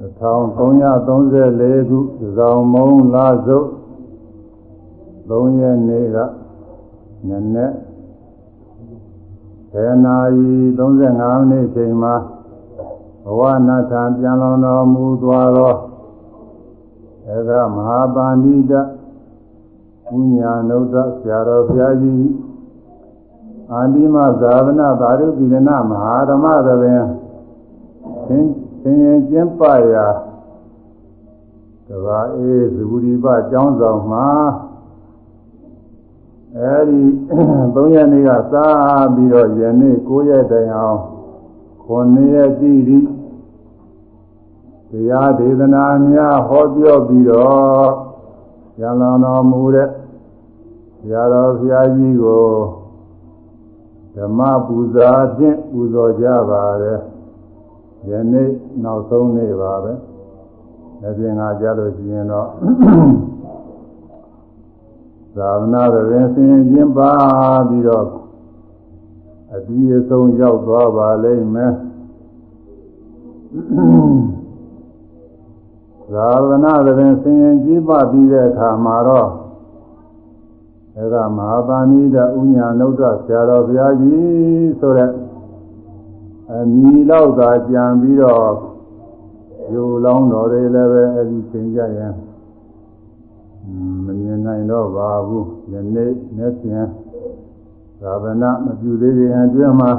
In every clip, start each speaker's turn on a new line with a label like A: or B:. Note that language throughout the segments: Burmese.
A: 1334ခုဇောင်းမုံလာစုပ်3ရက်နေ့ကနည်းနည်း10နာရီ35မိနစ်ချိန်မှာဘဝနာထံပြန်လောင်တော်မူသွားသောအဲကမဟာပါဏိတဥညာနုဒ္ဒဆရာတော်ဘုရားကြီးအာတိမသာဝနာသာရုပိလနာမဟာဓမ္မသဘင်သင် သင်ရင်ကျင်းပရာတဘာအေးဇဂုရိပကျောင်းဆောင်မှာအဲဒီ၃ရက်နေ့ကစားပြီးတော့ယနေ့9ရက်တိုင်အောင်9ရက်ကြည့်ပြီးတရားဒေသနာများဟောပြောပြီးတော့ရံလောင်တော်မူတဲ့ဆရာတော်ဘုရားကြီးကိုဓမ္မပူဇာဖြင့်ပူဇော်ကြပါတယ်ယနေ့ နောက်ဆုံးနေ့ပါပဲလက်ပြင်ကကြားလို့ရှိရင်တော့သာဝနာတွင်ဆင်ကျင်းပါပြီးတော့အပြီးအဆုံးရောက်သွားပါလိမ့်မယ်သာဝနာတွင်ဆင်ကျင်းပါပြီးတဲ့အခါမှာတော့အဲကမဟာပါဏိတဥညာနုဒ္ဒဆရာတော်ဘုရားကြီးဆိုတဲ့အမိလောက်သာကြံပြီးတော့ ယူလောင်းတော်တွေလည်းပဲအဲဒီချိန်ကြရင်မမြင်နိုင်တော့ပါဘူးယနေ့နေ့ပြန်သာဝနာမပြုသေးခင်အတွင်းမှာ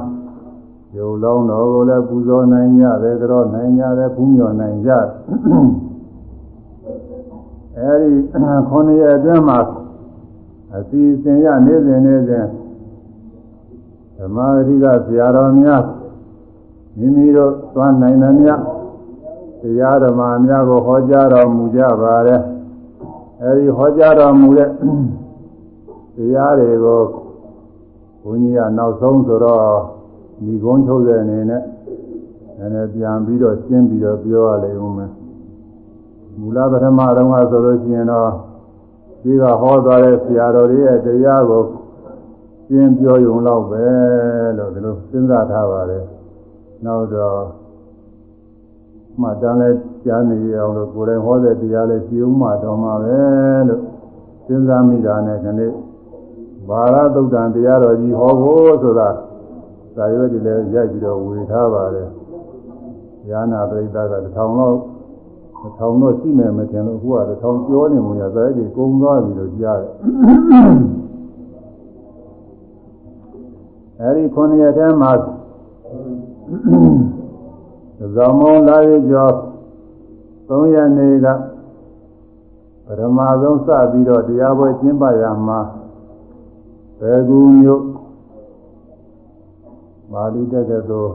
A: ယူလောင်းတော်ကိုလည်းပူဇော်နိုင်ကြတယ်ကြောနိုင်ကြတယ်ဘုမြော်နိုင်ကြအဲဒီခုနှစ်ရက်အတွင်းမှာအစီအစဉ်ရနေ့စဉ်နေ့စဉ်ဓမ္မဂတိကဆရာတော်များမိမိတို့သွားနိုင်သမျှ တရားဓမ္မများကိုဟောကြားတော်မူကြပါတယ်အဲဒီဟောကြားတော်မူတဲ့တရားတွေကိုဘုန်းကြီးကနောက်ဆုံးဆိုတော့ညီကုန်းချုပ်တဲ့အနေနဲ့နည်းနည်းပြန်ပြီးတော့ရှင်းပြီးတော့ပြောရလိမ့်ဦးမယ်မူလပထမတုန်းကဆိုလို့ရှိရင်တော့ဒီကဟောသွားတဲ့ဆရာတော်တွေရဲ့တရားကိုရှင်းပြောရုံလောက်ပဲလို့ဒီလိုစဉ်းစားထားပါတယ်နောက်တော့ မှတ်တမ်းလဲကြားနေအောင်လို့ကိုယ်တိုင်ဟောတဲ့တရားလဲကြည်ဦးမှတော်မှာပဲလို့စဉ်းစားမိတာနဲ့ခဏလေးဘာရသုတ်တံတရားတော်ကြီးဟောဖို့ဆိုတာသာရွက်တွေလည်းရိုက်ပြီးတော့ဝေထားပါတယ်။ညာနာပရိသတ်ကတစ်ထောင်လောက်တစ်ထောင်တော့ရှိမယ်မထင်လို့အခုကတစ်ထောင်ကျော်နေမှရသဲဒီကုန်းသွားပြီလို့ကြားတယ်။အဲဒီခုနှစ်ရက်ထဲမှာ ဇောမုံလာရကျော်3ရက်နေ့ကပရမဆုံးစပြီးတော့တရားပွဲကျင်းပရမှာဘေကူမြို့မာလိတက္ကသိုလ်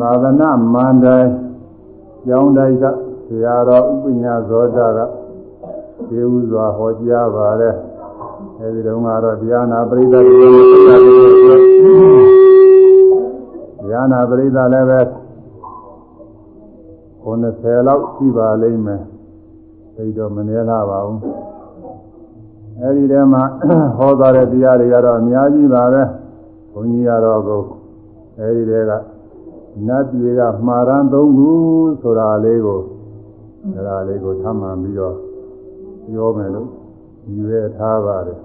A: သာသနာမန္တိုင်ကျောင်းတိုက်ကဆရာတော်ဥပညာဇောတာကဒီဥစွာဟောကြားပါတယ်အဲဒီတုန်းကတော့တရားနာပရိသတ်တွေတ ရားနာပရိသတ်လည်းပဲ90လောက်ရှိပါလိမ့်မယ်သိတော့မနည်းလာပါဘူးအဲဒီထဲမှာဟောသွားတဲ့တရားတွေကတော့အများကြီးပါပဲဘုန်းကြီးကတော့ကိုအဲဒီထဲကနတ်ပြည်ကမှားရန်သုံးခုဆိုတာလေးကိုအဲဒါလေးကိုထပ်မှန်ပြီးတော့ပြောမယ်လို့ယူရထားပါတယ်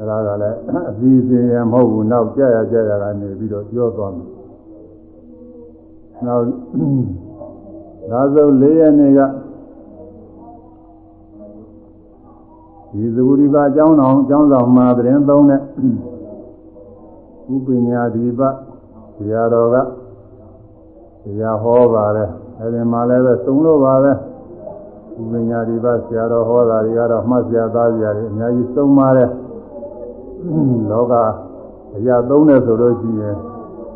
A: အဲဒါကလည်းအစီအစဉ်ရမဟုတ်ဘူးနောက်ကြာရကြာရကနေပြီးတော့ပြောသွားမယ်နောက်သာသုတ်၄ရက်နေ့ကဒီသဘူရိပါအကြောင်းတော်အကြောင်းဆောင်မှာသတင်းသုံးတဲ့ဥပညာဒီပဆရာတော်ကဆရာဟောပါတယ်အဲဒီမှာလည်းပဲသုံးလို့ပါပဲဥပညာဒီပဆရာတော်ဟောတာတွေကတော့မှတ်စရာသားစရာတွေအများကြီးသုံးပါတယ် လောကအရာသုံးတယ်ဆိုလို့ရှိရင်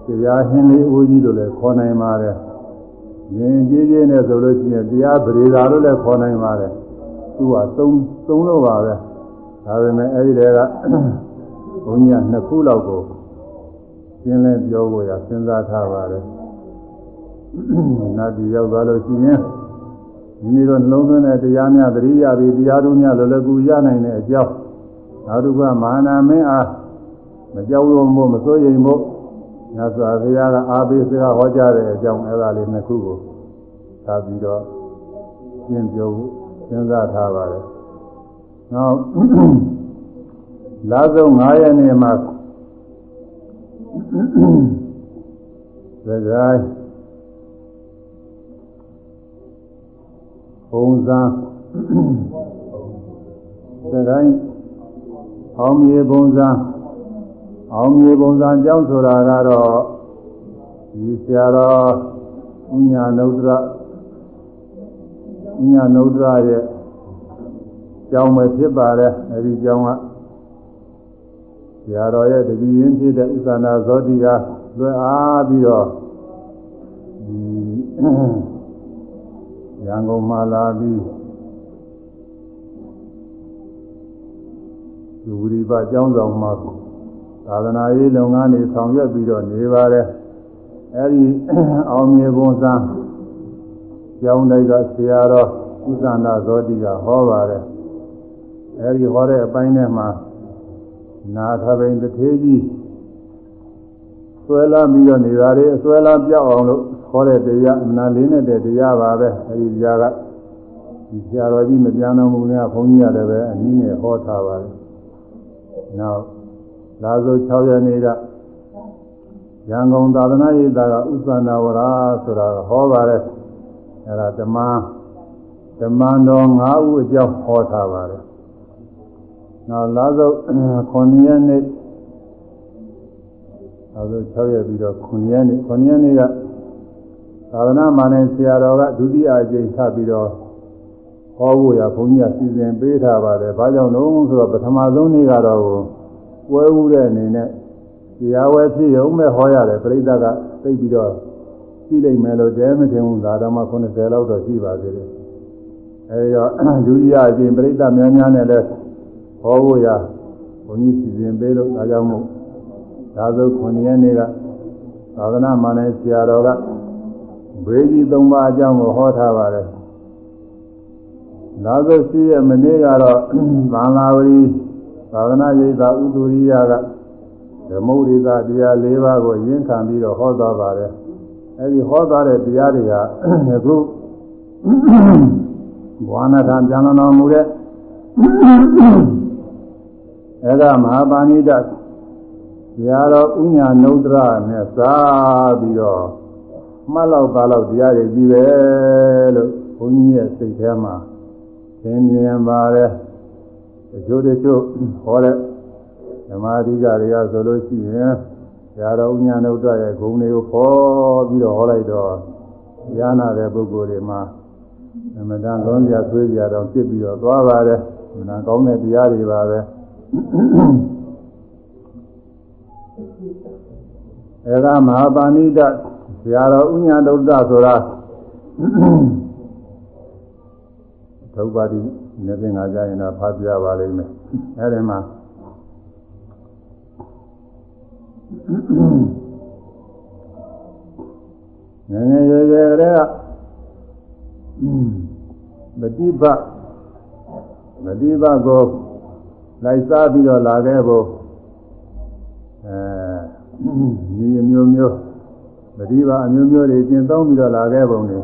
A: တရားဟင်းလေးဦးကြီးလို့လည်းခေါ်နိုင်ပါတယ်။ယဉ်ကျေးကျေးနဲ့ဆိုလို့ရှိရင်တရားပရိသာလို့လည်းခေါ်နိုင်ပါတယ်။သူကသုံးသုံးလို့ပါပဲ။ဒါပေမဲ့အဲဒီတည်းကဘုန်းကြီးကနှစ်ခုလောက်ကိုရှင်းလင်းပြောဖို့ရစဉ်းစားထားပါတယ်။နတ်ပြည်ရောက်သွားလို့ရှိရင်မိမိတို့နှလုံးသွင်းတဲ့တရားများသတိရပြီးတရားတို့များလောလကူရနိုင်တဲ့အကြောင်း နောက်တစ်ခုကမဟာနာမင်းအားမကြောက်ရွံ့ဖို့မစိုးရိမ်ဖို့မြတ်စွာဘုရားကအာဘိစကားဟောကြားတဲ့အကြောင်းအဲ့ဒါလေးနှစ်ခုကိုသာပြီးတော့ရှင်းပြဖို့စဉ်းစားထားပါတယ်။နောက်လာဆုံး9ရက်နေ့မှာသဇာပုံစံသဇာ အောင်မြေပုံစံအောင်မြေပုံစံအကြောင်းဆိုတာကတော့ဒီဆရာတော်ဥညာနုဒ္ဒရဥညာနုဒ္ဒရရဲ့ကျောင်းပဲဖြစ်ပါတယ်အဲဒီကျောင်းကဆရာတော်ရဲ့တတိယင်းဖြစ်တဲ့ဥစ္စာနာဇောတိကလွယ်အားပြီးတော့ဒီရန်ကုန်မှာလာပြီး လူဝိပကျောင်းဆောင်မှာသာသနာရေးလုပ်ငန်းတွေဆောင်ရွက်ပြီးတော့နေပါတယ်အဲဒီအောင်မြေပုံစံကျောင်းတိုက်ကဆရာတော်ဥစ္စာနာဇောတိကဟောပါတယ်အဲဒီဟောတဲ့အပိုင်းထဲမှာနာထဘိန်တထေးကြီးဆွဲလာပြီးတော့နေတာတွေအဆွဲလာပြောက်အောင်လို့ခေါ်တဲ့တရားအနာလေးနဲ့တဲ့တရားပါပဲအဲဒီတရားကဒီဆရာတော်ကြီးမပြန်တော်မူခင်ကဘုန်းကြီးရတယ်ပဲအနည်းငယ်ဟောထားပါတယ် နောက်လာဆို6ရက်နေ့ကရန်ကုန်သာသနာ့ရေးသားကဥသနာဝရဆိုတာဟောပါတယ်အဲဒါဓမ္မဓမ္မတော်5ဦးအကြောင်းဟောထားပါတယ်နောက်လာဆို9ရက်နေ့လာဆို6ရက်ပြီးတော့9ရက်နေ့9ရက်နေ့ကသာသနာ့မာနယ်ဆရာတော်ကဒုတိယအကြိမ်ထပ်ပြီးတော့ ဟောဖို့ရဘုန်းကြီးကစီစဉ်ပေးထားပါတယ်။ဘာကြောင့်လဲဆိုတော့ပထမဆုံးနေ့ကတော့ပွဲဥတဲ့အနေနဲ့တရားဝဲဖြစ်ရုံမဲ့ဟောရတယ်ပြိဿကသိပြီးတော့ရှိလိမ့်မယ်လို့တဲမထင်ဘူးဒါတော့မှ90လောက်တော့ရှိပါသေးတယ်။အဲဒီတော့ဒုတိယအကြိမ်ပြိဿများများနဲ့လဲဟောဖို့ရဘုန်းကြီးစီစဉ်ပေးလို့ဒါကြောင့်မို့ဒါဆို9ရက်နေ့ကသာသနာ့မာနယ်ဆရာတော်ကဘေးကြီး၃ပါးအကြောင်းကိုဟောထားပါတယ် လာသုရှိရဲ့မနေ့ကတော့သံလာဝရီသာသနာ့ရိပ်သာဥဒ္ဓရိယကဓမ္မုရိသတရား၄ပါးကိုရင်းခံပြီးတော့ဟောသွားပါတယ်အဲဒီဟောသွားတဲ့တရားတွေကအခုဘဝနာထံပြန်လာတော်မူတဲ့အဲကမဟာပါဏိတဆရာတော်ဥညာနုဒ္ဒရနဲ့စာပြီးတော့မှတ်လောက်ပါလောက်တရားတွေကြီးပဲလို့ဘုန်းကြီးရဲ့စိတ်ထဲမှာ သင်မြင်ပါတယ်တချို့တချို့ဟောတဲ့ဓမ္မအဓိကတွေကဆိုလို့ရှိရင်ဆရာတော်ဥညာနုဒ္ဒရရဲ့ဂုဏ်တွေကိုခေါ်ပြီးတော့ဟောလိုက်တော့ဉာဏ်နာတဲ့ပုဂ္ဂိုလ်တွေမှာအမှန်တန်လုံးစရာဆွေးစရာတော့ဖြစ်ပြီးတော့သွားပါတယ်အမှန်တန်ကောင်းတဲ့တရားတွေပါပဲအဲကမဟာပါဏိတဆရာတော်ဥညာဒုဒ္ဒဆိုတာ ဒုဗ္ဗတိနေပြင်ငါကြရင်တော့ဖတ်ပြပါလိမ့်မယ်အဲဒီမှာငငယ်ရွယ်ရွယ်ကလေးကမတိဘမတိဘကိုလိုက်စားပြီးတော့လာခဲ့ဖို့အဲဒီအမျိုးမျိုးမတိဘအမျိုးမျိုးတွေကျင့်သုံးပြီးတော့လာခဲ့ပုံတွေ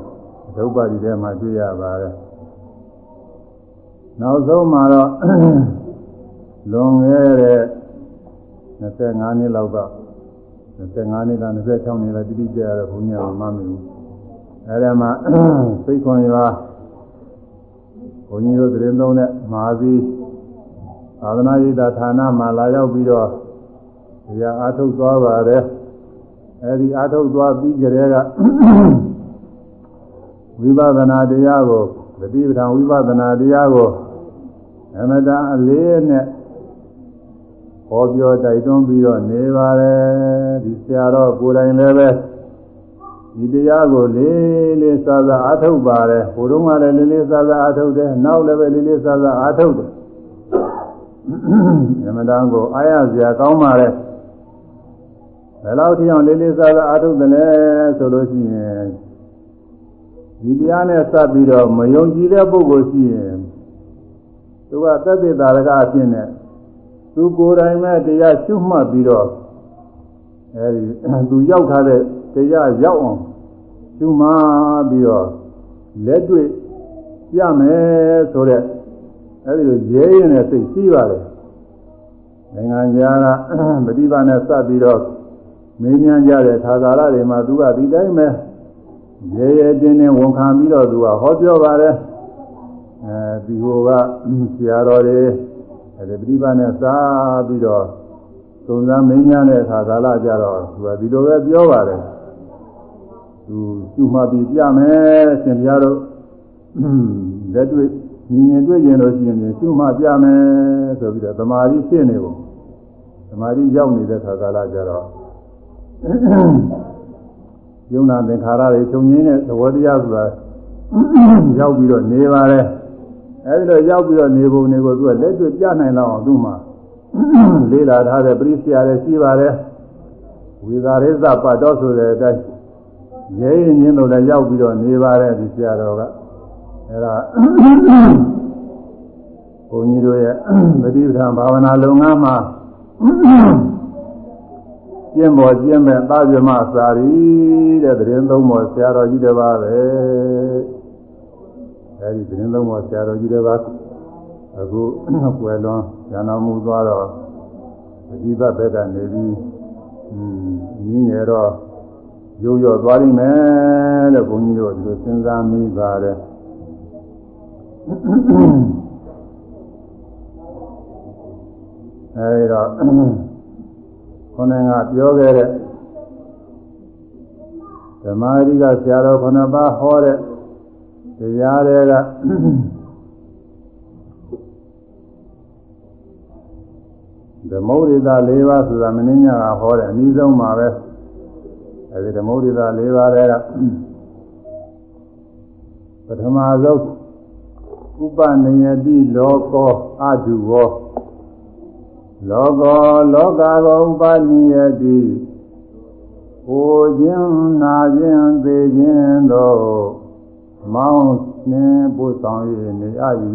A: ဒုဗ္ဗတိထဲမှာတွေ့ရပါတယ် နောက်ဆုံးမှာတော့လွန်ခဲ့တဲ့25နှစ်လောက်က25နှစ်လား26နှစ်လားတိတိကျကျဘုန်းကြီးကမမှတ်မိဘူးအဲဒီမှာစိတ်ခွန်ရွာဘုန်းကြီးတို့သတင်းသုံးတဲ့မဟာသီသာသနာ့ရေးတာဌာနမှာလာရောက်ပြီးတော့တရားအားထုတ်သွားပါတယ်အဲဒီအားထုတ်သွားပြီးကြတဲ့ကဝိပဿနာတရားကိုသတိပဋ္ဌာန်ဝိပဿနာတရားကို အမတန်အလေးနဲ့ဟောပြောတိုက်တွန်းပြီးတော့နေပါတယ်ဒီဆရာတော်ကိုယ်တိုင်လည်းပဲဒီတရားကိုလေးလေးစားစားအားထုတ်ပါတယ်ဘုရုံးကလည်းလေးလေးစားစားအားထုတ်တယ်နောက်လည်းပဲလေးလေးစားစားအားထုတ်တယ်အမတန်ကိုအားရစရာကောင်းပါတယ်ဘယ်လောက်ထိအောင်လေးလေးစားစားအားထုတ်တယ်လဲဆိုလို့ရှိရင်ဒီတရားနဲ့စပ်ပြီးတော့မယုံကြည်တဲ့ပုဂ္ဂိုလ်ရှိရင် သူကသက်သေတာရကအဖြစ်နဲ့သူကိုယ်တိုင်မဲ့တရားရှုမှတ်ပြီးတော့အဲဒီသူရောက်ထားတဲ့တရားရောက်အောင်ရှုမှပြီးတော့လက်တွေ့ပြမယ်ဆိုတော့အဲဒီလိုရဲရင်တဲ့စိတ်ရှိပါတယ်နိုင်ငံခြားကပฏิပါနဲ့စပ်ပြီးတော့မင်းညာကြတဲ့သာသာရတွေမှာသူကဒီတိုင်းပဲရဲရဲတင်းတင်းဝန်ခံပြီးတော့သူကဟောပြောပါတယ်အဲ ဒီဟိုကဆရာတော်တွေအဲဒီပฏิပါနဲ့စပ်ပြီးတော့သုံးစားမင်းညာတဲ့သာသာရကြတော့သူကဒီလိုပဲပြောပါတယ်သူကျူမှပြီးပြမယ်ရှင်ဘုရားတို့လက်တွေ့မြင်မြင်တွေ့ကျင်လို့ရှိရင်ကျူမှပြမယ်ဆိုပြီးတော့သမာဓိဖြစ်နေပုံသမာဓိရောက်နေတဲ့ခါကာလကြတော့ယုံနာသင်္ခါရတွေချုပ်ငင်းတဲ့သဘောတရားဆိုတာရောက်ပြီးတော့နေပါတယ် အဲဒီတော့ရောက်ပြီးတော့နေပုံနေကိုသူကလက်တွေ့ပြနိုင်တော့အောင်သူ့မှာလေးလာထားတဲ့ပရိစ္ဆေရလည်းရှိပါတယ်ဝေသာရိသပတ်တော်ဆိုတဲ့အတိုင်းရဲရင်ချင်းတို့လည်းရောက်ပြီးတော့နေပါတယ်ဒီဆရာတော်ကအဲဒါဘုန်းကြီးတို့ရဲ့ပฏิပဌာန်ဘာဝနာလုပ်ငန်းမှာကျင့်ပေါ်ကျင့်မဲ့သာဇမစာရီတဲ့သတင်းသုံးပေါ်ဆရာတော်ကြီးတစ်ပါးပဲ အဲဒီသတင်းသုံးပေါ်ဆရာတော်ကြီးတစ်ပါးအခုကွယ်လွန်ဉာဏ်တော်မူသွားတော့အဒီဘဘက်ကနေပြီးอืมညင်းရတော့ရိုးရော့သွားလိမ့်မယ်လို့ဘုန်းကြီးတို့ဒီလိုစဉ်းစားမိပါတယ်အဲဒီတော့ခေါင်းကပြောခဲ့တဲ့ဓမ္မရိကဆရာတော်ခဏပါဟောတဲ့ တရားတွေကဓမ္မရိသ၄ပါးဆိုတာမင်းညာကဟောတယ်အနည်းဆုံးပါပဲအဲဒီဓမ္မရိသ၄ပါးတွေကပထမဆုံးဥပနိယတိလောကောအတုဝောလောကောလောကကောဥပနိယတိဟိုခြင်းနာခြင်းသိခြင်းတို့ မောင်းနှင်းပို့ဆောင်၍နေအပ်၏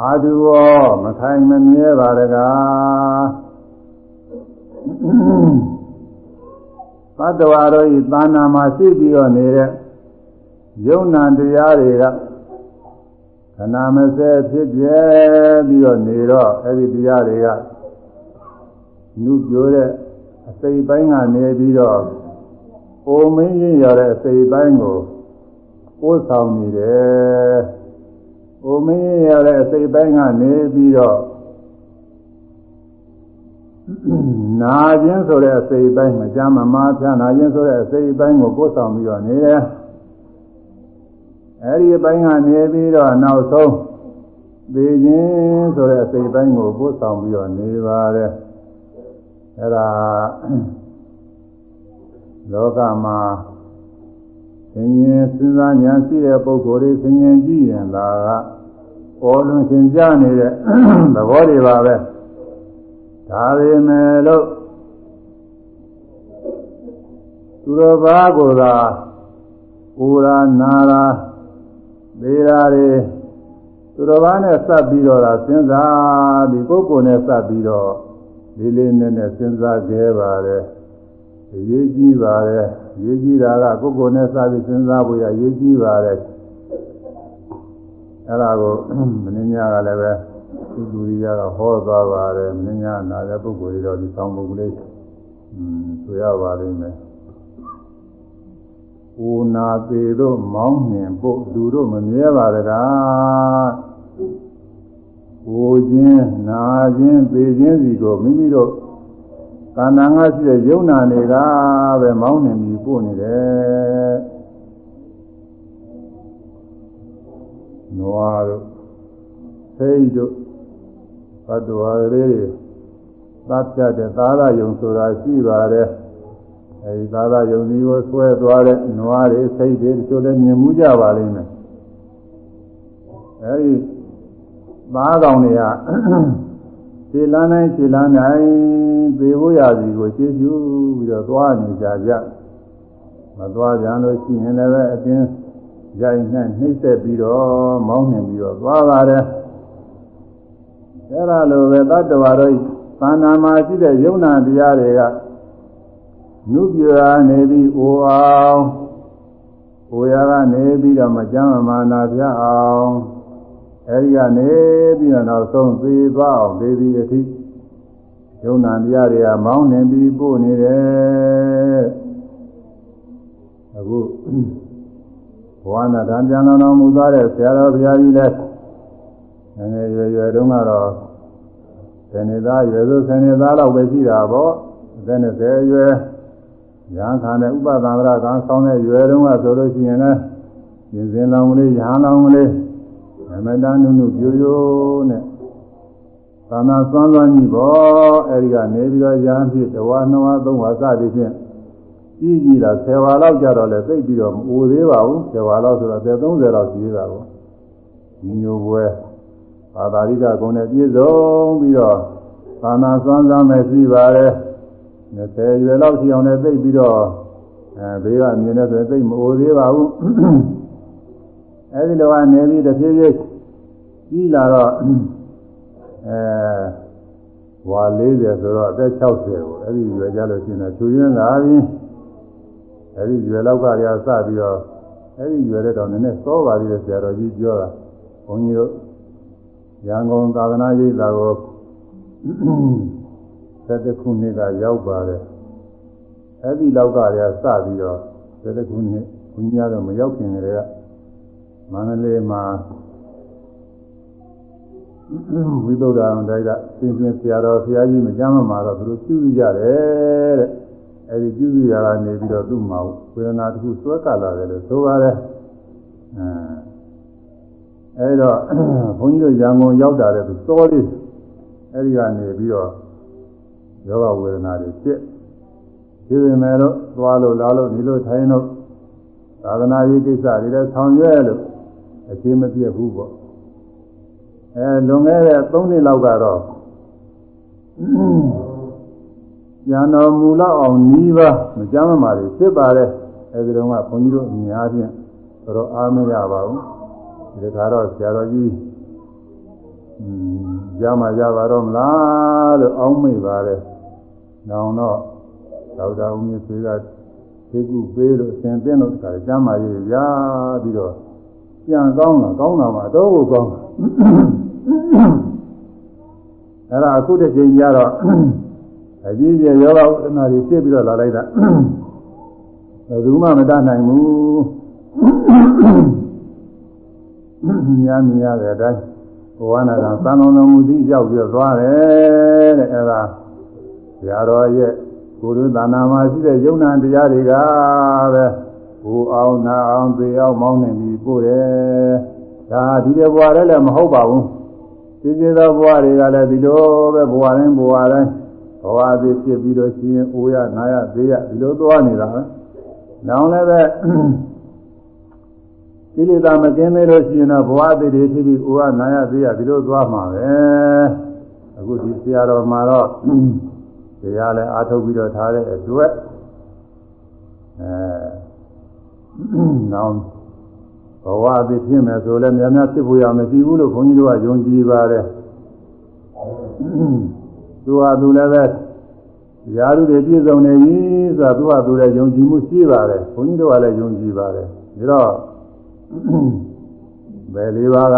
A: အာတုဝောမထိုင်မမြဲပါတကားသတ္တဝါတို့ဤသာနာမှာရှိပြီးတော့နေတဲ့ယုံနာတရားတွေကခဏမစဲဖြစ်ပြဲပြီးတော့နေတော့အဲ့ဒီတရားတွေကနုပြိုးတဲ့အစိတ်ပိုင်းကနေပြီးတော့အိုမင်းရင်ရတဲ့အစိတ်ပိုင်းကို ပို့ဆောင်နေတယ်။အိုမင်းရင်ရတဲ့အစိတ်ပိုင်းကနေပြီးတော့နာခြင်းဆိုတဲ့အစိတ်ပိုင်းမကြမ်းမမားဖြာနာခြင်းဆိုတဲ့အစိတ်ပိုင်းကိုပို့ဆောင်ပြီးတော့နေတယ်။အဲဒီအပိုင်းကနေပြီးတော့နောက်ဆုံးသိခြင်းဆိုတဲ့အစိတ်ပိုင်းကိုပို့ဆောင်ပြီးတော့နေပါတယ်အဲဒါလောကမှာ သင်ရင်စဉ်းစားဉာဏ်ရှိတဲ့ပုဂ္ဂိုလ်တွေသင်ရင်ကြည့်ရင်ဒါကပေါ်လွန်သင်ကြနေတဲ့သဘောတွေပါပဲဒါပေမဲ့လို့သူတော်ဘာကိုသာဥရာနာရာသေးတာတွေသူတော်ဘာနဲ့စပ်ပြီးတော့လာစဉ်းစားပြီးကိုယ်ကိုယ်နဲ့စပ်ပြီးတော့လေးလေးနက်နက်စဉ်းစားခဲ့ပါတယ် အရေးကြီးပါတယ်အရေးကြီးတာကကိုယ်ကိုယ်နဲ့စပ်ပြီးစဉ်းစားဖို့ရအရေးကြီးပါတယ်အဲ့ဒါကိုမင်းညာကလည်းပဲသူသူရီကဟောသွားပါတယ်မင်းညာနာတဲ့ပုဂ္ဂိုလ်တွေတော့ဒီဆောင်ပုဂ္ဂိုလ်လေးอืมဆိုရပါလိမ့်မယ်။ဦးနာသေးတို့မောင်းနှင်ဖို့လူတို့မမြဲပါတကား။ဦးချင်းနာချင်းပေချင်းစီကိုမိမိတို့ ကာဏငါရှိတဲ့ယုံနာတွေကပဲမောင်းနှင်ပြီးပို့နေတယ်။နွားတို့သိတို့ဘတ်တော်လေးတွေသတ်ပြတဲ့သာရယုံဆိုတာရှိပါတယ်။အဲဒီသာသာယုံဒီကိုဆွဲသွားတဲ့နွားတွေစိတ်တွေတို့လည်းမြင်မှုကြပါလိမ့်မယ်အဲဒီသားကောင်တွေက ခြေလန်းတိုင်းခြေလန်းတိုင်းသေဖို့ရစီကိုကျေးဇူးပြီးတော့သွားနေကြကြမသွားကြလို့ရှိရင်လည်းပဲအတင်းရိုက်နှက်နှိမ့်ဆက်ပြီးတော့မောင်းနှင်ပြီးတော့သွားပါတယ်အဲဒါလိုပဲတတ္တဝါတို့သာနာမှာရှိတဲ့ယုံနာတရားတွေကနုပြာနေပြီးအိုအောင်ကိုရကနေပြီးတော့မကြမ်းမမာနာပြအောင် အဲဒီကနေပြီးတော့နောက်ဆုံးသေသွားအောင်ဒေဝီအထိယုံနာတရားတွေကမောင်းနေပြီးပို့နေတယ်အခုဘဝနာတံပြန်တော်တော်မူသွားတဲ့ဆရာတော်ဘုရားကြီးလည်းငယ်ငယ်ရွယ်ရွယ်တုန်းကတော့ဆယ်နှစ်သားရွယ်ဆိုဆယ်နှစ်သားလောက်ပဲရှိတာပေါ့အသက်20ရွယ်ရဟန်းခံတဲ့ဥပဒံရကံဆောင်းတဲ့ရွယ်တုန်းကဆိုလို့ရှိရင်လည်းရင်စင်လောင်ကလေးရဟန်းလောင်ကလေး အမတန်နုနုပြိုပြိုနဲ့သာနာစွမ်းစွမ်းကြီးပေါ့အဲဒီကနေပြီးတော့ရဟန်းဖြစ်တဝါနှစ်ဝါသုံးဝါစသည်ဖြင့်ကြီးကြီးတာ10ဝါလောက်ကြတော့လဲသိပြီးတော့မအိုသေးပါဘူး10ဝါလောက်ဆိုတော့30လောက်ကြီးတာပေါ့ဒီမျိုးပွဲဘာသာရိကဂုဏ်နဲ့ပြည့်စုံပြီးတော့သာနာစွမ်းစွမ်းမဲ့ရှိပါတယ်20ရွယ်လောက်ရှိအောင်လည်းသိပြီးတော့အဲဘေးကမြင်တဲ့ဆိုသိမအိုသေးပါဘူးအဲဒီလိုကနေပြီးတဖြည်းဖြည်း ကြီးလာတော့အဲဝါ40ဆိုတော့အသက်60ကိုအဲဒီရွယ်ကြလို့ရှိရင်ချူရင်းလာပြီအဲဒီရွယ်လောက်ကတည်းကစပြီးတော့အဲဒီရွယ်တဲ့တော့နည်းနည်းစောပါသေးတယ်ဆရာတော်ကြီးပြောတာဘုန်းကြီးတို့ရန်ကုန်သာသနာ့ရေးသာကို7ခုနှစ်ကရောက်ပါတယ်အဲ့ဒီလောက်ကတည်းကစပြီးတော့7ခုနှစ်ဘုရားတော့မရောက်ခင်တည်းကမန္တလေးမှာ ဝိသုဒ္ဓအောင်တိုက်ကသင်္ခင်ဆရာတော်ဘုရားကြီးမကြမ်းမှာတော့သူတို့ပြုကြရတယ်တဲ့အဲ့ဒီပြုစုရတာနေပြီးတော့သူ့မှာဝေဒနာတစ်ခုစွဲကလာတယ်လို့ဆိုပါတယ်အဲအဲ့တော့ဘုန်းကြီးတို့ရန်ကုန်ရောက်တာတဲ့သူစောလေးအဲ့ဒီကနေပြီးတော့ယောဂဝေဒနာတွေဖြစ်ဖြစ်ပေမဲ့လို့သွားလို့လာလို့ဒီလိုထိုင်လို့သာသနာရေးကိစ္စတွေလည်းဆောင်ရွက်လို့အရှင်းမပြတ်ဘူးပေါ့ အဲလွန်ခဲ့တဲ့3နှစ်လောက်ကတော့ဉာဏ်တော်မူလောက်အောင်နီးပါမကြမ်းမမာတွေဖြစ်ပါတယ်အဲဒီတော့ကဘုန်းကြီးတို့အများဖြင့်တော့အားမရပါဘူးဒီခါတော့ဆရာတော်ကြီးရမှာရပါတော့မလားလို့အောင်းမိပါတယ်။နောင်တော့ဒေါက်တာဦးမြင့်ဆွေကသိကုပေးလို့အစဉ်သင်းလို့တခါကျမ်းမာရေးရပြီးတော့ပြန်ကောင်းလာကောင်းလာမှတော့ကိုကောင်းလာ။ အဲ့ဒါအခုတစ်ချိန်ကျတော့အကြီးကျယ်ယောဂဥဒနာတွေဖြစ်ပြီးတော့လာလိုက်တာဘယ်သူမှမတတ်နိုင်ဘူး။များများတဲ့အတိုင်းဘဝနာကသံတော်တော်မူသည့်ရောက်ပြီးသွားတယ်တဲ့အဲဒါဆရာတော်ရဲ့ကိုယ်တို့သာနာမှာရှိတဲ့ယုံနာတရားတွေကပဲဘူအောင်နာအောင်သေအောင်မောင်းနေပြီးပို့တယ်ဒါဒီတဲ့ဘဝလည်းလည်းမဟုတ်ပါဘူး ဒီကျေသောဘဝတွေကလည်းဒီလိုပဲဘဝတိုင်းဘဝတိုင်းဘဝသည်ဖြစ်ပြီးတော့ရှင်အိုရနာရသေးရဒီလိုသွားနေတာပဲနောင်လည်းပဲကိလေသာမကင်းသေးလို့ရှိရင်တော့ဘဝအသေးတွေဖြစ်ပြီးဥဝနာရသေးရဒီလိုသွားမှာပဲအခုဒီဆရာတော်မှာတော့တရားလည်းအားထုတ်ပြီးတော့ထားတဲ့အတွက်အဲနောက်ဘ ဝအသေးဖြစ်မယ်ဆိုလည်းများများဖြစ်ဖို့ရမရှိဘူးလို့ခွန်ကြီးတို့ကယုံကြည်ပါတယ်သူဟာသူလည်းပဲရာလူတွေပြည့်စုံနေပြီဆိုတာသူဟာသူလည်းယုံကြည်မှုရှိပါတယ်ခွန်ကြီးတို့ကလည်းယုံကြည်ပါတယ်ဒါတော့ဘယ်လေးပါးက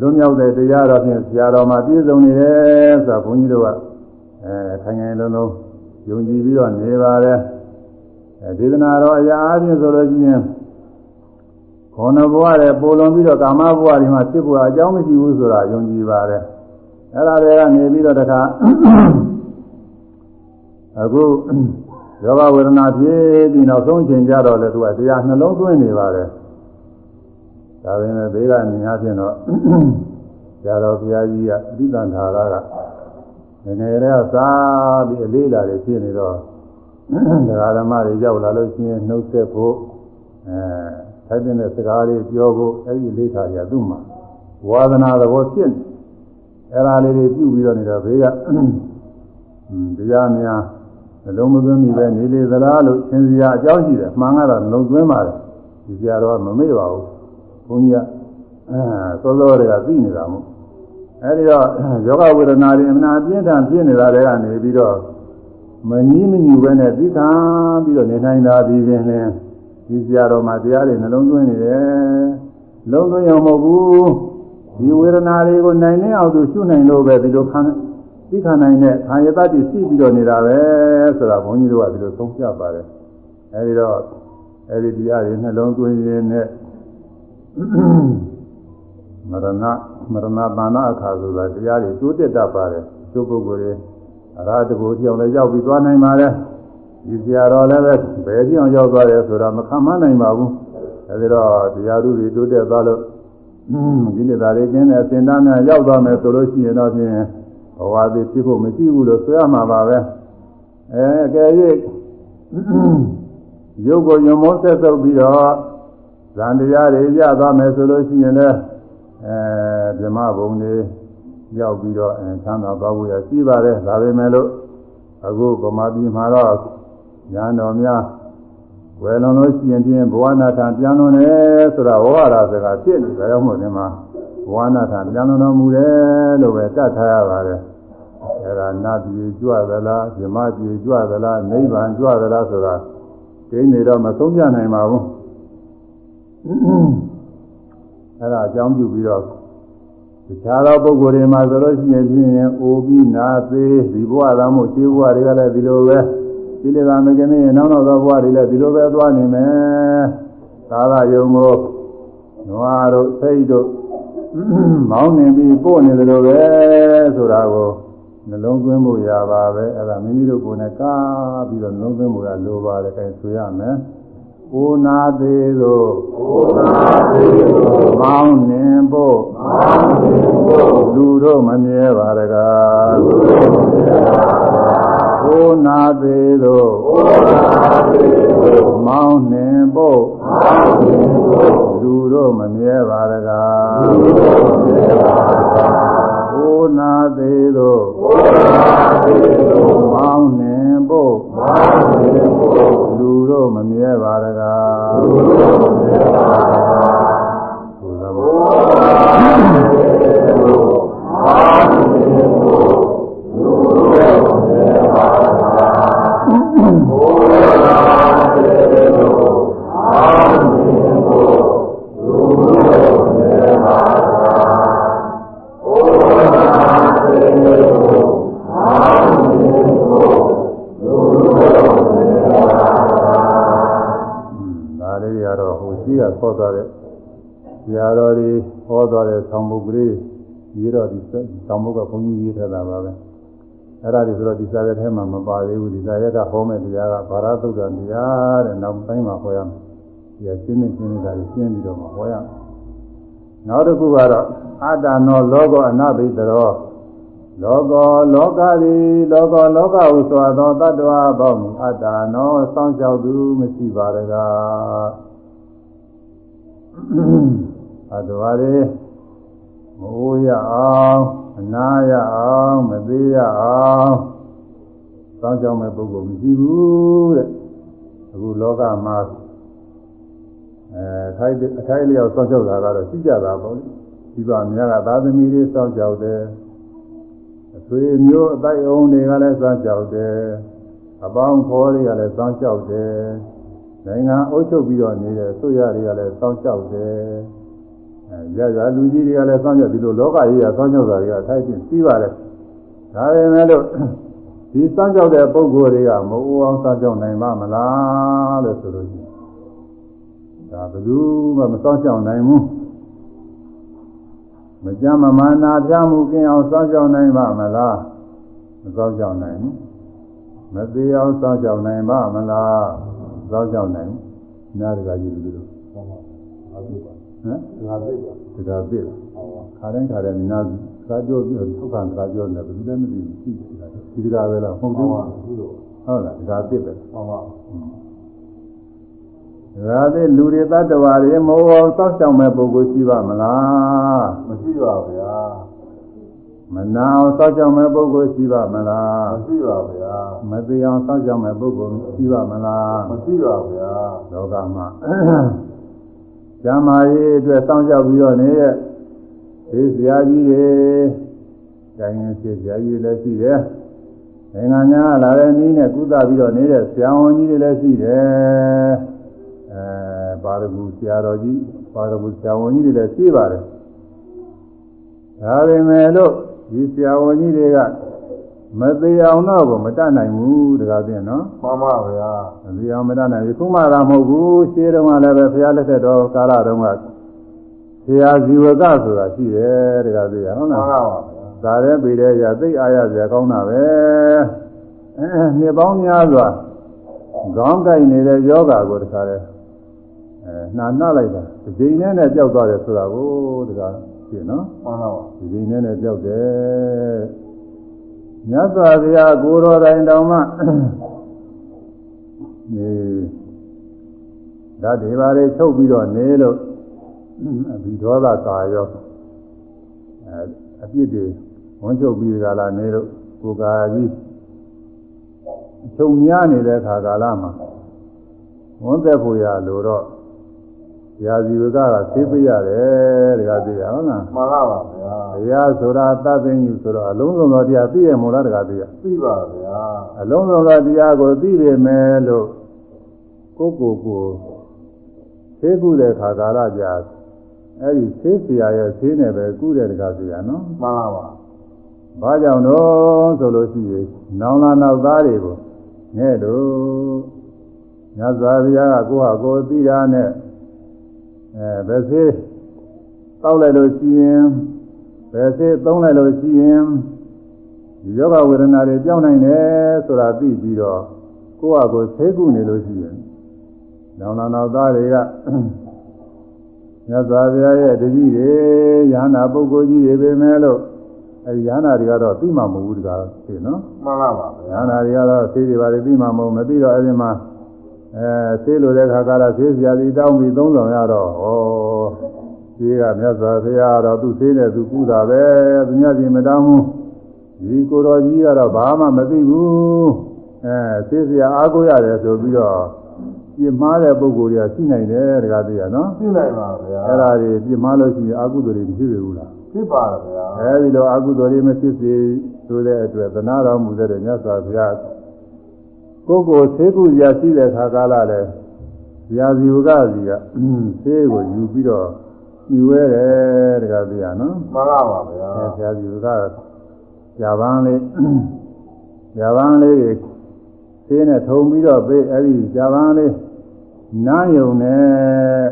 A: လွန်မြောက်တဲ့တရားတော်ဖြင့်ဆရာတော်မှာပြည့်စုံနေတယ်ဆိုတာဘုန်းကြီးတို့ကအဲခိုင်ခိုင်လုံးလုံးယုံကြည်ပြီးတော့နေပါတယ်အဲဒေသနာတော်အရာအချင်းဆိုလို့ရှိရင် ခေါဏဘဝရဲ့ပိုလွန်ပြီးတော့ကာမဘဝတွေမှာဖြစ်ဖို့အကြောင်းမရှိဘူးဆိုတာယုံကြည်ပါတယ်အဲ့ဒါတွေကနေပြီးတော့တခါအခုယောဂဝေဒနာဖြစ်ပြီးနောက်ဆုံးချိန်ကြတော့လေသူကတရားနှလုံးသွင်းနေပါတယ်ဒါပေမဲ့ဘေးကနေအားဖြင့်တော့ဇာတော်ဘုရားကြီးကအတိတန်ထာရကငယ်ငယ်လေးကစားပြီးအလေးလာတွေဖြစ်နေတော့ဒကာဓမ္မတွေရောက်လာလို့ရှိရင်နှုတ်ဆက်ဖို့အဲ ထိုက်တဲ့စကားလေးပြောဖို့အဲ့ဒီလေးထားရသူ့မှာဝါဒနာသဘောဖြစ်နေအဲ့ဒါလေးတွေပြုပြီးတော့နေတော့ဘေးကတရားများနှလုံးမသွင်းမိပဲနေလေသလားလို့သင်စရာအကြောင်းရှိတယ်မှန်ကတော့နှလုံးသွင်းပါတယ်ဒီစရာတော့မမေ့ပါဘူးဘုန်းကြီးကအဲသောသောတွေကသိနေတာမို့အဲဒီတော့ယောဂဝေဒနာတွေအမှန်အပြင်းထန်ပြင်းနေတာတွေကနေပြီးတော့မငြီးမညူပဲနဲ့သိခံပြီးတော့နေနိုင်တာဒီပင်လင်း ဒီစရာတော်မှာတရားတွေနှလုံးသွင်းနေတယ်လုံးသွင်းအောင်မဟုတ်ဘူးဒီဝေဒနာတွေကိုနိုင်နေအောင်သူရှုနိုင်လို့ပဲဒီလိုခံသိခံနိုင်တဲ့ခံရတတ်ရှိပြီးတော့နေတာပဲဆိုတာဘုန်းကြီးတို့ကဒီလိုသုံးပြပါတယ်အဲဒီတော့အဲဒီတရားတွေနှလုံးသွင်းရင်းနဲ့မရဏမရဏပါဏအခါဆိုတာတရားတွေတိုးတက်တတ်ပါတယ်ကျုပ်ပုဂ္ဂိုလ်တွေအရာတကူကြောင်လည်းရောက်ပြီးသွားနိုင်ပါတယ် ဒီဆရာတော်လည်းပဲဘယ်ကြောင်ရောက်သွားတယ်ဆိုတာမခံမနိုင်ပါဘူးအဲဒီတော့တရားသူတွေတိုးတက်သွားလို့ဒီနေ့သားလေးကျင်းတဲ့အစင်သားများရောက်သွားမယ်ဆိုလို့ရှိရင်တော့ဖြင့်ဘဝသည်ဖြစ်ဖို့မရှိဘူးလို့ဆိုရမှာပါပဲအဲအကယ်၍ရုပ်ကိုညမောဆက်ဆုပ်ပြီးတော့ဇန်တရားတွေရသွားမယ်ဆိုလို့ရှိရင်လည်းအဲဓမ္မဘုံတွေရောက်ပြီးတော့အဲချမ်းသာသွားဖို့ရရှိပါတယ်ဒါပေမဲ့လို့အခုဗမာပြည်မှာတော့ ညာတော်များဝယ်လွန်လို့ရှိရင်ဖြင့်ဘဝနာထပြန်လွန်တယ်ဆိုတာဝါရစကားဖြစ်နေကြရောက်မှုဒီမှာဘဝနာထပြန်လွန်တော်မူတယ်လို့ပဲတတ်ထားရပါတယ်အဲဒါနတ်ပြည်ကြွသလားဇမပြည်ကြွသလားနိဗ္ဗာန်ကြွသလားဆိုတာကိန်းနေတော့မဆုံးပြနိုင်ပါဘူးအဲဒါအကြောင်းပြုပြီးတော့တခြားသောပုဂ္ဂိုလ်တွေမှာဆိုလို့ရှိရင်ဖြင့်အိုပြီးနာသေးဒီဘဝသာမို့ခြေဘဝတွေကလည်းဒီလိုပဲ ဒီလေသာမကင်းရင်နောက်နောက်သောဘဝတွေလည်းဒီလိုပဲသွားနေမယ်သာသာယုံကိုနွားတို့စိတ်တို့မောင်းနေပြီးပို့နေတယ်လို့ပဲဆိုတာကိုနှလုံးသွင်းမှုရပါပဲအဲ့ဒါမိမိတို့ကိုယ်နဲ့ကားပြီးတော့နှလုံးသွင်းမှုရလိုပါတယ်အဲဆိုရမယ်ကိုနာသေးသောကိုနာသေးသောမောင်းနှင်ဖို့မောင်းနှင်ဖို့လူတို့မမြဲပါတကားလူတို့မမြဲပါ ကိုနာသေးသောကိုနာသေးသောမောင်းနှင်ဖို့မောင်းနှင်ဖို့လူတို့မမြဲပါတကားလူတို့မမြဲပါတကားကိုနာသေးသောကိုနာသေးသောမောင်းနှင်ဖို့မောင်းနှင်ဖို့လူတို့မမြဲပါတကားလူတို့မမြဲပါတကားဘုရားဘောမောင်းနှင်ဖို့မောင်းနှင်ဖို့ ပုဒ်ကလေးရေးတော့ဒီဆောင်းပုဒ်ကဘုန်းကြီးရေးထားတာပါပဲအဲ့ဒါဒီဆိုတော့ဒီစာရွက်ထဲမှာမပါသေးဘူးဒီစာရွက်ကဟောမဲ့တရားကဘာရသုဒ္ဓတရားတဲ့နောက်ပိုင်းမှာဟောရမယ်ဒီကရှင်းနေရှင်းနေတာရှင်းပြီးတော့မှဟောရမယ်နောက်တစ်ခုကတော့အတ္တနောလောကောအနဘိတရောလောကောလောကသည်လောကောလောကဟုဆိုသောတ attva ပေါင်းအတ္တနောစောင့်ကြောက်သူမရှိပါတကားအတ္တဝါတွေ မအိုးရအောင်အနာရအောင်မသေးရအောင်စောင့်ကြောက်မဲ့ပုဂ္ဂိုလ်မရှိဘူးတဲ့အခုလောကမှာအဲထိုက်အထိုက်လျောက်စောင့်ကြောက်တာကတော့ရှိကြတာပေါ့ဒီပါများကသာသမီတွေစောင့်ကြောက်တယ်အသွေးမျိုးအတိုက်အုံတွေကလည်းစောင့်ကြောက်တယ်အပေါင်းဖော်တွေကလည်းစောင့်ကြောက်တယ်နိုင်ငံအုပ်ချုပ်ပြီးတော့နေတဲ့ဆွရတွေကလည်းစောင့်ကြောက်တယ်အဲ ရရလူကြီးတွေကလည်းစောင့်ကြောက်ဒီလိုလောကကြီးကစောင့်ကြောက်တာတွေကထိုက်ပြင်ပြီးပါတယ်ဒါပေမဲ့လို့ဒီစောင့်ကြောက်တဲ့ပုံကိုယ်တွေကမအိုးအောင်စောင့်ကြောက်နိုင်ပါမလားလို့ဆိုလို့ရှိရင်ဒါဘယ်သူမှမစောင့်ရှောက်နိုင်ဘူးမကြမ်းမမာနာပြမှုကင်းအောင်စောင့်ရှောက်နိုင်ပါမလားမစောင့်ရှောက်နိုင်ဘူးမသေးအောင်စောင့်ရှောက်နိုင်ပါမလားစောင့်ရှောက်နိုင်နားတကကြီးလူတို့ဟ မ်ငါသိပါတကသိပါခါတိုင်းခါတိုင်းနားသာပြောပြီးထုတ်ခံသာပြောနေဘယ်သူလည်းမသိဘူးရှိတယ်ဒီတကာပဲလားဟုတ်ပါဘူးဟုတ်လားတကသိပဲဟုတ်ပါဒါသေးလူတွေတ attva တွေမဟုတ်အောင်စောင့်ရှောက်မဲ့ပုဂ္ဂိုလ်ရှိပါမလားမရှိပါဗျာမနာအောင်စောင့်ရှောက်မဲ့ပုဂ္ဂိုလ်ရှိပါမလားမရှိပါဗျာမသိအောင်စောင့်ရှောက်မဲ့ပုဂ္ဂိုလ်ရှိပါမလားမရှိပါဗျာလောကမှာ ဇာမာရေးအတွက်စောင့်ရှောက်ပြီးတော့နေတဲ့ဒီဇာကြီးတွေကျိုင်းရင်ဖြစ်ဇာကြီးလည်းရှိတယ်နိုင်ငံညာလာတဲ့နည်းနဲ့ကုသပြီးတော့နေတဲ့ဆရာဝန်ကြီးတွေလည်းရှိတယ်အဲပါရဂူဆရာတော်ကြီးပါရဂူဆရာဝန်ကြီးတွေလည်းရှိပါတယ်ဒါပေမဲ့လို့ဒီဆရာဝန်ကြီးတွေက မသေးအောင်တော့ကိုမတတ်နိုင်ဘူးတကားပြင်နော်
B: မှန်ပါဗျာ
A: မသေးအောင်မတတ်နိုင်ဘူးခုမှသာမဟုတ်ဘူးရှင်းတော့ကလည်းပဲဘုရားလက်ထက်တော်ကာလတုန်းကဆရာဇီဝကဆိုတာရှိတယ်တကားပြင်ဟုတ်
B: မှန်
A: လား
B: ပါပါဗျာ
A: ဒါလည်းပေတဲ့ရသိအားရစရာကောင်းတာပဲအဲနှစ်ပေါင်းများစွာခေါင်းကိုက်နေတဲ့ယောဂါကိုတခါလဲအဲနှာနှပ်လိုက်တာဒီချိန်နဲ့နဲ့ကြောက်သွားတယ်ဆိုတာကိုတခါရှင်းနော်
B: မှန်ပါပါ
A: ဒီချိန်နဲ့နဲ့ကြောက်တယ် မြတ်စွာဘုရားကိုယ်တော်တိုင်တောင်မှနေဓာတ်ဒီပါလေးချုပ်ပြီးတော့နေလို့အဘိဒေါသကာရောအဲအပြစ်တွေဝန်ချုပ်ပြီးကြလားနေလို့ကိုယ်ကာကြီးအချုပ်များနေတဲ့ခါကာလမှာဝန်သက်ဖို့ရလို့တော့ ရာဇီဝကကသိပြရတယ်တခါသိရဟုတ်လား
B: မှန်ပါပါဗျာ
A: တရားဆိုတာသဗ္ဗညုဆိုတော့အလုံးစုံသောတရားသိရမို့လားတခါသိရ
B: သိပါဗျာ
A: အလုံးစုံသောတရားကိုသိပြီမယ်လို့ကိုကိုကိုသိကုတဲ့ခါကာလကြာအဲ့ဒီသိစရာရဲ့သိနေပဲကုတဲ့တခါသိရနော်
B: မှန်ပါပါ
A: ဘာကြောင့်တော့ဆိုလို့ရှိရင်နောင်လာနောက်သားတွေကိုငဲ့တော့ညဇာဗျာကကိုဟာကိုသိတာနဲ့ အဲဘယ်စေးတောက်လိုက်လို့ရှိရင်ဘယ်စေးသုံးလိုက်လို့ရှိရင်ဒီယောဂဝေဒနာတွေကြောက်နိုင်တယ်ဆိုတာသိပြီးတော့ကိုယ့်ဟာကိုယ်သိကုနေလို့ရှိရင်နောင်လာနောက်သားတွေကညဇာဗျာရဲ့တတိတွေယန္တာပုဂ္ဂိုလ်ကြီးတွေပဲမဲ့လို့အဲဒီယန္တာတွေကတော့သိမှမဟုတ်ဘူးတကားသိနော်
B: မှန်ပါပါ
A: ယန္တာတွေကတော့သိတွေပါလေသိမှမဟုတ်မသိတော့အဲဒီမှာ အဲသိလို့တဲ့ခါကလာသိစရာစီတောင်းပြီးသုံးဆောင်ရတော့ဩဒီကမြတ်စွာဘုရားကတော့သူသိတဲ့သူကုတာပဲသူများစီမတောင်းဘူးဒီကိုတော်ကြီးကတော့ဘာမှမသိဘူးအဲသိစရာအားကိုးရတယ်ဆိုပြီးတော့ပြင်းမာတဲ့ပုံကိုယ်တွေကရှိနိုင်တယ်တကားသိရနော်
B: သိနိုင်ပါဗျာ
A: အဲ့ဒါတွေပြင်းမာလို့ရှိရင်အာဟုသူတွေမရှိဘူးလား
B: သိပါဗျာ
A: အဲဒီလိုအာဟုသူတွေမဖြစ်စေဆိုတဲ့အတွက်သနာတော်မူတဲ့မြတ်စွာဘုရား ကိုယ်ကိုသေကုရာရှိတဲ့ခါကာလလဲဇာဇီဝကစီကသေကိုယူပြီးတော့မြွေးတယ်တကားသိရနော်
B: မှန်ပါပါဗျာ
A: အဲဇာဇီဝကဇာပန်းလေးဇာပန်းလေးတွေသေနဲ့ထုံပြီးတော့ပေးအဲဒီဇာပန်းလေးနားယုံနဲ့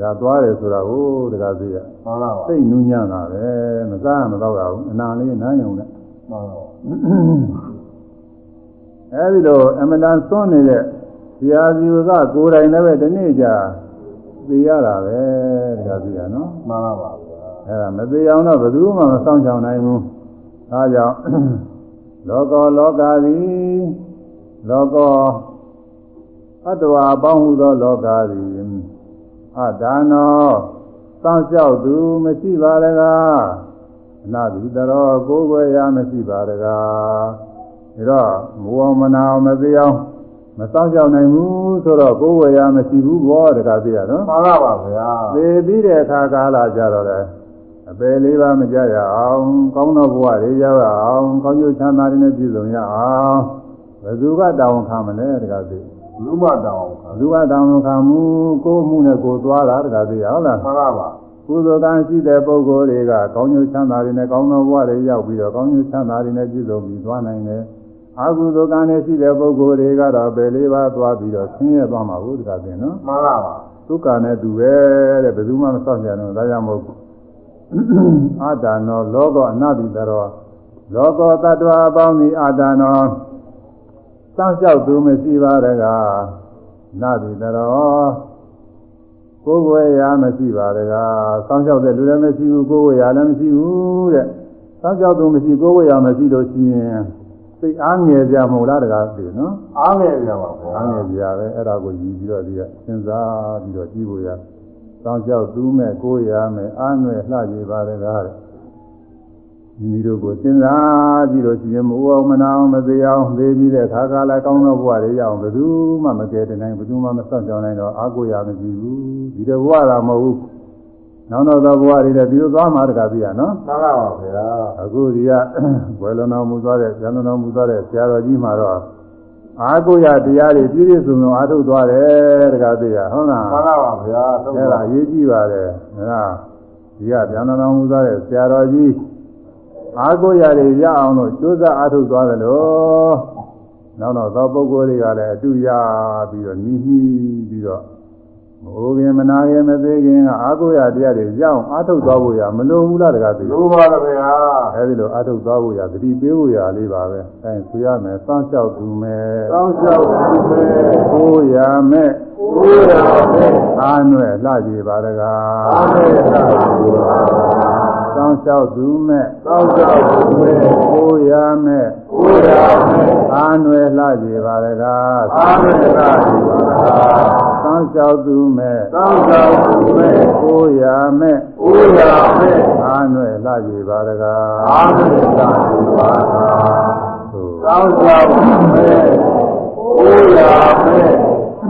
A: ဒါသွားတယ်ဆိုတာကိုတကားသိရ
B: မှန်ပါပါ
A: စိတ်နူးညံ့တာပဲမစားမတော့ဘူးအနာလေးနားယုံနဲ့
B: မှန်ပါပါ
A: အဲဒီလိုအမတန်သွန်းနေတဲ့ဆရာစီကကိုယ်တိုင်လည်းပဲဒီနေ့ကြာသိရတာပဲတခါသိရနော်
B: မှန်ပါပါဗျာ
A: အဲဒါမသိအောင်တော့ဘယ်သူမှမဆောင်ချောင်နိုင်ဘူးဒါကြောင့်လောကောလောကသည်လောကောအတ္တဝါအပေါင်းဟူသောလောကသည်အဒါနောစောင့်ရှောက်သူမရှိပါရကားအနာတိတရောကိုယ်ွယ်ရာမရှိပါရကား ဒါတော့မဝမနာမသိအောင်မစောင့်ရှောက်နိုင်ဘူးဆိုတော့ကိုယ်ွယ်ရာမရှိဘူးဘောတခါသိရနော်
B: မှန်ပါပါဗျာ
A: သေပြီးတဲ့အခါကာလကြတော့လေအပယ်လေးပါးမကြရအောင်ကောင်းသောဘဝတွေရောက်ရအောင်ကောင်းကျိုးချမ်းသာတွေနဲ့ပြည့်စုံရအောင်ဘယ်သူကတောင်းခံမလဲတခါသိ
B: လူမတောင်းခါ
A: ဘယ်သူကတောင်းခံမှုကိုယ်မှုနဲ့ကိုယ်သွားတာတခါသိဟုတ်လား
B: မှန်ပါပါ
A: ကုသိုလ်ကံရှိတဲ့ပုဂ္ဂိုလ်တွေကကောင်းကျိုးချမ်းသာတွေနဲ့ကောင်းသောဘဝတွေရောက်ပြီးတော့ကောင်းကျိုးချမ်းသာတွေနဲ့ပြည့်စုံပြီးသွားနိုင်တယ် အကုသိုလ်ကံနဲ့ရှိတဲ့ပုဂ္ဂိုလ်တွေကတော့ပယ်လေးပါးသွားပြီးတော့ဆင်းရဲသွားမှာဘူးတခါသိနော်
B: မှန်ပါပါ
A: ဒုက္ခနဲ့တူပဲတဲ့ဘယ်သူမှမစောင့်ကြတော့ဒါကြောင့်မို့အာဒါနောလောကအနာတိတရောလောကောတ attva အပေါင်းဒီအာဒါနောစောင့်ရှောက်သူမရှိပါတကားနာတိတရောကိုယ်ဝေရာမရှိပါတကားစောင့်ရှောက်တဲ့လူလည်းမရှိဘူးကိုယ်ဝေရာလည်းမရှိဘူးတဲ့စောင့်ရှောက်သူမရှိကိုယ်ဝေရာမရှိလို့ရှိရင် စိတ်အားငယ်ကြမဟုတ်လားတကားသိနော်
B: အားငယ်ကြပါဗျာ
A: အားငယ်ကြပဲအဲ့ဒါကိုယူပြီးတော့ဒီကစဉ်းစားပြီးတော့ကြည့်ဖို့ရတောင်းကြောက်သူးမဲ့ကိုယ်ရမယ်အားငယ်လှကြပါတကားတဲ့မိမိတို့ကိုစဉ်းစားကြည့်လို့ရှိရင်မအိုးအောင်မနာအောင်မသေးအောင်သေးပြီးတဲ့ခါကာလကောင်းသောဘဝတွေရအောင်ဘယ်သူမှမကယ်တင်နိုင်ဘယ်သူမှမစောင့်ကြောင်နိုင်တော့အားကိုးရမရှိဘူးဒီတော့ဘဝသာမဟုတ်ဘူး နောက်နောက်သောဘဝတွေလည်းဒီလိုသွားမှာတကားပြရနော်
B: မှန်ပါပါဗျာ
A: အခုဒီကဘွယ်လွန်တော်မူသွားတဲ့ဇန်လွန်တော်မူသွားတဲ့ဆရာတော်ကြီးမှာတော့အာကိုရတရားတွေပြည့်ပြည့်စုံစုံအားထုတ်သွားတယ်တကားပြရဟုတ်လား
B: မှန်ပါပါဗျာသုံး
A: အဲ့ဒါ
B: ပါ
A: အရေးကြီးပါတယ်ဒါကဒီကဇန်လွန်တော်မူသွားတဲ့ဆရာတော်ကြီးအာကိုရတွေရအောင်လို့ကြိုးစားအားထုတ်သွားတယ်လို့နောက်တော့သောပုဂ္ဂိုလ်တွေကလည်းအတူရပြီးတော့နီးနီးပြီးတော့ မအိုးခင်မနာခင်မသေးခင်ကအာကိုရတရားတွေရအောင်အားထုတ်သွားဖို့ရမလိုဘူးလားတကားပြရ
B: လိုပါဗျာ
A: အဲဒီလိုအထုတ်သွားဖို့ရသတိပေးဖို့ရလေးပါပဲအဲဆိုရမယ်စောင့်ရှောက်သူမယ်
B: တောင်းလျှောက်သူပဲ
A: ကိုရမယ်
B: ကိုယ်ရမယ်
A: အာနွယ်လှကြည်ပါတကား
B: အာမေတ္တာဘုရား
A: စောင့်ရှောက်သူမဲ့
B: တောင်းလျှောက်သူပဲ
A: ကိုရမယ်
B: ကိုယ်ရမယ်
A: အာနွယ်လှကြည်ပါတကား
B: အာမေတ္တာဘု ရား
A: စောင့်ရှောက်သူမဲ့
B: တောင်းလျှောက်သူပဲ
A: ကိုရမယ်
B: ကိုယ်ရမယ်
A: အာနွယ်လှကြည်ပါတကား
B: အာမေတ္တာဘုရား
A: သို့
B: တောင်းလျှောက်သူပဲကိုယ်ရမယ်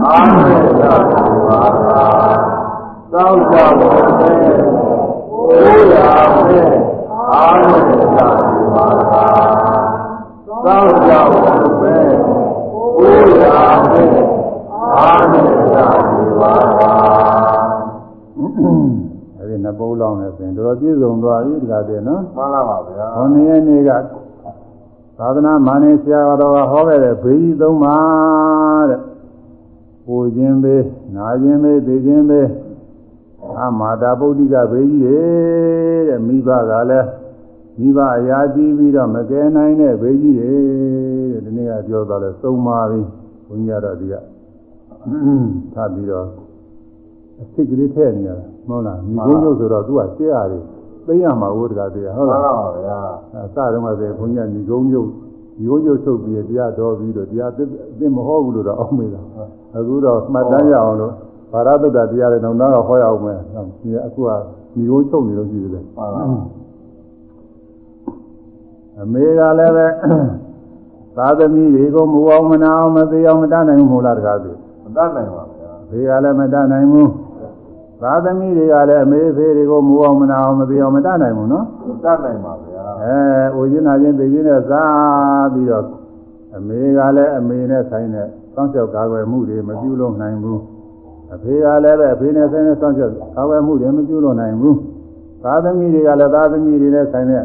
B: အာမေတ္တာဘုရားတောင်းလျှောက်သူပဲကိုယ်ရမယ်အာမေတ္တာဘုရားတောင်းလျှောက်သူပဲကိုယ်ရမယ် အာမေတ္တာဘုရား
A: အဲဒီနှစ်ပုတ်လောင်းနေဆိုရင်တော်တော်ပြည့်စုံသွားပြီတကားတည်းနော်
B: မှန်ပါပါဗျာ
A: ဟောနေ့ရက်နေ့ကသာသနာမာနေဆရာတော်ကဟောခဲ့တဲ့ဘေးကြီးသုံးပါတဲ့ပူခြင်းဘေးနာခြင်းဘေးသိခြင်းဘေးအမာတာပုဒ္ဓိကဘေးကြီးတဲ့မိဘကလည်းမိဘအရာကြီးပြီးတော့မကယ်နိုင်တဲ့ဘေးကြီးတဲ့ဒီနေ့ကပြောသွားလဲသုံးပါပြီဘုန်းကြီးကတော့ဒီက ထပ်ပြီးတော့အစ်စ်ကလေးထည့်နေရတာမဟုတ်လားမိဘုန်းကြီးဆိုတော့သူကရှေ့ရတယ်သိရမှာဟုတ်တကားသေးဟုတ်
B: မှန်
A: လား
B: ပါပါဗျာ
A: အစတုန်းကဆိုဘုန်းကြီးကညီကုန်းမြုပ်ညီကုန်းမြုပ်ထုတ်ပြီးတရားတော်ပြီးတော့တရားသိသိမဟုတ်ဘူးလို့တော့အောက်မေးတာအခုတော့မှတ်တမ်းရအောင်လို့ဘာရတုဒ္ဒတရားတွေတော့တော့ဟောရအောင်မယ်ဒီအခုကညီကုန်းချုပ်နေလို့ရှိသေးတယ်
B: မှန်ပါ
A: အမေကလည်းပဲသာသမီတွေကိုမူအောင်မနာအောင်မသိအောင်မတတ်နိုင်ဘူးမို့လားတကားသူ
B: မ တတ်နိုင်ပါဗျာ
A: ဖေကလည်းမတတ်နိုင်ဘူးသာသမီတွေကလည်းအမေဖေတွေကိုမူအောင်မနာအောင်မသိအောင်မတတ်နိုင်ဘူးနော်
B: မတတ်နိုင်ပါဗျာ
A: အဲအိုချင်းနာချင်းသိချင်းနဲ့စားပြီးတော့အမေကလည်းအမေနဲ့ဆိုင်တဲ့စောင့်ရှောက်ကာကွယ်မှုတွေမပြုလုပ်နိုင်ဘူးအဖေကလည်းပဲအဖေနဲ့ဆိုင်တဲ့စောင့်ရှောက်ကာကွယ်မှုတွေမပြုလုပ်နိုင်ဘူးသာသမီတွေကလည်းသာသမီတွေနဲ့ဆိုင်တဲ့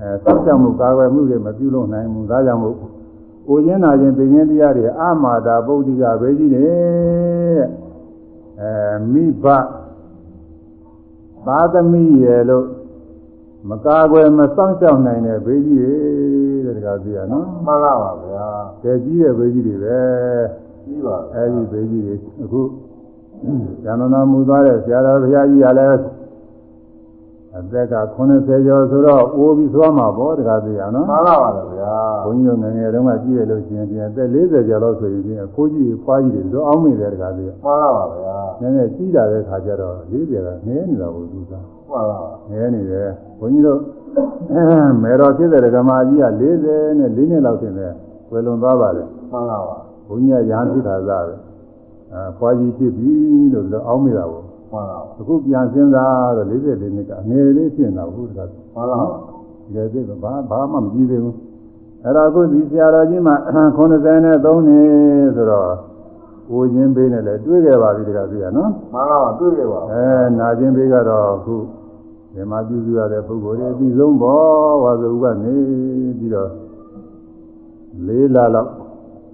A: အဲစောင့်ရှောက်မှုကာကွယ်မှုတွေမပြုလုပ်နိုင်ဘူးဒါကြောင့်မို့ အိုချင်းနာချင်းသိချင်းတရားတွေအာမာတာပုဒ္ဓိကပဲကြီးတယ်အဲမိဘသာသမီရဲ့လို့မကာကွယ်မစောင့်ရှောက်နိုင်တဲ့ဘေးကြီးတွေတဲ့တကားပြရနော်
B: မှန်ပါပါဗျာ
A: တည်ကြီးတဲ့ဘေးကြီးတွေပဲ
B: ပြီးပါ
A: အဲဒီဘေးကြီးတွေအခုဇာနနာမူသွားတဲ့ဆရာတော်ဘုရားကြီးကလည်း အသက်က80ကျော်ဆိုတော့အိုးပြီးသွားမှာပေါ့တကားပြရနော်
B: မှန်ပါပါဗျာ
A: ဘုန်းကြီးတို့ငယ်ငယ်တုန်းကကြည့်ရလို့ရှိရင်ပြန်အသက်40ကျော်လောက်ဆိုရင်အဖိုးကြီးဖွားကြီးတွေတော့အောင်းမိတယ်တကားပြရ
B: မှန်ပါပါဗျာ
A: နည်းနည်းကြီးလာတဲ့ခါကျတော့40ကငယ်နေတာကိုသူစား
B: မှန်ပါ
A: ငဲနေတယ်ဘုန်းကြီးတို့မေတော်ဖြစ်တဲ့ဓမ္မကြီးက40နဲ့4နှစ်လောက်ဖြစ်နေဝယ်လွန်သွားပါတယ်
B: မှန်ပါပါ
A: ဘုန်းကြီးကရဟန်းဖြစ်တာစားပဲအဲဖွာကြီးဖြစ်ပြီလို့လည်းအောင်းမိတာပေါ့
B: မှန်ပါ
A: အခုပြန်စဉ်းစားတော့44နှစ်ကအငယ်လေးဖြစ်နေတာဟုတ်တကား
B: မှန်ပါ
A: ဒီကသိဘာဘာမှမကြည့်သေးဘူးအဲ့တော့အခုဒီဆရာတော်ကြီးမှ93နှစ်ဆိုတော့ကိုချင်းပေးနေလဲတွေးခဲ့ပါပြီတကားပြရနော်
B: မှန်ပါပါတွေ့ခဲ့ပါ
A: အဲနာခြင်းပေးကတော့အခုဒီမှာပြုစုရတဲ့ပုဂ္ဂိုလ်တွေအပြီးဆုံးဘောဝါစုကနေပြီးတော့လေးလလောက်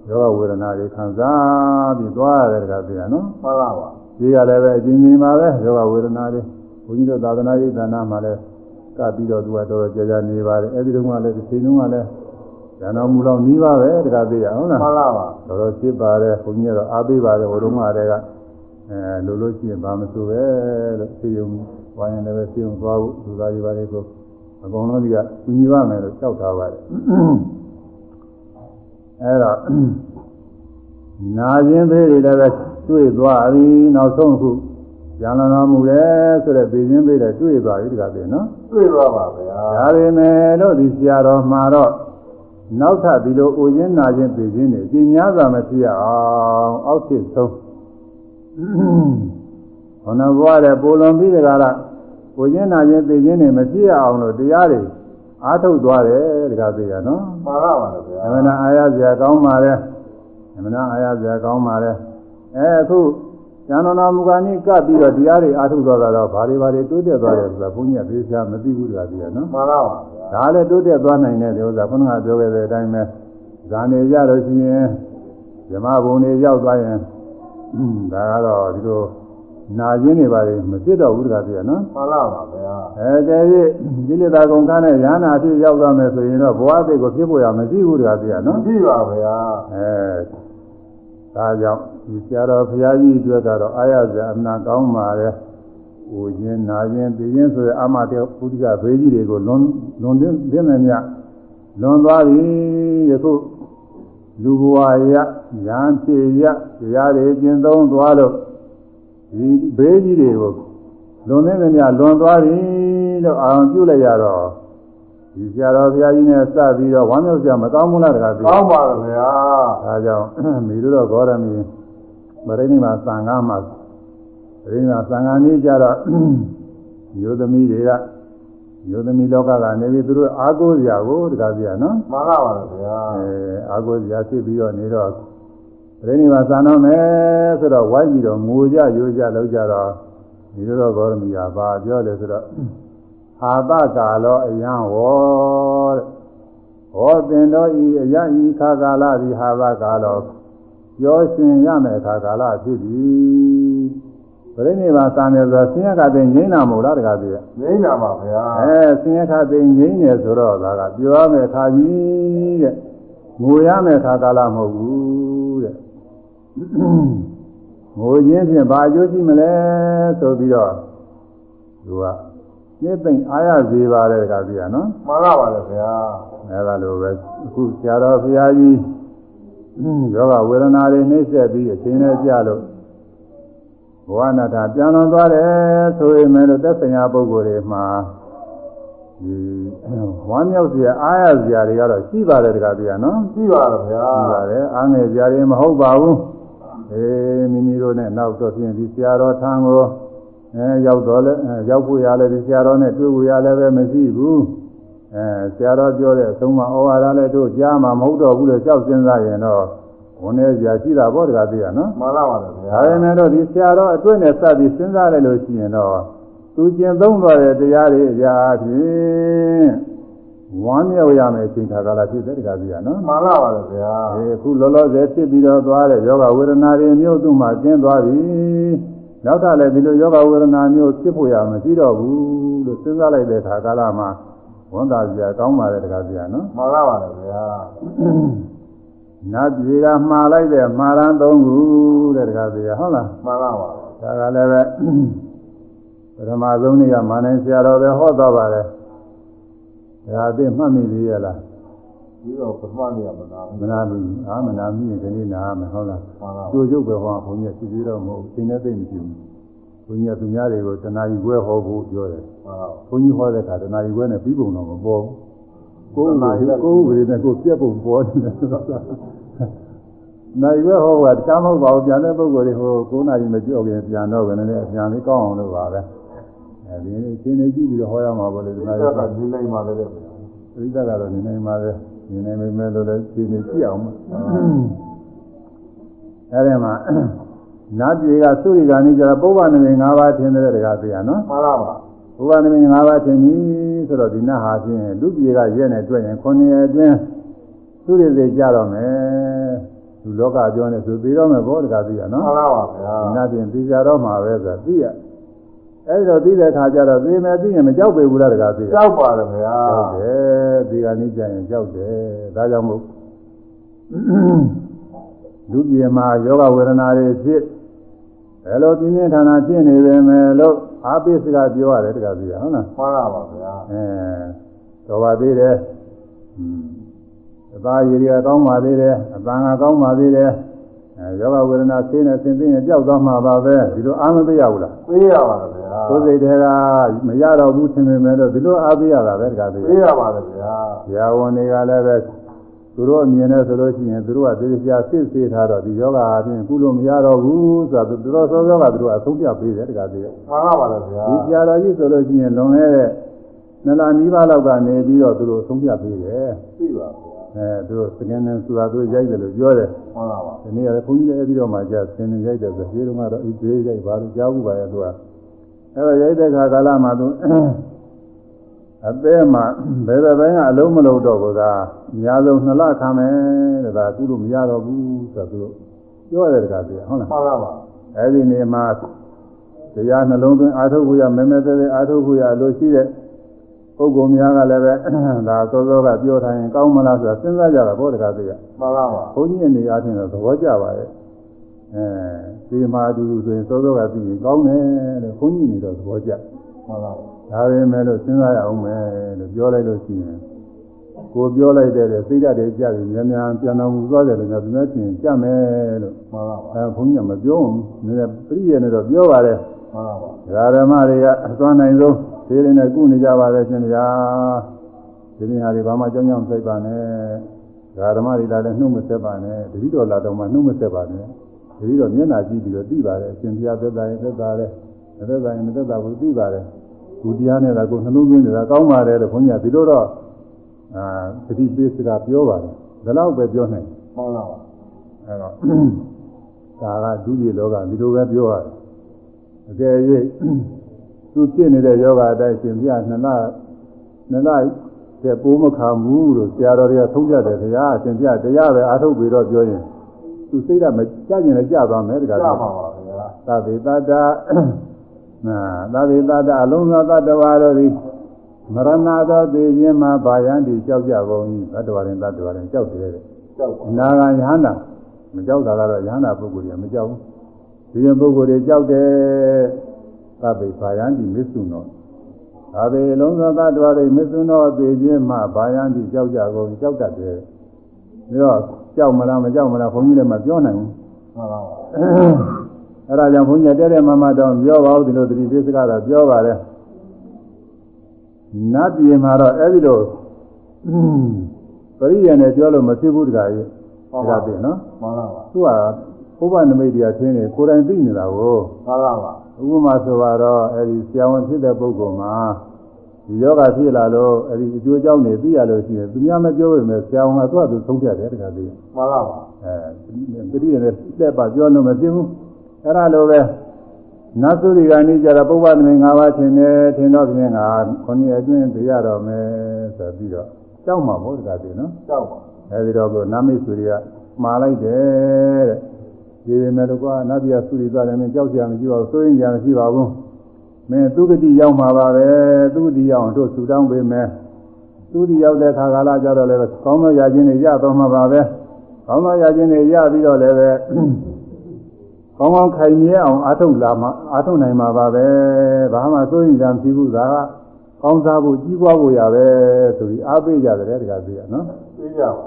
A: ယောဂဝေဒနာတွေခံစားပြီးသွားရတယ်တကားပြရနော်
B: မှန်ပါပါ
A: ဒီကလည်းပဲအချင်းချင်းပါပဲယောဂဝေဒနာတွေဘုန်းကြီးတို့သာသနာ့ရေးဌာနမှာလည်းကပ်ပြီးတော့သူကတော်တော်ကြာကြာနေပါတယ်အဲဒီတုန်းကလည်းဒီချိန်တုန်းကလည်းဇာနာမူလောက်နီးပါပဲတကားပြရဟုတ်လား
B: မှန်ပါပါ
A: တော်တော်ဖြစ်ပါတယ်ဘုန်းကြီးကတော့အားပေးပါတယ်ဟိုတုန်းကတည်းကအဲလိုလို့ရှိရင်ဘာမဆိုပဲလို့သိယုံဝိုင်းရင်လည်းပဲသိယုံသွားဖို့လူသားတွေပါလေကိုအကုန်လုံးဒီကကူညီပါမယ်လို့ကြောက်ထားပါတယ်အဲတော့နာခြင်းသေးတွေလည်းပဲ တွေ့သွားပြီနောက်ဆုံးခုဉာဏ်တော်မူတယ်ဆိုတဲ့ဘေခြင်းသေးလည်းတွေ့သွားပြီဒီကပြေနော်
B: တွေ့သွားပါဗျာ
A: ဒါပေမဲ့လို့ဒီဆရာတော်မှာတော့နောက်ထပ်ဒီလိုအိုခြင်းနာခြင်းသိခြင်းတွေအကျဉ်းများစွာမဖြစ်ရအောင်အောက်ဖြစ်ဆုံးခန္ဓာဘဝတဲ့ပိုလွန်ပြီးတကားလားကိုချင်းနာချင်းသိချင်းတွေမဖြစ်အောင်လို့တရားတွေအားထုတ်သွားတယ်တခါသိရနော်
B: မှန်ပါပါဗျာ
A: အမှန်တရားအားရစရာကောင်းပါလေအမှန်တရားအားရစရာကောင်းပါလေ အဲအခုဉာဏ်တော်မူကာနိကပ်ပြီးတော့တရားတွေအားထုတ်သွားတာတော့ဘာတွေဘာတွေတိုးတက်သွားတယ်ဆိုတာဘုန်းကြီးကသိချာမသိဘူးတခါသိရနော်
B: မှန်ပါပါဗျာ
A: ဒါလည်းတိုးတက်သွားနိုင်တဲ့ဒီဥစ္စာခုနကပြောခဲ့တဲ့အတိုင်းပဲဇာနေရလို့ရှိရင်ဇမဘုံတွေရောက်သွားရင်ဒါကတော့ဒီလိုနာခြင်းတွေပါလေမဖြစ်တော့ဘူးတခါပြရနော်
B: မှန်ပါပါဗျာ
A: အဲတကယ်ကြီးဒီလေသာကုန်ကားနဲ့ရဟနာအဖြစ်ရောက်သွားမယ်ဆိုရင်တော့ဘဝအသိကိုဖြစ်ဖို့ရမရှိဘူးတခါပြရနော်
B: ကြည့်ပါဗျာ
A: အဲဒါကြောင့် ဒီဆရာတော်ဘုရားကြီးအတွက်ကတော့အာရဇာအမှန်ကောင်းပါရဲ့ဟိုခြင်းနာခြင်းသိခြင်းဆိုတဲ့အာမတေပုဒိကဘေးကြီးတွေကိုလွန်လွန်သိသိမယ်မြလွန်သွားပြီယခုလူဘဝရရန်ပြေရတရားတွေကျင့်သုံးသွားလို့ဒီဘေးကြီးတွေကိုလွန်သိမယ်မြလွန်သွားပြီလို့အာရုံပြုလိုက်ရတော့ဒီဆရာတော်ဘုရားကြီးနဲ့စပြီးတော့ဝမ်းမြောက်စရာမကောင်းဘူးလားတခါပြော
B: ကောင်းပါလားဗျာ
A: ဒါကြောင့်မိတို့တော့ဂေါရမီ မရိနိမှာသံဃာမှာမရိနိမှာသံဃာနည်းကြတော့ယောသမီးတွေကယောသမီးလောကကနေပြီးသူတို့အာကိုးစရာကိုတခါပြရနော်
B: မှန်ပါပါဗျာ
A: အဲအာကိုးစရာဖြစ်ပြီးတော့နေတော့မရိနိမှာသံတော့မယ်ဆိုတော့ဝိုင်းပြီးတော့ငိုကြရိုးကြလောက်ကြတော့မိတို့တော့ဂေါရမီကဘာပြောလဲဆိုတော့အာတကာလောအယံဝေါတဲ့ဟောသင်တော်ဤအယဤခါကာလဒီဟာဘကာလော ပြောရှင်ရမယ်ခါကာလဖြစ်ပြီပြိဋိဘာသံတယ်ဆိုဆင်းရဲခါသိငိမ့်တာမဟုတ်လားတကားပြည့်
B: နေနာပါဗျာ
A: အဲဆင်းရဲခါသိငိမ့်တယ်ဆိုတော့ဒါကပြောရမယ်ခါကြီးတဲ့ငိုရမယ်ခါကာလမဟုတ်ဘူးတဲ့ငိုခြင်းဖြင့်ဘာအကျိုးရှိမလဲဆိုပြီးတော့သူကသိသိမ့်အားရစေပါတယ်တကားပြည့်နော်
B: မှန်ပါပါဗျာ
A: အဲဒါလိုပဲအခုဆရာတော်ဘုရားကြီး ယောဂဝေဒနာတွေနှိမ့်ဆက်ပြီးအချိန်နဲ့ကြလို့ဘဝနာတာပြန်လွန်သွားတယ်ဆိုရင်လည်းသက်ဆိုင်ရာပုဂ္ဂိုလ်တွေမှာဒီဝမ်းမြောက်စရာအားရစရာတွေကတော့ရှိပါတယ်တကားပြရနော်
B: ကြည့်ပါလားဗျာ
A: ရှိပါတယ်အားငယ်စရာတွေမဟုတ်ပါဘူးအေးမိမိတို့နဲ့နောက်တော့ပြင်ဒီဆရာတော်ထံကိုအဲရောက်တော့လဲရောက်ဖို့ရလဲဒီဆရာတော်နဲ့တွေ့ဖို့ရလဲပဲမရှိဘူး အဲဆရာတော်ပြောတဲ့အဆုံးမဩဝါဒလည်းတို့ကြားမှာမဟုတ်တော့ဘူးလို့ကြောက်စဉ်းစားရင်တော့ဝန်နေကြာရှိတာပေါ့တကားသိရနော်
B: မှန်ပါပါဗျာ
A: ဒါပေမဲ့တော့ဒီဆရာတော်အတွက်နဲ့စပြီးစဉ်းစားလိုက်လို့ရှိရင်တော့သူကျင့်သုံးတော်တဲ့တရားတွေအရာအဖြစ်ဝမ်းမြောက်ရမယ်အချိန်ခါကာလဖြစ်တဲ့တကားသိရနော်
B: မှန်ပါပါဗျာ
A: အဲအခုလောလောဆယ်ဖြစ်ပြီးတော့သွားတဲ့ယောဂဝေဒနာတွေမျိုးသူ့မှာကျင်းသွားပြီနောက်ထပ်လည်းဒီလိုယောဂဝေဒနာမျိုးဖြစ်ဖို့ရမရှိတော့ဘူးလို့စဉ်းစားလိုက်တဲ့ခါကာလမှာ ဝန်တာစရာကောင်းပါတယ်တကားစရာနော်
B: မှန်ပါပါဗျာ
A: နတ်ပြည်ကမှားလိုက်တဲ့မှားရန်သုံးခုတဲ့တကားစရာဟုတ်လား
B: မှန်ပါပါ
A: ဒါကလည်းပဲပထမဆုံးနေ့ကမာနေဆရာတော်ပဲဟောသွားပါတယ်ဒါအသိမှတ်မိသေးရလား
B: ဒီတော့ပထမနေ့ကမနာဘူး
A: မနာဘူးအာမနာမိရင်ဒီနေ့နာမယ်ဟုတ်လား
B: မှန်ပါ
A: ကျိုးကျုပ်ပဲဟောဘုန်းကြီးစီစီတော့မဟုတ်သင်နဲ့သိမ့်မရှိဘူးဘုန်းကြီးကသူများတွေကိုတဏှာကြီးခွဲဟောဖို့ပြောတယ်
B: မှန်ပါ
A: ဘုန်းကြီးဟောတဲ့အခါတဏှာကြီးခွဲနဲ့ပြီးပုံတော့မပေါ်ဘူးကိုယ်ကကိုယ်ဝေနဲ့ကိုယ်ပြက်ပုံပေါ်နေတယ်နိုင်ခွဲဟောကတခြားမဟုတ်ပါဘူးပြန်တဲ့ပုဂ္ဂိုလ်တွေဟို9နာရီမကြောက်ခင်ပြန်တော့ကနေလည်းပြန်လေးကောင်းအောင်လုပ်ပါပဲအဲဒီအချိန်လေးကြည့်ပြီးတော့ဟောရမှာပေါ့လေဒီ
B: ဒီ
A: နာ
B: က
A: ရီ
B: ကဒီနိုင်ပါလေဗျာ
A: ပရိသတ်ကတော့နေနေမှာပဲနေနေမိမဲ့လို့လည်းဒီနေကြည့်အောင်ပါအဲဒီမှာနတ်ပြည်ကသုရိကာနိကျတော့ပုဗ္ဗနမိတ်၅ပါးထင်တဲ့တကားသိရနော်
B: မှန်ပါပါ
A: ပုဗ္ဗနမိတ်၅ပါးထင်ပြီဆိုတော့ဒီနတ်ဟာဖြင့်လူပြည်ကရဲနဲ့တွေ့ရင်9ရက်အတွင်းသုရိစေကြတော့မယ်လူလောကပြောနေဆိုပြီးတော့မယ်ဘောတကားသိရနော်
B: မှန်ပါပါဗျာ
A: ဒီနတ်ပြင်သိကြတော့မှာပဲဆိုတာသိရအဲဒီတော့သိတဲ့ခါကျတော့သိမယ်သိရင်မကြောက်ပေဘူးလားတကားသိရ
B: ကြောက်ပါလေဗျာ
A: ကြောက်တယ်ဒီကနေ့ကျရင်ကြောက်တယ်ဒါကြောင့်မို့လူပြေမှာယောဂဝေဒနာတွေဖြစ်ဘယ်လိုပြင်းပြင်းထန်ထန်ဖြစ်နေပေမဲ့လို့ အာပိစကပြောရတယ်တကယ်ကြီးဟုတ်လား
B: မှန်ပါပါဗျာ
A: အဲတော်ပါသေးတယ်อืมအသားရည်ရကောင်းပါသေးတယ်အပန်းကကောင်းပါသေးတယ်အဲယောဂဝေဒနာသိနေသင်သိရင်ကြောက်သွားမှာပါပဲဒီလိုအာမသိရဘူးလား
B: ပေးရပါလေဗျာ
A: ကိုယ်စိတ်တွေကမရတော့ဘူးထင်ပေမဲ့လို့ဒီလိုအားပေးရတာပဲတကယ်ကြီး
B: ပေးရပါလေဗျာ
A: ဆရာဝန်တွေကလည်းပဲ သူတို့အမြင်နဲ့ဆိုလို့ရှိရင်သူတို့ကသေချာစစ်ဆေးထားတော့ဒီယောဂအပြင်ကုလို့မရတော့ဘူးဆိုတော့သူတို့စောစောကသူတို့အဆုံးပြပေးတယ်တခါတည်း
B: မှန်ပါပါလားဗျာ
A: ဒီကြာတော်ကြီးဆိုလို့ရှိရင်လွန်ခဲ့တဲ့နှစ်လနီးပါးလောက်ကနေပြီးတော့သူတို့အဆုံးပြပေးတယ်
B: သိပါဗျာ
A: အဲသူတို့စကန်နဲ့ဆိုတာသူရိုက်တယ်လို့ပြောတယ်
B: မှန်ပါပါ
A: ဒီနေ့ကဘုန်းကြီးလည်းအဲ့ဒီတော့မှကြာစကန်နဲ့ရိုက်တယ်ဆိုဒီတော့ကတော့ဒီသေးရိုက်ပါလို့ကြားဘူးပါရဲ့သူကအဲ့တော့ရိုက်တဲ့ခါကာလမှာသူ အသေးမှဘယ်ဘက်ပိုင်းကအလုံးမလုံးတော့ဘူးသာအများဆုံးနှစ်လခံမယ်တဲ့ဒါကုလို့မရတော့ဘူးဆိုတော့သူတို့ပြောတယ်တကားပြဟုတ်လား
B: မှန်ပါပါ
A: အဲ့ဒီနေမှာတရားနှလုံးသွင်းအာထုပ်ခုရမဲမဲသေးသေးအာထုပ်ခုရလို့ရှိတဲ့ပုဂ္ဂိုလ်များကလည်းပဲဒါစောစောကပြောထားရင်ကောင်းမလားဆိုတာစဉ်းစားကြတာဘောတကားပြ
B: မှန်ပါပါ
A: ဘုန်းကြီးအနေအားဖြင့်တော့သဘောကျပါရဲ့အဲဒီမှာအတူတူဆိုရင်စောစောကသိရင်ကောင်းတယ်လို့ဘုန်းကြီးအနေတော့သဘောကျ
B: မှန်ပါပါ
A: ဒါပေမဲ့လို့စဉ်းစားရအောင်မယ်လို့ပြောလိုက်လို့ရှိရင်ကိုပြောလိုက်တဲ့စိတ်ဓာတ်တွေကြပြီများများပြန်တော်မူသွားတယ်လို့များသူများချင်းကြမယ်လို့
B: မှန်ပါပါ
A: အဲဘုန်းကြီးကမပြောဘူးနည်းနည်းပြည့်ရနေတော့ပြောပါတယ်
B: မှန်ပါပါ
A: ဓမ္မတွေကအသွမ်းနိုင်ဆုံးဒီရင်းနဲ့ကုနေကြပါလေရှင်ဗျာဒီနေ့ဟာဒီဘာမှကြောင်းကြောင်းစိတ်ပါနဲ့ဓမ္မတွေလာလည်းနှုတ်မဆက်ပါနဲ့တတိတော်လာတော့မှနှုတ်မဆက်ပါနဲ့တတိတော်မျက်နှာကြည့်ပြီးတော့သိပါတယ်အရှင်ဘုရားသက်သာရင်သက်သာတယ်မသက်သာရင်မသက်သာဘူးသိပါတယ် ကိုတရားနဲ့ကကိုနှလုံးသွင်းနေတာကောင်းပါတယ်လို့ဘုန်းကြီးကဒီလိုတော့အာတတိပေးစကားပြောပါတယ်ဒါတော့ပဲပြောနိုင်
B: မှန်ပါပါ
A: အဲတော့ဒါကဒုတိယလောကဒီလိုပဲပြောရတယ်အကယ်၍သူဖြစ်နေတဲ့ယောဂအတိုင်းရှင်ပြနှစ်လနှစ်လတဲ့ပိုးမခံဘူးလို့ဆရာတော်တွေကသုံးကြတယ်ခင်ဗျာရှင်ပြတရားပဲအားထုတ်ပြီးတော့ပြောရင်သူစိတ်ကမကြကျင်လည်းကြသွားမယ်တခါ
B: ကြ
A: တည်း
B: ပါပါဗျာ
A: သဗ္ဗေတတ္တ နာသဗ္ဗေတတ္တအလုံးစုံတတ္တဝါတို့သည်မရဏသောသေခြင်းမှာဗာယံတိကြောက်ကြကုန်၏တတ္တဝါရင်တတ္တဝါရင်ကြောက်တယ်တဲ့
B: ကြောက်ပါ
A: နာဂယဟန္တာမကြောက်တာကတော့ယဟန္တာပုဂ္ဂိုလ်တွေကမကြောက်ဘူးဒီရင်ပုဂ္ဂိုလ်တွေကြောက်တယ်သဗ္ဗေဘာယံတိမစ္ဆုနောသာဝေလုံးစုံသတ္တဝါတွေမစ္ဆုနောသေခြင်းမှဘာယံတိကြောက်ကြကုန်ကြောက်တတ်တယ်ပြီးတော့ကြောက်မလားမကြောက်မလားဘုန်းကြီးလည်းမပြောနိုင်ဘူး
B: မှန်ပါပါ
A: အဲဒါကြောင့်ဘုန်းကြီးတဲ့တဲ့မမတောင်းပြောပါဦးဒီလိုသတိပေးစကားတော့ပြောပါတယ်နတ်ပြည်မှာတော့အဲဒီလိုပရိယနဲ့ပြောလို့မဖြစ်ဘူးတခါကြီး
B: မှန်
A: ဒါ
B: ပါ
A: က
B: ပါ
A: ပြင်နော်
B: မှန်ပါပါ
A: သူကဥပနမိတ်တရားချင်းနေကိုယ်တိုင်သိနေတာကို
B: မှန်ပါပါ
A: ဥပမာဆိုတော့အဲဒီဆရာဝန်ဖြစ်တဲ့ပုဂ္ဂိုလ်မှာဒီယောဂဖြစ်လာလို့အဲဒီအကျိုးအကြောင်းတွေသိရလို့ရှိရင်သူများမပြောပေမဲ့ဆရာဝန်ကသူ့အတူဆုံးဖြတ်တယ်တခါတည်း
B: မှန်ပါပါ
A: အဲပရိယေနဲ့လက်ပါပြောလို့မဖြစ်ဘူး အဲ့ဒါလိုပဲနတ်သုရိကနေကြတော့ပုဗ္ဗသမင်၅ပါးထင်တယ်ထင်တော့ဖြင့်ငါခொနည်းအတွင်းသိရတော့မယ်ဆိုပြီးတော့ကြောက်မှာဘုရားတည်းနော်
B: ကြောက်ပါ
A: အဲဒီတော့ကိုနာမိတ်ဆွေတွေကမှားလိုက်တယ်တဲ့ဒီပေမဲ့တော့ကွာနတ်ပြည်သုရိသွားတယ်မင်းကြောက်ကြမရှိပါဘူးစိုးရင်ကြမရှိပါဘူးမင်းသူဂတိရောက်မှာပါပဲသူဂတိရောက်အောင်တို့ဆူတောင်းပေးမယ်သူဂတိရောက်တဲ့ခါကာလကြတော့လည်းကောင်းသောရာခြင်းတွေရတော့မှာပါပဲကောင်းသောရာခြင်းတွေရပြီးတော့လည်းပဲ ကောင်းကောင်းခိုင်မြဲအောင်အားထုတ်လာမှာအားထုတ်နိုင်မှာပါပဲဘာမှစိုးရင်ကြမရှိဘူးဒါကကောင်းစားဖို့ကြီးပွားဖို့ရပဲဆိုပြီးအားပေးကြတယ်တခါသေးရနော်
B: သိကြပါ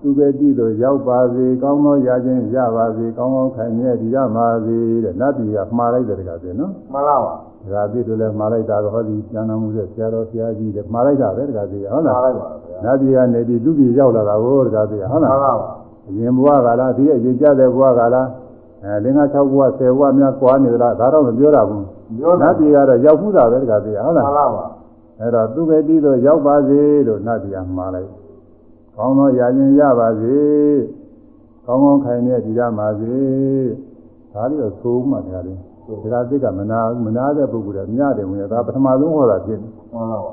A: သူကတိသို့ရောက်ပါစေကောင်းသောရာခြင်းရပါစေကောင်းကောင်းခိုင်မြဲဒီရပါစေတဲ့နတ်ပြည်ကမှားလိုက်တယ်တခါသေးနော်
B: မှန်ပါပါ
A: ဒါပြည်တို့လည်းမှားလိုက်တာတော့ဟောဒီကျမ်းတော်မူတဲ့ဆရာတော်ဘုရားကြီးတဲ့မှားလိုက်တာပဲတခါသေးဟုတ်
B: မှ
A: လား
B: န်လိုက်ပါဗျာ
A: နတ်ပြည်ကနေဒီလူပြည်ရောက်လာတာကိုတခါသေးဟုတ်
B: မှ
A: လား
B: န်ပါပါ
A: အရင်ဘဝကလားဒီအရင်ကြတဲ့ဘဝကလား အဲလင်္ကာ6ဘဝ10ဘဝများကွာနေသလားဒါတော့မပြောတာဘူး
B: ပြော
A: နတ်ပြည်ကတော့ရောက်မှုတာပဲတခါသေးဟုတ်
B: မှ
A: လား
B: န်ပါပါ
A: အဲ့တော့သူကတိသို့ရောက်ပါစေလို့နတ်ပြည်ကမှားလိုက်ကောင်းသောရာခြင်းရပါစေကောင်းကောင်းခိုင်တဲ့ဒီရပါစေဒါလေးတော့သိုးမှတရားလေးဒါကသိကမနာမနာတဲ့ပုဂ္ဂိုလ်ကမြတယ်ဝင်ဒါပထမဆုံးဟောတာဖြစ်တယ်
B: မှန်ပါပါ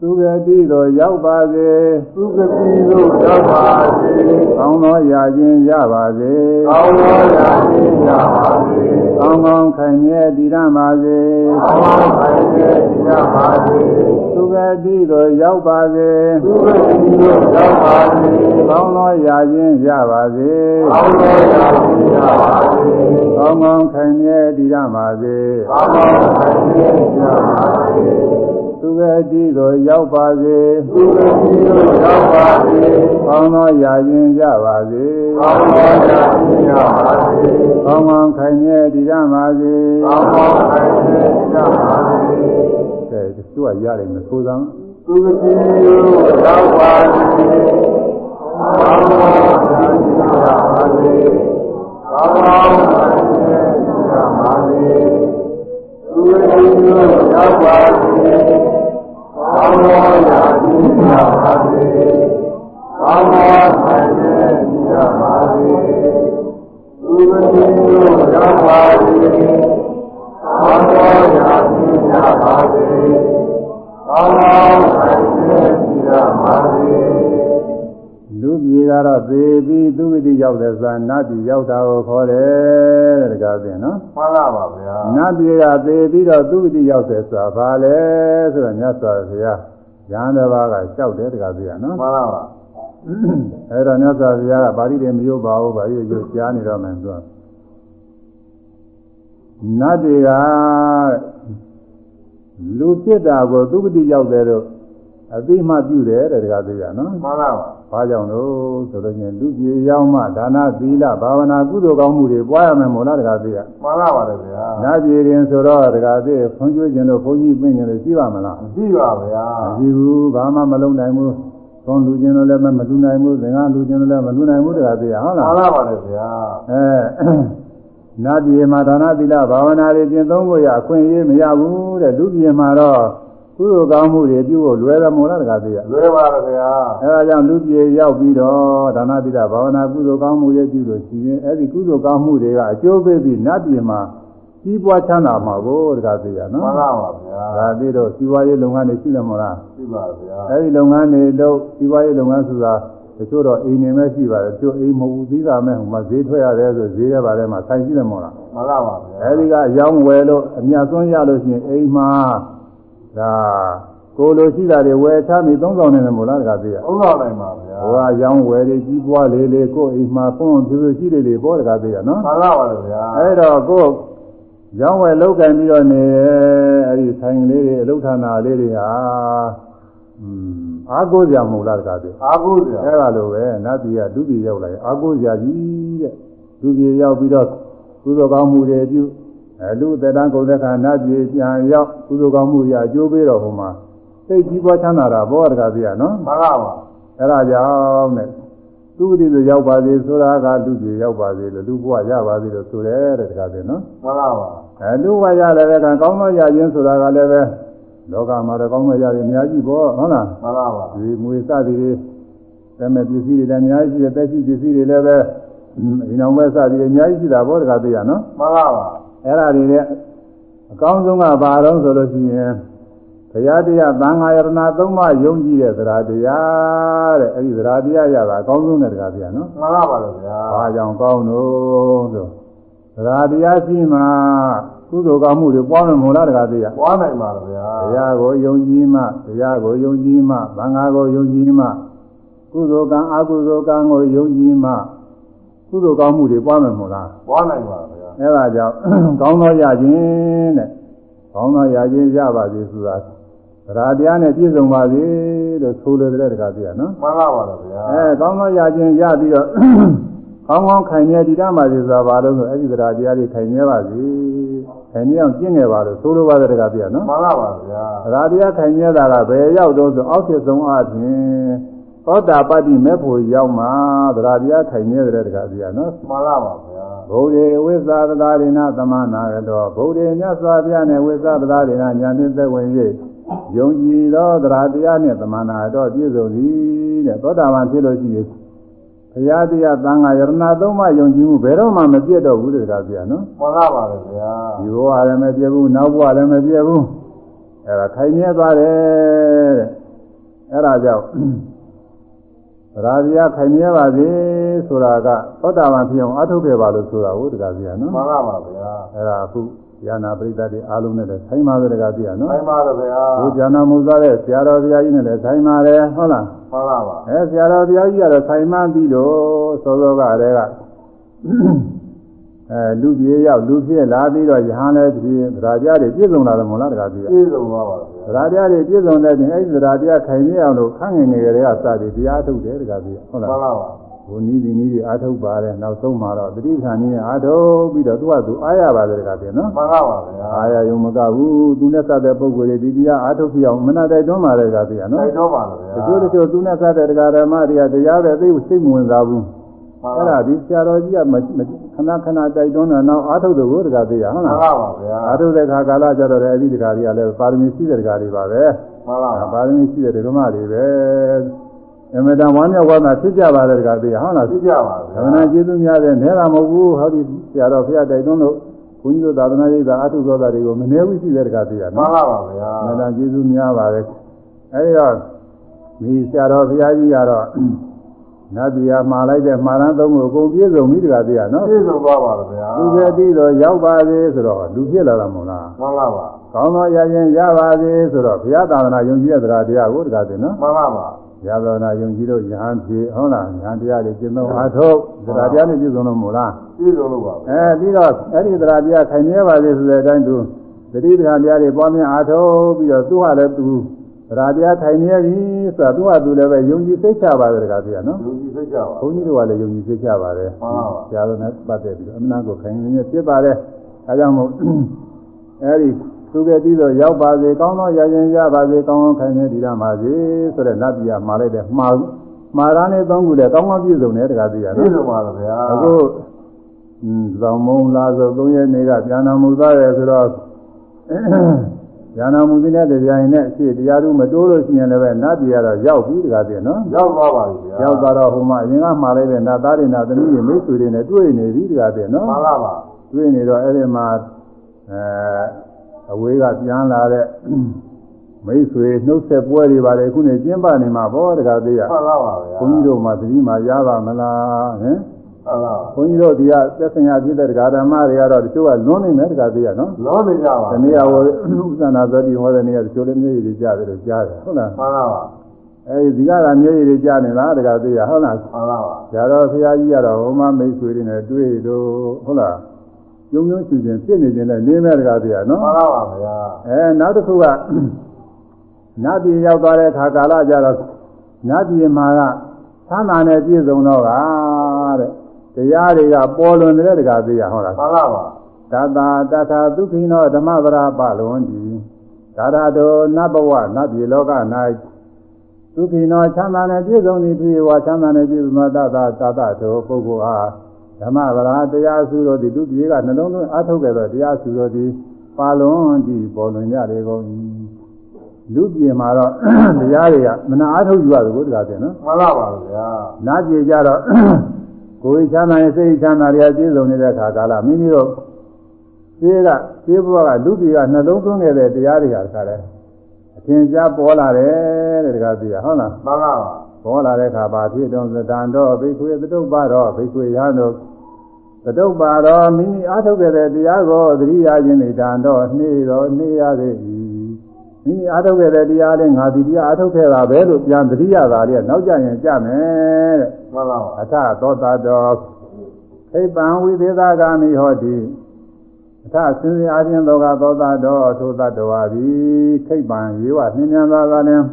A: သူကတိသို့ရောက်ပါစေ
B: သူကတိလို့ရောက်ပါစေ
A: ကောင်းသောရာခြင်းရပါစေ
B: ကောင်းသောရာခြင်းရပါစေ
A: ကောင်းကောင်းခိုင်တဲ့ဒီရပါစေ
B: ကောင်းသောခိုင်တဲ့ရပါစေ
A: သူကတိသို့ရောက်ပါစေ
B: သူကတိလို့ရောက်ပါစေ
A: ကောင်းသောရာခြင်းရပါစေ
B: ကောင်းသောရာခြင်းရပါစေ
A: ကောင်းကောင်းခိုင်မြဲတည်ရပါစေ
B: ကောင်းသောခိုင်တဲ့ရပါစေ
A: သူကတိသို့ရောက်ပါစေ
B: သူကတိလို့ရောက်ပါစေ
A: ကောင်းသောရာခြင်းရပါစေ
B: ကောင်းသောရာခြင်းရပါစေ
A: ကောင်းကောင်းခိုင်မြဲတည်ရပါစေ
B: ကောင်းသောခိုင်တဲ့ရပါစေ
A: ကဲသူကရတယ်မဆိုးစမ်း
B: သူကတိလို့ရောက်ပါစေကောင်းသောဉာဏ်ရှိကြပါစေကောင်းသောဉာဏ်ရှိကြပါစေသူတို့ရောက်ပါစေ ကောင်းသောဉာဏ်ရှိကြပါစေကောင်းသောဉာဏ်ရှိကြပါစေသူတို့ရောက်ပါစေကောင်းသောဉာဏ်ရှိကြပါစေကောင်းသောဉာဏ်ရှိကြပါစေ
A: လူပြေကတော့သေပြီးသူဝိတိရောက်တဲ့ဇာနတ်ပြည်ရောက်တာကိုခေါ်တယ်တဲ့တကားပြင်နော်
B: မှန်လားပါဗျာ
A: နတ်ပြည်ကသေပြီးတော့သူဝိတိရောက်တဲ့ဇာဘာလဲဆိုတော့မြတ်စွာဘုရားရဟန်းတစ်ပါးကလျှောက်တယ်တကားပြင်နော်
B: မှန်လားပါ
A: အဲ့တော့မြတ်စွာဘုရားကပါဠိတွေမယုတ်ပါဘူးပါဠိတွေကြားနေတော့မှသူကနတ်တွေကလူပြစ်တာကိုသူဝိတိရောက်တယ်လို့အသိမှပြုတယ်တဲ့တကားပြင်နော်
B: မှန်လားပါ
A: ဘာကြောင့်လို့ဆိုတော့ညလူပြေရောက်မှဒါနသီလဘာဝနာကုသိုလ်ကောင်းမှုတွေပွားရမယ်မို့လားတကားသေးရ
B: မှန်လားပါတယ်ဗျာ
A: နာပြေရင်ဆိုတော့တကားသေးခွန်ကျွေးခြင်းလို့ဘုန်းကြီးပြင်ခြင်းလို့ရှိပါမလား
B: ကြည့်ပါဗျာ
A: မရှိဘူးဘာမှမလုပ်နိုင်ဘူးသွန်လူခြင်းလို့လည်းမလူနိုင်ဘူးသင်္ကလူခြင်းလို့လည်းမလူနိုင်ဘူးတကားသေးရဟုတ်
B: မှ
A: လား
B: န်လားပါတယ်ဗျာ
A: အဲနာပြေမှာဒါနသီလဘာဝနာတွေကျင့်သုံးဖို့ရအခွင့်အရေးမရဘူးတဲ့လူပြေမှာတော့ ကုသိုလ်ကောင်းမှုတွေပြုဖို့လွယ်တယ်မို့လားတကားသေးရ
B: လွယ်ပါတယ်ဗျာ
A: အဲဒါကြောင့်လူပြေရောက်ပြီးတော့ဒါနတိတာဘာဝနာကုသိုလ်ကောင်းမှုတွေပြုလို့ရှိရင်အဲဒီကုသိုလ်ကောင်းမှုတွေကအကျိုးပေးပြီးနတ်ပြည်မှာကြီးပွားချမ်းသာမှာကိုတကားသိရနော်
B: မှန်လားပါဗျာ
A: ဒါသိတော့စီးပွားရေးလုပ်ငန်းတွေရှိတယ်မို့လား
B: ကြည့်ပါဗျာ
A: အဲဒီလုပ်ငန်းတွေလုပ်စီးပွားရေးလုပ်ငန်းဆိုတာတချို့တော့အိမ်နေမဲ့ရှိပါတယ်တချို့အိမ်မဟုတ်ဘူးသီးတာမဲ့ဟိုမှာဈေးထွက်ရတယ်ဆိုဈေးရပါတယ်မှာဆိုင်ရှိတယ်မို့လား
B: မှန်လားပါဗျာ
A: အဲဒီကရောင်းဝယ်လို့အမြတ်စွန်းရလို့ရှိရင်အိမ်မှာ ဒါကိုလိုရှိတာတွေဝယ်ချပြီးသုံးဆောင်နေတယ်မို့လားတကားသိရ
B: ဥတော်နိုင်ပါဗျာ
A: ဟိုကရောင်းဝယ်တွေကြီးပွားလေးလေးကိုယ်အိမ်မှာဖွင့်ဖြူဖြူရှိလေးလေးပေါ်တကားသေးရနော်
B: မှန်လားပါတယ်ဗျာ
A: အဲ့တော့ကိုယ်ရောင်းဝယ်လောက်ကင်ပြီးတော့နေအဲ့ဒီဆိုင်လေးတွေအလုဌာနာလေးတွေဟာอืมအားကိုးကြမဟုတ်လားတကားသေး
B: အားကိုးဗျာ
A: အဲ့ဒါလိုပဲနတ်ပြည်ကဒုပြည်ရောက်လာရင်အားကိုးကြကြီးတဲ့ဒုပြည်ရောက်ပြီးတော့ကုသိုလ်ကောင်းမှုတွေပြု အဲလူသက်တမ်းကုန်တဲ့ခါနတ်ပြည်ပြန်ရောက်ကုသိုလ်ကောင်းမှုတွေအကျိုးပေးတော့ဟိုမှာသိကြီးပွားချမ်းသာတာဘောတကားသေးရနော်
B: မှန်လားပါ
C: အဲ့ဒါကြောင့်နဲ့သူဝိတိဆိုရောက်ပါစေဆိုတာကလူကြီးရောက်ပါစေလို့လူဘဝရပါစေလို့ဆိုတယ်တဲ့တခါတည်းနော်
B: မှန်လားပါ
A: အဲလူဘဝရလည်းပဲကံကောင်းသောရခြင်းဆိုတာကလည်းပဲလောကမှာတော့ကောင်းသောရခြင်းအများကြီးပေါ့ဟုတ်လား
B: မှန်လားပါ
A: ဒီမွေစသည်တွေတမဲ့ပစ္စည်းတွေလည်းအများကြီးရှိတယ်တက်ရှိပစ္စည်းတွေလည်းပဲဒီနောက်ပဲစသည်တွေအများကြီးရှိတာပေါ့တခါတည်းရနော်
B: မှန်လားပါ
A: အဲ့ဒါတွေနဲ့အကောင်းဆုံးကဘာတော့ဆိုလို့ရှိရင်ဘုရားတရားသံဃာယရဏသုံးပါးယုံကြည်တဲ့သရာတရားတဲ့အဲ့ဒီသရာတရားရတာအကောင်းဆုံးတဲ့တရားတရားနော်
B: မှန်လားပါဗျာ။
A: ဘာကြောင့်ကောင်းလို့ဆိုသရာတရားရှိမှကုသိုလ်ကောင်းမှုတွေပွားမယ်မို့လားတရားတရား
B: ပွားနိုင်ပါဗျာ။
A: တရားကိုယုံကြည်မှတရားကိုယုံကြည်မှသံဃာကိုယုံကြည်မှကုသိုလ်ကံအကုသိုလ်ကံကိုယုံကြည်မှကုသိုလ်ကောင်းမှုတွေပွားမယ်မို့လား
B: ပွားနိုင်ပါဗျာ
A: အဲဒါကြောင့်ကောင်းသောရခြင်းတဲ့ကောင်းသောရခြင်းရပါစေဆိုတာသရာတရားနဲ့ပြည့်စုံပါစေလို့ဆိုလိုတဲ့တရားတရားနော်
B: မှန်လားပါဗျာ
A: အဲကောင်းသောရခြင်းရပြီးတော့ကောင်းကောင်းခိုင်မြဲတည်တတ်ပါစေဆိုတာဘာလို့ဆိုအဲ့ဒီသရာတရားတွေခိုင်မြဲပါစေခိုင်မြဲအောင်ကျင့်ခဲ့ပါလို့ဆိုလိုပါတဲ့တရားတရားနော်
B: မှန်လားပါဗျာ
A: သရာတရားခိုင်မြဲတာကဘယ်ရောက်တော့ဆိုအောက်ဖြစ်ဆုံးအပြင်သောတာပတ္တိမေဖို့ရောက်မှသရာတရားခိုင်မြဲတဲ့တရားတရားနော်
B: မှန်လားပါ ဗျာ
A: ဗုဒ္ဓေဝိသသသာရိဏသမနာရတောဗုဒ္ဓေမြတ်စွာဘုရားနဲ့ဝိသသသာရိဏညာနှင့်သက်ဝင်၍ယုံကြည်သောတရားတရားနှင့်သမနာရတောပြည့်စုံသည်တဲ့သောတာပန်ဖြစ်လို့ရှိရင်ဘုရားတရားသံဃာယရဏသုံးပါးယုံကြည်မှုဘယ်တော့မှမပြတ်တော့ဘူးတဲ့တရားပြနော်
B: မှန်လားပါဗျာ
A: ဒီဘဝလည်းမပြတ်ဘူးနောက်ဘဝလည်းမပြတ်ဘူးအဲဒါခိုင်မြဲသွားတယ်တဲ့အဲဒါကြောင့်တ ရားတရားခိုင်မြဲပါစေဆိုတာကသောတာပန်ဖြစ်အောင်အထုတ်ခဲ့ပါလို့ဆိုတာဟုတ်တရားပြနော်
B: မှန်လားပါဗျာ
A: အဲ့ဒါအခုဉာဏပရိသတ်တွေအားလုံးနဲ့လည်းဆိုင်ပါပဲတကားပြရနော်
B: ဆိုင်ပါဗျာ
A: ဘုရားနာမူသားတဲ့ဆရာတော်ဘုရားကြီးနဲ့လည်းဆိုင်ပါတယ်ဟုတ်လား
B: မှန်လားပါ
A: အဲဆရာတော်ဘုရားကြီးကတော့ဆိုင်မှပြီးတော့စောစောကတည်းကအဲလူပြေရောက်လူဖြစ်လာပြီးတော့ယဟန်လည်းဖြစ်သရာတရားတွေပြည့်စုံလာတယ်မို့လားတကားပြရ
B: ပြည့်စုံပါပါဗျာ
A: သရာတရားတွေပြည့်စုံတဲ့ပြင်အဲဒီသရာတရားခိုင်မြဲအောင်လို့ခန့်ငယ်ငယ်ကလေးကစပြီးတရားထုတ်တယ်တကားပြဟုတ်လား
B: မှန်လားပါ
A: အဘုန်းကြီးဒီနည်းတွေအားထုတ်ပါတယ်နောက်ဆုံးမှာတော့တတိခဏနည်းနဲ့အားထုတ်ပြီးတော့သူကသူအားရပါတယ်ကတည်းကနော်
B: မှန်ပါပါဗျာ
A: အားရယုံမကဘူးသူနဲ့စတဲ့ပုဂ္ဂိုလ်တွေဒီတရားအားထုတ်ပြအောင်မနာတိုက်တွန်းပါတယ်ကတည်းကနော်
B: တိုက်တော့ပါလားဗျာ
A: တချို့တချို့သူနဲ့စတဲ့တရားဓမ္မတွေကတရားပဲသိစိတ်မဝင်စားဘူး
B: မှန်
A: အဲ့
B: ပါ
A: ဒါဒီဆရာတော်ကြီးကမ ခဏခဏတိုက်တွန်းတာနောက်အားထုတ်တယ်ကိုတကသေးရဟုတ်
B: မှန်
A: လား
B: ပါပါဗျာ
A: အားထုတ်တဲ့ခါကာလကြတော့လည်းအဲ့ဒီတရားတွေကလည်းပါရမီရှိတဲ့တရားတွေပါပဲ
B: မှန်ပါပါ
A: ပါရမီရှိတဲ့ဓမ္မတွေပဲအမေတန်ဝမ်းမြောက်ဝမ်းသာဖြစ်ကြပါတဲ့တရားသေးရဟုတ်လား
B: သိကြပါ
A: ဓ
B: ဗျာ
A: မ္မနာကျေးဇူးများတဲ့နဲတာမဟုတ်ဘူးဟောဒီဆရာတော်ဖျားတိုက်တွန်းလို့ဘုန်းကြီးတို့သာသနာ့ရေးသာအထုသောတာတွေကိုမနှဲဘူးရှိတဲ့တရားသေးရ
B: မှန်
A: နော်
B: ပါပါဗျာ
A: အမေတန်ကျေးဇူးများပါတယ်အဲဒီတော့ဒီဆရာတော်ဘုရားကြီးကတော့ နတ်ပြည်မှာလိုက်တဲ့မှာရန်သုံးကိုအကုန်ပြည့်စုံပြီတရားသေးရနော်
B: ပြည့်စုံသွားပါလားဗျာ
A: လူပဲပြီးတော့ရောက်ပါစေဆိုတော့လူဖြစ်လာတာမဟုတ်လား
B: မှန်ပါပါ
A: ကောင်းသောရရင်ရပါစေဆိုတော့ဘုရားသာသနာယုံကြည်တဲ့တရားတရားကိုတရားသိနော်
B: မှန်ပါပါ
A: ဘုရားသာသနာယုံကြည်လို့ယဟန်ဖြစ်ဟုတ်လားယဟန်တရားတွေကျင့်သုံးအားထုတ်တရားတရားနဲ့ပြည့်စုံလို့မဟုတ်လား
B: ပြည့်စုံလို့ပါဗျာ
A: အဲပြီးတော့အဲ့ဒီတရားတရားခိုင်မြဲပါစေဆိုတဲ့အတိုင်းသူတတိပဌာန်တရားတွေပွားများအားထုတ်ပြီးတော့သူ့ဟာလည်းသူတ ရားတရားခိုင်မြဲပြီဆိုတာသူ့ဟာသူလည်းပဲယုံကြည်သိချပါတယ်တရားတရားနော်
B: လူကြီးသိကြပါ
A: ဘုန်းကြီးတို့ကလည်းယုံကြည်သိချပါတယ်
B: မှန်ပါပါ
A: ဆရာတော်နဲ့ပတ်သက်ပြီးတော့အမှန်ကိုခိုင်မြဲဖြစ်ပါတယ်အဲကြောင့်မို့အဲဒီသူကတည်းကရောက်ပါစေကောင်းသောရရင်ရပါစေကောင်းကောင်းခိုင်မြဲဒီရမှာစေဆိုတဲ့နတ်ပြည်ကမှာလိုက်တဲ့မှားမှားရနဲ့သုံးခုလည်းကောင်းကောင်းပြည့်စုံတယ်တရားတရား
B: ပြည့်
A: နော်
B: စုံပါလားဗျာ
A: အခုอืมဇောင်းမုံလာဆို၃ရက်နေကပြန်တော်မူသွားတယ်ဆိုတော့ ပြန်တော်မူတဲ့တရားရင်နဲ့အရှိတရားသူမတိုးလို့ရှိရင်လည်းပဲနတ်ပြည်ကတော့ရောက်ပြီတရားပြည့်နော်
B: ရောက်သွားပါပြီဗျာ
A: ရောက်သွားတော့ဟိုမှာအရင်ကမှာလိုက်တဲ့နတ်သားတွေနတ်သမီးတွေမိတ်ဆွေတွေနဲ့တွေ့နေပြီတရားပြည့်နော်
B: မှန်ပါပါ
A: တွေ့နေတော့အဲ့ဒီမှာအဲအဝေးကပြန်လာတဲ့မိတ်ဆွေနှုတ်ဆက်ပွဲတွေပါလေအခုနေကျင်းပနေမှာဘောတရားသေးရ
B: မှန်ပါပါဗျာ
A: ဘုန်းကြီးတို့မှာသတိမှာရပါမလားဟင်
B: မှန်ပါပါ
A: ဘုန်းကြီးတို့ဒီကသက်ဆိုင်ရာဖြစ်တဲ့တရားဓမ္မတွေကတော့တချို့ကလွန်နေမယ်တရားသေးရနော်
B: လုံးနေကြပါ
A: ဒီနေ့ဟောဥစ္စာနာသတိဟောတဲ့နေ့ကတချို့လည်းမျက်ရည်တွေကြားတယ်လို့ကြားတယ်ဟုတ်လား
B: မှန်ပါပါ
A: အဲဒီဒီကကမျက်ရည်တွေကြားနေလားတရားသေးရဟုတ်လား
B: မှန်ပါပါ
A: ဇာတော်ဘုရားကြီးကတော့ဟိုမှာမိတ်ဆွေတွေနဲ့တွေ့တော့ဟုတ်လားကျုံကျုံချူချင်းဖြစ်နေခြင်းနဲ့နေမဲ့တရားသေးရနော်
B: မှန်ပါပါဗျာ
A: အဲနောက်တစ်ခုကနတ်ပြည်ရောက်သွားတဲ့ခါကာလကြတော့နတ်ပြည်မှာကသမ်းသာနဲ့ပြည့်စုံတော့က တဲ့တရားတွေကပေါ်လွင်တဲ့တရားသေးရဟုတ်လား
B: မှန်ပါပါ
A: တတာတထာဒုက္ခိနောဓမ္မပရာပလွန်တိဒါရတောနတ်ဘဝနတ်ပြည်လောက၌ဒုက္ခိနောချမ်းသာနဲ့ပြည့်စုံသည်ဖြစ်ဝါချမ်းသာနဲ့ပြည့်စုံသောတတာတတတောပုဂ္ဂိုလ်အားဓမ္မပရာတရားစုတော်သည်ဒုတိယကနှလုံးသွင်းအထုတ်ခဲ့သောတရားစုတော်သည်ပါလွန်တိပေါ်လွင်ကြလေကုန်၏လူပြည်မှာတော့တရားတွေကမနာအထုတ်ယူရတယ်ကိုတရားပြန်နော်
B: မှန်ပါပါဗျာ
A: နာကြည်ကြတော့ ကိုယ်ချမ်းသာရင်စိတ်ချမ်းသာရပြည့်စုံနေတဲ့ခါကာလမိမိတို့ခြေကခြေဘဝကလူပြည်ကနှလုံးသွင်းခဲ့တဲ့တရားတွေကတခါလဲအထင်ရှားပေါ်လာတယ်တဲ့တခါသိရဟုတ်လား
B: မှန်ပါပါ
A: ပေါ်လာတဲ့ခါဘာဖြစ်တုံးသတန်တော့ဘိခွေသတုပ္ပါတော့ဘိခွေရဟန်းတို့သတုပ္ပါတော့မိမိအားထုတ်ခဲ့တဲ့တရားကိုသတိရခြင်းနေတန်တော့နှေးတော့နှေးရသေး၏မိမိအားထုတ်ခဲ့တဲ့တရားလေးငါဒီတရားအားထုတ်ခဲ့တာပဲလို့ပြန်သတိရတာလေးကနောက်ကျရင်ကြမယ်တဲ့
B: မှန်ပါပါ
A: အထသောတာတော်ခိပံဝိသေသဂာမိဟောတိအထစင်စင်အချင်းသောကသောတာတော်ထိုသတ္တဝါသည်ခိပံရေဝနှင်းမြန်သာကလည်း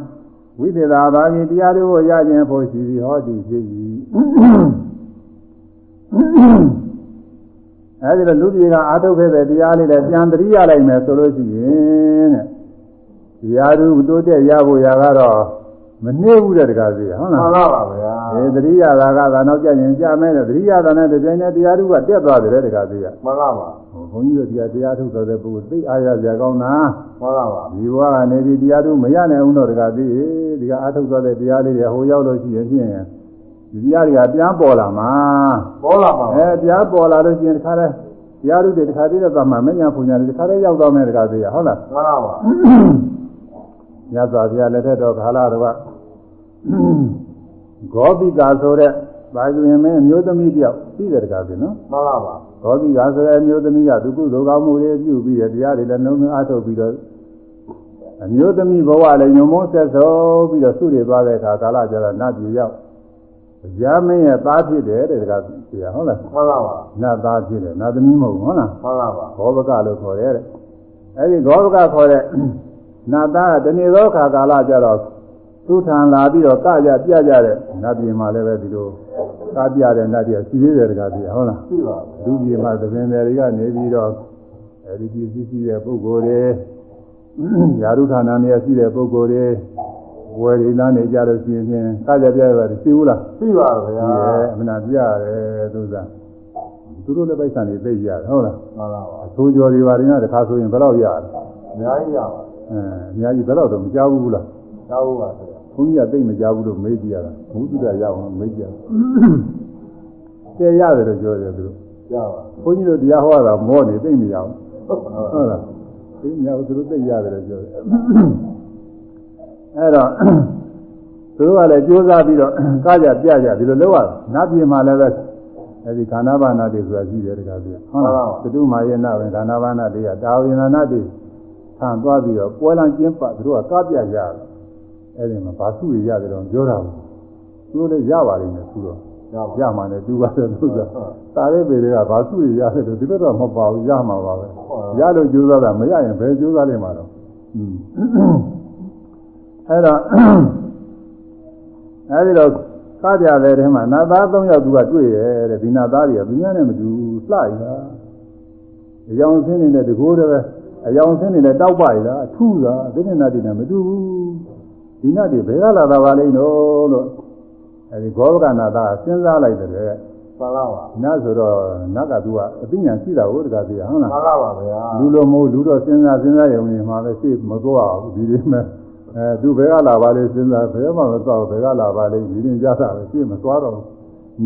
A: ဝိသေသဘာဂိတရားတို့ကိုရခြင်းဖို့ရှိသည်ဟောတိဖြစ်၏အဲဒီလိုလူကြီးကအာထုတ်ခဲ့တဲ့တရားလေးလည်းပြန်တရိရလိုက်မယ်ဆိုလို့ရှိရင်တဲ့တရားသူတိုးတက်ရဖို့ရာကတော့ မနှိမ့်ဘူးတဲ့တကားစီဟုတ်
B: မှ
A: လား
B: န်ပါပါဗျာ
A: အဲသတိရတာကသာနောက်ကျရင်ကြာမဲတဲ့သတိရတာနဲ့တကယ်နဲ့တရားထုကတက်သွားတယ်တခါသေးရ
B: မှန်ပါပါ
A: ဟိုဘုန်းကြီးတို့တရားတရားထုတော်တဲ့ပုဂ္ဂိုလ်သိအားရကြကောင်းတာ
B: မှန်ပါပါ
A: ဒီဘဝကနေပြီးတရားထုမရနိုင်ဘူးတော့တခါသေးဒီကအားထုတ်တော်တဲ့တရားလေးတွေဟိုရောက်လို့ရှိရင်ဖြင့်ဒီတရားတွေကပြန်ပေါ်လာမှာ
B: ပေါ်လာပါ
A: အဲတရားပေါ်လာလို့ရှိရင်တခါလဲတရားထုတွေတခါသေးတဲ့သွားမှာမညာပူညာတွေတခါလေးရောက်သွားမယ်တခါသေးရဟုတ်လား
B: မှန်ပါပါ
A: မြတ်စွာဘုရားလက်ထက်တော်ခါလာတော့ ဂောပိကာဆိုတဲ့ဘာကျင်မင်းအမျိုးသမီးတယောက်သိတယ်တကားပြီနော်
B: မှန်ပါပါ
A: ဂောပိကာဆိုတဲ့အမျိုးသမီးကသူကုသိုလ်ကောင်းမှုတွေပြုပြီးတဲ့တရားတွေလည်းနှုံနှုံအားထုတ်ပြီးတော့အမျိုးသမီးဘဝလည်းညုံမုန်းဆက်ဆုံးပြီးတော့ဆုတွေသွားတဲ့အခါကာလကျတော့နတ်ပြည်ရောက်ရမင်းရဲ့သားဖြစ်တယ်တဲ့တကားပြရဟုတ်လား
B: မှန်ပါပါ
A: နတ်သားဖြစ်တယ်နတ်သမီးမဟုတ်ဘူးဟုတ်လား
B: မှန်ပါပါ
A: ဂောဘကလို့ခေါ်တယ်တဲ့အဲဒီဂောဘကခေါ်တဲ့နတ်သားကတနေ့သောခါကာလကျတော့ သူထံလာပြီးတော့ကကြပြကြတဲ့နတ်ပြည်မှာလည်းပဲဒီလိုကားပြတဲ့နတ်တွေကစီသေးတယ်တကားပြဟုတ်လား
B: ရှိပါ
A: လူကြီးမှသဘင်တွေကနေပြီးတော့အဲဒီပြည်စည်းရှိတဲ့ပုဂ္ဂိုလ်တွေယာရုဌာနနေရာရှိတဲ့ပုဂ္ဂိုလ်တွေဝယ်ရည်လာနေကြလို့ရှိရင်ကားကြပြရပါတယ်ရှိဘူးလား
B: ရှိပါဗျာ
A: ရှိတယ်အမှန်တရားပြရတယ်သူစားသူတို့လည်းပိုက်ဆံတွေသိကြရတယ်ဟုတ်လား
B: မှန်ပါပါ
A: အဆိုးကြော်တွေပါရင်တခါဆိုရင်ဘယ်တော့ရလဲ
B: အများကြီးရပါ
A: အဲအများကြီးဘယ်တော့တော့မကြောက်ဘူးလား
B: တောင်းပါဗျာ
A: ဘုန်းကြီးကသိမကြောက်ဘူးလို့မေးကြည့်ရတာဘုသူတရအောင်မေးကြည့်ရတယ်ရတယ်လို့ပြောတယ်သူတို့
B: ရပါ
A: ဘုန်းကြီးတို့တရားဟောတာမောနေသိမရဘူး
B: ဟုတ်
A: ဟုတ်လားသိမရဘူးသူတို့သိရတယ်လို့ပြောတယ်အဲ့တော့သူတို့ကလည်းကြိုးစားပြီးတော့ကားကြပြကြဒီလိုလုပ်ရနတ်ပြည်မှာလည်းပဲအဲ့ဒီခန္ဓာဘာနာတွေဆိုတာရှိတယ်တကားပြဟုတ်လားသတုမာယေနပဲခန္ဓာဘာနာတွေကတာဝိနာနာတွေဆံသွားပြီးတော့ပွဲလန်းကျင်းပသူတို့ကကားပြကြတယ် အဲ့ဒီမှာဘာစုရရတယ်တော့ပြောတာဘူးသူတို့လည်းရပါလိမ့်မယ်သူတော့
B: ရပါ
A: ရမှာနဲ့တူပါတယ်သူကတာရဲပေတွေကဘာစုရရတယ်လို့ဒီဘက်တော့မပါဘူးရမှာပါပဲရလို့ကြိုးစားတာမရရင်ဘယ်ကြိုးစားလိမ့်မှာတော့อืมအဲ့တော့အဲဒီတော့ကားကြတဲ့ထဲမှာနတ်သား၃ယောက်သူကတွေ့ရဲ့တဲ့ဒီနတ်သားတွေကသူများနဲ့မတူလှရတာအယောင်ဆင်းနေတဲ့တကိုးတည်းပဲအယောင်ဆင်းနေတဲ့တောက်ပရတာအထူးတာဒီနေ့နတ်တွေနဲ့မတူဘူး ဒီနတ်တွေဘယ်ကလာတာပါလိမ့်တော့လို့အဲဒီဂောဘကနာသားစဉ်းစားလိုက်တယ်
B: မှန်ပါပါ
A: နတ်ဆိုတော့နတ်ကသူကအသိဉာဏ်ရှိတာဟုတ်တကားသိရဟုတ်လား
B: မှန်ပါပါဗျာ
A: လူလိုမဟုတ်လူတော့စဉ်းစားစဉ်းစားရုံနဲ့မှာပဲရှေ့မသွားဘူးဒီလိုမဲ့အဲသူဘယ်ကလာပါလဲစဉ်းစားဘယ်မှမသွားဘူးဘယ်ကလာပါလဲဒီရင်ကြတာပဲရှေ့မသွားတော့ဘူး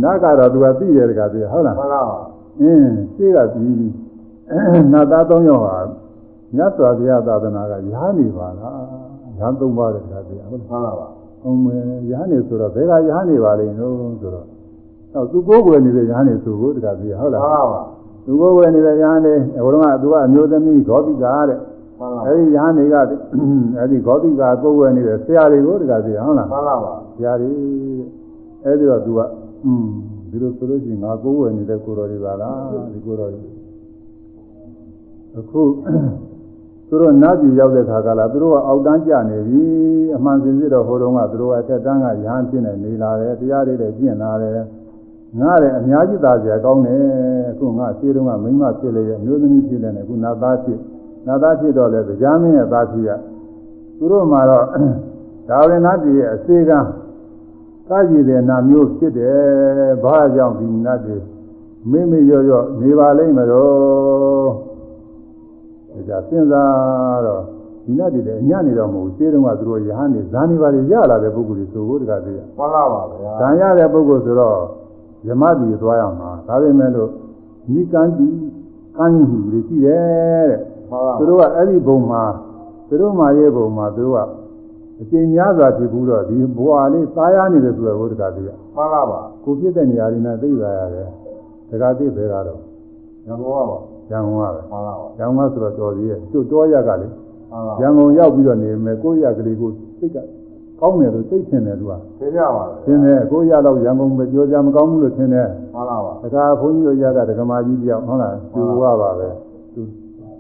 A: နတ်ကတော့သူကသိတယ်တကားသိရဟုတ်လား
B: မှန်ပါပါ
A: အင်းရှေ့ကပြီးနတ်သားသုံးယောက်ဟာမြတ်စွာဘုရားသာသနာကရားနေပါလား ရားသုံးပါးတယ်တကားသိရဟုတ်လား
B: မှန်ပါပါ
A: အောင်မယ်ရားနေဆိုတော့ဘယ်ကရားနေပါလိမ့်လို့ဆိုတော့တော့သူကိုယ်ကိုယ်နေတဲ့ရားနေဆိုဖို့တကားသိရဟုတ်
B: မှ
A: လား
B: န်ပါပါ
A: သူကိုယ်ဝယ်နေတဲ့ရဟန်းလေးဘုရားကသူကအမျိုးသမီးဂောတိကာတဲ့
B: မှန်ပါ
A: အဲဒီရဟန်းတွေကအဲဒီဂောတိကာကိုယ်ဝယ်နေတဲ့ဆရာတွေကိုတကယ်ပြောဟုတ်လား
B: မှန်ပါပါ
A: ဆရာတွေအဲဒီတော့သူကอืมဒီလိုဆိုလို့ရှိရင်ငါကိုယ်ဝယ်နေတဲ့ကိုယ်တော်တွေပါလားဒီကိုယ်တော်တွေအခု သူတို့နတ်ပြည်ရောက်တဲ့ခါကလာသူတို့ကအောက်တန်းကျနေပြီအမှန်စင်စစ်တော့ဟိုတုန်းကသူတို့ကအထက်တန်းကရဟန်းဖြစ်နေနေလာတယ်တရားတွေလည်းကျင့်လာတယ်ငါလည်းအများကြီးသားကြကောင်းတယ်အခုငါရှင်းတော့ကမိန်းမဖြစ်လေရဲ့အမျိုးသမီးဖြစ်နေတယ်အခုနတ်သားဖြစ်နတ်သားဖြစ်တော့လည်းကြာမင်းရဲ့သားဖြစ်ရသူတို့မှာတော့ဒါဝင်နတ်ပြည်ရဲ့အစေကံကာကြည်တဲ့နာမျိုးဖြစ်တယ်ဘာကြောင့်ဒီနတ်တွေမိမိရော့ရော့နေပါလိမ့်မလို့ဒါ ကြစဉ်းစားတော့ဒီနတ်တွေလည်းအညံ့နေတော့မဟုတ်ရှင်းတော့ကသူတို့ရဟန်းနေဇာနေပါလေရလာတဲ့ပုဂ္ဂိုလ်တွေဆိုဖို့တကားသေးရ
B: မှန်ပါပါဗျာ
A: ဇံရတဲ့ပုဂ္ဂိုလ်ဆိုတော့ယမတိသွားရမှာဒါပေမဲ့လို့နိကန်းတိကန်းကြီးတွေရှိတယ်တဲ့
B: မှန်ပါ
A: သူတို့ကအဲ့ဒီဘုံမှာသူတို့မှာရဲ့ဘုံမှာသူတို့ကအကျဉ်းများစွာဖြစ်ဘူးတော့ဒီဘဝလေးသားရနေတယ်ဆိုတော့ဘုရားတရား
B: မှန်ပါပါ
A: ကိုဖြစ်တဲ့နေရာလေးနဲ့သိသွားရတယ်တခါသိပဲကတော့
B: ရံကုန်ပါပါ
A: ရန်ကုန်ကပဲ
B: မှန်ပါပါ
A: ရန်ကုန်ကဆိုတော့တော်သေးရဲ့သူတော်ရက်ကလေ
B: မှန်ပါ
A: ရန်ကုန်ရောက်ပြီးတော့နေမယ်ကိုယ့်ရက်ကလေးကိုစိတ်ကကောင်းတယ်လို့သိချင်တယ်သူက
B: သိကြပါ
A: သင်တယ်ကိုရတော့ရန်ကုန်ပဲပြောကြမကောင်းဘူးလို့ထင်တယ်
B: မှန်ပါပါ
A: တခါဘုန်းကြီးတို့ရကဒကမာကြီးတယောက်ဟုတ်လားသူကပါပဲသူ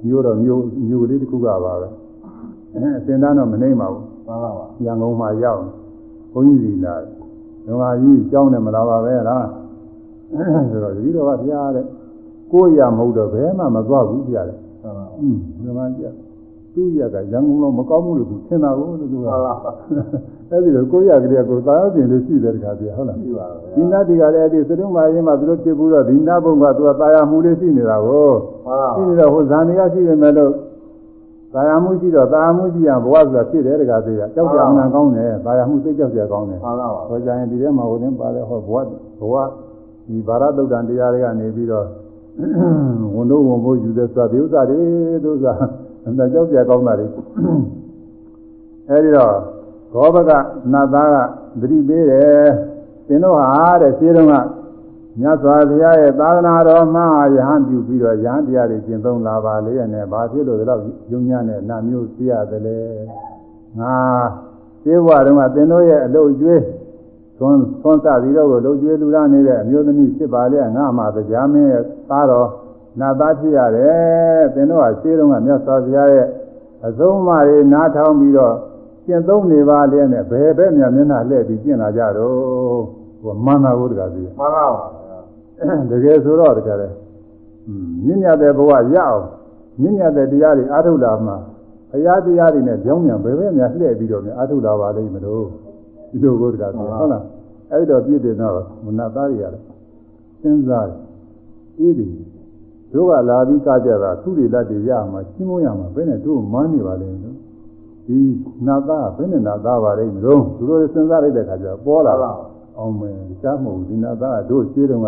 A: မျိုးတော့မျိုးမျိုးလေးတစ်ခုကပါပဲအဲအစင်တန်းတော့မနေပါဘူး
B: မှန်ပါပါ
A: ရန်ကုန်မှာရောက်ဘုန်းကြီးစီလာဒကမာကြီးကြောင်းတယ်မလာပါပဲလားဆိုတော့ဒီတော့ကဘုရားတဲ့ ကိုရမဟုတ်တော့ဘယ်မှမသွားဘူးပြရတယ်
B: မှန်ပါ
A: อืมဒကမာကြီးသူရကရန်ကုန်တော့မကောင်းဘူးလို့သူထင်တာကိုလို့သူက
B: မှန်ပါပါ
A: အဲ့ဒီတော့ကိုရကလေးကကိုသာယာပြင်လေးရှိတယ်တခါပြဟုတ်လား
B: ရှိပါပါ
A: ဒီနတ်တွေကလည်းအဲ့ဒီသတုမာရင်မှာသူတို့ဖြစ်ဘူးတော့ဒီနတ်ဘုံကသူကတာယာမှုလေးရှိနေတာကို
B: မှန်ပါ
A: ရှိနေတော့ဟိုဇာနေကရှိပေမဲ့လို့တာယာမှုရှိတော့တာယာမှုရှိရင်ဘဝဆိုတာဖြစ်တယ်တကားသေးရကြောက်ကြမှန်ကောင်းတယ်တာယာမှုသိကြောက်ကြကောင်းတယ်
B: မှန်ပါပါ
A: ဟောကြရင်ဒီထဲမှာဟိုတင်းပါတယ်ဟောဘဝဘဝဒီဘာရတုတ်တန်တရားတွေကနေပြီးတော့ ဝန်တို့ဝန်ဖို့ယူတဲ့ဆိုတာဒီဥစ္စာတွေသူဥစ္စာအမှန်ကြောက်ကြကောင်းတာတွေအဲဒီတော့ဘောဘကနတ်သားကသတိပေးတယ်သင်တို့ဟာတဲ့ခြေတုံးကမြတ်စွာဘုရားရဲ့သာသနာတော်မှာယဟန်ပြုပြီးတော့ယဟန်တရားတွေကျင့်သုံးလာပါလေနဲ့ဘာဖြစ်လို့ဒီလောက်ယုံညံ့တဲ့နာမျိုးသိရတယ်လဲငါသေဘဝတုန်းကသင်တို့ရဲ့အလုပ်ကျွေး သွန်းသွန်းစပြီးတော့ကိုလုပ်ကျွေးလူရနေတဲ့အမျိုးသမီးဖြစ်ပါလေငါမှတရားမင်းရဲ့သားတော်နာသားဖြစ်ရတယ်သင်တို့ဟာခြေတုံးကမြတ်စွာဘုရားရဲ့အဆုံးအမတွေနားထောင်ပြီးတော့ကျင့်သုံးနေပါလေနဲ့ဘယ်ဘက်မြမျက်နှာလှည့်ပြီးကျင့်လာကြတော့ဟိုမှန်တာကိုတကယ်သိ
B: မှန်ပါပါဗျာ
A: တကယ်ဆိုတော့တကယ်လေမြင့်မြတ်တဲ့ဘဝရအောင်မြင့်မြတ်တဲ့တရားတွေအားထုတ်လာမှဘုရားတရားတွေနဲ့ကြောင်းမြန်ဘယ်ပဲများလှည့်ပြီးတော့များအားထုတ်လာပါလိမ့်မလို့ ဒီလိုကိုတကယ်သိဟုတ်လားအဲ့တော့ပြည့်တယ်တော့မနတ်သားတွေရတယ်စဉ်းစားတယ်အေးဒီတို့ကလာပြီးကကြတာသူတွေလက်တွေရမှာရှင်းမရမှာဘယ်နဲ့တို့မန်းနေပါလိမ့်လို့ဒီနာသားဘယ်နဲ့နာသားပါလိမ့်မလို့သူတို့စဉ်းစားလိုက်တဲ့ခါကျတော့ပေါ်လာတာအောင်မယ်ကြားမဟုတ်ဒီနာသားကတို့ရှင်းတော့က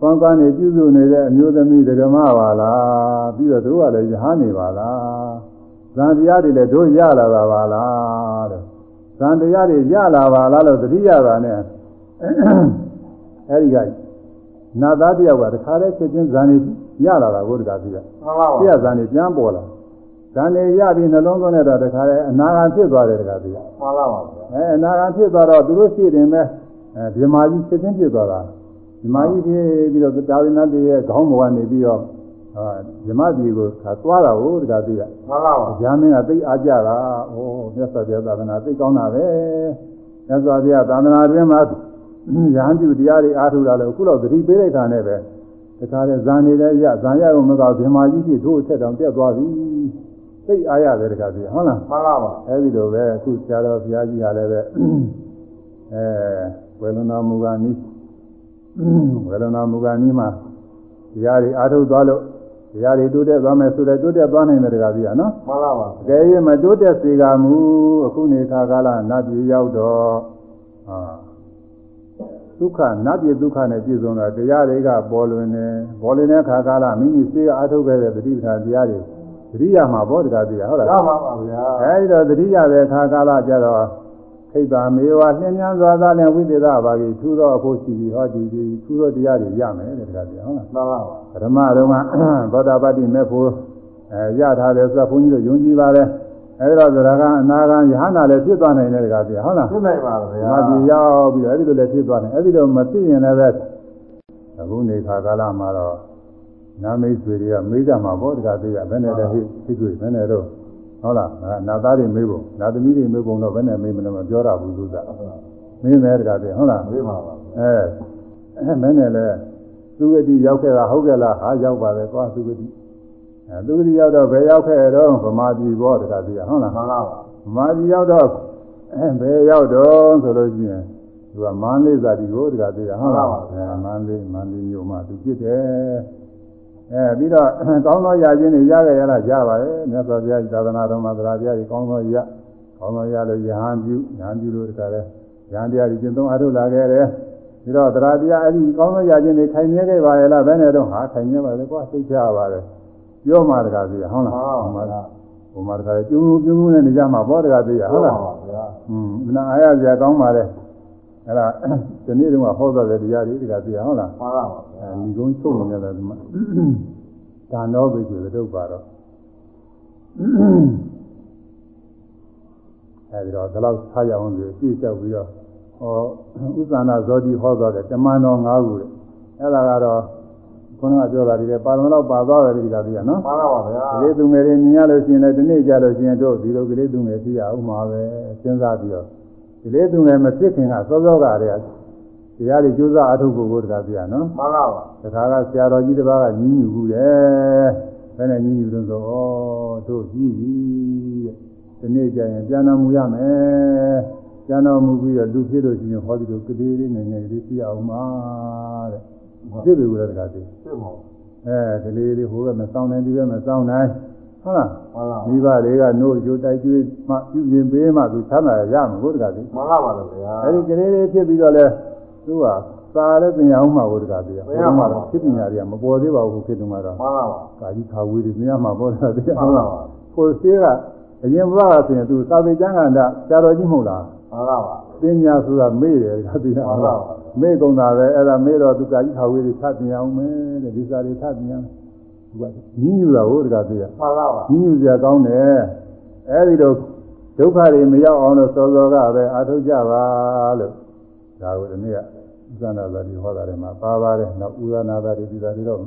A: ပန်းကားနေပြုစုနေတဲ့အမျိုးသမီးဒကမပါလားပြီးတော့တို့ကလည်းရဟန်းနေပါလားဇန်တရားတွေလည်းတို့ရလာတာပါလားတဲ့ ဇန်တရားတွေရလာပါလားလို့သတိရတာနဲ့အဲဒီကနာသားတယောက်ကတခါတည်းချက်ချင်းဇန်နေရလာတာကိုတခါပြီးတာ
B: မှန်ပါပါ
A: ပြဇန်နေပြန်ပေါ်လာဇန်နေရပြီးနှလုံးသွင်းတဲ့တော့တခါတည်းအနာဂတ်ဖြစ်သွားတယ်တခါပြီးတာ
B: မှန်ပါပါဗျာ
A: အဲအနာဂတ်ဖြစ်သွားတော့သူတို့ရှိတယ်မဲ့အဲဗြဟ္မာကြီးချက်ချင်းဖြစ်သွားတာဗြဟ္မာကြီးဖြစ်ပြီးတော့တာဝိနတ်ရဲ့ခေါင်းပေါ်ကနေပြီးတော့ ဟာဗြဟ္မာကြီးကိုခါသွားတာကိုတခါပြီးတာ
B: မှန်ပါပါ
A: ဇာမင်းကသိအားကြတာဩမြတ်စွာဘုရားသာသနာသိကောင်းတာပဲမြတ်စွာဘုရားသာသနာတွင်မှာရဟန်းပြုတရားတွေအားထုတ်လာလို့အခုတော့သတိပေးလိုက်တာနဲ့ပဲတခါတည်းဇာနေလည်းရဇာရရုံမကောက်ဗြဟ္မာကြီးဖြစ်ထိုးအထက်တောင်တက်သွားပြီသိအားရတယ်တခါပြီးဟုတ်လား
B: မှန်ပါပါ
A: အဲဒီလိုပဲအခုဆရာတော်ဘုရားကြီးကလည်းပဲအဲဝေလနာမူကနီးဝေလနာမူကနီးမှာတရားတွေအားထုတ်သွားလို့ တရားတွေတိုးတက်သွားမယ်ဆိုတော့တိုးတက်သွားနိုင်တယ်တကားကြီးကနော်
B: မှန်ပါပါ
A: အကယ်၍မတိုးတက်စေကမူအခုနေခါကာလနတ်ပြည်ရောက်တော့ဟာဒုက္ခနတ်ပြည်ဒုက္ခနဲ့ပြည့်စုံတာတရားတွေကပေါ်လွင်နေပေါ်လွင်တဲ့ခါကာလမိမိစေအားထုတ်ခဲ့တဲ့ပဋိပဒါတရားတွေသတိရမှာဘောတကားကြီးကဟုတ်လား
B: မှန်ပါပါဗျာ
A: အဲဒီတော့သတိရတဲ့အခါကာလကျတော့ ခိတ္တမေဝလျင်မြန်စွာသားနဲ့ဝိသေသဘာကြီးထူသောအဖို့ရှိပြီးဟောဒီဒီထူသောတရားတွေရမယ်တဲ့တခါပြဟုတ်လား
B: မှန်ပါပါ
A: ပထမတော့ကသောတာပတ္တိမေဖို့အဲရထားတယ်ဆိုတော့ဘုန်းကြီးတို့ယုံကြည်ပါတယ်အဲဒီတော့သရကအနာဂံယဟနာလည်းဖြစ်သွားနိုင်တယ်တခါပြဟုတ်လား
B: သိနိုင်ပါဗျာ
A: မပြေရောက်ပြီးတော့အဲဒီလိုလည်းဖြစ်သွားတယ်အဲဒီလိုမသိရင်လည်းပဲအခုနေခါကာလမှာတော့နာမိတ်ဆွေတွေကမေးကြမှာပေါ့တခါသေးရဘယ်နဲ့လဲဖြစ်ဖြစ်တွေ့ဘယ်နဲ့တော့ ဟုတ်လားနာသားတွေမေးဖို့နာသမီးတွေမေးဖို့တော့ဘယ်နဲ့မေးမလဲမပြောရဘူးသူကမင်းမယ်တခါသေးဟုတ်လား
B: သိပါပါ
A: အဲအဲမင်းနဲ့လဲသူဂတိရောက်ခဲ့တာဟုတ်ကဲ့လားဟာရောက်ပါပဲကွာသူဂတိအဲသူဂတိရောက်တော့ဘယ်ရောက်ခဲ့တော့ဗမာပြည်ဘောတခါသေးရဟုတ်လား
B: မှန်ပါပါ
A: ဗမာပြည်ရောက်တော့အဲဘယ်ရောက်တော့ဆိုလို့ရှိရင်သူကမန္တလေးဇာတိကိုတခါသေးရဟုတ်လားအဲမန္တလေးမန္တလေးမြို့မှာသူဖြစ်တယ် အဲပြီးတော့ကောင်းသောရာချင်းတွေရခဲ့ရတာရပါရဲ့မြတ်စွာဘုရားသာသနာတော်မှာသရာတရားကြီးကောင်းသောရကောင်းသောရလို့ယဟန်ပြုယဟန်ပြုလို့တခါလဲယဟန်တရားကြီးကျင့်သုံးအားထုတ်လာခဲ့တယ်ပြီးတော့သရာတရားအဲ့ဒီကောင်းသောရာချင်းတွေခိုင်မြဲခဲ့ပါရဲ့လားဘယ်နဲ့တော့ဟာခိုင်မြဲပါလေကွာသိချပါလေပြောမှတခါသေးရဟုတ်လား
B: မှန်ပါပါ
A: ဟိုမှာတခါကျူးကျူးနဲ့နေကြမှာဘောတခါသေးရဟုတ်လား
B: ပါဗျာ
A: อืมမနာအားရစရာကောင်းပါလေ အဲ့ဒါဒီနေ့တုန်းကဟောတော့တဲ့တရားတွေတခါသေးရဟုတ်လား
B: မှန်ပါပါ
A: အဲညီကုန်းချုပ်နေကြတယ်ဒီမှာဒါတော့ပဲဆိုတော့ပါတော့အဲဒီတော့ဒီလောက်ထားရအောင်ဆိုကြည့်လျှောက်ပြီးတော့ဟောဥစ္စာနာဇောတိဟောတော့တယ်တမန်တော်၅ခုတဲ့အဲ့ဒါကတော့ခုနကပြောတာဒီလေပါရမလောက်ပါသွားတယ်ဒီကတည်းကနော်
B: မှန်ပါပါဗျာ
A: ကလေးသူငယ်တွေမြင်ရလို့ရှိရင်လည်းဒီနေ့ကြလို့ရှိရင်တို့ဒီလိုကလေးသူငယ်ဖြစ်ရအောင်မှာပဲစဉ်းစားပြီးတော့ ဒီလေးသူငယ်မဖြစ်ခင်ကစောစောကတည်းကတရားတွေကြိုးစားအထုတ်ဖို့ကိုတကားပြရနော်
B: မှန်ပါပါ
A: တခါကဆရာတော်ကြီးတစ်ပါးကညီးညူဘူးတယ်ဘယ်နဲ့ညီးညူလို့ဆိုဩတို့ကြီးကြီးတဲ့ဒီနေ့ကျရင်ပြန်တော်မူရမယ်ပြန်တော်မူပြီးတော့လူဖြစ်လို့ရှိရင်ဟောဒီလိုကလေးလေးငယ်ငယ်လေးပြရအောင်မှာတဲ့ဖြစ်ပြီဘူးလားတကားသိ
B: သိပါ
A: အဲဒီလေးလေးဟိုကမဆောင်နိုင်ဒီဘက်မဆောင်နိုင် ဟုတ်လား
B: မှန်ပါ
A: မိဘတွေကနို့ကြိုတိုက်ကျွေးမှပြုပြင်ပေးမှသူချမ်းသာရမှာကိုတကားသိ
B: မှန်ပါပါဗျာ
A: အဲဒီကလေးလေးဖြစ်ပြီးတော့လဲသူကသာလည်းပညာဥမှာကိုတကားသိရဘုရားမှာဖြစ်ပညာတွေကမပေါ်သေးပါဘူးဖြစ်တုန်းကတော့
B: မှန်ပါပါ
A: ကာကြီးခါဝေးတွေမြင်ရမှာပေါ့တကားသိ
B: မှန်ပါပါ
A: ကိုစေးကအရင်ဘုရားကဆိုရင်သူသာဝေကျမ်းကန္တာဆရာတော်ကြီးမဟုတ်လား
B: မှန်ပါပါ
A: ပညာဆိုတာမေ့တယ်တကားသိရအောင်မေ့ကုန်တာပဲအဲ့ဒါမေ့တော့သူကာကြီးခါဝေးတွေသတ်ပညာအောင်မယ်တဲ့ဒီစာတွေသတ်ပညာသူ ကညီးညူတာကိုတကားသိရ
B: မှန်ပါပါ
A: ညညူစရာကောင်းတယ်အဲဒီတော့ဒုက္ခတွေမရောက်အောင်လို့စောစောကပဲအာထုတ်ကြပါလို့ဒါကိုဒီနေ့ကဥဇာနာသာဒီဟောတာတွေမှာပါပါတယ်နောက်ဥဇာနာသာဒီဒီသာတွေတော့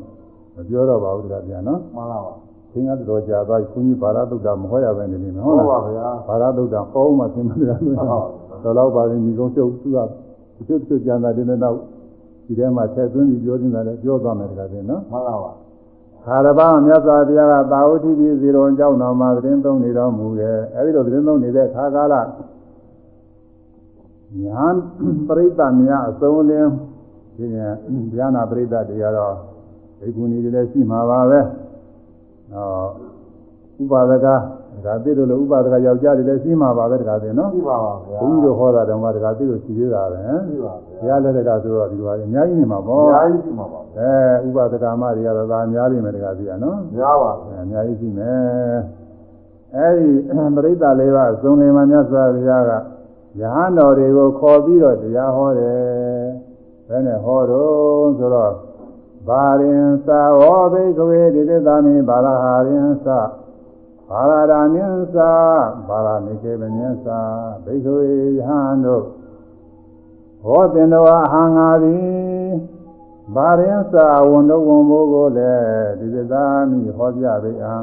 A: မပြောတော့ပါဘူးတကပြန်နော်
B: မှန်ပါပါ
A: သင်္ကတော်ကြာသွားခွန်ကြီးဘာရတုတ်တာမဟောရပဲနေနေနော်
B: ဟု
A: ဟုတ်တ်
B: ပါ
A: လား
B: ဗျာ
A: ဘာရတုတ်တာဟောမှသင်္ကတော်လို့တော့တော့ပါရင်ဒီကုန်းချုပ်သူကတချို့တချို့ကြံတာဒီနေ့တော့ဒီထဲမှာဆက်သွင်းပြီးပြောနေတာလည်းပြောသွားမယ်တခါတည်းနော်
B: မှန်ပါပါ
A: ခါရဘာမြတ်စွာဘုရားကသာဝတိပြည်ဇီရုံကျောင်းတော်မှာသတင်းသုံးနေတော်မူတယ်အဲဒီလိုသတင်းသုံးနေတဲ့ခါကာလညာပရိသတ်များအစုံလင်းဒီညာဉာဏပရိသတ်တွေကတော့ဒိက္ခုနီတွေလည်းရှိမှာပါပဲ။ဟောဥပါဒက ဒါသိလို့လို့ဥပါဒကယောက်ျားတွေလည်းရှိမှာပါပဲတခါတည်းနော်
B: ရှိပါပါဗျာ။
A: ဘုန်းကြီးတို့ဟောတာတော့မှတခါသိလို့ရှိသေးတာပဲ
B: ရှိပါ။ဗျာ
A: ဘုရားလက်ထက်ကဆိုတော့ဒီလိုပါလေအများကြီးနေမှာ
B: အ
A: ပေါ့
B: များကြီးရှိမှာပါ။
A: အဲဥပါဒကမတွေကတော့ဒါအများကြီးမယ်တခါသိရနော်။
B: များပါ
A: အဲအများကြီးရှိမယ်အဲဒီပရိသတ်လေးပါဇုံလင်မမြတ်စွာဘုရားကယဟန်တော်တွေကိုခေါ်ပြီးတော့တရားဟောတယ်ဘယ်နဲ့ဟောတော့ဆိုတော့ဘာရင်သာဟောဘိကဝေဒီသသာမိဘာလာဟာရင်သ ဘာလာဒာမြင်သာဘာလာမိကေမမြင်သာဘိကဝေယဟန်တို့ဟောတင်တော်အဟံငါသည်ဘာရင်သာဝန်တော်ဝန်ဘိုးကိုလည်းဒီသသာမိဟောပြပေအံ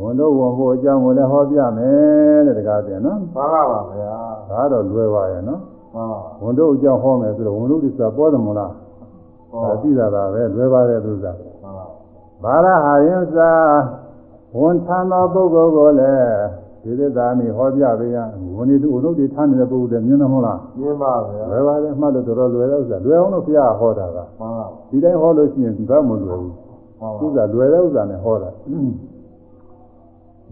A: ဝန်တော်ဝန်ဘိုးအကြောင်းကိုလည်းဟောပြမယ်တဲ့တကားပြန်နော်
B: မှန်ပါပါဗျာ
A: ဒါတော့လွယ်ပါရဲ့နော်
B: မှန်ပါ
A: ဝန်တို့အကြောင်းဟောမယ်ဆိုတော့ဝန်တို့ဒီဆိုတာပေါ်တယ်မလား
B: ဟော
A: ဒါသိတာပါပဲလွယ်ပါတယ်သူစား
B: မှန်ပါ
A: ဘာရဟာယင်စာ ဝန်ထမ်းသောပုဂ္ဂိုလ်ကိုလည်းဒီသစ္စာမိဟောပြပေးရဝန်ဒီသူဝန်တို့ဒီထမ်းနေတဲ့ပုဂ္ဂိုလ်တွေမြင်တယ်မဟုတ်လား
B: ရှင်းပါဗျာ
A: လွယ်ပါတယ်မှတ်လို့တော်တော်လွယ်တဲ့ဥစ္စာလွယ်အောင်လို့ဘုရားဟောတာက
B: မှန်ပါ
A: ဒီတိုင်းဟောလို့ရှိရင်ဘာမှမလွယ်ဘူး
B: မှန်ပါ
A: ဥစ္စာလွယ်တဲ့ဥစ္စာနဲ့ဟောတာ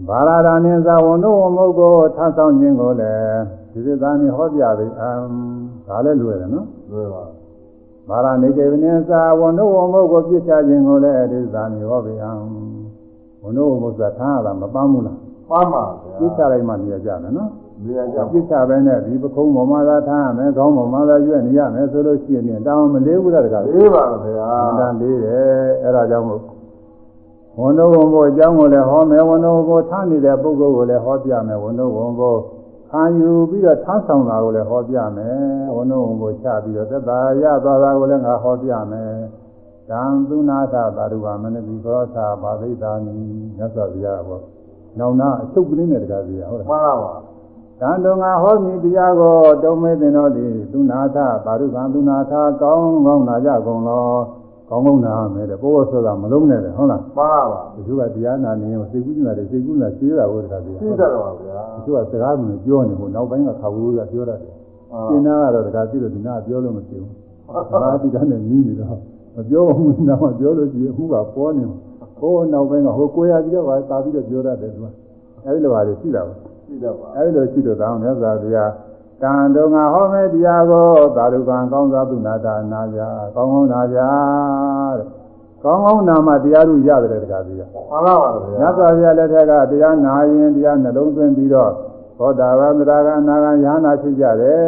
A: ဘာရဒာနိသာဝန်တို့ဝန်မုတ်ကိုထမ်းဆောင်ခြင်းကိုလည်းဒီသစ္စာမိဟောပြပေးအံဒါလည်းလွယ်တယ်နော်
B: လွယ်ပါ
A: မာရနေကေဝိနသာဝန်တို့ဝန်မုတ်ကိုပြစ်ချခြင်းကိုလည်းဒီသစ္စာမိဟောပေးအံဝန်တို့ ဝန်မုတ်ဆိုတာထားရတာမပန်းဘူးလား
B: မှန်ပါဗျာ
A: ပြစ်ချလိုက်မှနေရကြမယ်နော်
B: နေရာကြောင့်
A: ပြစ်ချပဲနဲ့ဒီပခုံးပေါ်မှာသာထားရမယ်ခေါင်းပေါ်မှာသာရွက်နေရမယ်ဆိုလို့ရှိရင်တောင်းမလေးဘူးလားတကား
B: လေးပါဗျာ
A: အန္တန်လေးတယ်အဲ့ဒါကြောင့်မို့ဝန်တို့ဝန်ဘို့အကြောင်းကိုလည်းဟောမယ်ဝန်တို့ဝန်ဘို့ထားနေတဲ့ပုဂ္ဂိုလ်ကိုလည်းဟောပြမယ်ဝန်တို့ဝန်ဘို့ခံယူပြီးတော့ထားဆောင်တာကိုလည်းဟောပြမယ်ဝန်တို့ဝန်ဘို့ချပြီးတော့သက်သာရသွားတာကိုလည်းငါဟောပြမယ် တံသုနာသသာရုဝမနတိကောသာဘာသိတာနိမြတ်စွာဘုရားကနောင်နာအချုပ်ကလေးနဲ့တကားကြီးဟုတ်လား
B: မှန်ပါပါ
A: တန်တော်ငါဟောမည်တရားကိုတုံးမေသင်တော်သည်သုနာထပါရုကံသုနာထကောင်းကောင်းနာကြကုန်လောကောင်းကောင်းနာမယ်တဲ့ဘောဝဆိုတာမလုံးနဲ့တဲ့ဟုတ်လား
B: မှန်ပါပါ
A: ဒီကတရားနာနေရင်စိတ်ကူးနေတာတယ်စိတ်ကူးနေတာရှင်းတာဟုတ်တခါတည်း
B: သိတတ်ပါဗျာ
A: ဒီကစကားမပြောနေဘူးနောက်ပိုင်းကခါဘူးကပြောတတ်တယ်ရှင်းတာကတော့တခါသိလို့ဒီနာပြောလို့မဖြစ်ဘူးစကားတိကနဲ့နီးနေတော့ မပြောဘူးနောက်မှပြောလို့ရှိရင်အခုကပေါ်နေဟိုနောက်ပိုင်းကဟိုကိုရကြီးကပါသာပြီးတော့ပြောတတ်တယ်သူကအဲဒီလိုပါလေရှိတာပါ
B: သိတတ်ပါ
A: အဲဒီလိုရှိလို့တောင်းမြတ်စွာဘုရားကံတော်ငါဟောမဲ့တရားကိုသာဓုကံကောင်းစွာသုနာတာနာကြကောင်းကောင်းနာကြတဲ့ကောင်းကောင်းနာမှတရားတို့ရတယ်တကားကြီး
B: မှန်ပါပါ
A: မြ
B: ဗျာ
A: တ်စွာဘုရားလက်ထက်ကတရားနာရင်တရားနှလုံးသွင်းပြီးတော့သောတာပန်သရဂံနာဂံယ ahanan ဖြစ်ကြတယ်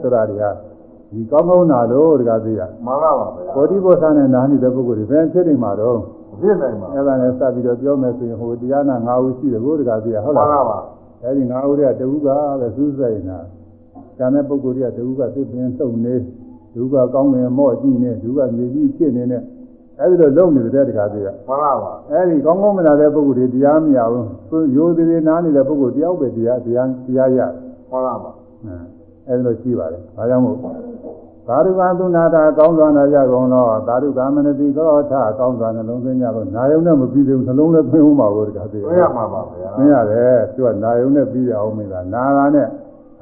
A: ဆိုတာတွေက ဒီကောင်းကောင်းနာလို့တကားကြီးက
B: မှန်ပါပါဗျာ
A: ဘောဓိဘောဆာနဲ့နာနေတဲ့ပုဂ္ဂိုလ်တွေဘယ်ဖြစ်နေမှာတော့
B: ဖြစ်နိုင်ပါ
A: အဲ့ဒါနဲ့စပ်ပြီးတော့ပြောမယ်ဆိုရင်ဟိုတရားနာ၅ဦးရှိတယ်ဘုရားတကားကြီးဟုတ်
B: မှ
A: လား
B: န်ပါပါ
A: အဲဒီငါးဦးတွေကတဝူကပဲစူးစိုက်နေတာ။ကျန်တဲ့ပုဂ္ဂိုလ်တွေကတဝူကသစ်ပင်စုံနေ၊ဒုကကောင်းငင်မော့ကြည့်နေ၊ဒုကမြေကြီးဖြစ်နေနဲ့အဲဒီလိုလုံနေတဲ့တခါတည်းက
B: မှန်ပါပါ
A: အဲဒီကောင်းကောင်းမလာတဲ့ပုဂ္ဂိုလ်တွေတရားမရဘူး။သူရိုးသေးသေးနားနေတဲ့ပုဂ္ဂိုလ်တယောက်ပဲတရားတရားတရားရတယ်
B: မှန်ပါပါ။
A: အဲဒီလိုရှိပါတယ်။ဒါကြောင့်မို့ သာဓုကသုနာတာကောင်းစွာနာကြကုန်တော့သာဓုကမနတိသောထကောင်းစွာနှလုံးသွင်းကြတော့နာယုံနဲ့မပြီးသေးဘူးနှလုံးလည်းသွင်းဦးမှာကိုတခါတည်း
B: သိရမှာပါဗျာ
A: မင်းရတယ်သူကနာယုံနဲ့ပြီးရအောင်မလားနာတာနဲ့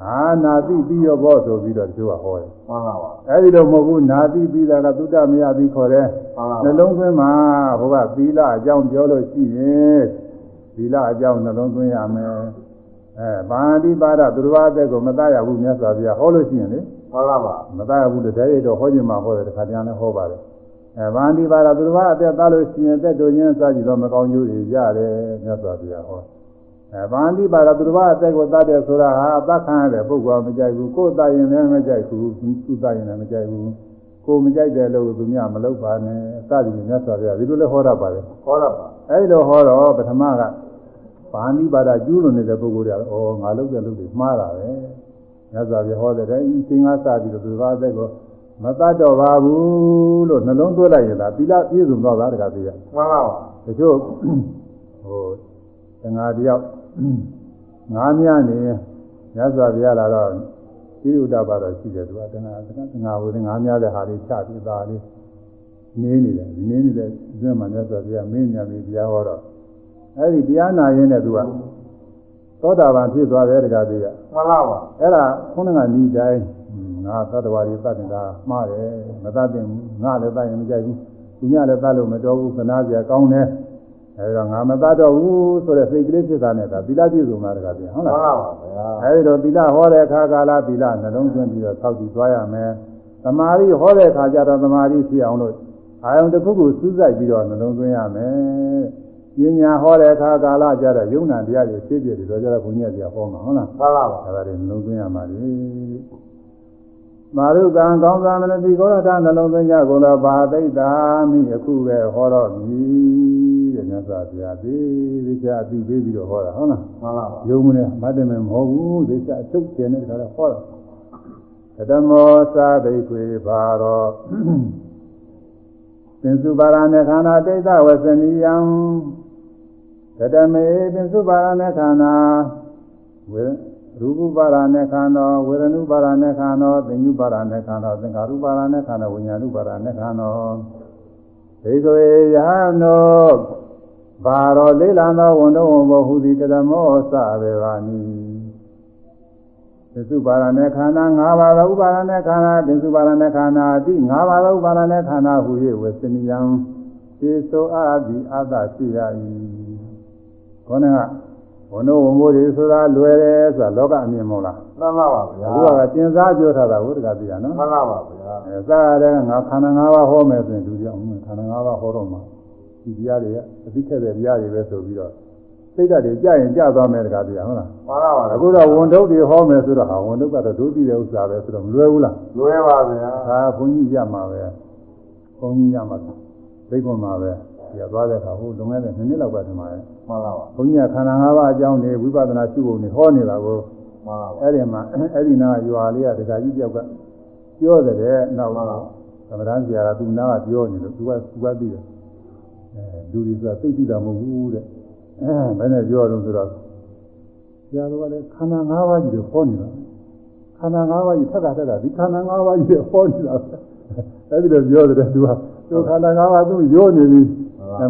A: အာနာတိပြီးရောဘောဆိုပြီးတော့သူကဟောတယ်
B: မှန်ပါပါ
A: အဲဒီလိုမဟုတ်ဘူးနာတိပြီးတာကသုတ္တမယပြီးခေါ်တယ်
B: မှန်ပါ
A: နှလုံးသွင်းမှာဘုရားသီလအကြောင်းပြောလို့ရှိရင်သီလအကြောင်းနှလုံးသွင်းရမယ်အဲဘာတိပါဒသူတော်အသက်ကိုမတတ်ရဘူးမြတ်စွာဘုရားဟောလို့ရှိရင်လေ
B: မှန်ပါပါ
A: မတတ်ရဘူးလေတည်းရတော့ဟောခြင်းမှာဟောတယ်တခါတည်းလည်းဟောပါတယ်အဲဘာတိပါဒသူတော်အသက်တတ်လို့ရှိရင်သက်တို့ချင်းစကြည့်တော့မကောင်းကျိုးတွေရတယ်မြတ်စွာဘုရားဟောအဲဗန္တိပါရသူတစ်ပါးအသက်ကိုတတ်တယ်ဆိုတာဟာအသက်ခံရတဲ့ပုဂ္ဂိုလ်မကြိုက်ဘူးကိုယ်တတ်ရင်လည်းမကြိုက်ဘူးသူတတ်ရင်လည်းမကြိုက်ဘူးကိုယ်မကြိုက်တယ်လို့သူများမလုပ်ပါနဲ့အစသည်မြတ်စွာဘုရားဒီလိုလဲဟောတတ်ပါလေ
B: ခေါ်ရပါ
A: အဲဒီလိုဟောတော့ပထမကဗန္တိပါဒကျူးလွန်နေတဲ့ပုဂ္ဂိုလ်တွေကဩငါလုပ်တဲ့လုပ်တွေမှားတာပဲ မြတ်စွာဘုရားဟောတဲ့တိုင်းအချိန်ကစပြီးတော့သူတစ်ပါးအသက်ကိုမတတ်တော့ပါဘူးလို့နှလုံးသွင်းလိုက်ရင်ဒါသီလပြည့်စုံတော့တာတခါသေးရ
B: မှန်ပါပါ
A: တချို့ဟိုတငါတယောက်ငါးမြနေရသော်ပြရလာတော့ဒီဥဒ္ဒပါတော့ရှိတယ်သူကတဏှာငါဝေဒငါများတဲ့ဟာလေးချပြီးသားလေးနေနေတယ်နေနေတဲ့အတွင်းမှာမြတ်စွာဘုရားမင်းညာပြီးတရားဟောတော့အဲ့ဒီတရားနာရင်းနဲ့သူက သောတာပန်ဖြစ်သွားတယ်တကားကြီးက
B: မှန်လားပါ
A: အဲ့ဒါခုနကဤတိုင်းငါသတ္တဝါတွေသတ်တင်တာမှားတယ်မသတ်တင်ဘူးငါလည်းသတ်ရင်မကြိုက်ဘူးသူညလည်းသတ်လို့မတော်ဘူးခနာစရာကောင်းတယ်အဲ့တော့ငါမသတ်တော့ဘူးဆိုတဲ့စိတ်ကလေးဖြစ်တာနဲ့ဒါသီလပြည့်စုံတာတကားကြီးဟုတ်
B: မှန်
A: လား
B: လားပါဗျာ
A: အဲဒီတော့သီလဟောတဲ့အခါကာလသီလနှလုံးသွင်းပြီးတော့ဆောက်တည်သွားရမယ်။သမာဓိဟောတဲ့အခါကျတော့သမာဓိဖြစ်အောင်လို့အာယုံတစ်ခုခုစူးစိုက်ပြီးတော့နှလုံးသွင်းရမယ်။ ပညာဟောတဲ့အခါကာလကျတော့ယုံနာတရားတွေသိပြတယ်တော့ကျတော့ဘုညက်တရားဟောမှာဟုတ်လား
B: မှန်လားပါ။
A: အဲဒါတွေနှလုံးသွင်းရမှာလေ။မာရုကံကောင်းသာမနတိကောရထနှလုံးသွင်းကြကုန်တော့ဘာသိတာမိအခုပဲဟောတော့ပြီတဲ့မြတ်စွာဘုရားသိသိချာအပြီးပြီးတော့ဟောတာဟုတ်လား
B: မှန်လားပါ
A: ယုံမနဲ့မတ်တယ်မဟုတ်ဘူးသိချအချုပ်ကျင်တဲ့ခါတော့ဟောတော့ကတမောသာဘိခွေဘာရောပင်စုပါရณေခန္ဓာတိတ်ဝဆနီယံ ကတမေပင်စုပါရณေခန္ဓာဝေရူပပါရณေခန္ဓာဝေရဏုပါရณေခန္ဓာသင်္ညုပါရณေခန္ဓာသင်္ခါရုပါရณေခန္ဓာဝိညာဏုပါရณေခန္ဓာဒိကွေယဟနောဘာရောလေးလံသောဝန်တော်ဝန်ဘောဟုသည်ကတမောစဘေပါနိသစ္စုပါရณေခန္ဓာ၅ပါးသောဥပါရณေခန္ဓာသစ္စုပါရณေခန္ဓာအတိ၅ပါးသောဥပါရณေခန္ဓာဟူ၍ဝေစနိယံသေသောအာတိအာသရှိရ၏ ခေါင်းကဝန်တော်ဝန်ဘောတွေဆိုတာလွယ်တယ်ဆိုတာလောကအမြင်မဟုတ်လား
B: မှန်လားပါဗျာ
A: အခုကကျင်စားပြောထားတာဘုရားပြရနော်
B: မှန်လားပါဗျာ
A: အဲစားရတဲ့ငါခန္ဓာ၅ပါးဟောမယ်ဆိုရင်သူကြောင့်ခန္ဓာ၅ပါးဟောတော့မှာဒီတရားတွေကအသိထက်တဲ့တရားတွေပဲဆိုပြီးတော့စိတ်ဓာတ်တွေကြာရင်ကြာသွားမယ်တကားတရားဟုတ်လား
B: မှန်လားပါ
A: အခုတော့ဝန်ထုတ်တွေဟောမယ်ဆိုတော့ဟာဝန်ထုတ်ကတော့ဒုတိယဥစ္စာပဲဆိုတော့မလွယ်ဘူးလား
B: လွယ်ပါဗျာ
A: ဒါဘုန်းကြီးရမှာပဲဘုန်းကြီးရမှာသိခွန်မှာပဲ ဒီကသွားတဲ့အခါဟိုလွန်ခဲ့တဲ့နှစ်နှစ်လောက်ကတည်းက
B: မှန်လားပါ
A: ဘုန်းကြီးကခန္ဓာ၅ပါးအကြောင်းတွေဝိပဿနာရှုဖို့နေဟောနေတာကို
B: မှန်လားပါ
A: အဲ့ဒီမှာအဲ့ဒီနာရွာလေးကဒကာကြီးတယောက်ကပြောတယ်တဲ့နောက်တော့သမထဆရာကသူနာကပြောနေလို့သူကသူကသိတယ်အဲလူတွေဆိုတာသိသိတာမဟုတ်ဘူးတဲ့အဲဘယ်နဲ့ပြောတော့ဆိုတော့ဆရာတော်ကလည်းခန္ဓာ၅ပါးကြီးကိုဟောနေတာခန္ဓာ၅ပါးကြီးထက်ကထက်ကဒီခန္ဓာ၅ပါးကြီးကိုဟောနေတာအဲ့ဒီလိုပြောတယ်သူကသူခန္ဓာ၅ပါးသူရိုးနေပြီ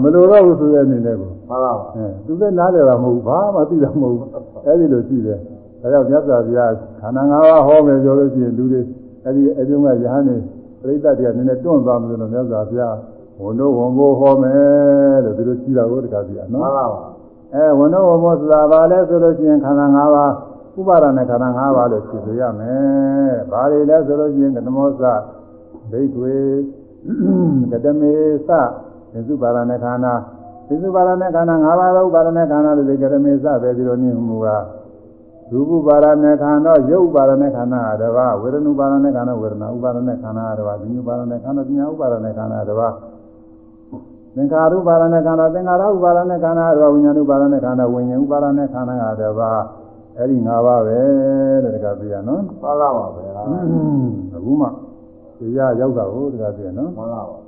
A: မလိုတော့ဘူးဆိုတဲ့အနေနဲ့ကို
B: မှန်လားပါ
A: အဲသူလည်းနားတယ်တာမဟုတ်ဘူးဘာမှသိတာမဟုတ်ဘူးအဲ့ဒီလိုရှိတယ်ဒါကြောင့်မြတ်စွာဘုရားခန္ဓာ၅ပါးဟောမယ်ပြောလို့ရှိရင်လူတွေအဲ့ဒီအကျုံးကယဟန်နေပြိဿတွေကနည်းနည်းတွန့်သွားမလို့မြတ်စွာဘုရားဝန်တို့ဝန်ကိုဟောမယ်လို့ဒီလိုရှိတာကိုတခါပြရ
B: မှ
A: နော်
B: န်လားပါ
A: အဲဝန်တို့ဝန်ကိုဆိုတာဘာလဲဆိုလို့ရှိရင်ခန္ဓာ၅ပါးဥပါဒနဲ့ခန္ဓာ၅ပါးလို့ဖြေဆိုရမယ်ဘာတွေလဲဆိုလို့ရှိရင်ကတမောစဒိဋ္ဌွေကတမေစ သစ္စုပါဒနဲ့ခန္ဓာသစ္စုပါဒနဲ့ခန္ဓာ၅ပါးသောဥပါဒနဲ့ခန္ဓာလို့ဒီကတမေစပဲဒီလိုနည်းမူတာရူပပါဒနဲ့ခန္ဓာရုပ်ပါဒနဲ့ခန္ဓာတပါးဝေဒနုပါဒနဲ့ခန္ဓာဝေဒနာဥပါဒနဲ့ခန္ဓာတပါးဉာဏ်ပါဒနဲ့ခန္ဓာပညာဥပါဒနဲ့ခန္ဓာတပါးသင်္ခါရုပါဒနဲ့ခန္ဓာသင်္ခါရဥပါဒနဲ့ခန္ဓာတပါးဝိညာဉ်ဥပါဒနဲ့ခန္ဓာဝိညာဉ်ဥပါဒနဲ့ခန္ဓာကတပါးအဲ့ဒီ၅ပါးပဲတဲ့တကပြရနော်
B: မှန်လားပါဗျာ
A: အခုမှတရားရောက်တာဟုတ်တကပြရနော်
B: မှန်လားပါ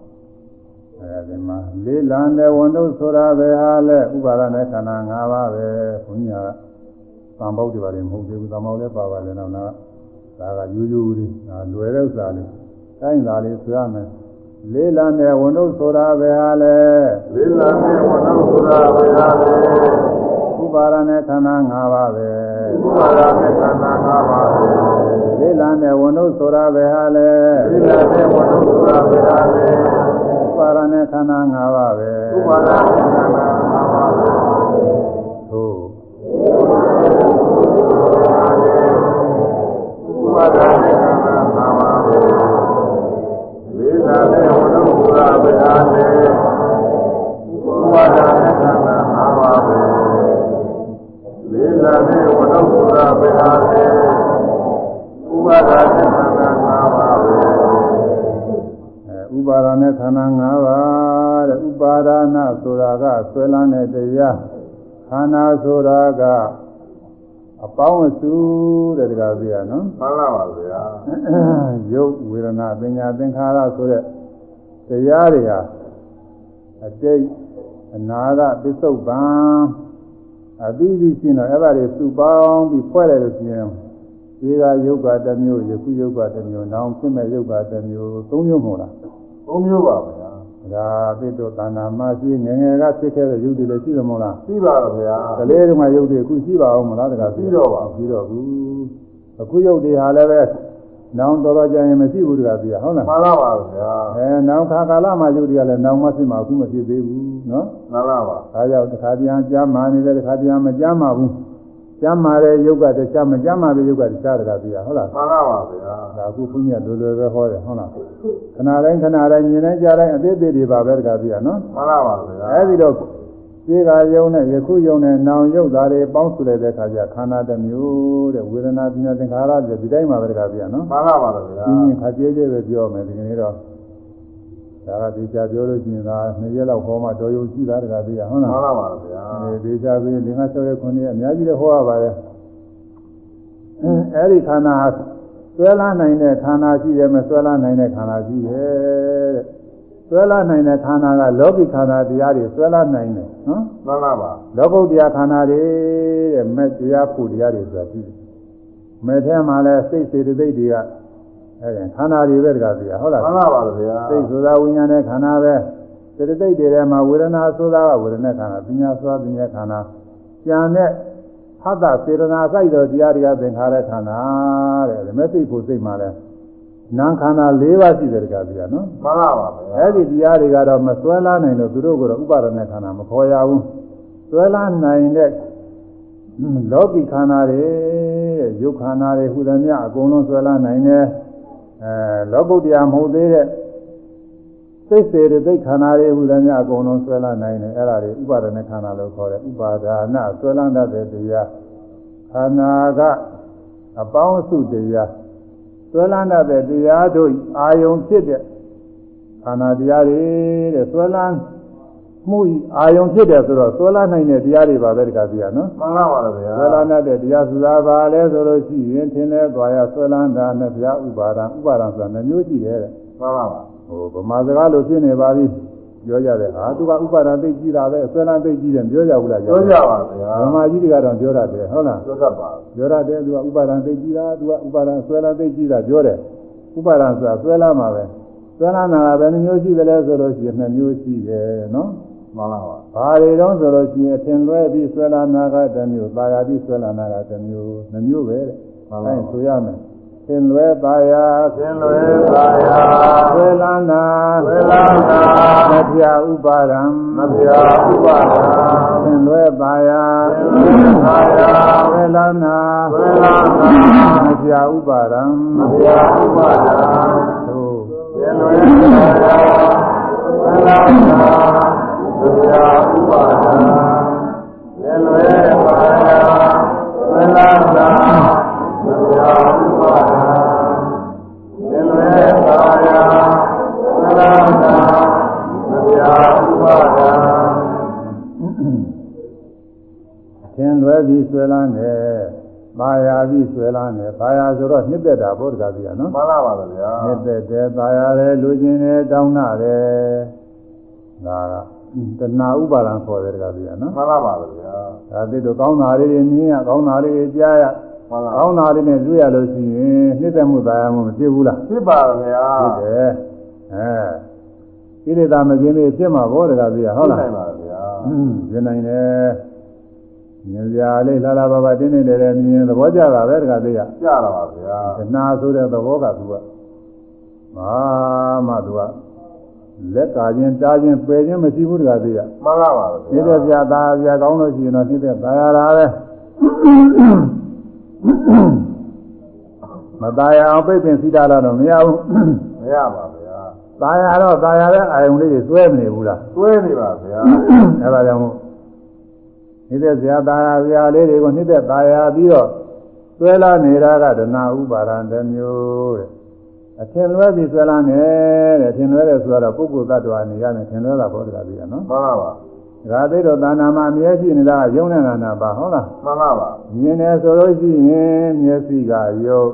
A: အဲဒီမှာလေးလံတဲ့ဝန်တို့ဆိုတာပဲဟာလဲဥပါဒနဲ့ခန္ဓာ၅ပါးပဲဘုညာကသံပေါက်တွေပါလေမဟုတ်သေးဘူးသံပေါက်လည်းပါပါလေတော့နာဒါကယူယူလေးဒါလွယ်တဲ့ဥစ္စာလေးတိုင်းသာလေးဆိုရမယ်လေးလံတဲ့ဝန်တို့ဆိုတာပဲဟာလဲ
B: လေးလံနဲ့ဝနုဆိုတာဗျာလေ
A: ဥပါဒနဲ့ခန္ဓာ၅ပါးပဲ
B: ဥပါဒနဲ့ခန္ဓာ၅ပါးပဲ
A: လေးလံတဲ့ဝန်တို့ဆိုတာပဲဟာလဲ
B: လေးလံနဲ့ဝနုဆိုတာဗျာလေ
A: ဥ ပါဒနဲ့ခန္ဓာ၅ပါးပဲ
B: ဥပါဒနဲ့ခန္ဓာ၅ပါးပဲ
A: သို့
B: ဥပါဒနဲ့ခန္ဓာ၅ပါးပဲလေးလံနဲ့ဝနုဆိုတာဗျာလေဥပါဒနဲ့ခန္ဓာ၅ပါးပဲလေးလံနဲ့ဝနုဆိုတာဗျာလေဥပါဒနဲ့
A: ဥပါဒနဲ့ခန္ဓာ၅ပါးတဲ့ဥပါဒနာဆိုတာကဆွဲလန်းတဲ့တရားခန္ဓာဆိုတာကအပေါင်းအစုတဲ့တကားပြရနော်
B: မှန်လားပါဗျာ
A: ရုပ်ဝေဒနာပညာသင်္ခါရဆိုတဲ့တရားတွေဟာအတိတ်အနာဂတ်ပစ္စုပန်အပြီးပြီးရှင်းတော့အဲ့ဒါတွေစုပေါင်းပြီးဖွဲ့တယ်လို့ရှိရင်ဒီကယုတ်ကတစ်မျိုးယခုယုတ်ကတစ်မျိုးနောင်ဖြစ်မဲ့ယုတ်ကတစ်မျိုးသုံးမျိုးမဟုတ်လား
B: သုံးမျိုးပါဗျာ
A: ဒါသိတော့တဏ္ဍာမရှိငယ်ငယ်ကဖြစ်ခဲ့တဲ့ယုတ်တွေလည်းရှိတယ်မဟုတ်လား
B: ရှိပါတော့ဗျာ
A: ကလေးတုန်းကယုတ်တွေအခုရှိပါအောင်မလားတက
B: ရှိတော့ပါ
A: ရှိတော့ဘူးအခုယုတ်တွေဟာလည်းပဲနောင်တော်တော်ကြာရင်မရှိဘူးတကပြဟုတ်လား
B: မှန်ပါပါဗျာ
A: အဲနောင်ခါကာလမှာယုတ်တွေကလည်းနောင်မဖြစ်မှာအခုမဖြစ်သေးဘူးနော်
B: မှန်ပါပါ
A: ဒါကြောင့်တစ်ခါပြန်ကြားမာနေတယ်တစ်ခါပြန်မကြားမာဘူး ကြားမာတဲ့ယုတ်ကတခြားမကြားမာတဲ့ယုတ်ကတခြားတကပြဟုတ်လား
B: မှန်ပါပါဗျာ
A: ဒါအခုဘုရားလိုလိုပဲဟောတယ်ဟုတ်လားခဏတိုင်းခဏတိုင်းမြင်တိုင်းကြားတိုင်းအသေးသေးတွေပါပဲတကပြနော်
B: မှန်ပါပါဗျာ
A: အဲဒီတော့ဒီကယုံနဲ့ယခုယုံနဲ့နောင်ယုတ်သားတွေပေါင်းစုလိုက်တဲ့အခါကျခန္ဓာတစ်မျိုးတဲ့ဝေဒနာပညာသင်္ခါရတွေဒီတိုင်းမှာပဲတကပြနော်
B: မှန်ပါပါဗျာ
A: ပြင်းပြင်းခါကျဲကျဲပဲပြောမယ်ဒီကနေ့တော့ ဒါကဒီချာပြောလို့ရှိရင်ဒါနှစ်ရက်လောက်ဟောမှတော်ယုံရှိတာတကပြဟုတ်လား
B: မှန်ပါပါဗျာ
A: အဲဒီချာဆိုရင်ဒီငါ6ရက်9ရက်အများကြီးလည်းဟောရပါတယ်အဲဒီခန္ဓာဟာဆွဲလာနိုင်တဲ့ခန္ဓာရှိတယ်မဆွဲလာနိုင်တဲ့ခန္ဓာရှိတယ်တဲ့ဆွဲလာနိုင်တဲ့ခန္ဓာကလောကီခန္ဓာတရားတွေဆွဲလာနိုင်တယ်နော်
B: မှန်ပါပါ
A: လောကုတ္တရာခန္ဓာတွေတဲ့မဲ့တရားဖို့တရားတွေဆိုတာရှိတယ်မဲ့ထဲမှာလဲစိတ်စေတသိက်တွေက အဲခန္ဓာတွေပဲတကားပြဟုတ်လား
B: မှန်ပါပါဗျာ
A: စိတ်ဆိုတာဝိညာဉ်နဲ့ခန္ဓာပဲစေတသိက်တွေထဲမှာဝေဒနာဆိုတာကဝေဒနာခန္ဓာပညာဆိုတာပညာခန္ဓာကြံတဲ့ဟတ္တစေတနာစိုက်တော်တရားတွေကသင်္ခါရခန္ဓာတဲ့ဒါမဲ့စိတ်ဖို့စိတ်မှာလဲနာမ်ခန္ဓာ၄ပါးရှိတယ်တကားပြနော်
B: မှန်ပါပါဗျာ
A: အဲ့ဒီတရားတွေကတော့မဆွဲလာနိုင်လို့သူတို့ကတော့ဥပါဒณะခန္ဓာမခေါ်ရဘူးဆွဲလာနိုင်တဲ့လောကီခန္ဓာတွေတဲ့ယုတ်ခန္ဓာတွေဟူသည်များအကုန်လုံးဆွဲလာနိုင်တယ် အဲလောကုတ္တရာမဟုတ်သေးတဲ့စိတ်စေတဲ့သိခန္ဓာတွေဟူသည်များအကုန်လုံးဆွဲလာနိုင်တယ်အဲ့ဒါတွေဥပါဒณะခန္ဓာလို့ခေါ်တယ်ဥပါဒါနဆွဲလာတတ်တဲ့တရားခန္ဓာကအပေါင်းအစုတရားဆွဲလာတတ်တဲ့တရားတို့အာယုံဖြစ်တဲ့ခန္ဓာတရားတွေတဲ့ဆွဲလန်း မှုဤအာယုံဖြစ်တယ်ဆိုတော့ဆွဲလန်းနိုင်တဲ့တရားတွေပါပဲတခါပြရနော်
B: မှန်ပါပါဗျာ
A: ဆွဲလန်းတတ်တဲ့တရားဆိုတာဘာလဲဆိုလို့ရှိရင်သင်လဲသွားရဆွဲလန်းတာနဲ့ဘုရားဥပါဒံဥပါဒံဆိုတာနှမျိုးရှိတယ်တဲ့
B: မှန်ပါပါ
A: ဟိုဗမာစကားလိုဖြစ်နေပါပြီပြောကြတယ်ဟာသူကဥပါဒံသိကြည့်တာပဲဆွဲလန်းသိကြည့်တယ်ပြောကြဘူးလား
B: ပြောကြပါဗျာ
A: ဗမာကြီးတွေကတော့ပြောရတယ်ဟုတ်လား
B: ပြောတတ်ပါ
A: ပြောရတယ်သူကဥပါဒံသိကြည့်တာသူကဥပါဒံဆွဲလန်းသိကြည့်တာပြောတယ်ဥပါဒံဆိုတာဆွဲလန်းမှာပဲဆွဲလန်းတာကဘယ်နှမျိုးရှိသလဲဆိုလို့ရှိရင်2မျိုးရှိတယ်နော်
B: မှန်ပါပါ
A: ဘာတွေတုံးဆိုလို့ရှိရင်အထင်လွဲပြီးဆွဲလာနာကတစ်မျိုး၊ပါရပြီးဆွဲလာနာကတစ်မျိုး၊နှမျိုးပဲတဲ့။အဲဆိုရမယ်။ထင်လွဲပါရ
B: သင်လွယ်ပါယာ
A: ဆွဲလာနာ
B: ဝေလာနာ
A: မပြဥပါဒံ
B: မဗျာဥပါဒာ
A: ထင်လွဲပါရ
B: သင်လွယ်ပါယာ
A: ဆွဲလာနာ
B: ဝေလာနာ
A: မပြဥပါဒံ
B: မဗျာဥပါဒာ
A: သို့
B: သင်လွယ်ပါယာဝေလာနာ မဗျာဥပါဒာသင်လွယ်ပါယာဝေလာနာမဗျာဥပါဒာသင်လွယ်ပါယာဝေလာနာမဗျာဥပါဒာ
A: ထင်လွဲပြီးဆွဲလာတယ်။ပါရပြီးဆွဲလာတယ်။ပါရဆိုတော့နှစ်သက်တာဘုရားပြရနော်
B: မှန်ပါပါဗျာ
A: နှစ်သက်တယ်ပါရတယ်လူချင်းတယ်တောင်းနာတယ်ဒါက တဏှာဥပါဒံခေါ်တယ်တကပြရနော်
B: မှန်ပါပါဗျာ
A: ဒါသိတော့ကောင်းတာလေးတွေမြင်ရကောင်းတာလေးတွေကြားရ
B: မှန်ပါ
A: ကောင်းတာလေးနဲ့တွေ့ရလို့ရှိရင်နှစ်သက်မှုသာယာမှုမဖြစ်ဘူးလား
B: ဖြစ်ပါဗျာ
A: ဖြစ်တယ်အဲကိလေသာမကင်းသေးဖြစ်မှာဘောတကပြရဟုတ်လား
B: နိုင်ပါဗျာ
A: อืมဖြစ်နိုင်တယ်မြင်စရာလေးလာလာပါပါတင်းနေတယ်လည်းမြင်သဘောကျတာပဲတကပြရ
B: ကြတာပါဗျာ
A: တဏှာဆိုတဲ့သဘောကသူကမာမှသူက လက်ကချင်းတားချင်းပယ်ချင်းမရှိဘူးတကားသေးရ
B: မှန်ပါပါ
A: ဒီ
B: ဗျာ
A: တဲ့ပြသားပြကောင်းလို့ရှိရင်တော့ဒီတဲ့သာရတာပဲမตายအောင်ပြိပင်စီတာတော့မရဘူး
B: မရပါဗျာ
A: ตายရတော့ตายရတဲ့အာယုံလေးတွေစွဲမနေဘူးလား
B: တွဲနေပါဗျာ
A: အဲဒါကြောင့်မို့နေတဲ့ဇာတာယာဇာလေးတွေကိုနေတဲ့ตายရပြီးတော့စွဲလာနေတာကဒနာဥပါဒံတစ်မျိုးတဲ့ အထင်လွဲပြီးဆွဲလာနေတဲ့အထင်လွဲတယ်ဆိုတော့ပုဂ္ဂိုလ်သတ္တဝါနေရမယ်ထင်လွဲတာဘောတကားပြီးရနော်
B: မှန်ပါပါ
A: ဒါသိတော့သာနာမှာအမြဲရှိနေတာကယုံနဲ့နာပါဟုတ်လား
B: မှန်ပါပါ
A: မြင်တယ်ဆိုလို့ရှိရင်မျက်စိကယုတ်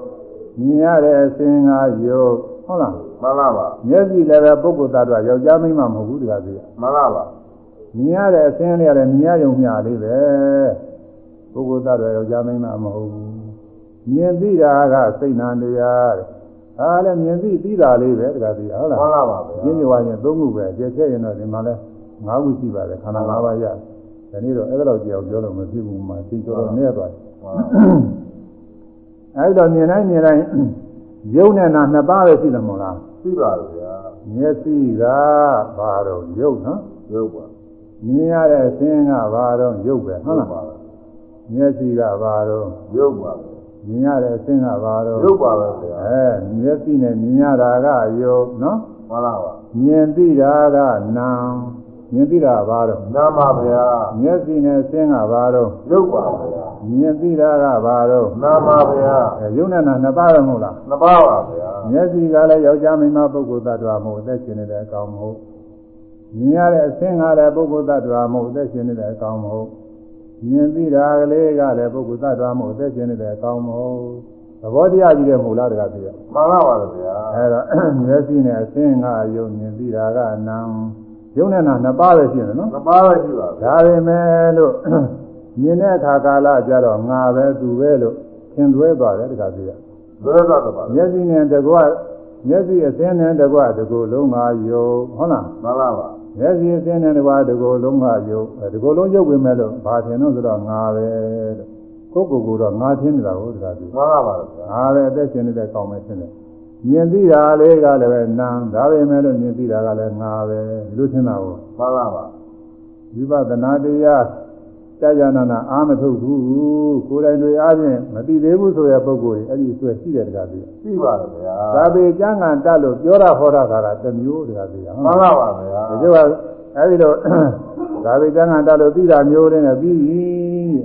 A: မြင်ရတဲ့အစင်းကယုတ်ဟုတ်လား
B: မှန်ပါပါ
A: မျက်စိလည်းပဲပုဂ္ဂိုလ်သတ္တဝါယောက်ျားမိန်းမမဟုတ်ဘူးတကားပြီးရ
B: မှန်ပါပါ
A: မြင်ရတဲ့အစင်းလေးရတယ်မြင်ရယုံမျှလေးပဲပုဂ္ဂိုလ်သတ္တဝါယောက်ျားမိန်းမမဟုတ်ဘူးမြင်သိတာကစိတ်နာတရားတဲ့ ဒါလည်းမြင်သိသိတာလေးပဲတခါသိဟုတ်လား
B: မှန်ပါပါဗျာ
A: ရှင်းပြသွားရင်သုံးခုပဲကျက်ချက်ရင်တော့ဒီမှာလဲ၅ခုရှိပါတယ်ခန္ဓာ၅ပါးရဒီနေ့တော့အဲ့ဒါတော့ကြောက်ပြောလို့မဖြစ်ဘူးမှာသင်တော်တော်နဲ့သွားတယ်အဲ့တော့မြင်တိုင်းမြင်တိုင်းယုံနဲ့နာနှစ်ပါးပဲရှိတယ်မို့လား
B: သိပါဗျာ
A: မျက်စိကဘာတော့ယုံနော်
B: ရုပ်ပါ
A: မြင်ရတဲ့အသင်းကဘာတော့ယုတ်ပဲဟုတ်လား
B: ပါ
A: မျက်စိကဘာတော့
B: ရုပ်ပါ
A: မြင်ရတဲ့အသင်းကဘာတော့
B: ရုပ်ပါပဲဗျာ
A: အဲမျက်စိနဲ့မြင်ရတာကယုတ်နော်
B: မှန်ပါပါ
A: မြင်သိတာကနာမြင်သိတာဘာတော့
B: နာမဗျာ
A: မျက်စိနဲ့သင်းကဘာတော့
B: ရုပ်ပါဗျာ
A: မြင်သိတာကဘာတော့
B: နာမဗျာ
A: အဲယုံနဲ့နာနှစ်ပါးပဲမဟုတ်လား
B: နှစ်ပါးပါဗျာ
A: မျက်စိကလည်းယောက်ျားမိန်းမပုဂ္ဂိုလ်သတ္တဝါမဟုတ်အသက်ရှင်နေတဲ့အကောင်မဟုတ်မြင်ရတဲ့အသင်းကလည်းပုဂ္ဂိုလ်သတ္တဝါမဟုတ်အသက်ရှင်နေတဲ့အကောင်မဟုတ် မြင်သိတာကလေးကလည်းပုဂ္ဂိုလ်သတ္တဝါမဟုတ်အသက်ရှင်နေတဲ့အကောင်မဟုတ်သဘောတရားကြီးတဲ့မဟုတ်လားတကားပြရ
B: မှန်ပါပါဗျာ
A: အဲတော့မျက်စိနဲ့အသင်းကယုံမြင်သိတာကနာယုံနဲ့နာနှစ်ပါးပဲရှိတယ်နော်
B: နှစ်ပါးပဲရှိပါဗျာ
A: ဒါပေမဲ့လို့မြင်တဲ့အခါကာလကြတော့ငါပဲသူပဲလို့သင်သွဲသွားတယ်တကားပြရ
B: လွဲသွားတော့ပါ
A: မျက်စိနဲ့တကွမျက်စိအသင်းနဲ့တကွတကူလုံးကယုံဟုတ်လား
B: မှန်ပါပါ
A: မျက်စိအသင်းနဲ့တကွတကူလုံးကယုံအဲတကူလုံးယုတ်ဝင်မဲ့လို့ဘာထင်လို့ဆိုတော့ငါပဲလို့ကိုယ့်ကိုယ်ကတော့ငါထင်နေတာဟုတ်တကားပြ
B: မှန်ပါပါဗျာ
A: ငါပဲအသက်ရှင်နေတဲ့ကောင်းပဲထင်တယ်မြင်သိတာလေးကလည်းပဲနာဒါပေမဲ့လို့မြင်သိတာကလည်းငါပဲဒီလိုထင်တာကို
B: မှန်ပါပါ
A: ဝိပဿနာတရား ကြာကြာနာနာအာမထုတ်ဘူးကိုယ်တိုင်တွေအားဖြင့်မသိသေးဘူးဆိုတဲ့ပုံကိုယ်ကြီးအဲ့ဒီဆွဲရှိတယ်တကားပြ
B: သိပါဗျာ
A: သာပေကျမ်းဂန်တတ်လို့ပြောတာဟောတာကတစ်မျိုးတကားပြဟုတ်
B: မှန်
A: လား
B: ပါပါဗျာ
A: ဒီလိုကအဲ့ဒီတော့သာပေကျမ်းဂန်တတ်လို့သိတာမျိုးနဲ့ပြီးပြီ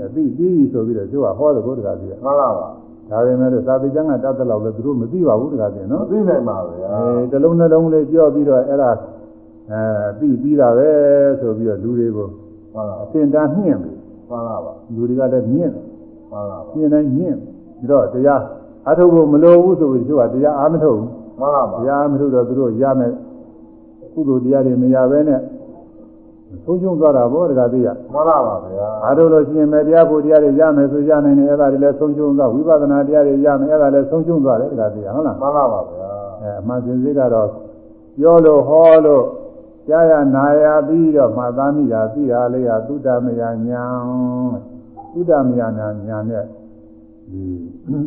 A: အသိပြီးပြီဆိုပြီးတော့သူကဟောတယ်ကိုတကားပြ
B: မှန်ပါပါ
A: ဒါပေမဲ့လို့သာပေကျမ်းဂန်တတ်တဲ့လောက်လည်းသူတို့မသိပါဘူးတကားပြ
B: မ
A: နော်
B: သိနိုင်ပါဗျာ
A: အဲတစ်လုံးနှလုံးလေးပြောပြီးတော့အဲ့ဒါအဲပြီးပြီးတာပဲဆိုပြီးတော့လူတွေကို
B: မှန်ပါ
A: အစဉ်တန်းမြင့်ပြီ
B: မှန်ပါပါ
A: လူတွေကလည်းမြင့်တယ်
B: မှန်ပါပါ
A: မြင့်တိုင်းမြင့်ပြီးတော့တရားအထုတ်ဖို့မလိုဘူးဆိုပြီးသူကတရားအားမထုတ်ဘူး
B: မှန်ပါပါ
A: တရားအားမထုတ်တော့သူတို့ရမယ်ကုသိုလ်တရားတွေမရဘဲနဲ့ဆုံးရှုံးသွားတာဘောတကားသိရ
B: မှန်ပါပါဗျာ
A: အားထုတ်လို့ရှိရင်မယ်တရားဖို့တရားတွေရမယ်ဆိုရနိုင်တယ်အဲ့ဒါတွေလည်းဆုံးရှုံးသွားဝိပဿနာတရားတွေရမယ်အဲ့ဒါလည်းဆုံးရှုံးသွားတယ်တကားသိရဟုတ်လား
B: မှန်ပါပါဗျာ
A: အဲအမှန်စင်စစ်ကတော့ပြောလို့ဟောလို့ ကြားရနာရပြီးတော့မှသားမိတာသိတာလေးဟာသုတ္တမယညာသုတ္တမယညာညာနဲ့ဒီ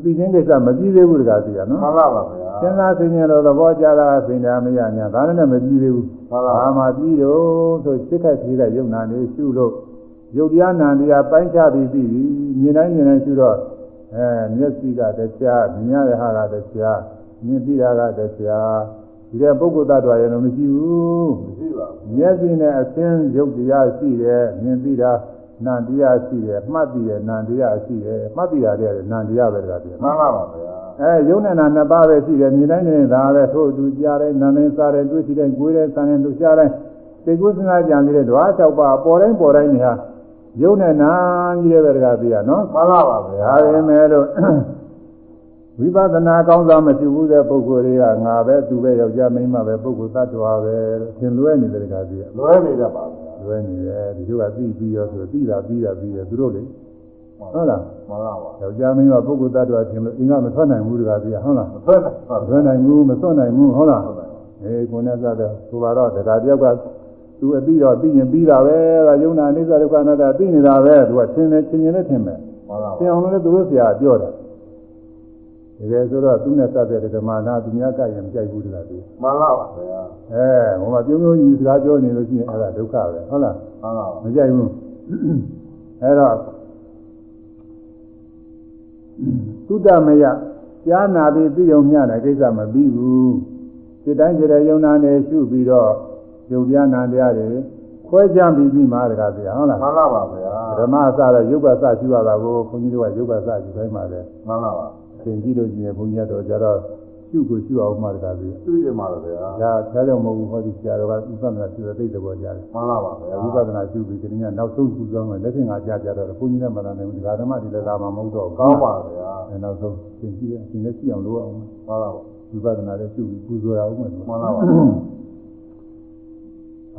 A: ပြီးခြင်းကိစ္စမပြီးသေးဘူးတကားသိရနော်
B: မှန်ပါပါဗျာ
A: စဉ်းစားသိရင်တော့သဘောကျတာစင်တာမယညာဒါနဲ့မပြီးသေးဘူး
B: မှန်ပါ
A: ဘာမှပြီးတော့ဆိုစိတ်ခိုက်ပြီးတဲ့ယုံနာနေရှုလို့ယုတ်တရားနာတရားပိုင်းခြားပြီးပြီးပြီမြင်တိုင်းမြင်တိုင်းရှုတော့အဲမျက်စိကတရားမြင်ရတဲ့ဟာကတရားမြင်ပြီးတာကတရား ဒီတဲ့ပုဂ္ဂိုလ်တ attva ရဲ့တော့မရှိဘူး
B: မရှိပါဘူး
A: မျက်စိနဲ့အသင်းယုတ်တရားရှိတယ်မြင်ပြီးတာနာတရားရှိတယ်မှတ်ပြီးတယ်နာတရားရှိတယ်မှတ်ပြီးတာတည်းနာတရားပဲတကားပြော
B: မှန်ပါပါဗျာ
A: အဲယုံနဲ့နာနှစ်ပါးပဲရှိတယ်မြင်တိုင်းနဲ့ဒါပဲထို့အတူကြားတိုင်းနာတိုင်းစားတိုင်းတွေ့ရှိတိုင်းကိုယ်တိုင်းဆန်းတိုင်းလူရှားတိုင်းသိကုသနာကြံနေတဲ့ဓဝါ၆ပါးပေါ်တိုင်းပေါ်တိုင်းနေဟာယုံနဲ့နာကြီးတဲ့ပဲတကားပြရနော်
B: မှန်ပါပါဗျာ
A: ဒါပေမဲ့လို့ ဝိပဿနာကောင်းစားမရှိဘူးတဲ့ပုဂ္ဂိုလ်တွေကငါပဲသူပဲယောက်ျားမိန်းမပဲပုဂ္ဂိုလ်သတ္တဝါပဲလို့သင်လွဲနေတဲ့တကားပြရ
B: လွဲနေတတ်ပါဗျာ
A: လွဲနေတယ်ဒီလိုကသိပြီးရောဆိုသိတာပြီးတာပြီးတယ်သူတို့လေဟုတ်လား
B: မှန်ပါပါ
A: ယောက်ျားမိန်းမပုဂ္ဂိုလ်သတ္တဝါသင်လို့အင်္ဂမထွက်နိုင်ဘူးတကားပြရဟုတ်လား
B: မဆွဲနိုင်ပါ
A: မထွက်နိုင်ဘူးမစွန့်နိုင်ဘူးဟုတ်လား
B: ဟုတ်ပါ
A: အေးကိုယ်နဲ့စတော့ဆိုပါတော့တရားတယောက်ကသူအပြီးတော့ပြီးရင်ပြီးတာပဲကယုံနာအိစ္ဆဒုက္ခအနတ္တပြီးနေတာပဲသူကသင်တယ်သင်ရင်လည်းသင်မယ်
B: မှန်ပါ
A: သင်အောင်လည်းသူတို့ဆရာပြောတာ တကယ်ဆိုတော့သူနဲ့စတဲ့ဓမ္မနာသူများကရင်မကြိုက်ဘူးတလားသူ
B: မှန်ပါပါဗျာ
A: အဲဟိုမှာပြုံးပြုံးကြီးစကားပြောနေလို့ရှိရင်အဲ့ဒါဒုက္ခပဲဟုတ်လား
B: မှန်ပါ
A: မကြိုက်ဘူးအဲ့တော့သုတမယကြားနာပြီးသိုံမျှတဲ့ကိစ္စမပြီးဘူးစိတ်တိုင်းကြတဲ့ယုံနာနေရှုပြီးတော့ယုတ်ပြနာတရားတွေခွဲခြားပြီးပြီးမှတကားပြဟုတ်လား
B: မှန်ပါပါဗျာ
A: ဓမ္မအစတော့ယုတ်ကစရှုရတာကိုဘုန်းကြီးတို့ကယုတ်ကစရှုတိုင်းမှာလဲ
B: မှန်ပါပါ
A: သင်ကြည့်လို့ရှိရင်ဘုန်းကြီးကတော့ကြတော့ရှုကိုရှုအောင်မှတကားပြ
B: သိကြပါလားဗျာ
A: ဒါဆရာတော်မဟုတ်ဘူးဟောဒီဆရာတော်ကဥပဒနာရှုတဲ့သိတဲ့ဘောကြားတယ်
B: မှန်ပါပါဗျာ
A: ဝိပဿနာရှုပြီးဒီနေ့နောက်ဆုံးပူဇော်မယ်လက်ထင်ကကြားကြတော့ဘုန်းကြီးနဲ့မလာနိုင်ဘူးဒီဓမ္မဒီလည်းလာမှာမဟုတ်တော့ဘူး
B: ကောင်းပါဗျာ
A: အဲနောက်ဆုံးသင်ကြည့်ရသင်လည်းရှိအောင်လုပ်အောင်
B: မှန်ပါပါ
A: ဝိပဿနာလည်းရှုပြီးပူဇော်ရအောင်မယ်
B: မှန်ပါပါ
A: အ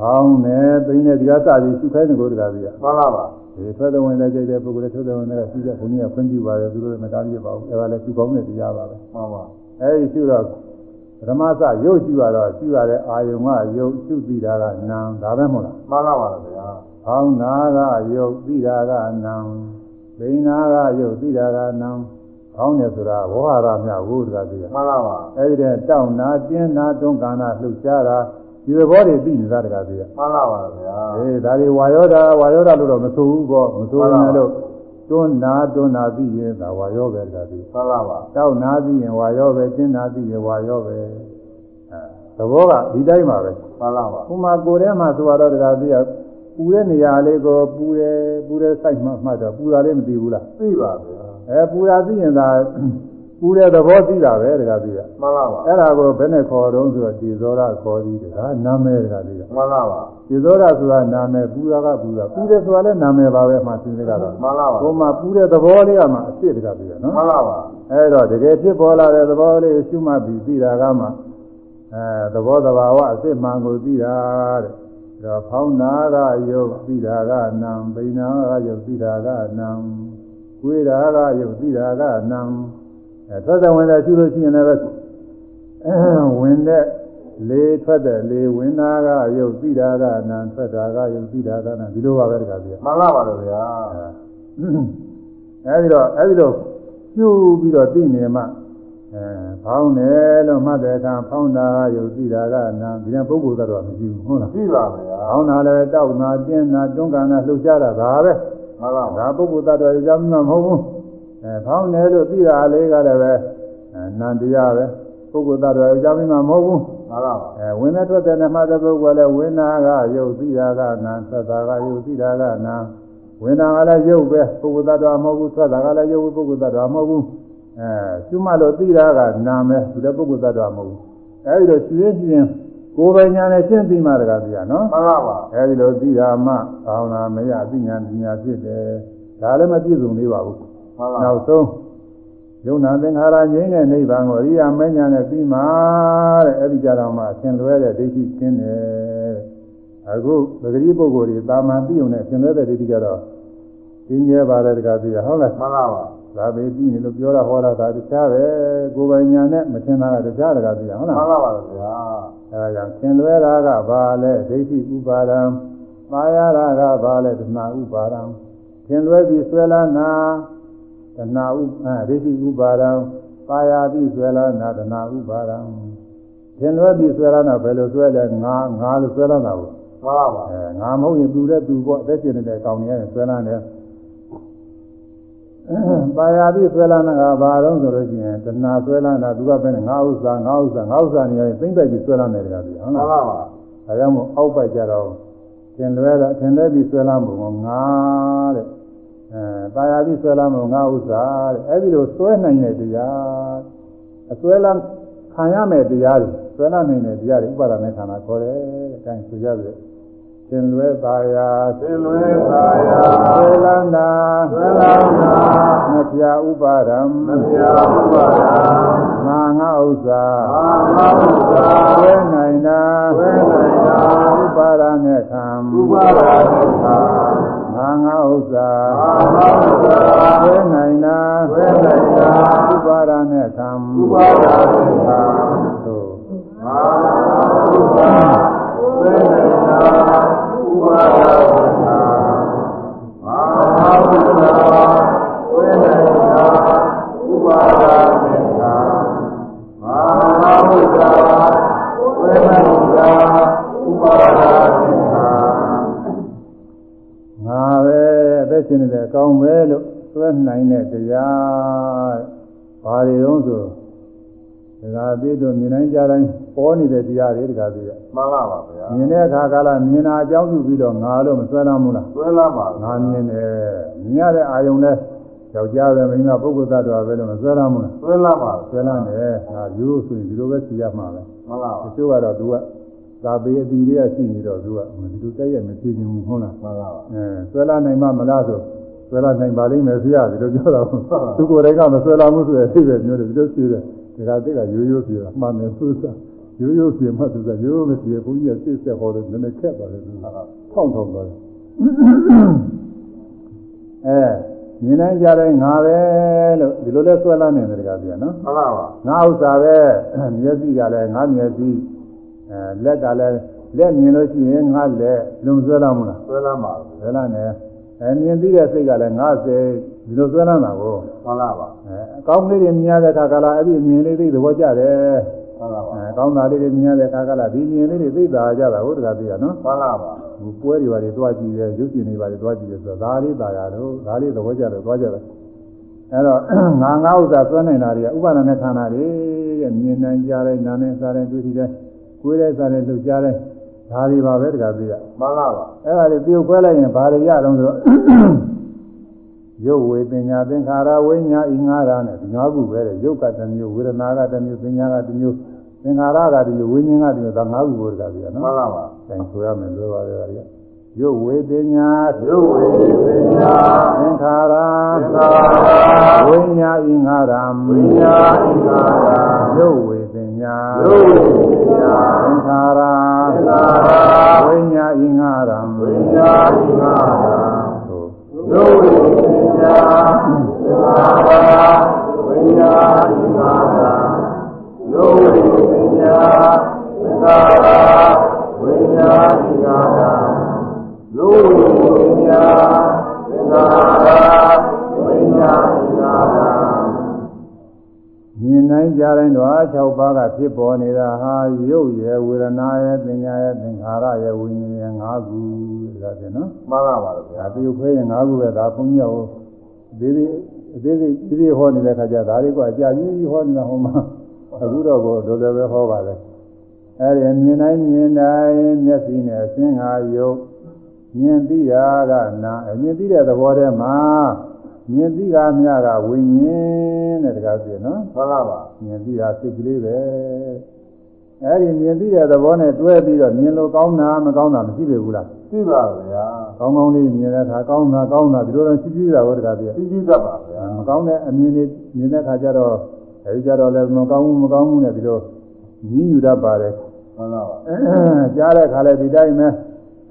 A: ဟောင်းနဲ့ပိန်းနဲ့ဒီကစပြီးရှုခိုင်းတဲ့ကိုတကားကြီးက
B: မှန်လားပါ
A: ဒီထွက်တဲ့ဝင်တဲ့ကြိုက်တဲ့ပုဂ္ဂိုလ်တွေထွက်တဲ့ဝင်တဲ့ရှိတဲ့ဘုန်းကြီးကဖွင့်ပြပါတယ်သူတို့လည်းမတားပြပါဘူးအဲဒါလည်းရှုကောင်းတဲ့တရားပါပဲ
B: မှန်ပါ
A: အဲဒီရှုတော့ပထမစရုပ်ရှုရတော့ရှုရတဲ့အာယုံကရုပ်ရှုပြီးတာကနာဒါပဲမဟုတ်လား
B: မှန်လားပါဗျာ။
A: ဟောင်းနာကယုတ်သိတာကနံ။ဘိနာကယုတ်သိတာကနံ။ဟောင်းတယ်ဆိုတာဝဟရမြဝုဒ္ဓကသိရ
B: မှန်လားပါ။
A: အဲဒီတဲ့တောင်းနာကျင်းနာတွန်းကာနာလှုပ်ရှားတာ ဒီသဘောတွေသိနေတာတကသိရ
B: မှန်လားပါဗျာ။
A: အေးဒါတွေဝါယောတာဝါယောတာလို့တော့မဆိုဘူးပေါ့မဆိုရင်လည်းတွန်းနာတွန်းနာသိရင်ဒါဝါယောပဲတကသိရ
B: မှန်လားပါ။
A: တောင်းနာသိရင်ဝါယောပဲကျင်းနာသိရင်ဝါယောပဲ။အဲသဘောကဒီတိုင်းပါပဲ
B: မှန်လားပါ။
A: ဥမာကိုယ်ထဲမှာဆိုတော့တကသိရပူတဲ့နေရာလေးကိုပူတယ်ပူတဲ့စိုက်မှမှတော့ပူတာလေးမသိဘူးလား
B: သိပါဗျာ
A: အဲပူတာသိရင်သာ ပူတဲ့သဘောသိတာပဲတကသိရ
B: မှန်လားပါ
A: အဲ့ဒါကိုဘယ်နဲ့ခေါ်တော့ဆိုတော့ဒီဇောရခေါ်သည်တကားနာမည်တကသိရ
B: မှန်လားပါ
A: ဒီဇောရဆိုတာနာမည်ပူတာကပူတာပူတယ်ဆိုတာလည်းနာမည်ပါပဲမှသိနေကြတော့
B: မှန်လားပါ
A: ဟိုမှာပူတဲ့သဘောလေးကမှအဖြစ်တကသိရနော်
B: မှန်လားပါ
A: အဲ့တော့တကယ်ဖြစ်ပေါ်လာတဲ့သဘောလေးရှုမှတ်ပြီးသိတာကမှအဲသဘောတဘာဝအစ်မှန်ကိုသိတာတဲ့ဒါဖောင်းနာကယုတ်သိတာကနံပိဏာကယုတ်သိတာကနံကိုယ်တာကယုတ်သိတာကနံ အဲထွက်တဲ့ဝင်တဲ့ရှုလို့ရှိရင်လည်းဝင်တဲ့လေထွက်တဲ့လေဝင်တာကယုတ်သိတာကနံထွက်တာကယုတ်သိတာကနံဒီလိုပါပဲတခါပြ
B: မှန်လားပါဗျာ
A: အဲဒီတော့အဲဒီလိုပြုပြီးတော့သိနေမှအဲဖောင်းတယ်လို့မှတ်တဲ့အခါဖောင်းတာယုတ်သိတာကနာဒီရင်ပုဂ္ဂိုလ်သတ္တဝါမရှိဘူးဟုတ်လား
B: သိပါဗျာ
A: ဖောင်းတာလည်းတောက်နာကျင်းနာတွန်းကန်နာလှုပ်ရှားတာဒါပဲ
B: မှန်လားပါ
A: ဒါပုဂ္ဂိုလ်သတ္တဝါကြောင့်မှမဟုတ်ဘူး အဲဖောင်းတယ်လို့သိတာလေးကလည်းပဲအဲနန္တရားပဲပုဂ္ဂိုလ်သတ္တဝါကြောင့်မှမဟုတ်ဘူး
B: မှန်လားပါ
A: အဲဝင်တဲ့ထွက်တဲ့နမတဲ့ပုဂ္ဂိုလ်လည်းဝိနာကယုတ်သိတာကနာသက်တာကယုတ်သိတာကနာဝိနာကလည်းယုတ်ပဲပုဂ္ဂိုလ်သတ္တဝါမဟုတ်ဘူးထွက်တာကလည်းယုတ်ပုဂ္ဂိုလ်သတ္တဝါမဟုတ်ဘူးအဲကျွမလို့သိတာကနာမယ်ဒီတဲ့ပုဂ္ဂိုလ်သတ္တဝါမဟုတ်ဘူးအဲဒီလိုရှင်ရင်ရှင်ကိုယ်ပိုင်ညာနဲ့ရှင်းပြီးမှတကားသိရနော်
B: မှန်လားပါ
A: အဲဒီလိုသိတာမှကောင်းတာမရသိညာပညာဖြစ်တယ်ဒါလည်းမပြည့်စုံသေးပါဘူး
B: မှ န်လား
A: နောက်ဆုံးယုံနာသင်္ခါရငြိမ်းတဲ့နိဗ္ဗာန်ကိုအရိယာမဉ္ဇဏ်နဲ့ပြီးမှတဲ့အဲ့ဒီကြတော့မှဆင်လွဲတဲ့ဒိဋ္ဌိရှင်းတယ်အခုပဂတိပုဂ္ဂိုလ်တွေတာမန်ပြီးုံနဲ့ဆင်လွဲတဲ့ဒိဋ္ဌိကတော့ရှင်းရဲပါတယ်တကားပြီးရဟုတ်လား
B: မှန်လားပါ
A: ဒါပဲပြီးနေလို့ပြောတာဟောတာဒါတခြားပဲကိုယ်ပိုင်ညာနဲ့မထင်တာကတခြားတကားပြီးရဟုတ်လား
B: မှန်လားပါဗျာ
A: အဲဒါကြောင့်ဆင်လွဲတာကဘာလဲဒိဋ္ဌိဥပါဒံပါရတာကဘာလဲဒနာဥပါဒံဆင်လွဲပြီးဆွဲလာနာ ဒနာဥအဲဒိဋ္ဌိဥပါဒံပါရပြီးဆွဲလာနာဒနာဥပါဒံဆင်လွဲပြီးဆွဲလာနာဘယ်လိုဆွဲလဲငါငါလို့ဆွဲလာတာကို
B: မှန်လားပါ
A: အဲငါမဟုတ်ရင်သူတဲ့သူပေါ့အသက်ရှင်နေတဲ့အကောင်တွေနဲ့ဆွဲလာတယ်ပါရပြီးဆွဲလာနာကဘာတော့ဆိုလို့ရှိရင်ဒနာဆွဲလာနာသူကပဲငါဥစ္စာငါဥစ္စာငါဥစ္စာနေရင်သိမ့်ပိုက်ပြီးဆွဲလာတယ်တကယ်ပြီဟုတ်
B: မှန်
A: လား
B: လားပါ
A: ဒါကြောင့်မို့အောက်ပိုက်ကြတော့သင်လွဲတာသင်လွဲပြီးဆွဲလာမှုကငါတဲ့ အဲပါရပြီးဆွဲလာမှုငါဥစ္စာတဲ့အဲဒီလိုဆွဲနိုင်တဲ့တရားအဆွဲလာခံရမယ်တရားတွေဆွဲလာနိုင်တဲ့တရားတွေဥပါဒနဲ့ခန္ဓာခေါ်တယ်တဲ့အဲဒါဆိုကြပြီသင်လွဲပါရာ
B: သင်လွဲပါရာ
A: ဆွဲလာနာ
B: ဆွဲလာနာ
A: မပြဥပါဒံ
B: မပြာဥပါဒာ
A: ငါငါဥစ္စာ
B: အာမဥစ္စာ
A: ဆွဲနိုင်တာ
B: ဆွဲနိုင်တာ
A: ဥပါဒနဲ့ခံ
B: ဥပါဒာသစ္စာ
A: ငါငါဥစ္စာ
B: အာမဥစ္စာ
A: ဆွဲနိုင်တာ
B: ဆွဲနိုင်တာ
A: ဥပါဒနဲ့ခံ
B: ဥပါဒာသစ္စာ
A: သို့
B: အာမဥစ္စာဆွဲနိုင်တာဥပါဒာသစ္စာအာမဥစ္စာ အသ
A: က်ရှင်နေတဲ့အကောင်းပဲလို့ဆွဲနိုင်တဲ့တရားဘာတွေတော့ဆိုဒကာသေးတို့မြင်တိုင်းကြားတိုင်းပေါ်နေတဲ့တရားတွေဒကာသေးရ
B: မှန်လားပါဗျာ
A: မြင်တဲ့အခါကလာမြင်တာအကြောင်းပြုပြီးတော့ငါလို့မဆွဲလာဘူးလား
B: ဆွဲလာပါ
A: ငါမြင်တယ်မြင်ရတဲ့အာယုံနဲ့ယောက်ျားပဲမိန်းမပုဂ္ဂိုလ်သတ္တဝါပဲလို့မဆွဲလာဘူးလား
B: ဆွဲလာပါ
A: ဆွဲလာတယ်ဟာရိုးဆိုရင်ဒီလိုပဲဖြေရမှာပဲ
B: မှန်လား
A: တချို့ကတော့သူက သာပေအတီလေးကရှိနေတော့သူကဒီလိုတက်ရမဖြေခြင်းဘူးဟုတ်လား
B: မှန်လား
A: အဲဆွဲလာနိုင်မှမလားဆိုဆွဲလာနိုင်ပါလိမ့်မယ်ဆရာဒီလိုပြောတာဟုတ်သူကိုယ်တိုင်ကမဆွဲလာဘူးဆိုတဲ့အဖြစ်ပဲမျိုးတယ်ဒီလိုဖြေတယ်ဒီကတိတ်ကရိုးရိုးဖြေတာမှန်တယ်သူစားရိုးရိုးပြင်မှသူကရိုးရိုးမပြင်ဘုန်းကြီးကစိတ်ဆက်ဟောတယ်နည်းနည်းခက်ပါလေသူထောင်းထောင်းသွားတယ်အဲမြင်နိုင်ကြတဲ့ငါပဲလို့ဒီလိုလဲဆွဲလာနေတယ်တကားပြနော်
B: မှန်ပါပါ
A: ငါဥစ္စာပဲမျက်စိကလည်းငါမျက်စိ အဲလက်ကလည်းလက်မြင်လို့ရှိရင်ငါလက်လုံဆွဲလာမလား
B: ဆွဲလမ်းပါ
A: ဆွဲလာနေအဲမြင်သိတဲ့စိတ်ကလည်းငါစိတ်ဒီလိုဆွဲလာတာကို
B: မှန်ပါပါ
A: အဲအကောင်းလေးတွေမြင်ရတဲ့အခါကလာအဲ့ဒီမြင်လေးသိသဘောကျတယ်
B: မှန်ပါပါ
A: အဲကောင်းတာလေးတွေမြင်ရတဲ့အခါကလာဒီမြင်လေးတွေသိတာကြတာဟုတ်တကားသိရနော်
B: မှန်ပါပါ
A: ဟိုပွဲတွေပါတွေတွားကြည့်တယ်ရုပ်ရှင်တွေပါတွေတွားကြည့်တယ်ဆိုတော့ဒါလေးသာရတော့ဒါလေးသဘောကျတယ်တွားကြတယ်အဲ့တော့ငါငါဥစ္စာသွန်းနေတာတွေကဥပါဒณะခန္ဓာတွေရဲ့မြင်နိုင်ကြတဲ့နာနဲ့စားတဲ့တွေ့ထိတဲ့ ကိုယ်တဲ့စားတဲ့လှုပ်ရှားတဲ့ဒါတွေပါပဲတကားသိရ
B: မှန်ပါပါ
A: အဲ့ဒါတွေပြုတ်ခွဲလိုက်ရင်ဘာတွေရတော့ဆိုတော့ရုပ်ဝေပညာသင်္ခါရဝိညာဉ်ဤငါးရာနဲ့ဒီငါးခုပဲတဲ့ရုပ်ကတစ်မျိုးဝေဒနာကတစ်မျိုးပညာကတစ်မျိုးသင်္ခါရကတစ်မျိုးဝိညာဉ်ကတစ်မျိုးဒါငါးခုကိုတကားသိရနော်
B: မှန်ပါပါ။
A: ဆိုင်ဆိုရမယ်လို့ပါလေဒါတွေက။ရုပ်ဝေပညာ
B: ရုပ်ဝေပညာ
A: သင်္ခါရ
B: သင်္ခါရ
A: ဝိညာဉ်ဤငါရံ
B: ဝိညာဉ်ဤငါရံ
A: ရုပ်ဝေပ ညာ
B: ရုပ်ဝေပညာ
A: သင်္ခါရ
B: သင်္ခါရ
A: ဝိညာဉ်ဤငါရံ
B: ဝိညာဉ်ဤငါရံ
A: သို့
B: ရုပ်ဝေပညာသင်္ခါရဝိညာဉ်ဤငါရံရုပ်ဝေပညာသင်္ခါရဝိညာဉ်ဤငါရံရုပ်ဝေပညာသင်္ခါရဝိညာဉ်ဤငါရံ
A: မြင်နိုင်ကြတဲ့တော့6ပါးကဖြစ်ပေါ်နေတာဟာရုပ်ရဲ့ဝေဒနာရဲ့ပညာရဲ့သင်္ခါရရဲ့ဝိညာဉ်ရဲ့၅ခုဒါကပြနော်
B: မှန်ပါပါဗျာ
A: ဒါပြုခွဲရင်၅ခုပဲဒါဘုန်းကြီးရောဒီဒီအသေးသေးဒီဒီဟောနေတဲ့ခါကျဒါလေးကအကြာကြီးဟောနေတာဟောမှာအခုတော့ကိုလိုလိုပဲဟောပါလေအဲ့ဒီမြင်တိုင်းမြင်တိုင်းမျက်စိနဲ့အသင်္ဟာယုတ်မြင်သိတာကနာမြင်သိတဲ့သဘောတည်းမှာ မြင်သိတာမြကဝိညာဉ်တဲ့တကားပြနော်
B: မှန်ပါပါ
A: မြင်သိတာစိတ်ကလေးပဲအဲ့ဒီမြင်သိတဲ့သဘောနဲ့တွဲပြီးတော့မြင်လို့ကောင်းတာမကောင်းတာမရှိပေဘူးလား
B: သိပါဗျာ
A: ကောင်းကောင်းလေးမြင်တဲ့အခါကောင်းတာကောင်းတာဒီလိုတော့ရှိသေးတာဟုတ်တကားပြ
B: သိကြည့်တတ်ပါဗျာ
A: မကောင်းတဲ့အမြင်တွေမြင်တဲ့အခါကျတော့အဲဒီကျတော့လည်းမကောင်းဘူးမကောင်းဘူးနဲ့ဒီလိုညှဉ်းညူတတ်ပါတယ်
B: မှန်ပါပါ
A: ကြားတဲ့အခါလည်းဒီတိုင်းပဲ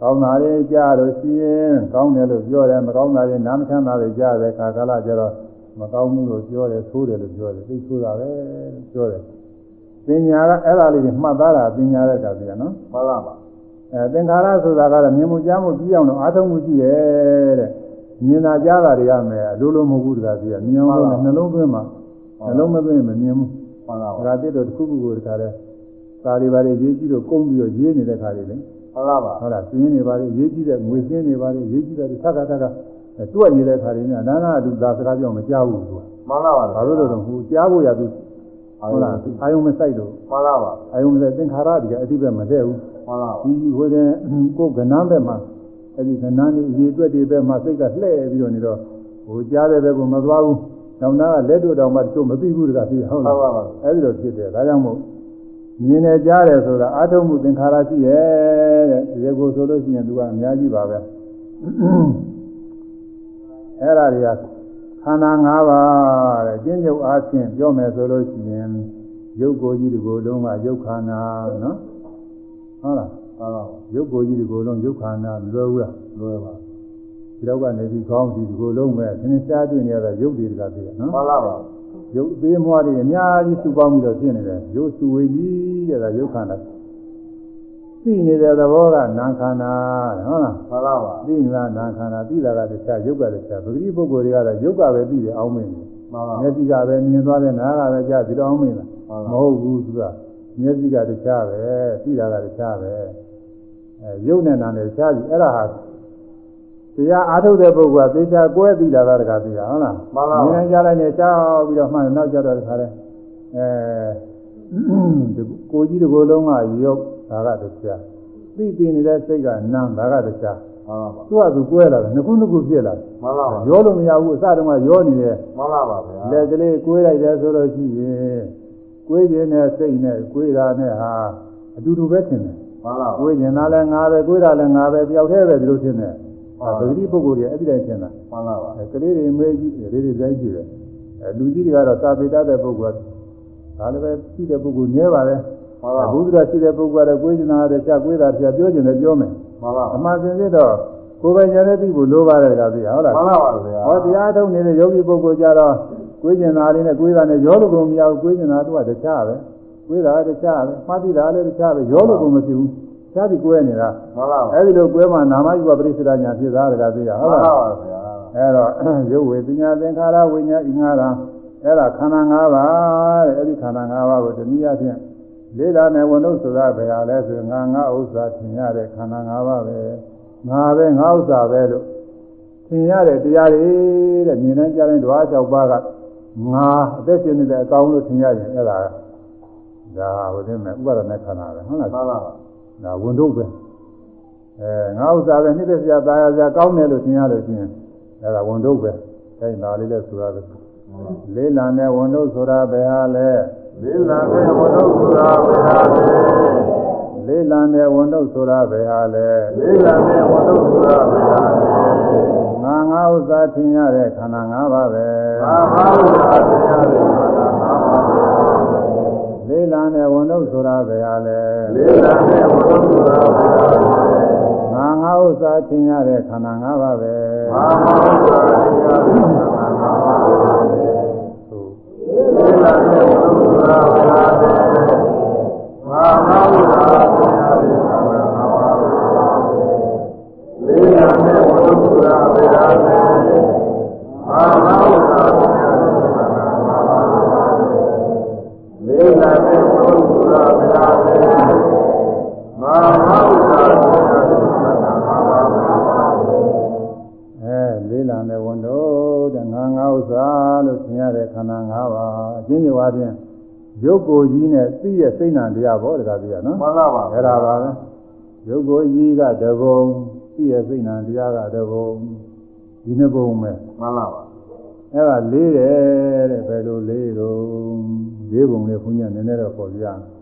A: ကောင်းတာလေးကြားလို့ရှိရင်ကောင်းတယ်လို့ပြောတယ်မကောင်းတာလေးနားမချမ်းသာလေးကြားတဲ့အခါကာလကျတော့မကောင်းဘူးလို့ပြောတယ်ဆိုးတယ်လို့ပြောတယ်သိဆိုးတာပဲပြောတယ်ပညာကအဲ့ဒါလေးတွေမှတ်သားတာပညာတဲ့ကပြနော်
B: မှန်ပါပါ
A: အဲသင်္ခါရဆိုတာကတော့မြင်မှုကြားမှုကြည့်အောင်လို့အားထုတ်မှုရှိတယ်တဲ့မြင်တာကြားတာတွေရမယ်အလိုလိုမဟုတ်ဘူးတကားပြမြင်အောင်လို့နှလုံးသွင်းမှာနှလုံးမသွင်းမမြင်ဘူး
B: မှန်ပါပါ
A: ဒါကတိတော့တစ်ခုခုကိုတခါလဲစာတွေပါလေရေးကြည့်လို့ကုန်းပြီးတော့ရေးနေတဲ့ခါတွေလေ
B: မှန်ပါပါ
A: ဟုတ်လားစင်းနေပါလေရေးကြည့်တဲ့ငွေစင်းနေပါလေရေးကြည့်တဲ့သက္ကသက္ကတွက်နေတဲ့ခါတွေနဲ့နာနာအတူသာစကားပြောမကြောက်ဘူးသူက
B: မှန်ပါပါ
A: ဘာလို့လဲတော့ဟိုကြားဖို့ရသူဟုတ်လားအာယုံမဆိုင်လို့
B: မှန်ပါပါ
A: အာယုံမဆိုင်သင်္ခါရဒီကအတိပဲမတည့်ဘူး
B: မှန်ပါပါ
A: ဒီဟိုတဲ့ကိုယ်ကဏ္ဍဘက်မှာအဲ့ဒီကဏ္ဍนี่အရေးအတွက်တွေဘက်မှာစိတ်ကလှဲ့ပြီးတော့နေတော့ဟိုကြားတဲ့ဘက်ကမသွားဘူး။နောက်နာကလက်တို့တောင်မှတို့မသိဘူးတကသိဟုတ်
B: မှ
A: လား
B: န်ပါပါ။
A: အဲ့ဒီလိုဖြစ်တယ်ဒါကြောင့်မို့ မြင်နေကြားတယ်ဆိုတာအာထုံမှုသင်္ခါရရှိရဲ့တဲ့ဒီကိုဆိုလို့ရှိရင်သူကအများကြီးပါပဲ။အဲ့ဒါတွေကခန္ဓာ၅ပါးတဲ့ကျင့်ကြုတ်အားဖြင့်ပြောမယ်ဆိုလို့ရှိရင်ရုပ်ကိုယ်ကြီးဒီကိုယ်လုံးကရုပ်ခန္ဓာနော်ဟုတ်လား
B: မှန်ပါပါ
A: ရုပ်ကိုယ်ကြီးဒီကိုယ်လုံးရုပ်ခန္ဓာလွယ်ဘူးလား
B: လွယ်ပါ
A: ဒီတော့ကနေပြီးခေါင်းဒီဒီကိုယ်လုံးပဲသင်္ချာတွေ့နေရတာရုပ်တွေကသိတယ်နော်
B: မှန်ပါပါ
A: ရုပ်သေးမွားတွေအများကြီးစုပေါင်းပြီးတော့ဖြစ်နေတယ်ရုပ်စုဝေကြီးတဲ့ကရုပ်ခန္ဓာသိနေတဲ့သဘောကနာခန္ဓာဟုတ်လား
B: မှန်ပါပါ
A: သိနေတာနာခန္ဓာသိတာကတခြားရုပ်ကတခြားပဂတိပုဂ္ဂိုလ်တွေကတော့ရုပ်ကပဲသိတယ်အောင်းမင်းတယ်
B: မှန်ပါ
A: မျက်စိကပဲမြင်သွားတယ်နားကပဲကြားပြီးတော့အောင်းမင်းလားမဟုတ်ဘူးသူကမျက်စိကတခြားပဲသိတာကတခြားပဲအဲရုပ်နဲ့နာနဲ့တခြားပြီအဲ့ဒါဟာ တရားအားထုတ်တဲ့ပုဂ္ဂိုလ်ကသေချာကွဲသိတာကတခါသိတာဟုတ်လား
B: မှန်ပါ
A: မြင်
B: ပါ
A: နေကြလိုက်နေကြောက်ပြီးတော့မှနောက်ကြတော့တခါလဲအဲဒီကိုကြီးတစ်ကိုယ်လုံးကရုပ်ဒါကတခြားသိသိနေတဲ့စိတ်ကနာမ်ဒါကတခြား
B: မှန်ပါပါ
A: သူကသူကွဲလာတယ်နှစ်ခုနှစ်ခုဖြစ်လာတယ်
B: မှန်ပါပါ
A: ရောလို့မရဘူးအစတုန်းကရောနေတယ်
B: မှန်ပါပါဗျာ
A: လက်ကလေးကွေးလိုက်တယ်ဆိုလို့ရှိရင်ကွေးခြင်းနဲ့စိတ်နဲ့ကွေးတာနဲ့ဟာအတူတူပဲထင်တယ်
B: မှန်ပါပါ
A: ကွေးခြင်းသားလည်းငါပဲကွေးတာလည်းငါပဲတယောက်တည်းပဲဒီလိုထင်တယ် အဲပဂတိပုဂ္ဂိုလ်တွေအဲ့ဒီတိုင်းထင်တာ
B: မှန်ပါပါ
A: အဲကလေးတွေမေးကြည့်လေးတွေတိုင်းကြည့်တယ်အဲလူကြီးတွေကတော့သာပေတတ်တဲ့ပုဂ္ဂိုလ်ကဒါလည်းပဲကြည့်တဲ့ပုဂ္ဂိုလ်နည်းပါလေ
B: မှန်ပါ
A: ဘုရားရှိတဲ့ပုဂ္ဂိုလ်ကတော့ကိုယ်ကျင်တာတဲ့ချက်ကိုယ်တာချက်ပြောကျင်တယ်ပြောမယ်
B: မှန်ပါ
A: အမှန်စင်စစ်တော့ကိုယ်ပဲဉာဏ်နဲ့သိဖို့လိုပါတယ်ကဗျာဟုတ်လား
B: မှန်ပါပါဗျာ
A: ဟောတရားထုတ်နေတဲ့ယောဂီပုဂ္ဂိုလ်ကြတော့ကိုယ်ကျင်တာလေးနဲ့ကိုယ်တာနဲ့ရောလို့ကုန်မရဘူးကိုယ်ကျင်တာသူကတခြားပဲကိုယ်တာတခြားပဲမှတ်သိတာလည်းတခြားပဲရောလို့ကုန်မဖြစ်ဘူး ခြားပြီးကိုယ်နေတာ
B: မှန်ပါပါ
A: အဲ့ဒီလိုကိုယ်မှနာမယုပပရိစ္ဆေဒညာဖြစ်သားတကသိရဟုတ်လား
B: မှန်ပါပါဗျာ
A: အဲ့တော့ရုပ်ဝေပညာသင်္ခါရဝိညာဉ်ဤငါးပါးအဲ့ဒါခန္ဓာ၅ပါးတဲ့အဲ့ဒီခန္ဓာ၅ပါးကိုတနည်းအားဖြင့်လေးလာနဲ့ဝန်ုပ်ဆိုတာဘယ်ဟာလဲဆိုငါငါဥစ္စာထင်ရတဲ့ခန္ဓာ၅ပါးပဲငါပဲငါဥစ္စာပဲလို့ထင်ရတဲ့တရားတွေတဲ့မြင်တိုင်းကြားတိုင်းဓဝါ၆ပါးကငါအသက်ရှင်နေတဲ့အကောင်လို့ထင်ရရင်အဲ့ဒါဒါဟိုတင်မဲ့ဥပါဒနဲ့ခန္ဓာပဲဟုတ်လား
B: မှန်ပါပါ
A: ဒါဝန်ထုတ်ပဲအဲငါဥစ္စာပဲနှိမ့်သက်စရာตายရစရာကောင်းတယ်လို့ထင်ရလို့ရှိရင်အဲဒါဝန်ထုတ်ပဲအဲဒါလေးလည်းဆိုရတယ်လေးလံတဲ့ဝန်ထုတ်ဆိုတာဘယ်ဟာလဲ
B: လေးလာတဲ့ဝတ္ထုဆိုတာဘယ်ဟာလဲ
A: လေးလံတဲ့ဝန်ထုတ်ဆိုတာဘယ်ဟာလဲ
B: လေးလာတဲ့ဝတ္ထုဆိုတာဘယ်ဟာလဲ
A: ငါငါဥစ္စာထင်ရတဲ့ခန္ဓာ၅ပါးပဲ
B: သာမဝိသာတရားတွေမှာသာမပါပဲ
A: လေးလံတဲ့ဝန်ထုတ်ဆိုတာဘယ်ဟာလဲ
B: လေးလာတဲ့ဝတ္ထုဆိုတာဘယ်ဟာလဲ
A: ငါငါဥစ္စာထင်ရတဲ့ခန္ဓာ၅ပါးပဲ
B: သာမဝိသာတရားတွေမှာသာမပါပဲ
A: သို့
B: လေးလာတဲ့ဝတ္ထုဆိုတာဘယ်ဟာလဲသာမဝိသာတရားတွေမှာသာမပါပဲလေးလာတဲ့ဝတ္ထုဆိုတာဘယ်ဟာလဲ ပါး
A: အချင်းချင်းဝါဖြင့်ရုပ်ကိုယ်ကြီးနဲ့သိရဲ့စိတ်နာတရားဘောတကားပြရနော်
B: မှန်ပါပါ
A: အဲ့ဒါပါပဲရုပ်ကိုယ်ကြီးကတဘုံသိရဲ့စိတ်နာတရားကတဘုံဒီနှစ်ဘုံပဲ
B: မှန်ပါပါ
A: အဲ့ဒါလေးတယ်တဲ့ဘယ်လိုလေးတော့လေးဘုံလေးဘုန်းကြီးကနည်းနည်းတော့ပေါ်ပြရမယ်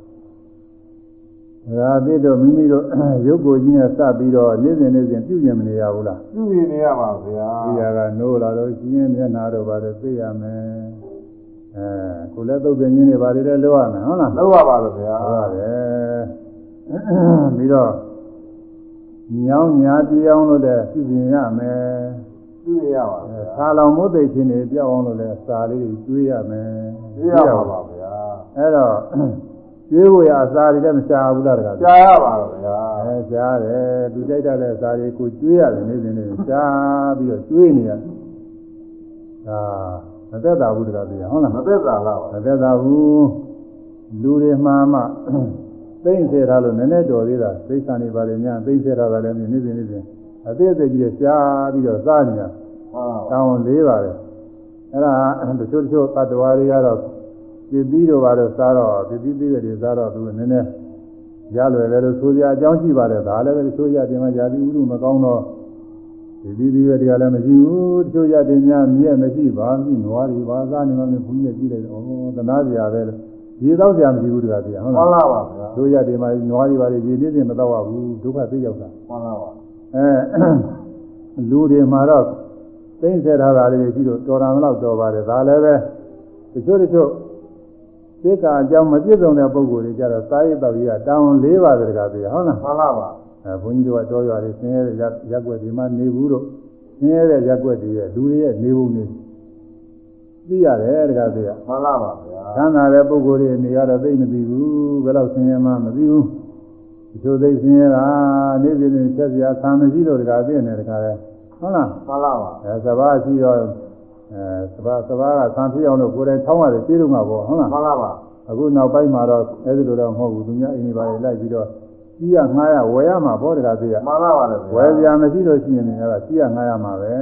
A: ဒါအဖြစ်တော့မိမိတို့ရုပ်ကိုယ်ကြီးနဲ့စပ်ပြီးတော့နေ့စဉ်နေ့စဉ်ပြုပြင်မနေရဘူးလား
B: ပြုမြင်နေရပါဗျာ
A: ဒီဟာကနိုးလာတော့ရှင်းမျက်နာတော့ပါတော့သိရမယ် အဲကိုလည်းသုတ်ပင်ကြီးတွေပါလေတဲ့လောက်ရမယ်ဟုတ်လား
B: လောက်ပါပါလို့ဗျာ
A: ဟုတ်ပါတယ်ပြီးတော့ညောင်းညာပြောင်းလို့လည်းပြုပြင်ရမယ်
B: ပြုမြင်ရပါ
A: အဲ
B: ဗျာ
A: ဆာလောင်မို့သိခြင်းတွေပြောင်းအောင်လို့လည်းစာလေးတွေကျွေးရမယ်
B: ပြရပါပါဗျာ
A: အဲ့တော့ကျွေးဖို့ရအစာတွေလည်းမရှာဘူးလားတကား
B: ကြားရပါတော့ဗျာ
A: အဲရှားတယ်သူကြိုက်တတ်တဲ့အစာတွေကိုကျွေးရတယ်နေ့စဉ်နေ့စဉ်ရှားပြီးတော့ကျွေးနေရတယ်ဒါမ သက်သာဘူးတကားပြဟုတ်လား
B: မသက်သာလား
A: မသက်သာဘူးလူတွေမှာမှသိမ့်စေထားလို့နည်းနည်းတော်သေးတာသိစ္စာနေပါလေများသိမ့်စေထားတာလည်းနေ့စဉ်နေ့စဉ်အသေးအသေးကြီးရှားပြီးတော့စားနေတာ
B: ဟုတ်
A: တောင်းလေးပါတယ်အဲ့ဒါတချို့တချို့တတ္တဝါတွေကတော့ပြစ်ပြီးတော့ပါတော့စားတော့ပြစ်ပြီးပြီးတယ်စားတော့သူနည်းနည်းရလွယ်တယ်လို့ဆိုကြအကြောင်းရှိပါတယ်ဒါလည်းပဲတချို့ရတင်မှာယာတိဥဒုမကောင်းတော့ ဒီပြီးပြီးတယ်တရားလည်းမရှိဘူးတချို့ရတင်များမြည့်မရှိပါဘူးနွားတွေပါစားနေမှမဘုန်းကြီးကြည့်လိုက်တော့ဩသနာစရာပဲလို့ဒီတော့စရာမရှိဘူးတကားတရားဟုတ်
B: မှန်
A: လား
B: လားပါဗျာ
A: တို့ရတင်မှာနွားတွေပါလေဒီနေ့စဉ်မတော့ရဘူးဒုက္ခသိရောက်တာ
B: မှန်လားပါ
A: အဲလူတွေမှာတော့သိမ့်ဆက်ထားတာလေးတွေရှိတော့တော်တာမလို့တော်ပါတယ်ဒါလည်းပဲတချို့တချို့သိက္ခာအကြောင်းမပြည့်စုံတဲ့ပုံကိုယ်တွေကြတော့စာရေးတော်ကြီးကတောင်း၄ပါးတကပြဟုတ်လား
B: မှန်လားပါ
A: အဲဘုန်းကြီးတို့ကတော်ရွာတွေဆင်းရဲတဲ့ရက်ွက်ဒီမှာနေဘူးတော့ဆင်းရဲတဲ့ရက်ွက်တွေရဲ့လူတွေရဲ့နေပုံတွေသိရတယ်တကပြ
B: မှန်လားပါဗျာ
A: ချမ်းသာတဲ့ပုံကိုယ်တွေနေရတော့သိမသိဘူးဘယ်တော့ဆင်းရဲမှမသိဘူးဒီလိုသိဆင်းရဲတာနေ့စဉ်နဲ့ချက်စရာဆံမရှိတော့တကပြနေတကလည်းဟုတ်လား
B: မှန်လားပါ
A: အဲစဘာရှိတော့အဲစဘာစဘာကဆံဖြစ်အောင်လို့ကိုယ်တိုင်ထောင်းရတယ်ကျေးဇူးမှာပေါ့ဟုတ်လား
B: မှန်လားပါ
A: အခုနောက်ပိုင်းမှာတော့အဲဒီလိုတော့မဟုတ်ဘူးသူများအိမ်တွေပါလေလိုက်ပြီးတော့ ကြီးရငှားရဝယ်ရမှာပေါ့တကားသေးရ
B: မှန်လားပါလေ
A: ဝယ်စရာမရှိလို့ရှိရင်လည်းအဲ့ဒါကြီးရငှားရမှာပဲ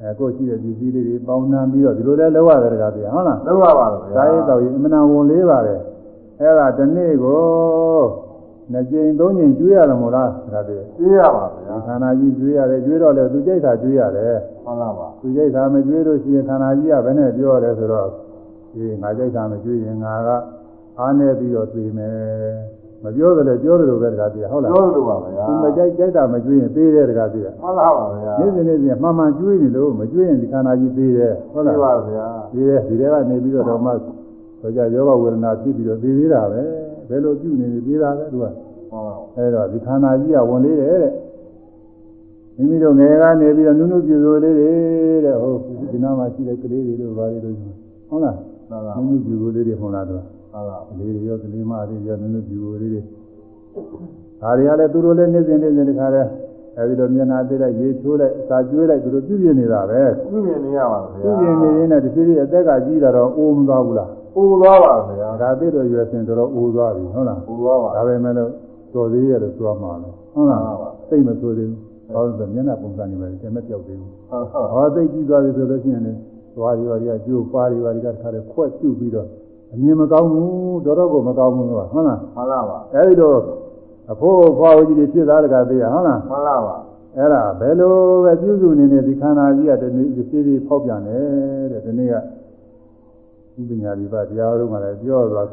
A: အဲကိုယ်ရှိတဲ့ဒီစည်းလေးတွေပေါင်းနှံပြီးတော့ဒီလိုလဲလောက်ရတယ်တကားသေးရဟုတ်လား
B: လောက်ပါပါဗျာ
A: စာရေးတော်ရင်အမှန်တန်ဝန်လေးပါတယ်အဲ့ဒါဒီနေ့ကိုနှစ်ကြိမ်သုံးကြိမ်ကျွေးရတယ်မို့လားတကားသေး
B: ပြရပါဗျာ
A: ခန္ဓာကြီးကျွေးရတယ်ကျွေးတော့လေသူကြိတ်တာကျွေးရတယ်
B: မှန်လားပါ
A: သူကြိတ်တာမကျွေးလို့ရှိရင်ခန္ဓာကြီးကဘယ်နဲ့ပြောရတယ်ဆိုတော့ဒီငါကြိတ်တာမကျွေးရင်ငါကအားနေပြီးတော့သိမယ် မပြောတယ်လေပြောတယ်လို့ပဲတကားသိရဟုတ်လား
B: ပြောလို့ပါဗျာ
A: သူမကြိုက်ကြိုက်တာမကျွေးရင်သေးတယ်တကားသိရ
B: မှန်လားပါဗျာ
A: နေ့စဉ်နေ့စဉ်မှန်မှန်ကျွေးနေလို့မကျွေးရင်ဒီခန္ဓာကြီးသေးတယ်ဟုတ်
B: ပြ
A: လား
B: ပါဗျာ
A: သေးတယ်ဒီထဲကနေပြီးတော့တော့မှဆိုကြယောဂဝေဒနာဖြစ်ပြီးတော့သိသေးတာပဲဘယ်လိုပြုနေနေသေးတာလဲသူက
B: ဟုတ်
A: အဲတော့ဒီခန္ဓာကြီးကဝင်လေးတယ်တဲ့မိမိတို့ငယ်ကနေပြီးတော့နုနုပြူစိုးလေးတွေတဲ့ဟုတ်ဒီနားမှာရှိတဲ့ကလေးတွေတို့ဘာတွေတို့ဟုတ်လား
B: ဟုတ်လား
A: နုနုပြူစိုးလေးတွေဟုတ်လားသူ က
B: ဟုတ်လား
A: ကလေးတွေရောကလေးမတွေရောနုနုပြူစိုးလေးတွေဒါတွေကလည်းသူတို့လည်းနေ့စဉ်နေ့စဉ်တခါလဲအဲဒီတော့မျက်နှာသေးလိုက်ရေချိုးလိုက်စာကျွေးလိုက်သူတို့ပြုပြင်နေတာပဲ
B: ပြုမြင်နေရပါဗျာ
A: ပြုပြင်နေရင်းနဲ့တဖြည်းဖြည်းအသက်ကကြီးလာတော့အိုးမသွားဘူးလား
B: ပူသွားပါဗျာ
A: ဒါသိတော့ရွယ်စင်တော်တော်အိုးသွားပြီဟုတ်လား
B: ပူသွားပါ
A: ဒါပဲမဲ့လို့တော်သေးရတယ်ဆိုမှလည်းဟုတ်လားသိမဆိုသေးဘူးဟောဆိုမျက်နှာပုံစံနေပဲတမက်ပြောက်သေးဘူး
B: ဟုတ်ဟုတ်
A: ဟောသိကြည့်သွားပြီဆိုလို့ရှိရင်လည်းသွားရီပါရီကကျိုးပါရီပါရီကတခါတည်းခွက်ပြုတ်ပြီးတော့ အမြင်မကောင်းဘူးတော်တော်ကိုမကောင်းဘူးကွာဟုတ်လား
B: မှန်လားပါ
A: အဲဒီတော့အဖို့ဖွားဝကြီးတွေဖြစ်သားတကားသေးရဟုတ်လား
B: မှန်လားပါ
A: အဲ့ဒါဘယ်လိုပဲပြုစုနေနေဒီခန္ဓာကြီးကတနေ့ဒီစီစီဖောက်ပြန်တယ်တဲ့ဒီနေ့ကဒီပညာဒီပါတရားတော်ကလည်းပြောသွား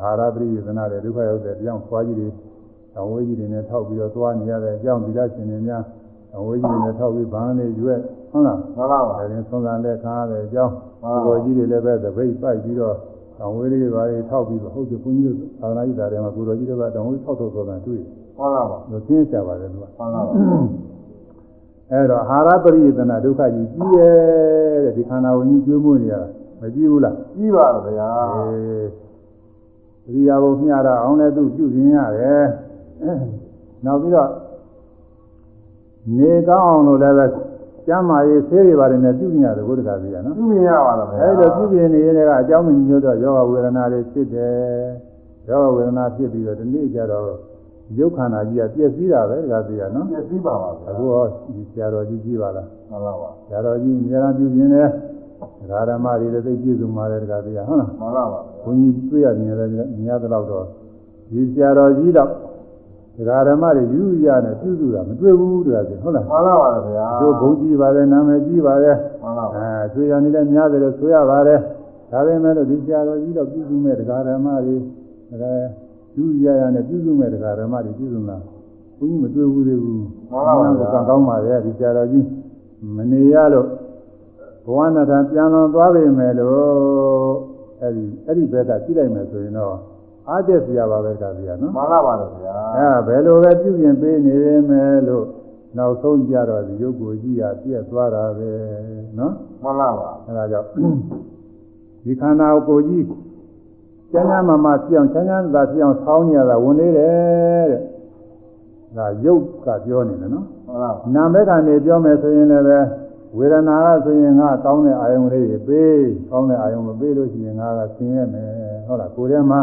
A: အာရပရိယသနာတဲ့ဒုက္ခရောက်တဲ့တရားဖွားကြီးတွေအဝေးကြီးတွေနဲ့ထောက်ပြီးတော့သွားနေရတဲ့အကြောင်းဒီလားရှင်တွေများအဝေးကြီးတွေနဲ့ထောက်ပြီးဘာနဲ့ရွက်ဟုတ်လား
B: မှန်လားပါ
A: အဲဒီဆုံးခံတဲ့ခါရတဲ့အကြောင်းဘောကြီးတွေလည်းပဲသပိတ်ပိုက်ပြီးတော့ အဝေးလေးတွေပါတွေထောက်ပြီးတော့ဟုတ်တယ်ဘုန်းကြီးတို့သာသနာ့ကြီးတာထဲမှာကိုတော်ကြီးတွေကတောင်ဝေးထောက်ထောက်ဆိုတာတွေ့
B: မှန်လားပါ
A: လို့သိကြပါတယ်သူက
B: မှန်လားပါ
A: အဲ့တော့အာဟာရပရိယတနာဒုက္ခကြီးကြီးရဲ့တဲ့ဒီခန္ဓာဝင်ကြီးကျွေးမွေးနေရတာမကြည့်ဘူးလား
B: ကြီးပါဗျာ
A: အေးသတိရဖို့မျှတာအောင်လည်းသူပြုခြင်းရတယ်နောက်ပြီးတော့နေကောင်းအောင်လို့လည်းပဲ ကျမ်းမာရေးဆေးတွေပါတယ်နဲ့ပြုခြင်းရတယ်ဘုရားကြီးကနော်
B: ပြုမြင်ရပါလားဗျာ
A: အဲ့လိုပြုခြင်းနေရင်လည်းအကြောင်းမညွှတ်တော့ယောဂဝေဒနာတွေဖြစ်တယ်ယောဂဝေဒနာဖြစ်ပြီးတော့ဒီနေ့ကျတော့ရုပ်ခန္ဓာကြီးကပြည့်စည်တာပဲဒါကြီးကနော်
B: ပြည့်စည်ပါပါဗျာ
A: အခုဟောဒီဆရာတော်ကြီးကြည့်ပါလား
B: မှန်လားပါ
A: ဆရာတော်ကြီးအများအားပြုခြင်းနဲ့ဒကာဓမ္မတွေလည်းသိပြည့်စုံပါတယ်ဒကာသေးရဟုတ်လား
B: မှန်လားပါ
A: ဘုန်းကြီးတွေ့ရမြင်ရတယ်မြင်ရတော့တော့ဒီဆရာတော်ကြီးတော့ ဒကာဓမ္မတွေယူရနဲ့ပြုစုတာမတွေ့ဘူးဒကာသေးဟုတ်လား
B: မှန်လားပါဗျာ
A: တို့ဘုန်းကြီးပါတယ်နာမည်ကြီးပါတယ်
B: မှန်လားပါ
A: အဲဆွေရနေတဲ့များတယ်လို့ဆိုရပါတယ်ဒါပေမဲ့လို့ဒီဆရာတော်ကြီးတော့ပြုစုမဲ့ဒကာဓမ္မတွေဒကာယူရရနဲ့ပြုစုမဲ့ဒကာဓမ္မတွေပြုစုလားဘုန်းကြီးမတွေ့ဘူးသေးဘူး
B: မှန်လားပါဗျာ
A: ကံကောင်းပါရဲ့ဒီဆရာတော်ကြီးမနေရလို့ဘဝနာထပြန်လွန်သွားပြီမယ်လို့အဲ့ဒီအဲ့ဒီဘက်ကကြည့်လိုက်မယ်ဆိုရင်တော့ အားတက်စရာပါပဲကဗျာနော်
B: မှန်လားပါဗျာ
A: အဲဘယ်လိုပဲပြုပြင်ပေးနေရမယ်လို့နောက်ဆုံးကြတော့ဒီရုပ်ကိုကြည့်ရပြည့်သွားတာပဲနော်
B: မှန်လားပါ
A: အဲဒါကြောင့်ဒီခန္ဓာကိုယ်ကြီးကျမ်းစာမမပြောင်းချမ်းချမ်းသာပြောင်းဆောင်းနေရတာဝင်နေတယ်တဲ့ဒါရုပ်ကပြောနေတယ်နော်
B: မှန်လားပါ
A: နာမည်ကနေပြောမယ်ဆိုရင်လည်းပဲဝေဒနာကဆိုရင်ငါကောင်းတဲ့အာယုံလေးတွေပေးကောင်းတဲ့အာယုံမပေးလို့ရှိရင်ငါကဆင်းရဲမယ်ဟုတ်လားကိုယ်ထဲမှာ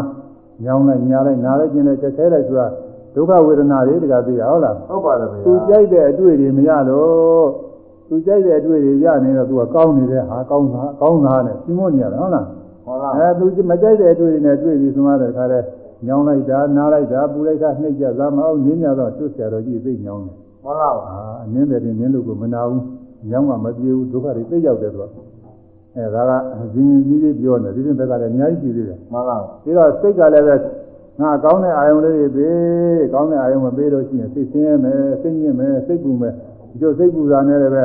A: ညောင်းလိုက်ညာလိုက်နားလိုက်ကျင်လိုက်ကြက်ခဲလိုက်ဆိုတာဒုက္ခဝေဒနာတွေတကသိရဟုတ်လား
B: ဟုတ်ပါတယ်ဗျာ
A: သူကြိုက်တဲ့အတွေ့တွေမရလို့သူကြိုက်တဲ့အတွေ့တွေရနေတော့သူကကောင်းနေတဲ့ဟာကောင်းတာကောင်းတာနဲ့ရှင်းမနေရတာဟုတ်လား
B: မှန်လား
A: အဲသူမကြိုက်တဲ့အတွေ့တွေနဲ့တွေ့ပြီးဆိုမှတဲ့ခါလဲညောင်းလိုက်တာနားလိုက်တာပူလိုက်တာနှိပ်ကြသမ်းမအောင်နင်းကြတော့သူ့ဆရာတော်ကြီးသိညောင်းတယ်
B: မှန်လားပါ
A: အာအနင်းတယ်တင်နင်းလို့ကိုမနာဘူးညောင်းကမပြေဘူးဒုက္ခတွေသိရောက်တယ်သူက အဲဒါကဇင်းကြီးကြီးပြောနေဒီပြင်ဘက်ကလည်းအများကြီးကြည့်သေးတယ်
B: မှန်လားပါ
A: ပြီးတော့စိတ်ကလည်းပဲငါကောင်းတဲ့အာယုံလေးတွေပေးကောင်းတဲ့အာယုံမပေးလို့ရှိရင်စိတ်ဆင်းရဲမယ်စိတ်ညစ်မယ်စိတ်ပူမယ်ဒီလိုစိတ်ပူတာနဲ့လည်းပဲ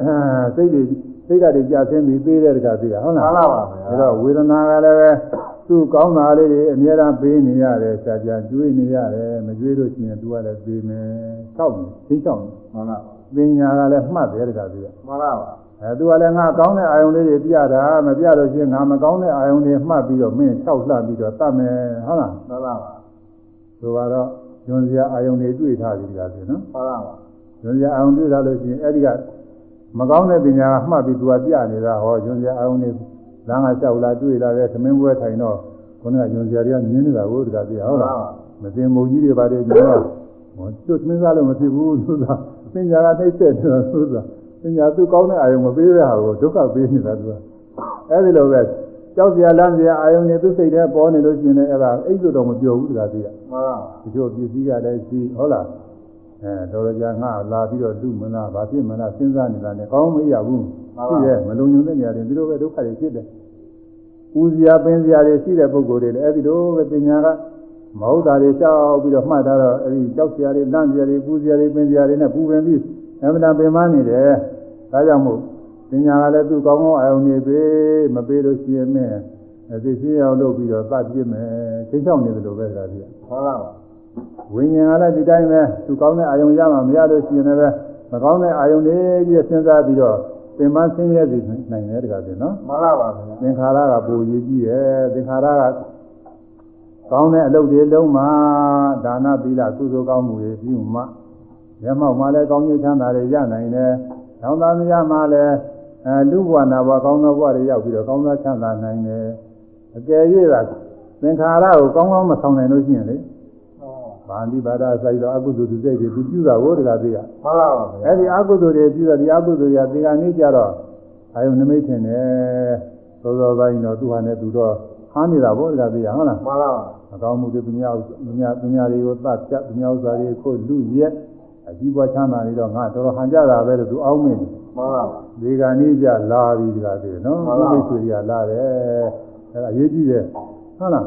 A: အာစိတ်တွေစိတ်ဓာတ်တွေကြာဆင်းပြီးပေးတဲ့တကသိရဟုတ်
B: မှ
A: လား
B: န်လားပါ
A: ဒါ
B: ဗျာ
A: တော့ဝေဒနာကလည်းပဲသူ့ကောင်းတာလေးတွေအများအားပေးနေရတယ်ကြာကြာကျွေးနေရတယ်မကျွေးလို့ရှိရင်သူကလည်းပေးမယ်၆နေသိ၆နေ
B: မှန်လား
A: ပညာကလည်းမှတ်တယ်တကသိရ
B: မှန်လားပါ
A: အဲသူကလည်းငါကောင်းတဲ့အာယုံလေးတွေပြတာမပြလို့ရှိရင်ငါမကောင်းတဲ့အာယုံတွေမှတ်ပြီးတော့မင်း၆လှပြီးတော့တတ်မယ်ဟုတ်လား
B: မှန်လားပါ
A: ဆိုတော့ညွန်စရာအာယုံတွေတွေ့ထားပြီတကသိနော်
B: မှန်လားပါ
A: ညွန်စရာအာယုံတွေ့ထားလို့ရှိရင်အဲ့ဒီကမကောင်းတဲ့ပညာကမှတ်ပြီးသူကပြနေတာဟောညွန်စရာအာယုံတွေလမ်းကလျှောက်လာတွေ့လာတဲ့သမင်းပွဲထိုင်တော့ခုနကညွန်စရာတွေကမြင်နေတာကိုတကသိဟုတ်လားမသိမုံကြီးတွေပါတယ်ညွန်တော့ဟောသူ့သမင်းစားလို့မဖြစ်ဘူးသူကပညာကနှိမ့်တဲ့သူကသူက ပညာသူကောင်းတဲ့အာယုံမပေးတဲ့ဟာကိုဒုက္ခပေးနေတာသူကအဲ့ဒီလိုပဲကြောက်စရာလမ်းစရာအာယုံတွေသူစိတ်ထဲပေါ်နေလို့ရှိရင်လည်းအဲ့ဒါအိတ်လို့တော့မပြောဘူးတကသိရ
B: မှန်လားပါ
A: ဒီလိုပစ္စည်းကလည်းရှိဟုတ်လားအဲတော်တော်ကြာငါလာပြီးတော့လူမလားဘာဖြစ်မလားစဉ်းစားနေတာနဲ့ကောင်းမရဘူးရှိတယ်မလုံညုံတဲ့နေရာတွေဒီလိုပဲဒုက္ခတွေဖြစ်တယ်ဦးစရာပင်စရာတွေရှိတဲ့ပုဂ္ဂိုလ်တွေလည်းအဲဒီလိုပဲပညာကမဟုတ်တာတွေကြောက်ပြီးတော့မှတ်ထားတော့အဲဒီကြောက်စရာတွေလန့်စရာတွေပူစရာတွေပင်စရာတွေနဲ့ပူပင်ပြီး အမှန်တန်ပင်မနေတယ်ဒါကြောင့်မို့ပညာကလည်းသူ့ကောင်းကောင်းအာရုံနေပေးမပေးလို့ရှိရင်မင်းအသိရှိအောင်လုပ်ပြီးတော့သတ်ပြစ်မယ်ချိန်ချောက်နေတယ်လို့ပဲဒါပြ
B: မှန်ပါပါ
A: ဝိညာဉ်ကလည်းဒီတိုင်းပဲသူကောင်းတဲ့အာယုံရမှာမရလို့ရှိရင်လည်းမကောင်းတဲ့အာယုံတွေကြီးစဉ်းစားပြီးတော့သင်္ပန်းဆင်းရဲစီနိုင်တယ်တကားပြနော်
B: မှန်ပါပါဗျာ
A: သင်္ခါရကပူရည်ကြီးရဲ့သင်္ခါရကကောင်းတဲ့အလုပ်တွေလုံးမှာဒါနသီလကုသိုလ်ကောင်းမှုတွေပြုမှ မျက်မှောက်မှာလည်းကောင်းကျိုးချမ်းသာတွေရနိုင်တယ်။တောင်းသားမရမှာလည်းအဲလူဘဝနာဘဝကောင်းသောဘဝတွေရောက်ပြီးတော့ကောင်းသောချမ်းသာနိုင်တယ်။အကယ်၍ကသင်္ခါရကိုကောင်းကောင်းမဆောင်နိုင်လို့ရှိရင်လေဗန္တိပါဒစိုက်တော့အကုသိုလ်သူစိတ်တွေသူပြုတာကိုတကားသိရ။
B: မှန်ပါပါဗျာ
A: အဲ့ဒီအကုသိုလ်တွေပြုတော့ဒီအကုသိုလ်တွေကဒီကနေ့ကျတော့အာယုန်နမိတ်ထင်တယ်သောသောပိုင်းတော့သူဟာနဲ့သူတော့ဟမ်းနေတာပေါ့ဒါသိရဟုတ်လား
B: မှန်ပါပါ
A: အကောင်းမှုတွေသူများသူများသူများတွေကိုသတ်ဖြတ်သူများဥစ္စာတွေကိုလူရက် အကြီးပွားချမ်းသာနေတော့ငါတော်တော်ဟန်ကြတာပဲလို့သူအောင်းမင်း
B: မှန်ပါပါ
A: ဒီကနေ့ကျလာပြီဒီကသိနော်
B: မှန်ပါ
A: ဒီမိတ်ဆွေတွေကလာတယ်အဲ့ဒါအရေးကြီးတယ်ဟုတ်လား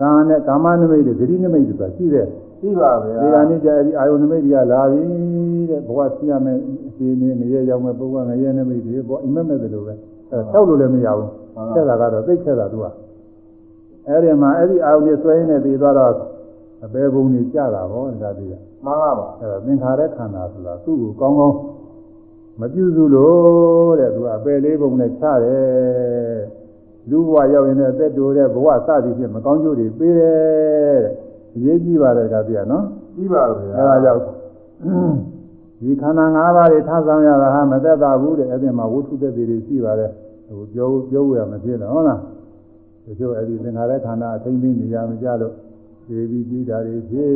A: ကာနဲ့ကာမနမိတ်တွေဂတိနမိတ်တွေဆိုတာရှိတယ်
B: ရှိပါဗျာ
A: ဒီကနေ့ကျအဲဒီအာယုန်နမိတ်တွေကလာပြီတဲ့ဘဝသိရမယ်အခြေအနေနေရရောက်မယ်ပုဂ္ဂိုလ်ငရဲနမိတ်တွေပေါ့အိမ်မက်မဲ့တယ်လို့ပဲအဲဆောက်လို့လည်းမရဘူးဆက်တာကတော့သိခဲ့တာသူကအဲဒီမှာအဲ့ဒီအာယုန်တွေဆွဲရင်းနဲ့ပြီးသွားတော့ အပေဘုံတွေကြတာပေါ့ဒါသိရ
B: မှန်ပါပါ
A: အဲဒါသင်္ခါရခန္ဓာဆိုတာသူ့ကိုကောင်းကောင်းမပြုစုလို့တဲ့သူကအပေလေးဘုံနဲ့ချတယ်လူဘဝရောက်ရင်လည်းအသက်တိုတဲ့ဘဝစသည်ဖြင့်မကောင်းကျိုးတွေပေးတယ်တဲ့အရေးကြီးပါတယ်ကပြနော်
B: ရှိပါဗျာ
A: အဲဒါကြောင့်ဒီခန္ဓာ၅ပါးတွေထားဆောင်ရတာဟာမသက်သာဘူးတဲ့အဲ့ဒီမှာဝိသုသက်တွေရှိပါတယ်ဟိုပြောပြောရမဖြစ်တော့ဟုတ်လားတချို့အဲ့ဒီသင်္ခါရခန္ဓာအသိသိနေရမကြလို့ ဒီပြီးပြီးတာတွေဖြစ်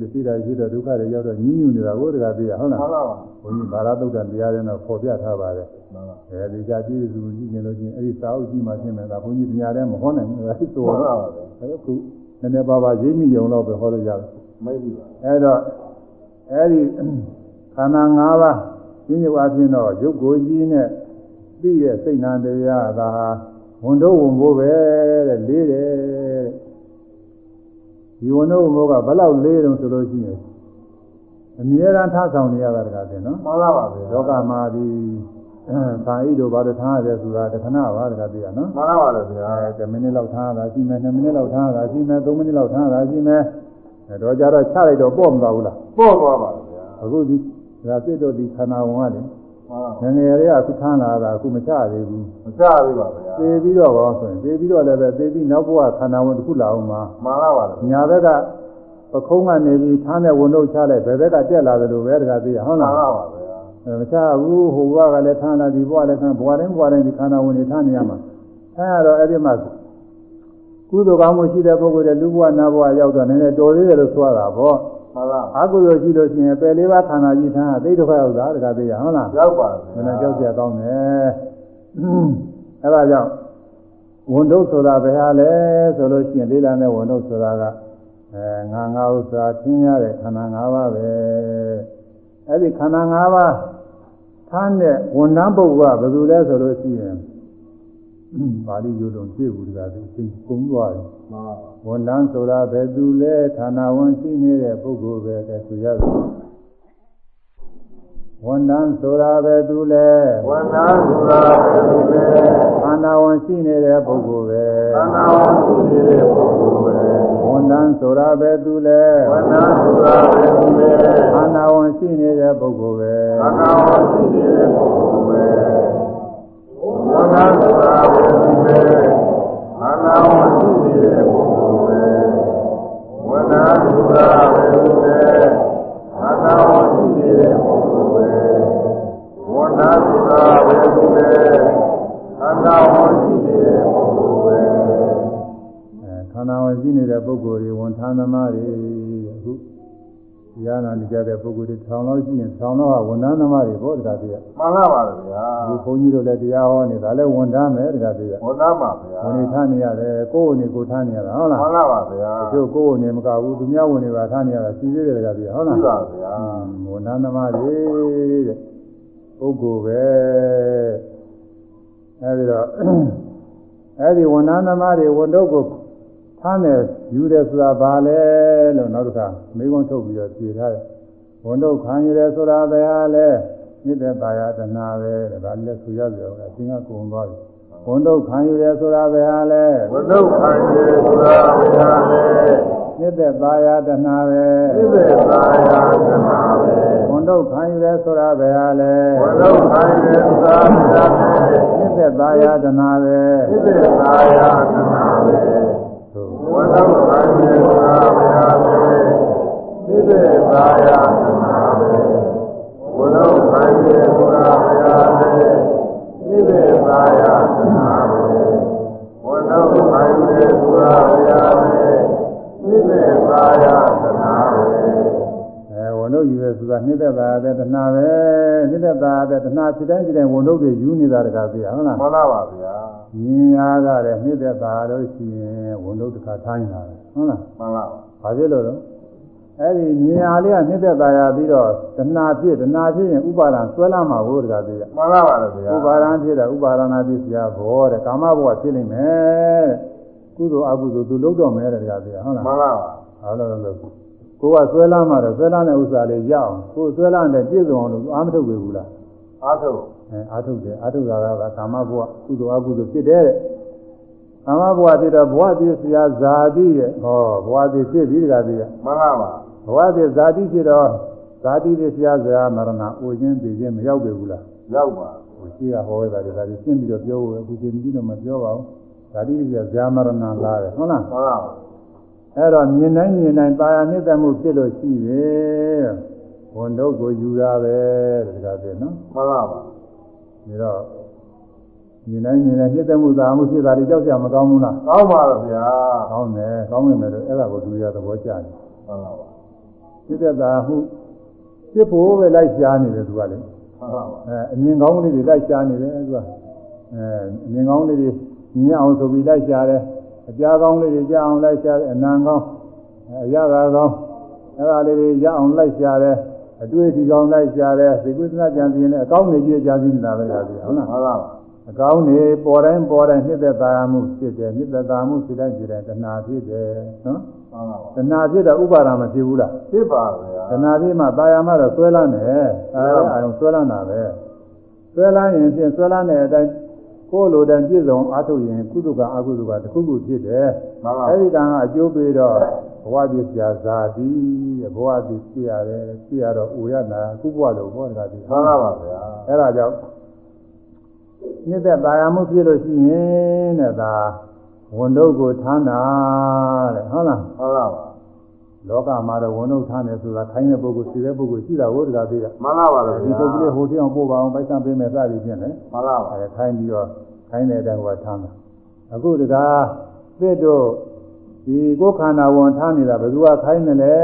A: လို့ပြီးတာဖြစ်တော့ဒုက္ခတွေရောက်တော့ညှဉ်းညူနေတာကိုတကားသိရဟုတ်လား
B: မှန်ပါပါ
A: ဘုန်းကြီးဗာရသုတ်တန်တရားတွေတော့ပေါ်ပြထားပါတယ်
B: မှန်ပါ
A: အဲဒီကြကြည့်စုကြည့်နေလို့ချင်းအဲ့ဒီစာအုပ်ကြီးမှရှင်းမယ်ဒါဘုန်းကြီးတရားထဲမဟောနိုင်ဘူးအဲ့ဒီဆို
B: မှန်
A: တော့
B: ပါပါဗျာ
A: အဲ့ခုနည်းနည်းပါးပါးရိပ်မိုံတော့ပဲဟောလို့ရတယ်
B: မိတ်ပြီပါ
A: အဲ့တော့အဲ့ဒီခန္ဓာ၅ပါးရှင်းရအချင်းတော့ရုပ်ကိုယ်ကြီးနဲ့ပြီးရဲ့စိတ်နာတရားဒါဟာဝန်တော့ဝန်ဖို့ပဲတဲ့လေးတယ်တဲ့ ဒီဝန်တော့ဝန်ဖို့ကဘယ်လောက်လေးတုံးဆိုလို့ရှိရင်အမြဲတမ်းထားဆောင်နေရတာတကားတင်နော်
B: မှန်ပါပါဗျာ
A: လောကမှာဒီသာဣတို့ဘာလို့ထားရတယ်ဆိုတာတခဏပါတကားသိရနော်
B: မှန်ပါပါဗျာ
A: အဲ10မိနစ်လောက်ထားတာရှိမယ်2မိနစ်လောက်ထားတာရှိမယ်3မိနစ်လောက်ထားတာရှိမယ်အဲတော့ကြတော့ချလိုက်တော့ပေါ့မသွားဘူးလား
B: ပေါ့သွားပါဗျာ
A: အခုဒီဒါစစ်တော့ဒီခန္ဓာဝင်ကလေ
B: မှန်ပါ
A: ငယ်ငယ်လေးကအခုထမ်းလာတာအခုမချသေးဘူး
B: မကြသေးပါဗျာ
A: သေပြီးတော့ဘောဆိုရင်သေပြီးတော့လည်းပဲသေပြီးနောက်ဘဝခန္ဓာဝင်တစ်ခုလာအောင်မှာ
B: မှန်ပါပါဗျာ
A: ညာဘက်ကပခုံးကနေပြီးထမ်းတဲ့ဝန်တော့ချလိုက်ဘယ်ဘက်ကတက်လာတယ်လို့ပဲတခါသိရဟုတ်
B: မှ
A: လား
B: န်ပါပါဗျာ
A: အဲမချဘူးဟိုဘဝကလည်းထမ်းလာဒီဘဝလည်းထမ်းဘဝတိုင်းဘဝတိုင်းဒီခန္ဓာဝင်နေထမ်းနေရမှာအဲတော့အဲ့ဒီမှာကုသိုလ်ကောင်းမှုရှိတဲ့ပုဂ္ဂိုလ်တွေလူဘဝနာဘဝရောက်တော့နည်းနည်းတော်သေးတယ်လို့ဆိုရတာပေါ့
B: မှန်ပါ
A: အကုသိုလ်ရှိလို့ရှိရင်ပယ်လေးပါးခန္ဓာကြီးထမ်းသိဒုက္ခရောက်တာတခါသိရဟုတ်လား
B: ရောက်ပါ
A: မင်းကြောက်ကြကောင်းတယ်အဲဒါကြောင့်ဝန်တုပ်ဆိုတာဘယ်ဟာလဲဆိုလို့ရှိရင်လေးလာတဲ့ဝန်တုပ်ဆိုတာကအဲငါငါဥစ္စာသင်ရတဲ့ခန္ဓာ၅ပါးပဲအဲ့ဒီခန္ဓာ၅ပါးထားတဲ့ဝန်တန်းပုဂ္ဂိုလ်ကဘယ်သူလဲဆိုလို့ရှိရင်ပါဠိရိုးလုံးပြည့်ဘူးတကားသူသိကုန်းသွားတယ်
B: မှန်ပါ
A: ဝန်တန်းဆိုတာဘယ်သူလဲဌာနဝန်ရှိနေတဲ့ပုဂ္ဂိုလ်ပဲကဲဆိုရတယ်ဝန်တန်းဆိုတာဘယ်သူလဲ
B: ဝန်နာဆိုတာဘယ်လိုလဲ
A: ဌာနဝန်ရှိနေတဲ့ပုဂ္ဂိုလ်ပဲ
B: သံဃာဝန်ရှိနေတဲ့ပုဂ္ဂိုလ်ပဲ
A: ဝန်တန်းဆိုတာဘယ်သူလဲ
B: ဝန်နာဆိုတာဘယ်လိုလဲ
A: ဌာနဝန်ရှိနေတဲ့ပုဂ္ဂိုလ်ပဲ
B: သံဃာဝန်ရှိနေတဲ့ပုဂ္ဂိုလ်ပဲဝန်နာဆိုတာဘယ်လိုလဲသံဃာဝန်ရှိနေတဲ့ပုဂ္ဂိုလ်ပဲဝ န်နာဆိုတာဘယ်လိုလဲသံဃာဝန်ရှိနေတဲ့ပုဂ္ဂိုလ်ပဲဝန်နာဆိုတာဘယ်လိုလဲသံဃာဝန်ရှိနေတဲ့ပုဂ္ဂိုလ်ပဲ
A: အဲဌာနဝန်ရှိနေတဲ့ပုဂ္ဂိုလ်တွေဝန်ထမ်းသမားတွေအခု တရားနာနေကြတဲ့ပုဂ္ဂိုလ်တွေထောင်လို့ရှိရင်ထောင်တော့ကဝန်ထမ်းသမားတွေပေါ့တရားတရား
B: မှန်ပါပါဗျာ
A: အခုဘုန်းကြီးတို့လည်းတရားဟောနေတာလည်းဝန်ထမ်းပဲတရားတရား
B: ဝန်နာပါဗျာ
A: ဝန်နေထားနေရတယ်ကိုယ်ဝန်နေကိုယ်ထားနေရတာဟုတ်လား
B: မှန်ပါပါဗျာ
A: ကျို့ကိုယ်ဝန်နေမကဘူးသူများဝန်နေပါထားနေရတာစီသေးတယ်တရားတရားဟုတ်လား
B: ရှိပါဗျာ
A: ဝန်ထမ်းသမားတွေတဲ့ပုဂ္ဂိုလ်ပဲအဲဒီတော့အဲဒီဝန်ထမ်းသမားတွေဝန်တော့ကို ထားနေယူတယ်ဆိုတာဘာလဲလို့နောက်တစ်ခါမိကုံးထုတ်ပြီးတော့ဖြေထားတယ်ဝန်တော့ခံယူတယ်ဆိုတာဘယ်ဟာလဲမြစ်တဲ့ပါယတနာပဲတဲ့ဒါလည်းဆိုရကြတယ်အရှင်ကကုံသွားပြီဝန်ဒုက္ခံယူတယ်ဆိုတာပဲဟာလဲ
B: ဝိသုခံရေဆိုတာဘုရားလေ
A: နှိမ့်သက်သာယာတဏှာပဲ
B: သိသေသာယာသနာပဲ
A: ဝန်ဒုက္ခံယူတယ်ဆိုတာပဲဟာလဲ
B: ဝိသုခံရေဆိုတာဘုရားလေ
A: နှိမ့်သက်သာယာတဏှာပဲ
B: သိသေသာယာသနာပဲ ဝိသုခံရေဆိုတာဘုရားလေသိသေသာယာသနာပဲဝိသုခံရေဆိုတာဘုရားလေသိသေသာယာသနာပဲဝိသုခံရေဆိုတာဘုရားလေသိသေသာယာသနာပဲ
A: အဲဝန်ဒုယူတယ်ဆိုတာနှိမ့်သက်သာယာတဲ့တဏှာပဲနှိမ့်သက်သာယာတဲ့တဏှာဖြစ်တိုင်းဖြစ်တိုင်းဝန်ဒုတွေယူနေတာတကားပြဟုတ်လား
B: မှန်လားပါဗျာ
A: မြင်ရတာလည်းနှိမ့်သက်သာယာလို့ရှိရင်ဝန်ဒုတစ်ခါထိုင်းလာတယ်ဟုတ်လား
B: မှန်လားပါ
A: ဘာဖြစ်လို့လဲအဲ့ဒီမြင်ရလေးကနှိမ့်သက်သာယာပြီးတော့တဏှာဖြစ်တဏှာဖြစ်ရင်ဥပါဒံဆွဲလာမှာကိုတကားပြရ
B: မှန်လားပါဗျာ
A: ဥပါဒံဖြစ်တာဥပါဒနာပစ္စယဘောတဲ့ကာမဘဝဖြစ်နေမယ်တဲ့ကုသိုလ်အကုသိုလ်သူလုံးတော့မယ်တဲ့တကားပြဟုတ်လား
B: မှန်လားပါ
A: ဟုတ်လို့လို့ကိုကဆွဲလာမှတော့ဆွဲလာတဲ့ဥစ္စာလေးရအောင်ကိုဆွဲလာတဲ့ပြည့်စုံအောင်လို့အာမထုတ်ပြီဘူးလား
B: အားထုတ်
A: အဲအာထုတ်တယ်အာထုတ်တာကကာမဘဝကုသိုလ်အကုသိုလ်ဖြစ်တယ်တဲ့ကာမဘဝဖြစ်တော့ဘဝပစ္စယဇာတိရဲ့ဟောဘဝပစ္စည်းဖြစ်ပြီးတကားပြရ
B: မှန်လားပါ
A: ဘဝပစ္စည်းဇာတိဖြစ်တော့ဇာတိပစ္စယဇာမရဏအိုခြင်းသိခြင်းမရောက်ပြီဘူးလား
B: ရောက်ပါ
A: ဟိုရှိကဟောရတာတွေဒါတွေရှင်းပြီးတော့ပြောဖို့အခုချိန်ကြီးတော့မပြောပါဘူးဇာတိပစ္စယဇာမရဏလာတယ်ဟုတ်လား
B: မှန်လားပါ
A: အဲ့တော့မြင်တိုင်းမြင်တိုင်းตาရနှိမ့်သက်မှုဖြစ်လို့ရှိရဲ့ဝန်တော့ကိုယူတာပဲတဲ့ဒါကပြနော်
B: မှန်လားပါ
A: ဒါတော့မြင်တိုင်းမြင်တိုင်းနှိမ့်သက်မှုသာမှုဖြစ်တာတွေကြောက်ကြမကောင်းဘူးလား
B: ကောင်းပါတော့ဗျာ
A: ကောင်းတယ်ကောင်းနေတယ်လို့အဲ့ဒါကိုသူရသဘောကျတယ်
B: မှန်လားပါ
A: နှိမ့်သက်တာမှုဖြစ်ဖို့ပဲလိုက်ရှားနေတယ်သူကလေ
B: မှန်လားပါ
A: အဲအမြင်ကောင်းလေးတွေလိုက်ရှားနေတယ်သူကအဲအမြင်ကောင်းလေးတွေမြင်အောင်ဆိုပြီးလိုက်ရှားတယ်အကြားကောင်းလေးတွေကြားအောင်လိုက်ရှားတယ်အနံကောင်းအရသာကောင်းအဲ့ဒါလေးတွေရအောင်လိုက်ရှားတယ် အတွေ့အထိကောင်းလိုက်ရှားတယ်သိကုသနာကြံစည်နေအကောင်းနေကြီးကြံစည်နေတာပဲဒါကြီးဟုတ်လား
B: မှန်လားပါ
A: အကောင်းနေပေါ်တိုင်းပေါ်တိုင်းနှစ်သက်သာယာမှုဖြစ်တယ်နှစ်သက်သာမှုဖြစ်တိုင်းဖြစ်တိုင်းတဏှာဖြစ်တယ်နော်
B: မှန်လားပါ
A: တဏှာဖြစ်တော့ဥပါဒာမဖြစ်ဘူးလား
B: ဖြစ်ပါဗျာ
A: တဏှာပြီးမှတာယာမှတော့ဆွဲလန်းတယ်အဲဒါအာရုံဆွဲလန်းတာပဲဆွဲလန်းရင်ဖြင့်ဆွဲလန်းတဲ့အတိုင်းကိုယ်လိုတိုင်းပြည့်စုံအားထုတ်ရင်ကုသကအကုသကတစ်ခုခုဖြစ်တယ်
B: မှန်လား
A: အဲဒီကံကအကျိုးပေးတော့ ဘဝပြည့်စရာဇာတိတဲ့ဘဝပြည့်ပြည့်ရတယ်ပြည့်ရတော့ဥရနာကုဘဝလို့ဘောတကတိ
B: မှန်လားပါဗျာ
A: အဲဒါကြောင့်မြစ်သက်တာယာမှုဖြစ်လို့ရှိရင်တဲ့ဒါဝန်တော့ကိုထမ်းတာတဲ့ဟုတ်လား
B: မှန်လားပါ
A: လောကမှာတော့ဝန်တော့ထမ်းတယ်ဆိုတာခိုင်းတဲ့ပုဂ္ဂိုလ်ရှိတဲ့ပုဂ္ဂိုလ်ရှိတာကိုတကတိက
B: မှန်လားပါဗျာ
A: ဒီပုဂ္ဂိုလ်ဟိုတိအောင်ပို့ပါအောင်ပိုက်ဆံပေးမယ်စသည်ဖြင့်လေ
B: မှန်လားပါ
A: အဲခိုင်းပြီးတော့ခိုင်းတဲ့အတိုင်းကထမ်းတာအခုတကားသစ်တို့ ဒီကိုယ်ခန္ဓာဝန်ထမ်းနေတာဘယ်သူကခိုင်းတယ်လဲ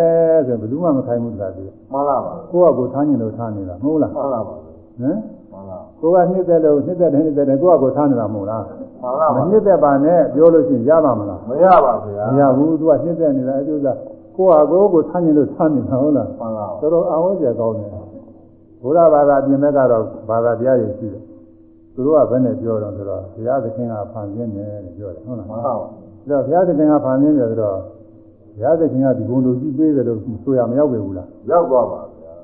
A: ဆိုဘယ်သူမှမခိုင်းဘူးတကားတိ
B: မှန်လားပါ
A: ကိုယ့်ကကိုယ်ထမ်းရင်လို့ထမ်းနေတာမဟုတ်လား
B: မှန်လားပါ
A: ဟမ်
B: မှန်လား
A: ကိုယ်ကနှစ်သက်လို့နှစ်သက်တယ်နှစ်သက်တယ်ကိုယ့်ကကိုယ်ထမ်းနေတာမဟုတ်လား
B: မှန်လား
A: မ
B: ပါ
A: နှစ်သက်ပါနဲ့ပြောလို့ရှိရင်ရပါမလား
B: မရပါဗျာ
A: မရဘူးသူကနှစ်သက်နေတာအကျိုးစားကိုယ့်ဟာကိုယ်ကိုထမ်းရင်လို့ထမ်းနေတာဟုတ်လား
B: မှန်လား
A: တော်တော်အာဝဇ္ဇာကောင်းတယ်ဘုရားဘာသာပြင်မဲ့ကတော့ဘာသာတရားတွေရှိတယ်သူတို့ကဘယ်နဲ့ပြောတော့ဆိုတော့ဘုရားသခင်ကဖန်ဆင်းတယ်လို့ပြောတယ်ဟုတ်လား
B: မှန်လားပါ
A: အဲ့ တော့ဘုရားသခင်ကဖန်ဆင်းတယ်ဆိုတော့ဘုရားသခင်ကဒီဂုဏ်တို့ကြီးပေးတယ်လို့ဆိုရမရောက်ပြီဘူးလား
B: ရောက်သွားပါဗျာ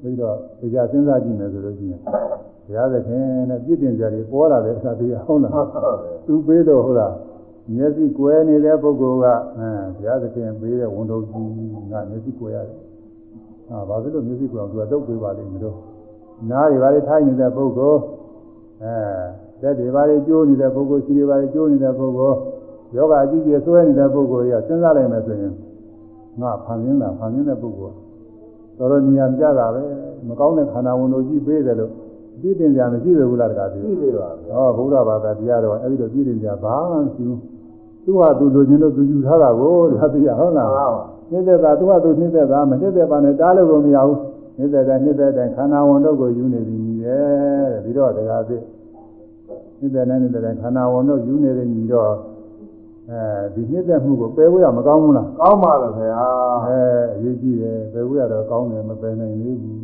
A: ပြီးတော့တရားစဉ်းစားကြည့်မယ်ဆိုလို့ရှိရင်ဘုရားသခင်နဲ့ပြည့်တင်ကြတယ်ပေါ်လာတယ်ဆိုတာသိရဟုတ်လား
B: ဟုတ်ပါဗျာ
A: သူပေးလို့ဟုတ်လားမျက်စိကွယ်နေတဲ့ပုဂ္ဂိုလ်ကအဲဘုရားသခင်ပေးတဲ့ဝန်တော်ကြီးကမျက်စိကွယ်ရတယ်ဟာဘာဖြစ်လို့မျက်စိကွယ်အောင်သူကတုတ်ပေးပါလိမ့်မလို့နားတွေဘာတွေထိုင်းနေတဲ့ပုဂ္ဂိုလ်အဲလက်တွေဘာတွေကျိုးနေတဲ့ပုဂ္ဂိုလ်ခြေတွေဘာတွေကျိုးနေတဲ့ပုဂ္ဂိုလ် ယောဂအကြည့်ကြီးဆွဲနေတဲ့ပုဂ္ဂိုလ်ကြီးကစဉ်းစားလိုက်မယ်ဆိုရင်ငါဖန်ဆင်းတာဖန်ဆင်းတဲ့ပုဂ္ဂိုလ်တော်တော်ဉာဏ်ကြတာပဲမကောင်းတဲ့ခန္ဓာဝန်တော်ကြီးပေးတယ်လို့ပြည့်တင်ကြမရှိဘူးလားတကားဒီ
B: ရှိသေးပါဗျာ
A: ဟောဘုရားဘာသာတရားတော်အဲ့ဒီတော့ပြည့်တင်ကြဘာမှမရှိဘူးသူဟာသူလိုချင်လို့သူယူထားတာကိုဒါသိရဟုတ်
B: မှ
A: လား
B: န်လားပါ
A: နှိမ့်သက်တာသူဟာသူနှိမ့်သက်တာမနှိမ့်သက်ပါနဲ့တားလို့ကိုမရဘူးနှိမ့်သက်တဲ့နှိမ့်သက်တဲ့ခန္ဓာဝန်တို့ကိုယူနေပြီညီရဲ့တဲ့ပြီးတော့တရားသိနှိမ့်သက်တဲ့နှိမ့်သက်တဲ့ခန္ဓာဝန်တို့ယူနေတယ်ညီတော့ အဲဒီနှိမ့်သက်မှုကိုပယ်ဖို့ရမကောင်းဘူးလား
B: ကောင်းပါတော့ဗျာ
A: အဲအရေးကြီးတယ်ပယ်ဖို့ရတော့ကောင်းတယ်မပယ်နိုင်သေးဘူး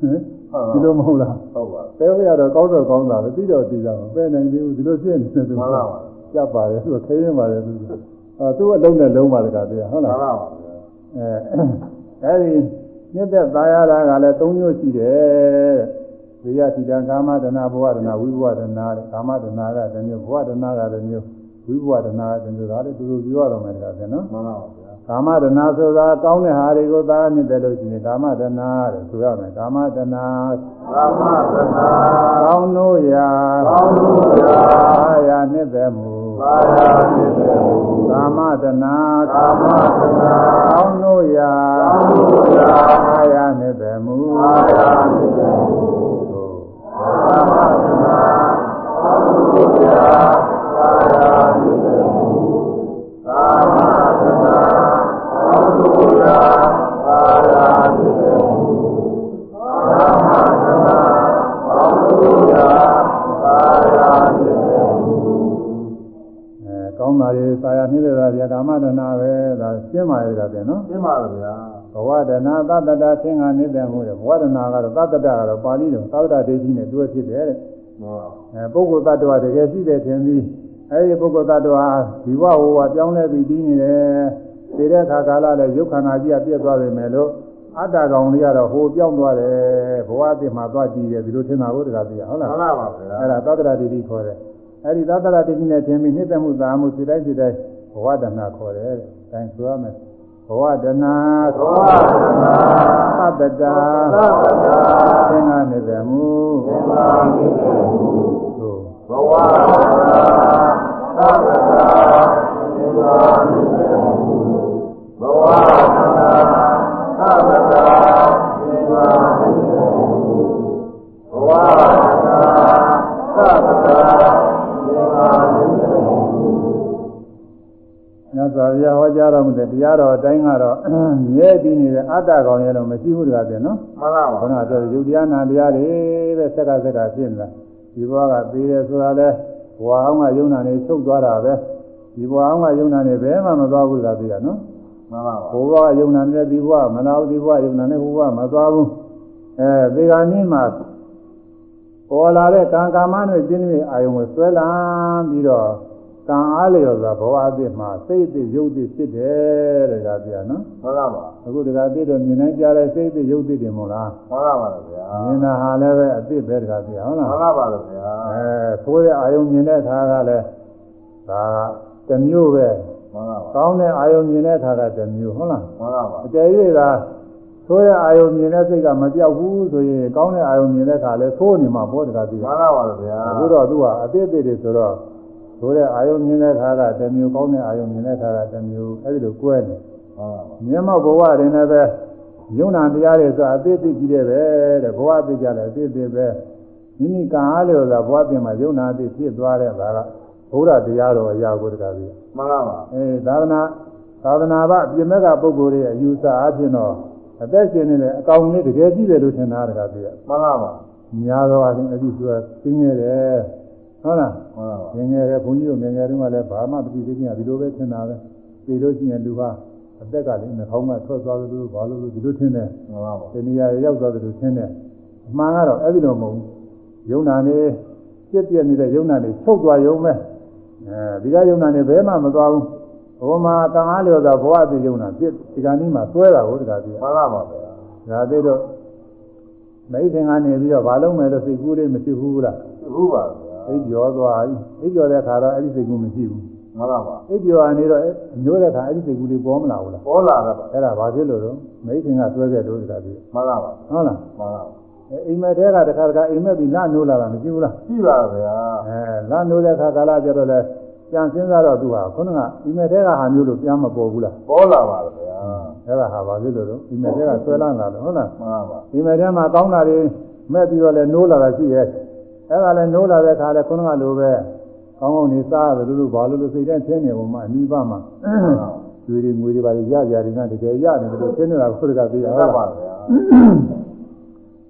A: ဟင်
B: ဟုတ်
A: ဒီလိုမဟုတ်လား
B: ဟုတ်ပါ
A: ပဲဝရတော့ကောင်းတော့ကောင်းတာပဲသိတော့သိတာပဲနိုင်သေးဘူးဒီလိုဖြစ်နေတယ်သူ
B: မှန်လားပါ
A: ကြပ်ပါတယ်သူခရင်ပါတယ်သူအာသူအလုံးနဲ့လုံးပါတကားတရားဟုတ်
B: မှ
A: လား
B: န်လားပါဗျာ
A: အဲအဲဒီမြတ်သက်သားရတာကလည်း၃မျိုးရှိတယ်ဝိယတိတံကာမတဏဘဝတဏဝိဘဝတဏတဲ့ကာမတဏကတစ်မျိုးဘဝတဏကတစ်မျိုး ဝိဘဝတဏကတစ်မျိုးဒါလည်းတူတူပြောရတော့မယ်တခါကျနော်
B: မှန်ပါဗျာ
A: ကာမတဏဆိုတာကောင်းတဲ့ဟာတွေကိုသာနှစ်တယ်လို့ရှိရင်ကာမတဏတဲ့ဆိုရမယ်ကာမတဏ
B: ကာမတဏ
A: ကောင်းလို့ရာ
B: ကောင်းလို့ရာ
A: အာရနှစ်တယ်မူ
B: ပါရတိတေဟု
A: ကာမတဏ
B: ကာမတဏ
A: ကောင်းလို့ရာ
B: ကောင်းလို့ရာ
A: အာရနှစ်တယ်မူ
B: ပါရတိတေဟုကာမတဏကောင်းလို့ရာပါရ
A: ကောင်းတာတွေစာရနှိမ့်တဲ့တာပြကာမတဏပဲဒါရှင်းပါရဲ့ဒါပြန်နော်
B: ရှင်းပါလားဗျာ
A: ဘဝတဏသတ္တတာသင်္ဃာနိတ္တမှုတဲ့ဘဝတဏကတော့သတ္တတာကတော့ပါဠိတော်သတ္တတာဒိဋ္ဌိနဲ့တွဲဖြစ်တယ်တဲ့
B: ဟော
A: အဲပုဂ္ဂိုလ်တ attva တကယ်ရှိတယ်ထင်ပြီးအဲဒီပုဂ္ဂိုလ်တ attva ဒီဘဝဟိုကပြောင်းလဲပြီးပြီးနေတယ်ဒီတဲ့ခါကာလလည်းရုပ်ခန္ဓာကြီးကပြည့်သွားပြီမယ်လို့အတ္တကောင်လေးကတော့ဟိုပြောင်းသွားတယ်ဘဝအစ်မှာသွားကြည့်တယ်ဒီလိုထင်တာကိုတကားသိရဟုတ်လား
B: မှန်ပါပါဗျာ
A: အဲ့ဒါသတ္တရာဒိဋ္ဌိခေါ်တယ် အဲ့ဒီသတ္တရာဒိဋ္ဌိနဲ့ထင်ပြီးနှစ်သက်မှုသာမှုစိတ်တိုင်းစိတ်တိုင်းဘဝတဏခေါ်တယ်တဲ့။အဲဒါဆိုရမယ်ဘဝတဏ
B: ဘဝတဏ
A: သတ္တတာ
B: သတ္တတာ
A: သင်္ဃနှစ်သက်မှု
B: သင်္ဃာမိတေဟု
A: သို့
B: ဘဝတဏသတ္တတာသင်္ဃာမိတေဟုဘဝတဏသတ္တတာ တ်
A: စွာဘုရားဟောကြားတော်မူတဲ့တရားတော်အတိုင်းကတော့မြဲတည်နေတဲ့အတ္တကောင်ရဲ့တော့မရှိဘူးတကားတဲ့နော်
B: မှန်ပါပါ
A: ခဏတော့ယုတ်တရားနာတရားတွေပဲဆက်ကဆက်ကဖြစ်နေတာဒီဘဝကသေးတယ်ဆိုတာလဲဘဝအောင်ကယုံနာနေချုပ်သွားတာပဲဒီဘဝအောင်ကယုံနာနေဘယ်မှမသွားဘူးသာသိရနော်
B: မှန်ပါပါ
A: ဘဝကယုံနာနဲ့ဒီဘဝမနာဘူးဒီဘဝယုံနာနဲ့ဘဝမသွားဘူးအဲဒီကနေ့မှပေါ်လာတဲ့ကံကာမနဲ့ပြင်းပြအာယုံကိုဆွဲလန်းပြီးတော့ ကံအားလျော်စွာဘဝအသစ်မှာစိတ်အသစ်ရုပ်အသစ်ဖြစ်တယ်တဲ့ဒါပြနော်
B: မှန်ပါပါ
A: အခုဒီကသိတော့မြင်နိုင်ကြတဲ့စိတ်အသစ်ရုပ်အသစ်တွေမို့လား
B: မှန်ပါပါဗျာ
A: မြင်တာဟာလည်းပဲအသစ်ပဲတကားပြဟုတ်လား
B: မှန်ပါပါဗျာ
A: အဲသိုးတဲ့အာယုံမြင်တဲ့အခါကလည်းဒါကတစ်မျိုးပဲ
B: မှန်ပါပါ
A: ကောင်းတဲ့အာယုံမြင်တဲ့အခါကတစ်မျိုးဟုတ်လား
B: မှန်ပါပါ
A: အကျယ်၍သာသိုးတဲ့အာယုံမြင်တဲ့စိတ်ကမပြောက်ဘူးဆိုရင်ကောင်းတဲ့အာယုံမြင်တဲ့အခါလည်းသိုးနေမှာဘောတကားပြ
B: မှန်ပါပါဗျာ
A: အခုတော့သူကအသစ်အသစ်တွေဆိုတော့ သိုးတဲ့အာယုံမြင်တဲ့အခါကတစ်မျိုးကောင်းတဲ့အာယုံမြင်တဲ့အခါကတစ်မျိုးအဲဒီလိုကွဲနေ
B: မှန်ပါပါ
A: မြင်မောက်ဘဝတွင်လည်းပဲယုံနာတရားတွေဆိုအသေးသေးကြီးတယ်ပဲတဲ့ဘဝအသေးကြတယ်အသေးသေးပဲမိမိကံအားလျော်စွာဘဝပြင်မှာယုံနာအသေးဖြစ်သွားတဲ့ဒါကဘုရားတရားတော်အရာကိုတကားပြီး
B: မှန်ပါပါ
A: အဲသာသနာသာသနာ့ဘပြင်မဲ့ကပုဂ္ဂိုလ်ရဲ့အယူဆအားဖြင့်တော့အသက်ရှင်နေတဲ့အကောင်လေးတကယ်ကြီးတယ်လို့ထင်တာတကားပြီး
B: မှန်ပါပါ
A: များသောအားဖြင့်အကြည့်ဆိုတာသိငယ်တယ် ဟုတ်လား
B: မှန်ပါပါ
A: ငယ်ငယ်တဲ့ဘုန်းကြီးတို့ငယ်ငယ်တုန်းကလည်းဘာမှမသိသေးခင်ကဒီလိုပဲထင်တာပဲသိလို့ရှိရင်လူဟာအသက်ကလည်းနှာခေါင်းကထွက်သွားသလိုဘာလို့လို့ဒီလိုထင်တယ်
B: မှန်ပါပါ
A: ဒီနေရာရောက်သွားသလိုထင်တယ်အမှန်ကတော့အဲ့ဒီလိုမဟုတ်ဘူးယုံနာနေပြည့်ပြည့်နေတဲ့ယုံနာနေချုပ်သွားယုံမဲ့အဲဒီကယုံနာနေဘယ်မှမသွားဘူးဘုမာတန်အားလျော်စွာဘဝတည်ယုံနာပြည့်ဒီကနေ့မှသွဲတာကိုတခါပြ
B: မှန်ပါပါဗျာ
A: ဒါသေးတော့မိတ်တင်ကနေပြီးတော့ဘာလုံးမယ်လို့စိတ်ကူးလေးမရှိဘူးလား
B: ဟုတ်ပါဗျာ
A: အိပ်ကျော်သွားပြီအိပ်ကျော်တဲ့ခါတော့အဲ့ဒီစိတ်ကူးမရှိဘူး
B: မှန်ပါပါ
A: အိပ်ကျော်ကနေတော့အမျိုးတဲ့ခါအဲ့ဒီစိတ်ကူးလေးပေါ်မလာဘူးလား
B: ပေါ်လာတော့ပါ
A: အဲ့ဒါဘာဖြစ်လို့တော့မိတ်တင်ကဆွဲခဲ့လို့တခါပြ
B: မှန်ပါပါ
A: ဟုတ်လား
B: မှန်ပါ
A: အဲအိမ်မက်တဲကတခါတခါအိမ်မက်ပြီးလနိုးလာတာမရှိဘူးလား
B: ရှိပါဗျာ
A: အဲလနိုးတဲ့ခါကာလကျတော့လေပြန်စဉ်းစားတော့သူဟာခုနကအိမ်မက်တဲကဟာမျိုးလို့ပြန်မပေါ်ဘူးလား
B: ပေါ်လာပါဗျာ
A: အဲ့ဒါဟာဘာဖြစ်လို့တော့အိမ်မက်တဲကဆွဲလန်းလာလို့ဟုတ်လား
B: မှန်ပါပါ
A: အိမ်မက်တဲမှာကောင်းတာတွေမက်ပြီးတော့လေနိုးလာတာရှိရဲ့ အဲ့ဒါလည်းနိုးလာတဲ့ခါလဲခုနကလိုပဲကောင်းကောင်းနေစားရတယ်လို့လို့ဘာလို့လို့စိတ်ထဲထင်းနေပုံမှာအနိဗ္ဗာန်မှာကျွေးတွေငွေတွေပါရကြကြတယ်နဲ့တကယ်ရတယ်လို့ထင်းနေတာခုတကပြရ
B: မှ
A: ဟုတ်
B: န်ပါ
A: လား
B: ဗျာ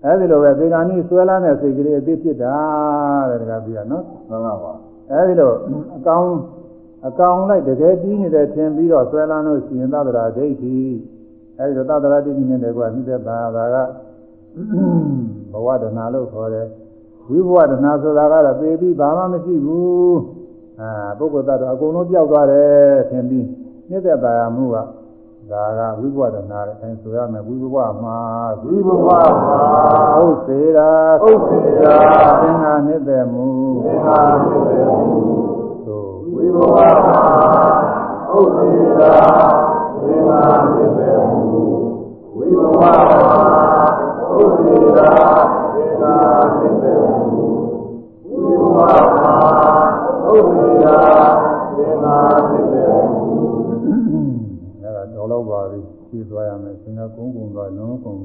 A: အဲဒီလိုပဲသေဂာနိဆွဲလာတဲ့စိတ်ကလေးအသိဖြစ်တာတဲ့တကပြရနော်
B: မှန်ပါပါ
A: အဲဒီလိုအကောင်အကောင်လိုက်တကယ်ပြီးနေတယ်ထင်ပြီးတော့ဆွဲလာလို့ရှိရင်သဒ္ဒရာဒိဋ္ဌိအဲဒီလိုသဒ္ဒရာဒိဋ္ဌိနဲ့တည်းကနှိမ့်သက်တာဒါကဘဝဒနာလို့ခေါ်တယ် ဝိဘဝဒနာဆိုတာကတော့ပေပြီးဘာမှမရှိဘူးအာပုဂ္ဂိုလ်သတ္တဝါအကုန်လုံးပြောက်သွားတယ်ထင်ပြီးနှိမ့်သက်တာမှုကဒါကဝိပဝဒနာတဲ့အဲဆိုရမယ်ဝိပဝမှာ
B: ဝိဘဝမှာ
A: ဟုတ်စေတာ
B: ဥစ္စေတာ
A: သင်္ဃာနှစ်သက်မှု
B: သင်္ဃာဖြစ်တယ်
A: သို့
B: ဝိဘဝမှာဥစ္စေတာသင်္ဃာဖြစ်တယ်ဝိဘဝမှာဥစ္စေတာသင်္ဃာဖြစ်တယ်ဝိဘဝမှာဥစ္စေတာ သွား
A: ရမယ်သင်္ကကုန်းကုန်းသွားလုံးကုန်း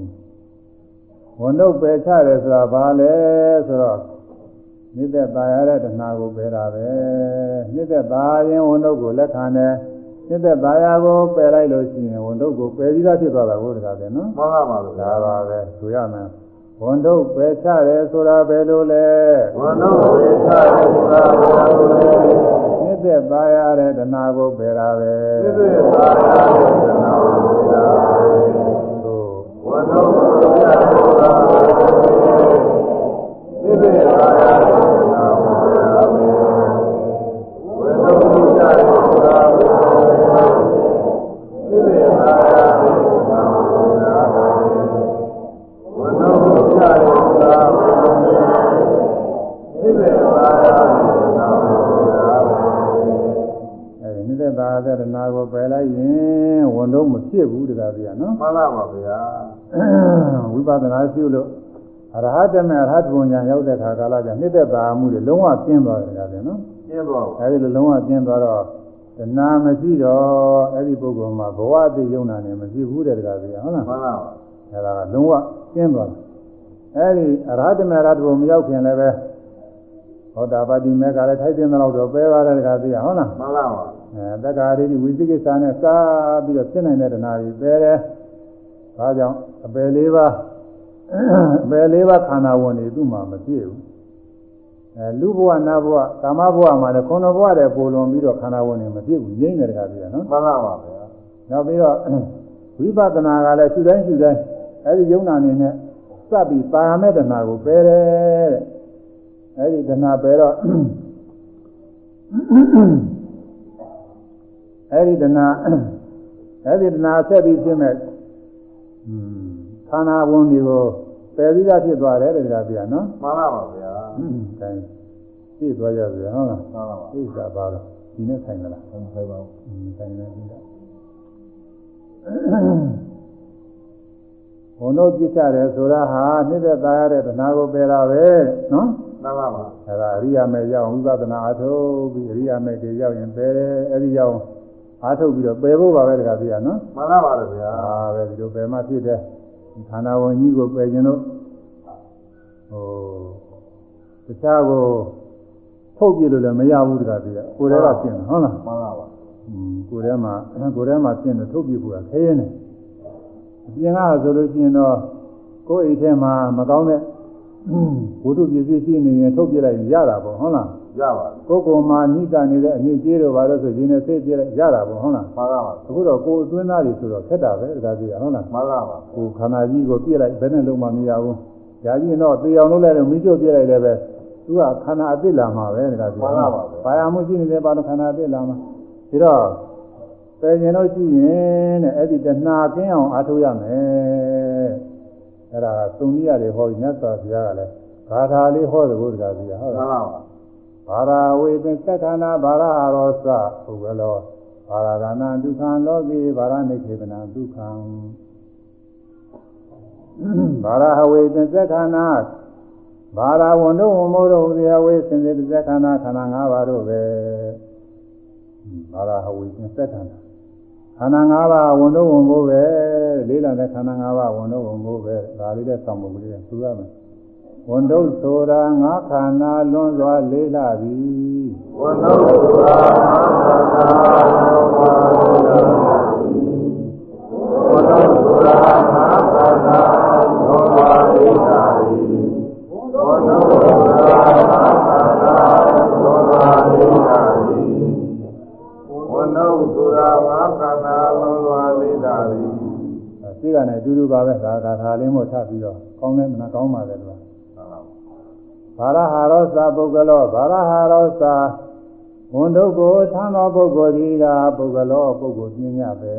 A: ဝန်တော့ပယ်ချတယ်ဆိုတာဘာလဲဆိုတော့နိတ္တသာရတဲ့တဏှာကိုပယ်တာပဲနိတ္တသာရင်ဝန်တော့ကိုလက်ခံတယ်နိတ္တသာရကိုပယ်လိုက်လို့ရှိရင်ဝန်တော့ကိုပယ်ပြီးသားဖြစ်သွားတာကိုတခါပြန်နော်
B: မှန်ပါပါဗျာ
A: ဒါပါပဲဆိုရမယ် ဝန်တော့ပယ်ချတယ်ဆိုတာဘယ်လိုလဲ
B: ဝန္နောဝေသရေသာဝေသုလေ
A: နိတ္တသားရတဲ့တဏှာကိုပယ်တာပဲ
B: သစ္စေသာယာဝေဒနာဝေဒနာ
A: သို့
B: ဝန္နော သား
A: တဲ့တဏှာကိုပယ်လိုက်ရင်ဝန်တော့မဖြစ်ဘူးတကားပြရနော်
B: မှန်ပါပါဗျာ
A: ဝိပဿနာရှုလို့အရဟတမေအရဟတဘုံညာရောက်တဲ့ခါကာလကျနိတ္တသားမှုတွေလုံးဝကျင်းသွားတယ်တကားပြနော်
B: ကျင်းသွားပါ
A: အဲဒီလိုလုံးဝကျင်းသွားတော့တဏှာမရှိတော့အဲဒီပုဂ္ဂိုလ်မှာဘဝအသိယုံနာနေမရှိဘူးတဲ့တကားပြရဟုတ်လား
B: မှန်ပါပါ
A: အဲဒါကလုံးဝကျင်းသွားတယ်အဲဒီအရဟတမေအရဟတဘုံမရောက်ခင်လည်းပဲဟောတာပါတိမေကလည်းထိုက်တဲ့လောက်တော့ပဲပါတယ်တကားပြရဟုတ်လား
B: မှန်ပါပါ
A: အဲတက္ကာရိဝိသိကိစ္စနဲ့စားပြီးတော့ဖြစ်နိုင်တဲ့တဏှာကြီးပဲတယ်။ဒါကြောင့်အပယ်လေးပါးအပယ်လေးပါးခန္ဓာဝင်နေသူ့မှာမပြည့်ဘူး။အဲလူဘဝနတ်ဘဝကာမဘဝမှာလည်းခုနဘဝတည်းပုံလွန်ပြီးတော့ခန္ဓာဝင်နေမပြည့်ဘူးငြိမ့်တယ်တကားပြရနော်
B: မှန်ပါပါဗျာ။
A: နောက်ပြီးတော့ဝိပဿနာကလည်းရှုတိုင်းရှုတိုင်းအဲဒီယုံနာနေနဲ့စပ်ပြီးပါရမယ့်တဏှာကိုပယ်တယ်တဲ့။အဲဒီတဏှာပယ်တော့ အဲဒီတဏှာအဲဒီတဏှာဆက်ပြီးဖြစ်မဲ့ခန္ဓာဝန်တွေကိုပယ်ပြီးသားဖြစ်သွားတယ်တရားပြနော်
B: မှန်ပါပါဗျာ
A: အင်းဒါသိသွားကြပြီဟုတ်လား
B: မှန်ပါပါ
A: သိတာပါတော့ဒီနဲ့ဆိုင်လား
B: ဆိုင်ပါ
A: ဘူးဆိုင်နေပြီလားဘုံတို့ပြစ်ကြတယ်ဆိုတာဟာနှိမ့်သက်သားရတဲ့တဏှာကိုပယ်တာပဲနော်
B: မှန်ပါပါ
A: အဲဒါအရိယာမေရောက်ဝိပဿနာအထုတ်ပြီးအရိယာမေတွေရောက်ရင်ပယ်အဲဒီရောက် အားထုတ်ပြီးတော့ပယ်ဖို့ပါပဲတခါပြရနော်
B: မှန်ပါပါဗျာ
A: အာပဲဒီလိုပယ်မှဖြစ်တယ်ဒီခန္ဓာဝင်ကြီးကိုပယ်ခြင်းလို့ဟိုတခြားကိုထုတ်ပြလို့လည်းမရဘူးတခါပြရကိုယ်တည်းကရှင်းတယ်ဟုတ်လား
B: မှန်ပါပါ
A: อืมကိုယ်ထဲမှာကိုယ်ထဲမှာရှင်းတယ်ထုတ်ပြဖို့ကခဲရင်တယ်အပြင်ကဆိုလို့ရှိရင်တော့ကိုယ်အိတ်ထဲမှာမကောင်းတဲ့ဘုဒ္ဓပစ္စည်းရှိနေရင်ထုတ်ပြလိုက်ရင်ရတာပေါ့ဟုတ်လား
B: ရပါ
A: ကိုယ်ကိုယ်မှာနိကနေတဲ့အမြင့်ကြီးတို့ဘာလို့ဆိုရင်လည်းသိပြလိုက်ရတာပေါ့ဟုတ်လား
B: မှန်ပါပါ
A: အခုတော့ကိုယ်အတွင်းသားတွေဆိုတော့ခက်တာပဲဒါကြည့်ရဟုတ်လား
B: မှန်ပါပါ
A: ကိုယ်ခန္ဓာကြီးကိုပြည့်လိုက်ဘယ်နဲ့လုံးမှမရဘူးဒါကြီးတော့သေအောင်လုပ်လိုက်တော့မိကျုပ်ပြည့်လိုက်လည်းပဲသူကခန္ဓာအစ်စ်လာမှာပဲဒါကြည့်ဘာရမှုရှိနေတယ်ဘာလို့ခန္ဓာအစ်စ်လာမှာဒါတော့ပယ်ကျင်လို့ရှိရင်တဲ့အဲ့ဒီတဏှာကင်းအောင်အားထုတ်ရမယ်အဲ့ဒါကသုံးနည်းရတယ်ဟောပြီးမြတ်စွာဘုရားကလည်းဘာသာလေးဟောတယ်ဘုရားကြီးဟုတ်
B: မှ
A: လား
B: န်ပါပါ
A: ဘာရာဝေသင်္သက္ခဏာဘာရာရောသဘုဂလောဘာရာဒနာဒုက္ခံလောကေဘာရနိခေပနာဒုက္ခံဘာရာဝေသင်္သက္ခဏာဘာရာဝန္ဒဝမောရောဇေဝေစင်စေသက္ခဏာခန္ဓာ၅ပါးတို့ပဲဘာရာဝေသင်္သက္ခဏာခန္ဓာ၅ပါးဝန်တော့ဝန်ဖို့ပဲလေးလာတဲ့ခန္ဓာ၅ပါးဝန်တော့ဝန်ဖို့ပဲဒါလေးတဲ့ဆောင်မှုကလေးနဲ့သူရမယ် ဝန်တော့ဆိုတာငါခန္ဓာလွန်စွာလေးလာပြီ
B: ဝန္နောသာသာသာဝန္နောသာသာသာသောပါရိတာရိဝန္နောသာသာသာသောပါရိတာရိဝန္နောသာငါခန္ဓာလုံးစွာလေးတာရိ
A: သိကနဲ့အတူတူပါပဲဒါကထာလေးမို့ထပ်ပြီးတော့ကောင်းတယ်မနာကောင်းပါလေလို့ ဘာရဟာရောစာပုဂ္ဂလောဘာရဟာရောစာဝန်တို့ကိုသံသောပုဂ္ဂိုလ်ဒီကပုဂ္ဂလောပုဂ္ဂိုလ်ပြင်းညပဲ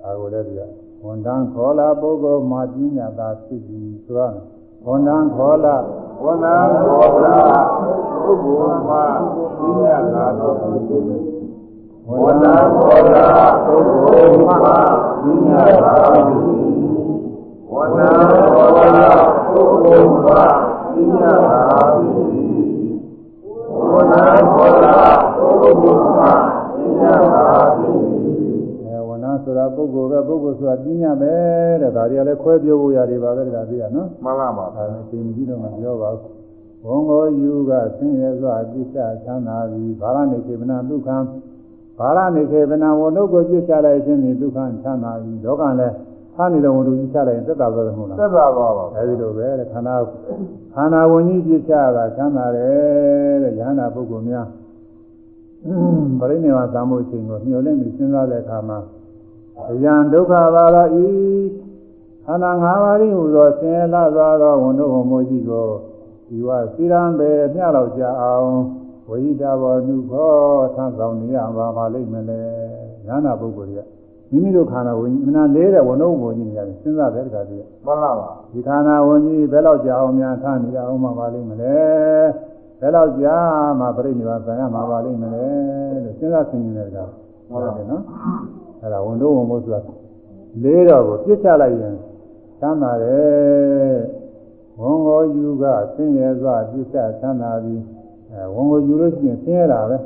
A: ဒါကိုလည်းပြဝန်တန်းခေါ်လာပုဂ္ဂိုလ်မှာပညာသာဖြစ်ပြီးဆိုရမယ်ဝန်တန်းခေါ်လာ
B: ဝန္ဒဘောရာပုဂ္ဂိုလ်မှာပညာသာတော်ဝန္ဒဘောရာပုဂ္ဂိုလ်မှာပညာသာတော်ဝန္ဒဘောရာပုဂ္ဂိုလ်မှာပညာသာတော်ဝန္ဒဘောရာပုဂ္ဂိုလ်မှာ ပညာသာတော်
A: အဲဝန်တန်းဆိုတာပုဂ္ဂိုလ်ပဲပုဂ္ဂိုလ်ဆိုတာပညာပဲတဲ့ဒါတွေကလည်းခွဲပြောဖို့ရတယ်ပါပဲဒါသိရနော်
B: မှန်ပါပါ
A: ဒါနဲ့အချိန်ကြီးတော့မပြောပါဘူးဘုံကိုယူကဆင်းရဲစွာပြစ်ချချမ်းသာပြီးဘာရဏိခေပနာဒုက္ခံဘာရဏိခေပနာဝဏုကိုပြစ်ချလိုက်ခြင်းဒီဒုက္ခချမ်းသာပြီးဒုက္ခလည်း ဟာနေတဲ့ဝဏုကြီးချလိုက်ရင်သက်သာသွားတယ်မဟုတ်လား
B: သက်သာပါပါ
A: အဲဒီလိုပဲတဲ့ခန္ဓာခန္ဓာဝဉ္ကြီးပြစ်ချတာချမ်းသာတယ်တဲ့ဉာဏပုဂ္ဂိုလ်များပရိနိဗ္ဗာန်သံမှုအချိန်ကိုမျှော်လင့်ပြီးစဉ်းစားတဲ့အခါမှာအယံဒုက္ခပါလားဤခန္ဓာ၅ပါးဤဟူသောဆင်းရဲလာသွားသောဝန်တို့ဟောမိုးကြီးကိုဒီဝစီရံပဲမျှလောက်ကြအောင်ဝိဒဘောနုခောသံဆောင်နေရပါပါလိမ့်မယ်လေဉာဏပုဂ္ဂိုလ်တွေက မိမိတို့ခန္ဓာဝဉ္ကြီးအမှန်လေးတဲ့ဝန်တို့ဟောကြီးနေရတယ်စဉ်းစားတဲ့အခါကျ
B: မှန်ပါပါ
A: ဒီခန္ဓာဝဉ္ကြီးဘယ်လောက်ကြာအောင်များထားနေရအောင်မှာပါလိမ့်မလဲဘယ်လောက်ကြာမှပြိဋိဘာဆံရမှာပါလိမ့်မလဲလို့စဉ်းစားဆင်ခြင်တဲ့ကောင်ဟုတ်တယ်နော်အဲ့ဒါဝန်တို့ဝန်မို့ဆိုတာလေးတော့ကိုပြစ်ချလိုက်ရင်သမ်းပါတယ်ဝန်ကိုယူကဆင်းရဲစွာပြစ်ချသမ်းသာပြီးအဲဝန်ကိုယူလို့ရှိရင်ဆင်းရဲတာပဲ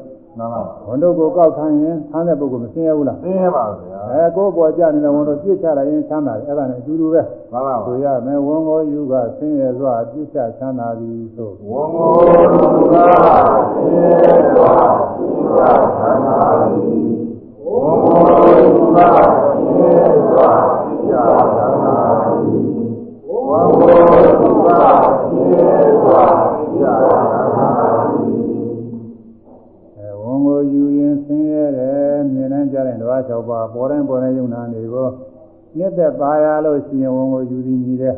B: မှန်ပါပါ
A: ဝန်တို့ကိုကောက်ခံရင်ဆမ်းတဲ့ပုဂ္ဂိုလ်မဆင်းရဲဘူးလား
B: သိရပါဗျာ
A: အဲကိုယ်ပေါ်ကြနေတဲ့ဝန်တို့ပြစ်ချလိုက်ရင်ဆမ်းတာတယ်အဲ့ဒါနဲ့အတူတူပဲ
B: မှန်ပါပါ
A: ဆိုရမယ်ဝန်ကိုယူကဆင်းရဲစွာပြစ်ချချမ်းသာသည်ဆို
B: ဝမောလူကသေစွာသီလသနာတိဝမောလူကသေစွာသီလသနာတိဝမောလူက တို
A: င်းကြားတိုင်းတစ်ပါး၆ပါးပေါ်တိုင်းပေါ်တိုင်းယုံနာနေကိုနှစ်သက်ပါရလို့ရှိရင်ဝန်ကိုယူသည်ညီတယ်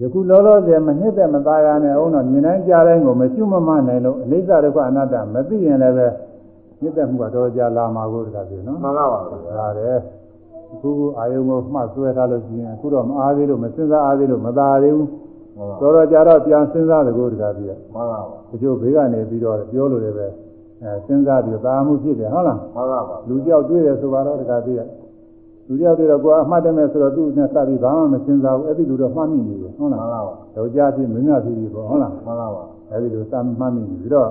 A: ယခုလောလောဆယ်မနှစ်သက်မသားရနဲ့အောင်တော့မြင်တိုင်းကြားတိုင်းကိုမကျွမမနိုင်လို့အနိစ္စဒုက္ခအနတ္တမသိရင်လည်းပဲနှစ်သက်မှုကတော့ကြာလာမှာကိုတခါပြေနော်
B: မှန်ပါပါ
A: ဒါတယ်အခုအာယုံကိုမှတ်ဆွဲထားလို့ရှိရင်အခုတော့မအားသေးလို့မစဉ်းစားအားသေးလို့မသာသေးဘူး
B: မှန်ပါ
A: တော်တော်ကြာတော့ပြန်စဉ်းစားတကူတခါပြေ
B: မှန်ပါ
A: တချို့ဘေးကနေပြီးတော့ပြောလို့လည်းပဲ အဲစဉ်းစားပြီးသာမှုဖြစ်တယ်ဟုတ်လား
B: မှန်ပါပါ
A: လူကြောက်တွေ့တယ်ဆိုတော့တခါပြေလူကြောက်တွေ့တော့ကိုယ်အမှတ်တမဲ့ဆိုတော့သူ့နဲ့စပြီးဘာမှမစဉ်းစားဘူးအဲ့ဒီလူတော့မှတ်မိနေတယ်ဟုတ်
B: မှ
A: လား
B: န်ပါပါ
A: ယောက်ျားဖြစ်မင်းသားဖြစ်ပြီးပေါ့ဟုတ်လား
B: မှန်ပါပါ
A: အဲ့ဒီလိုစမှတ်မိနေပြီးတော့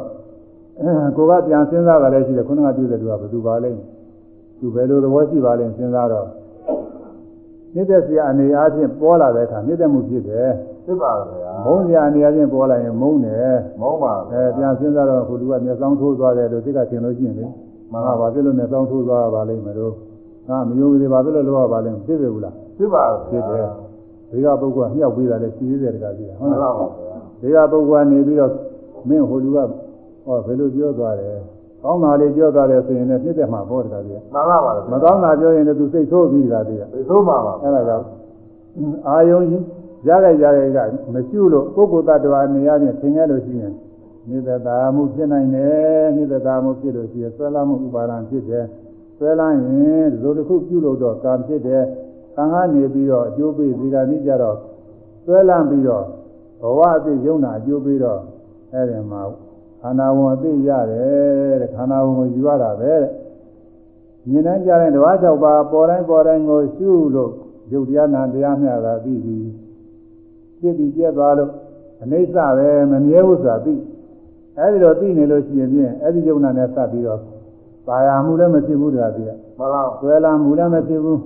A: ကိုကပြန်စဉ်းစားတာလည်းရှိတယ်ခုနကတွေ့တဲ့သူကဘယ်သူပါလဲသူဘယ်လိုသဘောရှိပါလဲစဉ်းစားတော့မြစ်သက်စရာအနေအားဖြင့်ပေါ်လာတဲ့အခါမြစ်သက်မှုဖြစ်တယ်
B: သိပါဗျာ
A: မုန်းစရာအနေအားဖြင့်ပေါ်လာရင်မုန်းတယ်
B: မုန်းပါ
A: အဲပြန်စဉ်းစားတော့ခုလူကမျက်စောင်းထိုးသွားတယ်လို့သိကထင်လို့ရှိရင်လေမှန်ပါပါပြလို့မျက်စောင်းထိုးသွားပါလိမ့်မယ်လို့ငါမယုံကြည်ပါပြလို့လောရပါလိမ့်မယ်ဖြစ်ပြီဘူးလား
B: သိပါ
A: ဖြစ်တယ်ဒီကပုဂ္ဂိုလ်ကမြောက်ပေးတာလည်းရှိသေးတယ်တကကြီး
B: မှ
A: ဟုတ်
B: န်
A: လား
B: ပါပါ
A: ဒီကပုဂ္ဂိုလ်ကနေပြီးတော့မင်းဟိုလူကဟောဘယ်လိုပြောသွားတယ်ကောင်းတာလေးပြောသွားတယ်ဆိုရင်လည်းဖြစ်တယ်မှာပေါ့တကကြီး
B: မှန်ပါပါ
A: မကောင်းတာပြောရင်လည်းသူစိတ်ဆိုးပြီးတကကြီး
B: သိဆုံးပါပါ
A: အဲ့ဒါကြောင့်အာယုံကြီး ရခဲ့ရခဲ့ကမရှိလို့ပုဂ္ဂိုလ်တ attva နေရာချင်းသင်ခဲ့လို့ရှိရင်နိဒတာမှုဖြစ်နိုင်တယ်နိဒတာမှုဖြစ်လို့ရှိရင်ဆွဲလာမှုဥပါဒံဖြစ်တယ်ဆွဲလာရင်ဒီလိုတစ်ခုပြုလို့တော့ကံဖြစ်တယ်ခံကနေပြီးတော့အကျိုးပေးဒီကနေ့ကျတော့ဆွဲလန်းပြီးတော့ဘဝအသိယုံနာအကျိုးပေးတော့အဲ့ဒီမှာခန္ဓာဝန်အသိရတယ်တဲ့ခန္ဓာဝန်ကိုယူရတာပဲတဲ့မြင်တိုင်းကြားတိုင်းတစ်ပါး၆ပါးပေါ်တိုင်းပေါ်တိုင်းကိုရှုလို့ရုပ်တရားနာတရားမျှတာပြီးပြီ ပြစ်ပြီးပြက်သွားလို့အနိစ္စပဲမမြဲဘူးဆိုတာသိအဲဒီတော့သိနေလို့ရှိရင်ဖြင့်အဲဒီယုံနာနဲ့စပ်ပြီးတော့ပါရမှုလည်းမဖြစ်ဘူးတရားသိရ
B: မှန်ပါ
A: ဆွဲလာမှုလည်းမဖြစ်ဘူး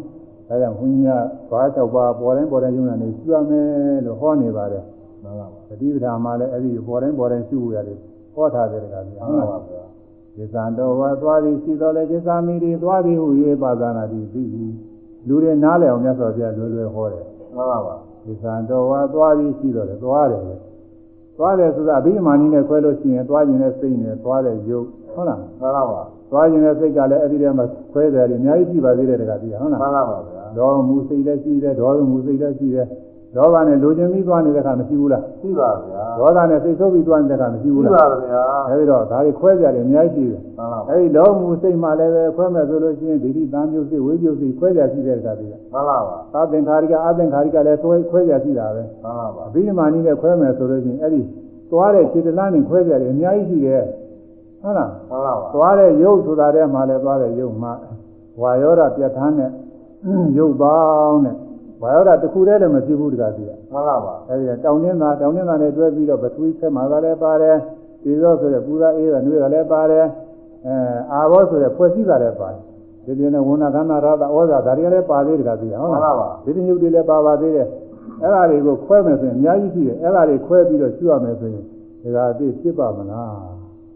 A: ဒါကြောင့်ဘုန်းကြီးကဘာ၆ပါးပေါ်တိုင်းပေါ်တိုင်းယုံနာနဲ့ရှုရမယ်လို့ဟောနေပါတယ်
B: မှန်ပါပါ
A: သတိပဋ္ဌာန်မှာလည်းအဲဒီပေါ်တိုင်းပေါ်တိုင်းရှုရတယ်ဟောထားတယ်တရားသိရ
B: မှန်ပါပါ
A: ကိစ္စံတော်ဝါသွားသည်ရှိတော်လဲကိစ္စမိသည်သွားသည်ဟု၍ပါဇာနာတိသိ၏လူတွေနားလည်အောင်မြတ်စွာဘုရားလွယ်လွယ်ဟောတယ်
B: မှန်ပါပါ
A: ကိစ္စံတော်ဝါသွားသည်ရှိတော်လဲသွားတယ်လေသွားတယ်ဆိုတာအဘိဓမ္မာနည်းနဲ့ခွဲလို့ရှိရင်သွားခြင်းနဲ့စိတ်နဲ့သွားတဲ့ယုတ်ဟုတ်လား
B: မှန်ပါပါ
A: သွားခြင်းနဲ့စိတ်ကလည်းအဲ့ဒီထဲမှာခွဲတယ်လေအများကြီးရှိပါသေးတယ်တခါကြည့်ဟုတ်လား
B: မှန်ပါပါဗျာ
A: ဒေါမူစိတ်လည်းရှိတယ်ဒေါမူစိတ်လည်းရှိတယ် ဒေါသနဲ့လိုချင်ပြီးသွားနေတဲ့ခါမရှိဘူးလား
B: ရှိပါဗျာ
A: ဒေါသနဲ့စိတ်ဆိုးပြီးသွားနေတဲ့ခါမရှိ
B: ရှိ
A: ဘူး
B: ပါ
A: လား
B: ဗျာ
A: အဲဒီတော့ဒါတွေခွဲကြတယ်အများကြီးရှိတယ်
B: မှန်ပါ
A: အဲဒီလောမှုစိတ်မှလည်းပဲခွဲမဲ့ဆိုလို့ရှိရင်ဒိဋ္ဌိတန်ပြုတ်စိတ်ဝိပယုတ်စိတ်ခွဲကြရှိတဲ့ခါတည်းက
B: မှန်ပါပါ
A: သာသင်္ခါရိကအသင်္ခါရိကလည်းခွဲခွဲကြရှိတာပဲ
B: မှန်ပါပါ
A: အဘိဓမ္မာနည်းနဲ့ခွဲမယ်ဆိုလို့ရှိရင်အဲ့ဒီသွားတဲ့ခြေတလားနဲ့ခွဲကြတယ်အများကြီးရှိတယ်ဟုတ်လား
B: မှန်ပါပါ
A: သွားတဲ့ရုပ်ဆိုတာတဲ့မှာလည်းသွားတဲ့ရုပ်မှာဝါယောဓပြဋ္ဌာန်းတဲ့ရုပ်ပေါင်းတဲ့ ဝါယောဓတစ်ခုတည်းလည်းမဖြစ်ဘူးတကားစီက
B: မှန်ပါပါ
A: အဲဒီကတောင်းတင်းသာတောင်းတင်းသာနဲ့တွဲပြီးတော့ပထဝီဆက်မှာကလည်းပါတယ်ဒီသောဆိုတဲ့ပူဇာအေးကနှွေးကလည်းပါတယ်အဲအာဘောဆိုတဲ့ဖွဲ့စည်းတာလည်းပါတယ်ဒီဒီနဲ့ဝဏ္ဏကန္နာရသဩဇာဒါတွေကလည်းပါသေးတကားစီဟုတ်လားဒီဒီညုတ်တွေလည်းပါပါသေးတယ်အဲ့ဒါတွေကိုခွဲမယ်ဆိုရင်အများကြီးရှိတယ်အဲ့ဒါတွေခွဲပြီးတော့ရှုရမယ်ဆိုရင်ဒါကအသိဖြစ်ပါမလား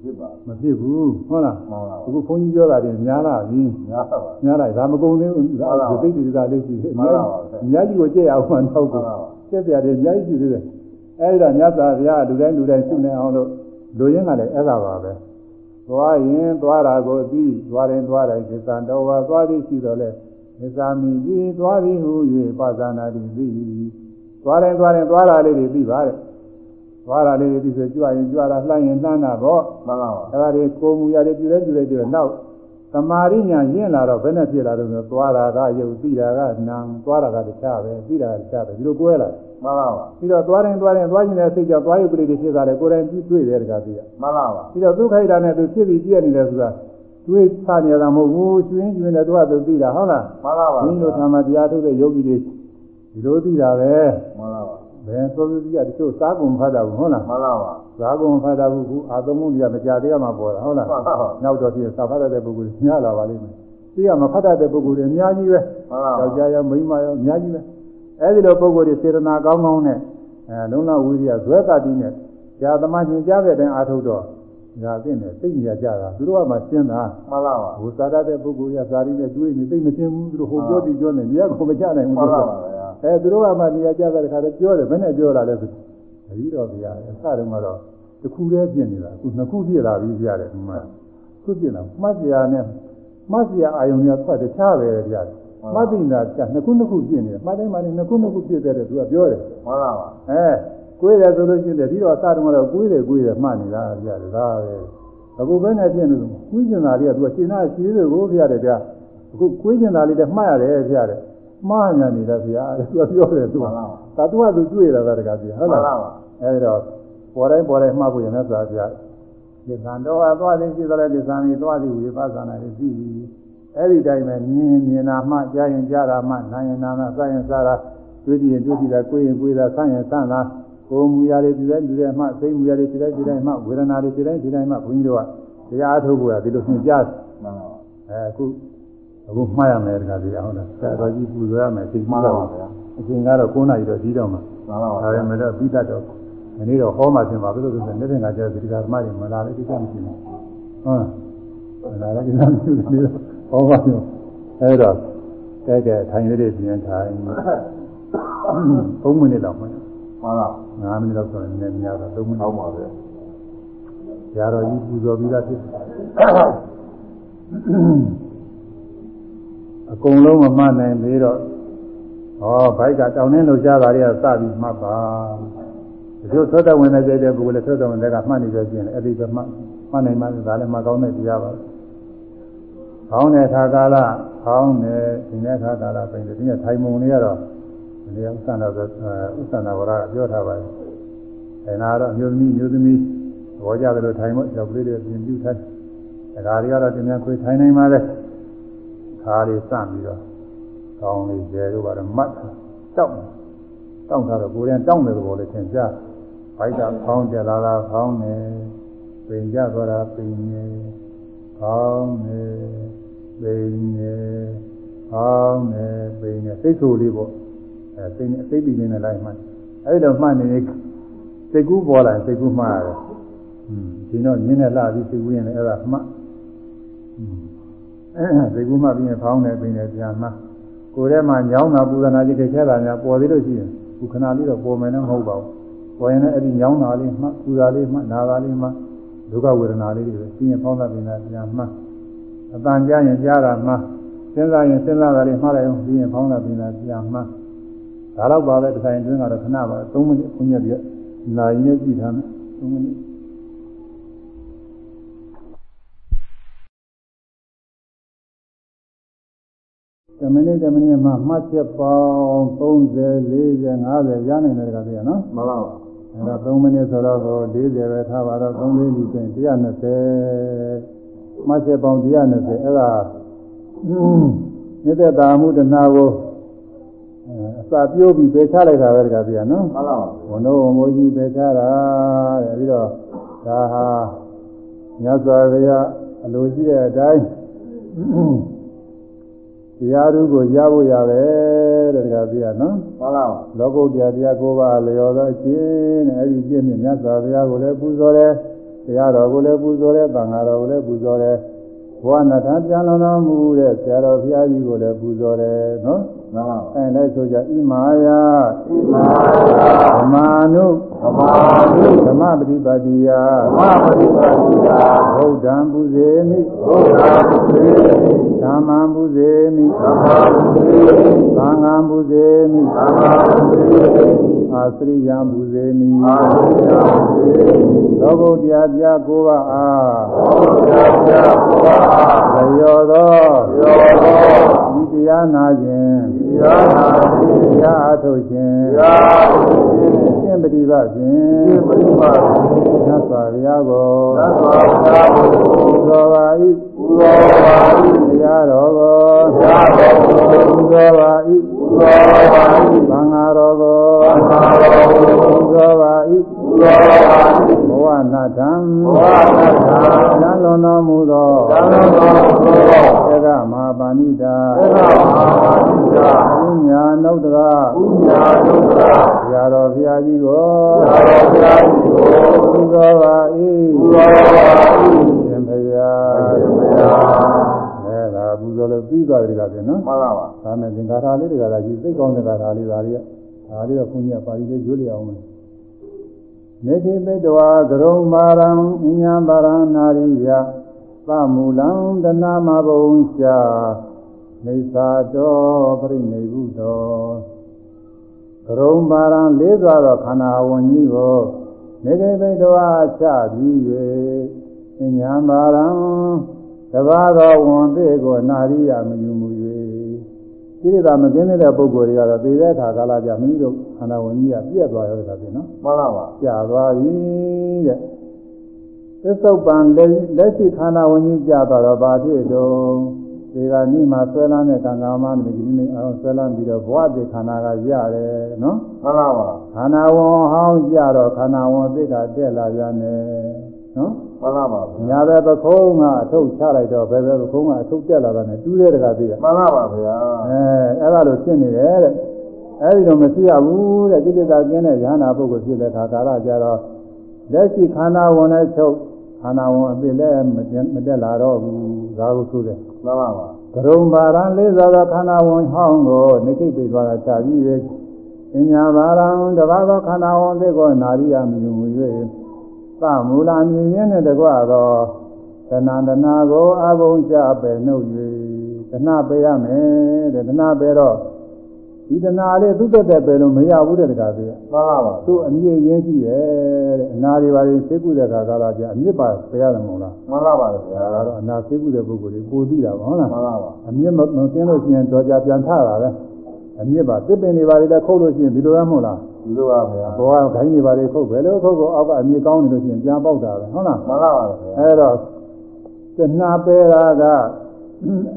B: ဖြစ်ပါ
A: မဖြစ်ဘူးဟုတ်လား
B: မှန်ပါ
A: အခုခွန်ကြီးပြောတာတွေများလာပြီ
B: ညာပါပါ
A: များလိုက်ဒါမကုန်သေးဘူးဒါသိသိတိသားလေးရှိတယ်အ
B: မှန်
A: များ
B: ပါပါ
A: အများကြီးကိုကြည့်အောင်မှတော့
B: မှ
A: ဘူး
B: န်ပါပါ
A: ကျက်ပြတယ်အများကြီးရှိသေးတယ်အဲဒီတော့မြတ်စွာဘုရားလူတိုင်းလူတိုင်းရှုနေအောင်လို့လူရင်းကလည်းအဲ့ဒါပါပဲသွားရင်သွားတာကိုအပြီးသွားရင်သွားတယ်သစ္စာတော်ဝါသွားသည်ရှိတော့လေသစ္စာမိပြီးသွားသည်ဟူ၍ပါဇာနာတိသိသွားရင်သွားရင်သွားတာလေးတွေပြီးပါတဲ့ သွားတာလေးတွေပြီးဆိုကြွရင်ကြွတာလှမ်းရင်လှမ်းတာပေါ့
B: မှန်ပါပါ
A: အဲ့ဒါတွေကိုယ်မူရတယ်ပြုလဲပြုလိုက်ပြီးတော့နောက်သမာရိညာရင့်လာတော့ဘယ်နဲ့ဖြစ်လာတော့ဆိုသွားတာကယုတ်ပြီးတာကနာသွားတာကတခြားပဲပြီးတာကတခြားပဲဒီလိုကွဲလာတယ်
B: မှန်ပါပါ
A: ပြီးတော့သွားရင်သွားရင်သွားခြင်းတဲ့စိတ်ကြောင့်သွားရုပ်ကလေးတွေဖြစ်သွားတယ်ကိုယ်တိုင်ပြီးတွေ့တယ်တကားပြီးရ
B: မှန်ပါပါ
A: ပြီးတော့ဒုက္ခိတာနဲ့သူဖြစ်ပြီးပြည့်နေတယ်ဆိုတာတွေးချနေတာမဟုတ်ဘူးကျွင်းကျွင်းနဲ့သူကသူသိတာဟုတ်လား
B: မှန်ပါပါ
A: ဘုန်းကြီးတို့ဓမ္မတရားထုတ်တဲ့ယောဂီတွေဒီလိုသိတာပဲ
B: မှန်ပါပါ
A: ဘယ်သောသူကြီးကတချို့စားကုန်ဖတ်တာဘူးဟုတ်လား
B: မှန်ပါပါ
A: စားကုန်ဖတ်တာဘူးခုအာသုံးမှုတွေကမကြသေးမှပေါ်တာဟုတ်လား
B: မှန်ပါပါ
A: နောက်တော့ပြင်စာဖတ်တတ်တဲ့ပုဂ္ဂိုလ်များလာပါလိမ့်မယ်သိရမဖတ်တတ်တဲ့ပုဂ္ဂိုလ်တွေအများကြီးပဲ
B: မှန်ပါပါ
A: ယောက်ျားရောမိန်းမရောအများကြီးပဲအဲဒီလိုပုဂ္ဂိုလ်တွေစေတနာကောင်းကောင်းနဲ့အဲလုံးဝဝိရိယဇွဲတတိနဲ့ဇာသမားရှင်ကြားတဲ့အတိုင်းအားထုတ် တော့ဒါအင်းနဲ့သိနေကြတာသူတို့ကမှရှင်းတာ
B: မှန်ပါပါ
A: ဟိုသာရတဲ့ပုဂ္ဂိုလ်ရဇာတိနဲ့တွေးနေသိမရှင်းဘူးသူတို့ဟိုပြောပြီးပြောနေမြတ်ကိုမကြနိုင်ဘူး
B: မှန်
A: သူ
B: ပါ
A: တို့
B: ပါဗျာ
A: အဲသူတို့ကမှနေရာကြတဲ့ခါတည်းပြောတယ်ဘယ်နဲ့ပြောလာလဲဆိုအကြီးတော်ဗျာအစတုန်းကတော့တစ်ခုတည်းပြင်နေတာအခုနှစ်ခုပြည့်လာပြီပြရတယ်ဒီမှာခုပြည့်လာမှတ်စရာနဲ့မှတ်စရာအာယုံတွေကဖတ်တခြားပဲပြရတယ်မှတ်သိတာကနှစ်ခုနှစ်ခုပြည့်နေတယ်မှတ်တိုင်းမှလည်းနှစ်ခုနှစ်ခုပြည့်တဲ့သူကပြောတယ်
B: မှန်ပါပါ
A: အဲ ကိုယ်တယ်ဆိုလို့ရှိရင်ဒီတော့အစတုန်းကတော့ကိုယ်တယ်ကိုယ်တယ်မှတ်နေတာပြရတယ်ဒါပဲအခုဘယ်နဲ့ပြင်လို့ကိုယ်ကျင်တာတွေကသူကရှင်းတာရှင်းလို့ကိုပြရတယ်ဗျာအခုကိုယ်ကျင်တာလေးလည်းမှတ်ရတယ်ပြရတယ်မှားညာနေတာဗျာသူကပြောတယ်သူကဒါသူကသူတွေ့လာတာတကားပြဟုတ်လား
B: မှန်ပါပါ
A: အဲဒီတော့ပေါ်တိုင်းပေါ်တိုင်းမှတ်ဖို့ရမယ်ဆိုတာပြဒီသံတော်ဟာသွားသည်ရှိသလဲဒီသံကြီးသွားသည်ဝိပဿနာတွေရှိပြီအဲ့ဒီတိုင်းပဲမြင်မြင်တာမှကြားရင်ကြားတာမှနားရင်နားတာစားရင်စားတာတွေ့ကြည့်ရင်တွေ့ကြည့်တာကိုယ်ရင်ကိုယ်တာဆန်းရင်ဆန်းတာ ကိုယ်မူရာတွေဒီတိုင်းဒီတိုင်းမှစိတ်မူရာတွေဒီတိုင်းဒီတိုင်းမှဝေဒနာတွေဒီတိုင်းဒီတိုင်းမှဘုန်းကြီးတို့ကတရားအထုတ်ဖို့ရဒီလိုသင်ကြားတယ်
B: မှန်ပါပါ
A: အဲအခုအခုမှားရမယ်တကားပြဟုတ်လားဆရာတော်ကြီးပူဇော်ရမယ်သိမှတော့အချိန်ကတော့9နာရီတော့ပြီးတော့မှာ
B: မှန်ပါပါ
A: ဒါပေမဲ့တော့ပြီးတတ်တော့မနေ့တော့ဟောမှသင်ပါဘယ်လိုလဲဆိုနေ့ကကျတော့ဒီကဓမ္မတွေမလာလည်းကိစ္စမရှိဘူးဟုတ်လားမလာလည်းကိစ္စမရှိဘူးဟောပါရောအဲ့တော့ကဲကဲထိုင်လေးတွေပြင်ထိုင်3မိနစ်လောက်မှ
B: မှန်ပါပါ
A: 9မိနစ်လောက်ဆိုရင်နည်းများတော့3မိနစ်
B: ဟုတ်ပါဗျာ
A: ဆရာတော်ကြီးပူဇော်ပြီးသားဖြစ်အကုန်လုံးမမှတ်နိုင်သေးတော့ဟောဘိုက်ကတောင်းနှင်းလှရှားတာတွေကစပြီးမှတ်ပါဒီလိုသောတဝင်တဲ့ကြတဲ့ပုဂ္ဂိုလ်လည်းသောတဝင်တဲ့ကမှတ်နေကြခြင်းအဲ့ဒီပဲမှတ်မှတ်နိုင်မှဒါလည်းမှကောင်းတဲ့တရားပါခေါင်းတဲ့ခါကာလခေါင်းတဲ့ဒီနေ့ခါကာလပြင်ဒီနေ့ထိုင်မုံလေးကတော့ ဒီဥစ္စာတော်ဆိုဥစ္စာနာဝရကပြောထားပါတယ်အဲနာတော့မျိုးသမီးမျိုးသမီးဘောကြတယ်လို့ထိုင်ဖို့ကြောက်ကလေးတွေပြင်ပြထိုင်ဒါကြတွေကတော့တင်များခွေထိုင်နိုင်ပါလေခါလေးစပြီးတော့ကောင်းလေးကျဲတို့ကတော့မတ်တောက်တောက်တာတော့ကိုယ်ရင်တောက်တယ်လို့လည်းသင်ကြားဘိုက်ကခေါင်းကြလာတာခေါင်းနေပင်ကြသွားတာပင်နေခေါင်းနေပင်နေခေါင်းနေပင်နေစိတ်ဆိုးလေးပေါ့ အသိအသိပြီးနေတဲ့လိုက်မှအဲဒီတော့မှတ်နေစိတ်ကူးပေါ်လာစိတ်ကူးမှားရတယ်။ဒီတော့မြင်းနဲ့လာပြီးစိတ်ကူးရင်လည်းအဲ့ဒါမှတ်စိတ်ကူးမှပြီးရင်ဖောင်းတယ်ပြင်တယ်ပြန်မှကိုယ်ထဲမှာညောင်းတာပူဇနာကြီးတစ်ချက်လာများပေါ်သေးလို့ရှိရင်ခုခဏလေးတော့ပေါ်မယ်နဲ့မဟုတ်ပါဘူး။ပေါ်ရင်လည်းအဲ့ဒီညောင်းတာလေးမှပူဇာလေးမှနာတာလေးမှဒုက္ခဝေဒနာလေးတွေပြင်ရင်ဖောင်းတာပြင်တာပြန်မှအတန်ကြားရင်ကြားတာမှစဉ်းစားရင်စဉ်းစားတာလေးမှားလိုက်အောင်ပြင်ရင်ဖောင်းတာပြင်တာပြန်မှ ဒါတော့ပါပဲတစ်ဆိုင်တွင်းကတော့ခဏပါ3မိနစ်ခွင့်ရပြနာရီနဲ့ကြည့်ထားမယ်3မိနစ်တမနစ်တမနစ်မှမှတ်ချက်ပေါင်း30 40 50ရနိုင်တယ်ကတည်းကနော်
B: မှန်ပါပါ
A: အဲဒါ3မိနစ်ဆိုတော့40ပဲထားပါတော့3လေးကြီးဆိုရင်120မှတ်ချက်ပေါင်း120အဲ့ဒါနေတဲ့တာမှုတဏှာကို အစာပြိုးပြီးပယ်ချလိုက်တာပဲတကပြနော်
B: မှန်ပါပါ
A: ဘုံတို့ဘုံမိုးကြီးပယ်ချတာတဲ့ပြီးတော့ဒါဟာမြတ်စွာဘုရားအလိုရှိတဲ့အတိုင်းတရားဓုကိုရဖို့ရပဲတဲ့တကပြနော်
B: မှန်ပါပါ
A: လောကုတ္တရာတရားကိုးပါးလျော်သောအခြင်းနဲ့အဲ့ဒီပြည့်မြတ်မြတ်စွာဘုရားကိုလည်းပူဇော်တယ်တရားတော်ကိုလည်းပူဇော်တယ်သံဃာတော်ကိုလည်းပူဇော်တယ်ဘဝနာထပြန်လွန်တော်မူတဲ့ဆရာတော်ဘုရားကြီးကိုလည်းပူဇော်တယ်နော်
B: မှန်ပါပါ
A: အဲလည်းဆိုကြဣမာယ
B: ဣမာယ
A: ဓမ္မာနု
B: သမာဓိ
A: ဓမ္မပฏิပါတိယ
B: မပฏิပါတိယ
A: ဘုဒ္ဓံပူဇေမိ
B: ဘုရားပုသေ
A: ဓမ္မံပူဇေမိ
B: သမ္မာပုသေ
A: သံဃံပူဇေမိ
B: သမ္မာပုသေ
A: အာသရိယံပူဇေမိ
B: အာရိယပုသေ
A: သောဘုရားပြကိုးပါအား
B: ဘုရားပြဘုရား
A: လျော်သော
B: ယောသော
A: ဤတရားနာခြင်း
B: ယာနာတိ
A: တရားအထုတ်ခြင်း
B: ယာပုသေ
A: ရှင်းပฏิပတ်ဖြင့်
B: ပฏิပါတိ
A: သတ်စွာဘုရားကို
B: သတ္တဝါဘုရားကို
A: ပူဇော်ပါ၏
B: ပူဇော်ပါ၏
A: တရားတော်ကို
B: ဘုရားတော်ကို
A: ပူဇော်ပါ၏
B: ပူဇော်ပါ၏
A: သံဃာတော်ကို
B: သံဃာတော်ကို
A: ပူဇော်ပါ၏
B: ပူဇော်ပါ၏
A: ဘ ဝနာထံ
B: ဘဝနာထံ
A: သံလွန်တော်မူသော
B: သံဃာတော်ကို
A: ဧကမဟာပါဏိတာ
B: သေရမဟာပါတိယ
A: ဥညာနုဒ္ဒရာ
B: ဥညာဒုက္ခ
A: ဘုရားတော်ဘုရားကြီးကို
B: သာရဘုရားကြီးကို
A: ပူဇော်ပါ၏
B: ပူဇော်ပါ၏
A: ရှင်ဘုရား
B: ရှင်ဘုရား
A: အဲဒါပူဇော်လို့ပြီးသွားတယ်ကပြန်နော်
B: မှန်ပါပါ
A: ဒါနဲ့သင်္ကာထာလေးတွေကလာကြည့်သိကောင်းတဲ့ကာထာလေးဒါလေးကဒါလေးကခွန်ကြီးကပါဠိလေးရွတ်လျအောင်မယ် နေတိပိတဝါကရုံမာရံအညာပါရနာရိယသမူလံတနာမဘုံရှာနေသာတော်ပြိနေဘုသောကရုံမာရံလေးစွာသောခန္ဓာဝန်ကြီးကိုနေတိပိတဝါချပြီး၍အညာပါရံတဘာသောဝန်သေးကိုနာရိယမယူမူ၍ကိရိတာမကင်းတဲ့ပုဂ္ဂိုလ်တွေကတော့သေတဲ့အခါကာလကြမိမိတို့ ခန္ဓာဝန်ကြီးကပြည့်သွားရောတာပြင်နော်
B: မှန်ပါပါ
A: ကြာသွားပြီတဲ့သစ္ဆုတ်ပံလက်လက်ရှိခန္ဓာဝန်ကြီးကြာသွားတော့ဘာဖြစ်တော့ဒီကနေ့မှဆွဲလန်းတဲ့ကံကံမနဲ့ဒီနေ့အောင်ဆွဲလန်းပြီးတော့ဘဝတည်ခန္ဓာကရတယ်နော်
B: မှန်ပါပါ
A: ခန္ဓာဝန်ဟောင်းကြတော့ခန္ဓာဝန်သိကတက်လာပြန်တယ်နော်
B: မှန်ပါပါ
A: ညာဘက်ပခုံးကအထုတ်ချလိုက်တော့ဘယ်ဘက်ပခုံးကအထုတ်တက်လာတာနဲ့တူးတဲ့တကားသိရ
B: မှန်ပါပါဗျာ
A: အဲအဲ့ဒါလိုဖြစ်နေတယ်တဲ့ အဲဒီတော့မရှိရဘူးတဲ့ကိလေသာကင်းတဲ့ဉာဏပုဂ္ဂိုလ်ဖြစ်တဲ့ခါကာလကြတော့လက်ရှိခန္ဓာဝန်နဲ့ချုပ်ခန္ဓာဝန်အပြစ်လည်းမတက်မတက်လာတော့ဘူးဒါကိုဆိုတယ်
B: မှန်ပါပါ
A: ကရုံပါရန်လေးသောခန္ဓာဝန်ဟောင်းကိုနိကိပိသွားတာချပြီးရဲ့အညာပါရန်တပါးသောခန္ဓာဝန်သိကိုနာရိယမြူ၍သမူလာမြင်ရင်းနဲ့တကွသောတဏ္ဍနာကိုအဘုံချပဲနှုတ်၍တဏပေရမယ်တဲ့တဏပေတော့ ဒီတဏလေးသူ့တက်တက်ပဲလို့မရဘူးတဲ့တကားသေး
B: မှန်ပါပါ
A: သူ့အမြင့်ရင်းရှိတယ်တဲ့အနာတွေပါရင်သိကုတဲ့ခါကာလကျအမြင့်ပါပြရတယ်မဟုတ်လား
B: မှန်ပါပါဗျာ
A: ဒါကတော့အနာသိကုတဲ့ပုဂ္ဂိုလ်တွေပိုသိတာပါဟုတ်လား
B: မှန်ပါပါ
A: အမြင့်မမသိလို့ရှိရင်တော့ကြပြန်ထတာပဲအမြင့်ပါတစ်ပင်တွေပါလေလည်းခုတ်လို့ရှိရင်ဒီလိုရမဟုတ်လား
B: ဒီလိုပါဗျာ
A: ဘောကခိုင်းတွေပါလေခုတ်ပဲလို့ခုတ်ကိုအောက်ကအမြင့်ကောင်းနေလို့ရှိရင်ပြန်ပေါက်တာပဲဟုတ်လား
B: မှန်ပါပါဗျာ
A: အဲတော့တဏှာပေတာက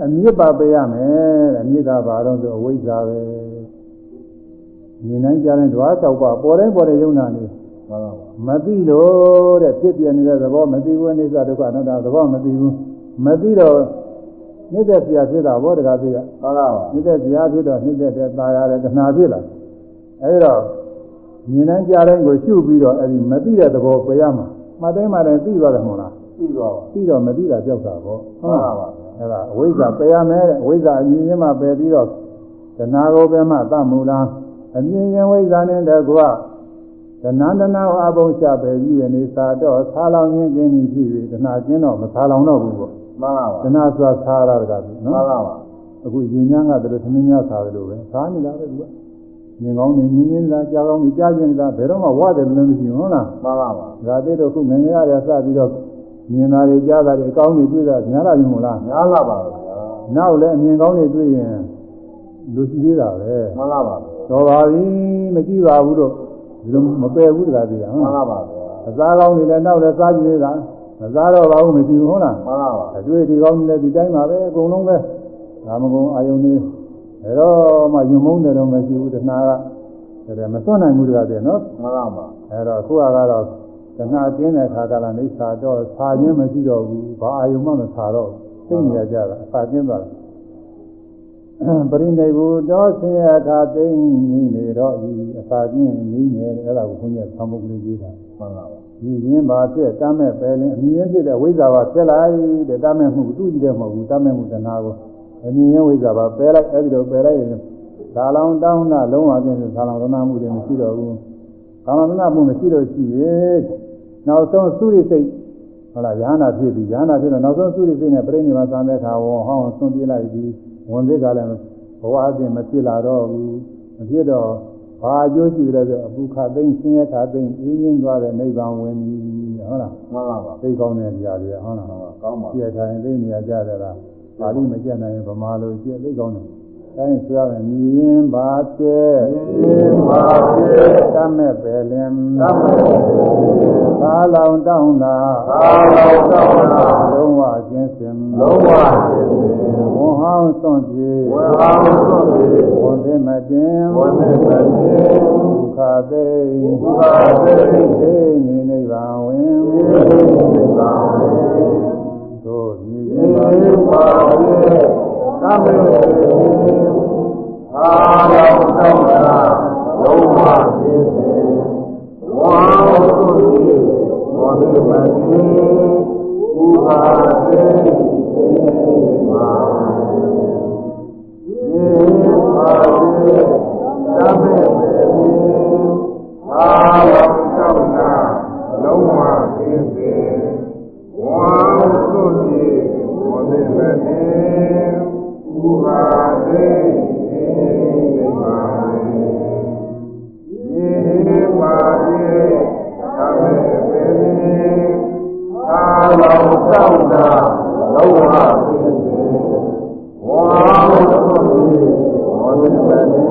A: အမြင့်ပါပေးရမယ်တဲ့အမြင့်ကဘာတော့ဆိုအဝိဇ္ဇာပဲ မြင်နိုင်ကြတဲ့ဓဝါ၆ပါးပေါ်တိုင်းပေါ်တဲ့ယုံနာနေ
B: မှန်ပါပါ
A: မသိလို့တဲ့ဖြစ်ပြနေတဲ့သဘောမသိဘူးအိစ္ဆဒုက္ခအနတ္တသဘောမသိဘူးမသိတော့နေတဲ့ဆရာဖြစ်တာဘောတကားသိရ
B: မှန်ပါပါ
A: နေတဲ့ဆရာဖြစ်တော့နေတဲ့တဲ့ตายရတယ်တဏှာဖြစ်လာအဲဒီတော့မြင်နိုင်ကြတိုင်းကိုရှုပြီးတော့အဲဒီမသိတဲ့သဘောပြရမှာမှတ်တိုင်းမှတိုင်းသိသွားတယ်မဟုတ်လား
B: ပြီးတော့ပါ
A: သိတော့မသိတာကြောက်တာပေါ့
B: မှန်ပါပါ
A: အဲဒါအဝိဇ္ဇာပယ်ရမယ်တဲ့အဝိဇ္ဇာအမြင်ရင်းမှပယ်ပြီးတော့တဏှာကိုပဲမှသမူလား အမြင်ရင်ဝိဇ္ဇာနဲ့တကွတဏှာတဏှာအဘုံချပယ်ပြီးရနေသာတော့ဆာလောင်ခြင်းကင်းပြီဖြစ်ပြီးတဏှာကျင်းတော့မဆာလောင်တော့ဘူးပေါ့
B: မှန်ပါပါ
A: တဏှာဆိုတာဆာရတာကပြီ
B: မှန်
A: နော်
B: ပါပါ
A: အခုရင်များကတည်းကသမင်းများဆာတယ်လို့ပဲဆာနေတာပဲသူကမြင်ကောင်းနေမြင်မြင်လားကြားကောင်းနေကြားခြင်းလားဘယ်တော့မှဝတယ်လို့မရှိဘူးဟုတ်လား
B: မှန်ပါပါ
A: ဒါသေးတော့ခုငငယ်ရရစပြီးတော့မြင်တာတွေကြားတာတွေအကောင်းတွေတွေ့တာများလာပြီမို့လား
B: များလာပါဗျာ
A: နောက်လည်းအမြင်ကောင်းတွေတွေ့ရင်လူရှိသေးတာပဲ
B: မှန်ပါပါ
A: တော်ပါပြီမကြည့်ပါဘူးတော့ဒီလိုမပယ်ဘူးတကားသေးတာဟုတ်
B: မှန်
A: လား
B: ပါပါဗျာ
A: အစားကောင်းတွေလည်းနောက်လည်းစားကြည့်သေးတာမစားတော့ပါဘူးမရှိဘူးဟုတ်လား
B: မှန်ပါပါ
A: အတွေ့ဒီကောင်းတွေလည်းဒီတိုင်းပါပဲအကုန်လုံးပဲဒါမကုံအာယုန်နေအဲတော့မှယုံမုန်းတယ်တော့မရှိဘူးတဏှာကဒါမစွန့်နိုင်ဘူးတကားသေးနော်
B: မှန်ပါပါ
A: အဲတော့အခုကတော့တဏှာကျင်းတဲ့ခါကလာနေစာတော့ဆာခြင်းမရှိတော့ဘူးဘာအာယုံမှမဆာတော့သိနေရကြတာအစာကျင်းသွားတယ် ပရိနိဗ္ဗူတောဆင်းရဲခါသိနေနေတော့ဤအစာကျင်းနေနေအဲ့ဒါကိုခွန်ကြီးသံပုဂ္ဂလိကြီးတာ
B: မှန်ပါပါ
A: ဒီရင်းပါဖြစ်တမ်းမဲ့ပဲလင်းအမြင်ဖြစ်တဲ့ဝိဇ္ဇာပါဖြစ်လိုက်တဲ့တမ်းမဲ့မှုသူ့ကြည့်တယ်မဟုတ်ဘူးတမ်းမဲ့မှုတဏှာကိုအမြင်ရဲ့ဝိဇ္ဇာပါပယ်လိုက်အဲ့ဒီတော့ပယ်လိုက်ရင်ဒါလောင်တောင်းတာလုံးဝပြင်းသာလောင်တဏှာမှုတွေမရှိတော့ဘူးကာမတဏှာမှုမရှိတော့ရှိရဲ့နောက်ဆုံးသုရိစိတ်ဟုတ်လားယဟနာဖြစ်ပြီယဟနာဖြစ်တော့နောက်ဆုံးသုရိစိတ်နဲ့ပြိဋိဘသံတဲ့ခါဝဟောင်းဆွန့်ပြေးလိုက်ပြီး ဝန်သေးကလည်းဘဝအပြင်မဖြစ်လာတော့ဘူးမဖြစ်တော့ဘာအကျိုးရှိတယ်ဆိုအပုခသိမ့်ဆင်းရဲတာသိမ့်အင်းင်းသွားတဲ့နိဗ္ဗာန်ဝင်ပြီဟုတ်လား
B: မှန်ပါပါ
A: သိကောင်းတဲ့တရားတွေဟုတ်လား
B: ကောင်းပါ
A: ပြည့်ထိုင်သိနေရကြတယ်လားပါဠိမကျက်နိုင်ရင်ဗမာလိုကျက်သိကောင်းတယ်အဲဒီဆိုရမယ်မြင်ပါကျဲ
B: မြင်ပါကျဲ
A: တတ်မဲ့ပဲလင်
B: သတ်မဲ့
A: သာလောင်တောင်းတာ
B: သာလောတောင်းတာ
A: လုံးဝကျင်းစင်
B: လုံးဝရှင်
A: ဝန်ဟောင်းစွန့်ပြေ
B: ဝေဟာမသွတ်ပြီ
A: ဝန်သိမတင်
B: ဝိသေသတိ
A: ဒုက္ခသိ
B: ဘုရားသေတိ
A: သိနေနိဗ္ဗာန်ဝင်
B: သေသာ
A: တို့မြည်ရ
B: ယေ
A: ပါ
B: ပါယေသဗ္ဗေအာလောတောင်းတာလုံးဝရှင်ဝါသုတိ ဝါသေမတိဘုရားသေတိမာယေပါယေသဗ္ဗေအာလောတောင်းတာလုံးဝရှင်ဝါသုတိဝါသေမတိဘုရား အာလောတောင်းတာလုံးဝရှင်ဝါသုတိဝါသေမတိ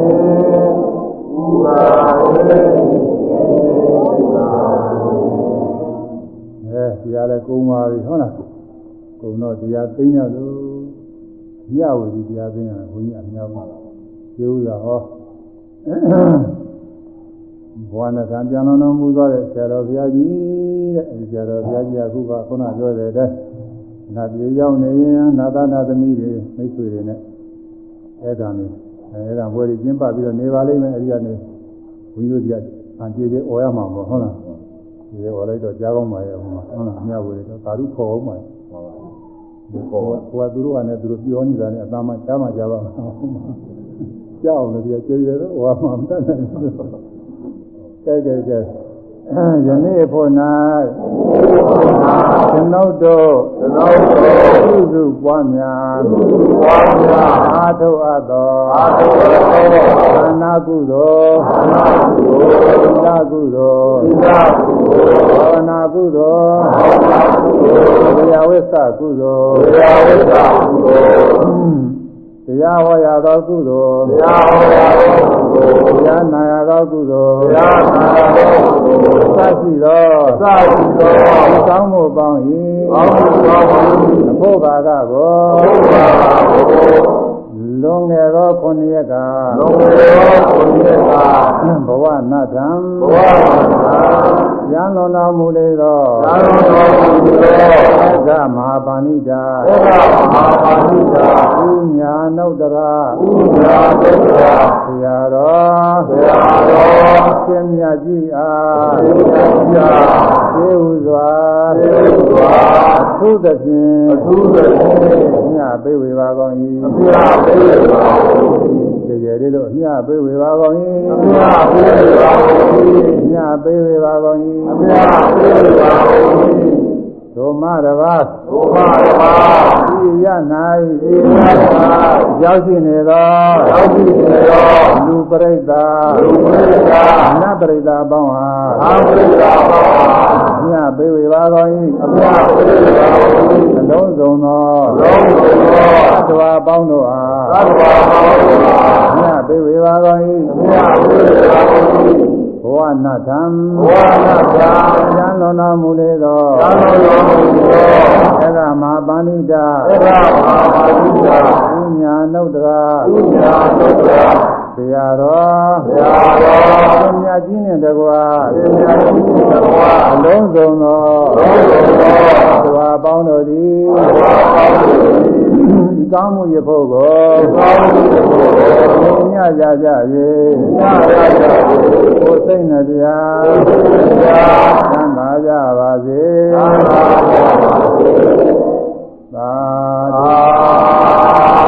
B: ဘုရားသေတိမာ
A: အဲဒီတရားလည်းကုံပါပြီဟုတ်လားကုံတော့တရားသိညာလို့မြဝတီတရားသိညာဘုန်းကြီးအများပါကျေဥစွာဟော ဘဝနဲ့ကံပြန်တော်မူသွားတဲ့ဆရာတော်ဘုရားကြီးတဲ့အဲဒီဆရာတော်ဘုရားကြီးကအခုကခုနပြောတဲ့တဲ့နာပြေရောက်နေရင်နာသနာသမီးတွေမိတ်ဆွေတွေနဲ့အဲ့ဒါနေအဲ့ဒါဘွယ်ကြီးကျင်းပပြီးတော့နေပါလိမ့်မယ်အဲဒီကနေဘုန်းကြီးတို့ကအန်ကျေကျေអော်ရမှာပေါ့ဟုတ်လားဒီဟောလိုက်တော့ကြားကောင်းပါရဲ့ဟိုမှာဟုတ်လားမြတ်ဝေတော့သာဓုခေါ်အောင်ပါဒီကောဟိုကသူတို့ကလည်းသူတို့ပြောနေတာနဲ့အသားမှကြားမှကြားပါမှာကြောက်လို့ဒီကျေကျေတော့ဟိုမှာမတတ်နိုင်ဘူး ကဲကဲကဲယနေ့ဖို့၌ကျွန်ုပ်တို့
B: သနောတော
A: ပြုစုပွားများ
B: ဝါညာ
A: အာထုအပ်သော
B: အာတောတော
A: သာနာကုသိုလ်
B: နာကု
A: သီလကုသိုလ်
B: သီလကု
A: ဘာဝနာကုသိုလ်
B: ဘာဝနာကု
A: တရားဝိသကုသိုလ်
B: တရားဝိသကု
A: တရားဟောရသောကုသိုလ်
B: တရားဟောရသောကု
A: တရားနာရသောကုသိုလ်
B: တရားနာသောကု
A: သရှိသော
B: သာရှိသော
A: ဒီကောင်းမှုပေါင်း၏
B: အောင်းသောဘု
A: အဖို့ဘာကကို
B: ရားကို
A: လွန်ငယ်သောခုနှစ်ရက်က
B: လုံးဝသောကိုယ်ရဲ့က
A: ဘဝနာထံ
B: ဘဝမှာ
A: ရန်လွန်တော်မူလေသော
B: သာရောတော်မူသော
A: သက္ကမဟာပါဏိတာ
B: ဘုရားမဟာပါဠိတာ
A: ဥညာနုတ္တရာ
B: ဥညာတေသာ
A: ဆရာတော်
B: ဘုရားတော်
A: ရှင်မြတ်ကြီးအား
B: သေယံ
A: သေဟုစွာ
B: သေစွာ
A: သုသဖြင့်
B: အထူးသဖြင့်
A: မြတ် ပေးဝေပါကောင်း၏
B: အပြာပေးရပါဘု
A: ကျေကျေလေးတို့မြတ်ပေးဝေပါကောင်း၏
B: အပြာပေးရပါဘု
A: မြတ်ပေးဝေပါကောင်း
B: အပြာပေးရပါဘု၏
A: ဒုမတပါး
B: ဘုရားတော်
A: ဤရ၌
B: ဤရ၌
A: ရောက်ရှိနေသော
B: ရောက်ရှိနေသော
A: လူပရိသတ်
B: လူပရိသတ်
A: နတ်ပရိသတ်ပေါင်းဟာ
B: အာပရိသတ်ပေါင်းအား
A: မြတ်ပေဝေပါကော၏
B: အမြတ်ပရိသတ်ပေါင်း၏
A: အလုံးစုံသော
B: လုံးစုံသော
A: သတ္တဝါပေါင်းတို့ဟာ
B: သတ္တဝါပေါင်းတို့အား
A: မြတ်ပေဝေပါကော၏
B: အမြတ်ပရိသတ်ပေါင်း၏
A: ဘဝနာထံ
B: ဘဝနာထံ
A: ဉာဏ်လွန်တော်မူလေသော
B: သာမဏေတော်မူသော
A: ဧကမဟာပဏိတာ
B: ဧကမဟာပါဠိတာ
A: ဥညာနုတ္တရာ
B: ဥညာသုတ္တရာ
A: ဆရာတော်
B: ဆရာတော်
A: ပညာကြီးနဲ့တကွာ
B: ပညာကြီးနဲ့တကွာ
A: အလုံးစုံသော
B: လုံးစုံသော
A: သွားပေါင်းတော်သည်
B: သွားပေါင်းတော်သည်
A: ဒီကောင်းမှုရဖို့ကို
B: ကောင်းမှုရ
A: ဖို့ကိုမြ
B: တ်ရကြ၍မြတ်ရ
A: ကြ၍ကိုစိတ်နှတရား
B: ကိုစိတ်နှတရား
A: သံသာကြပါစေ
B: သံသာကြပါစေသာသာ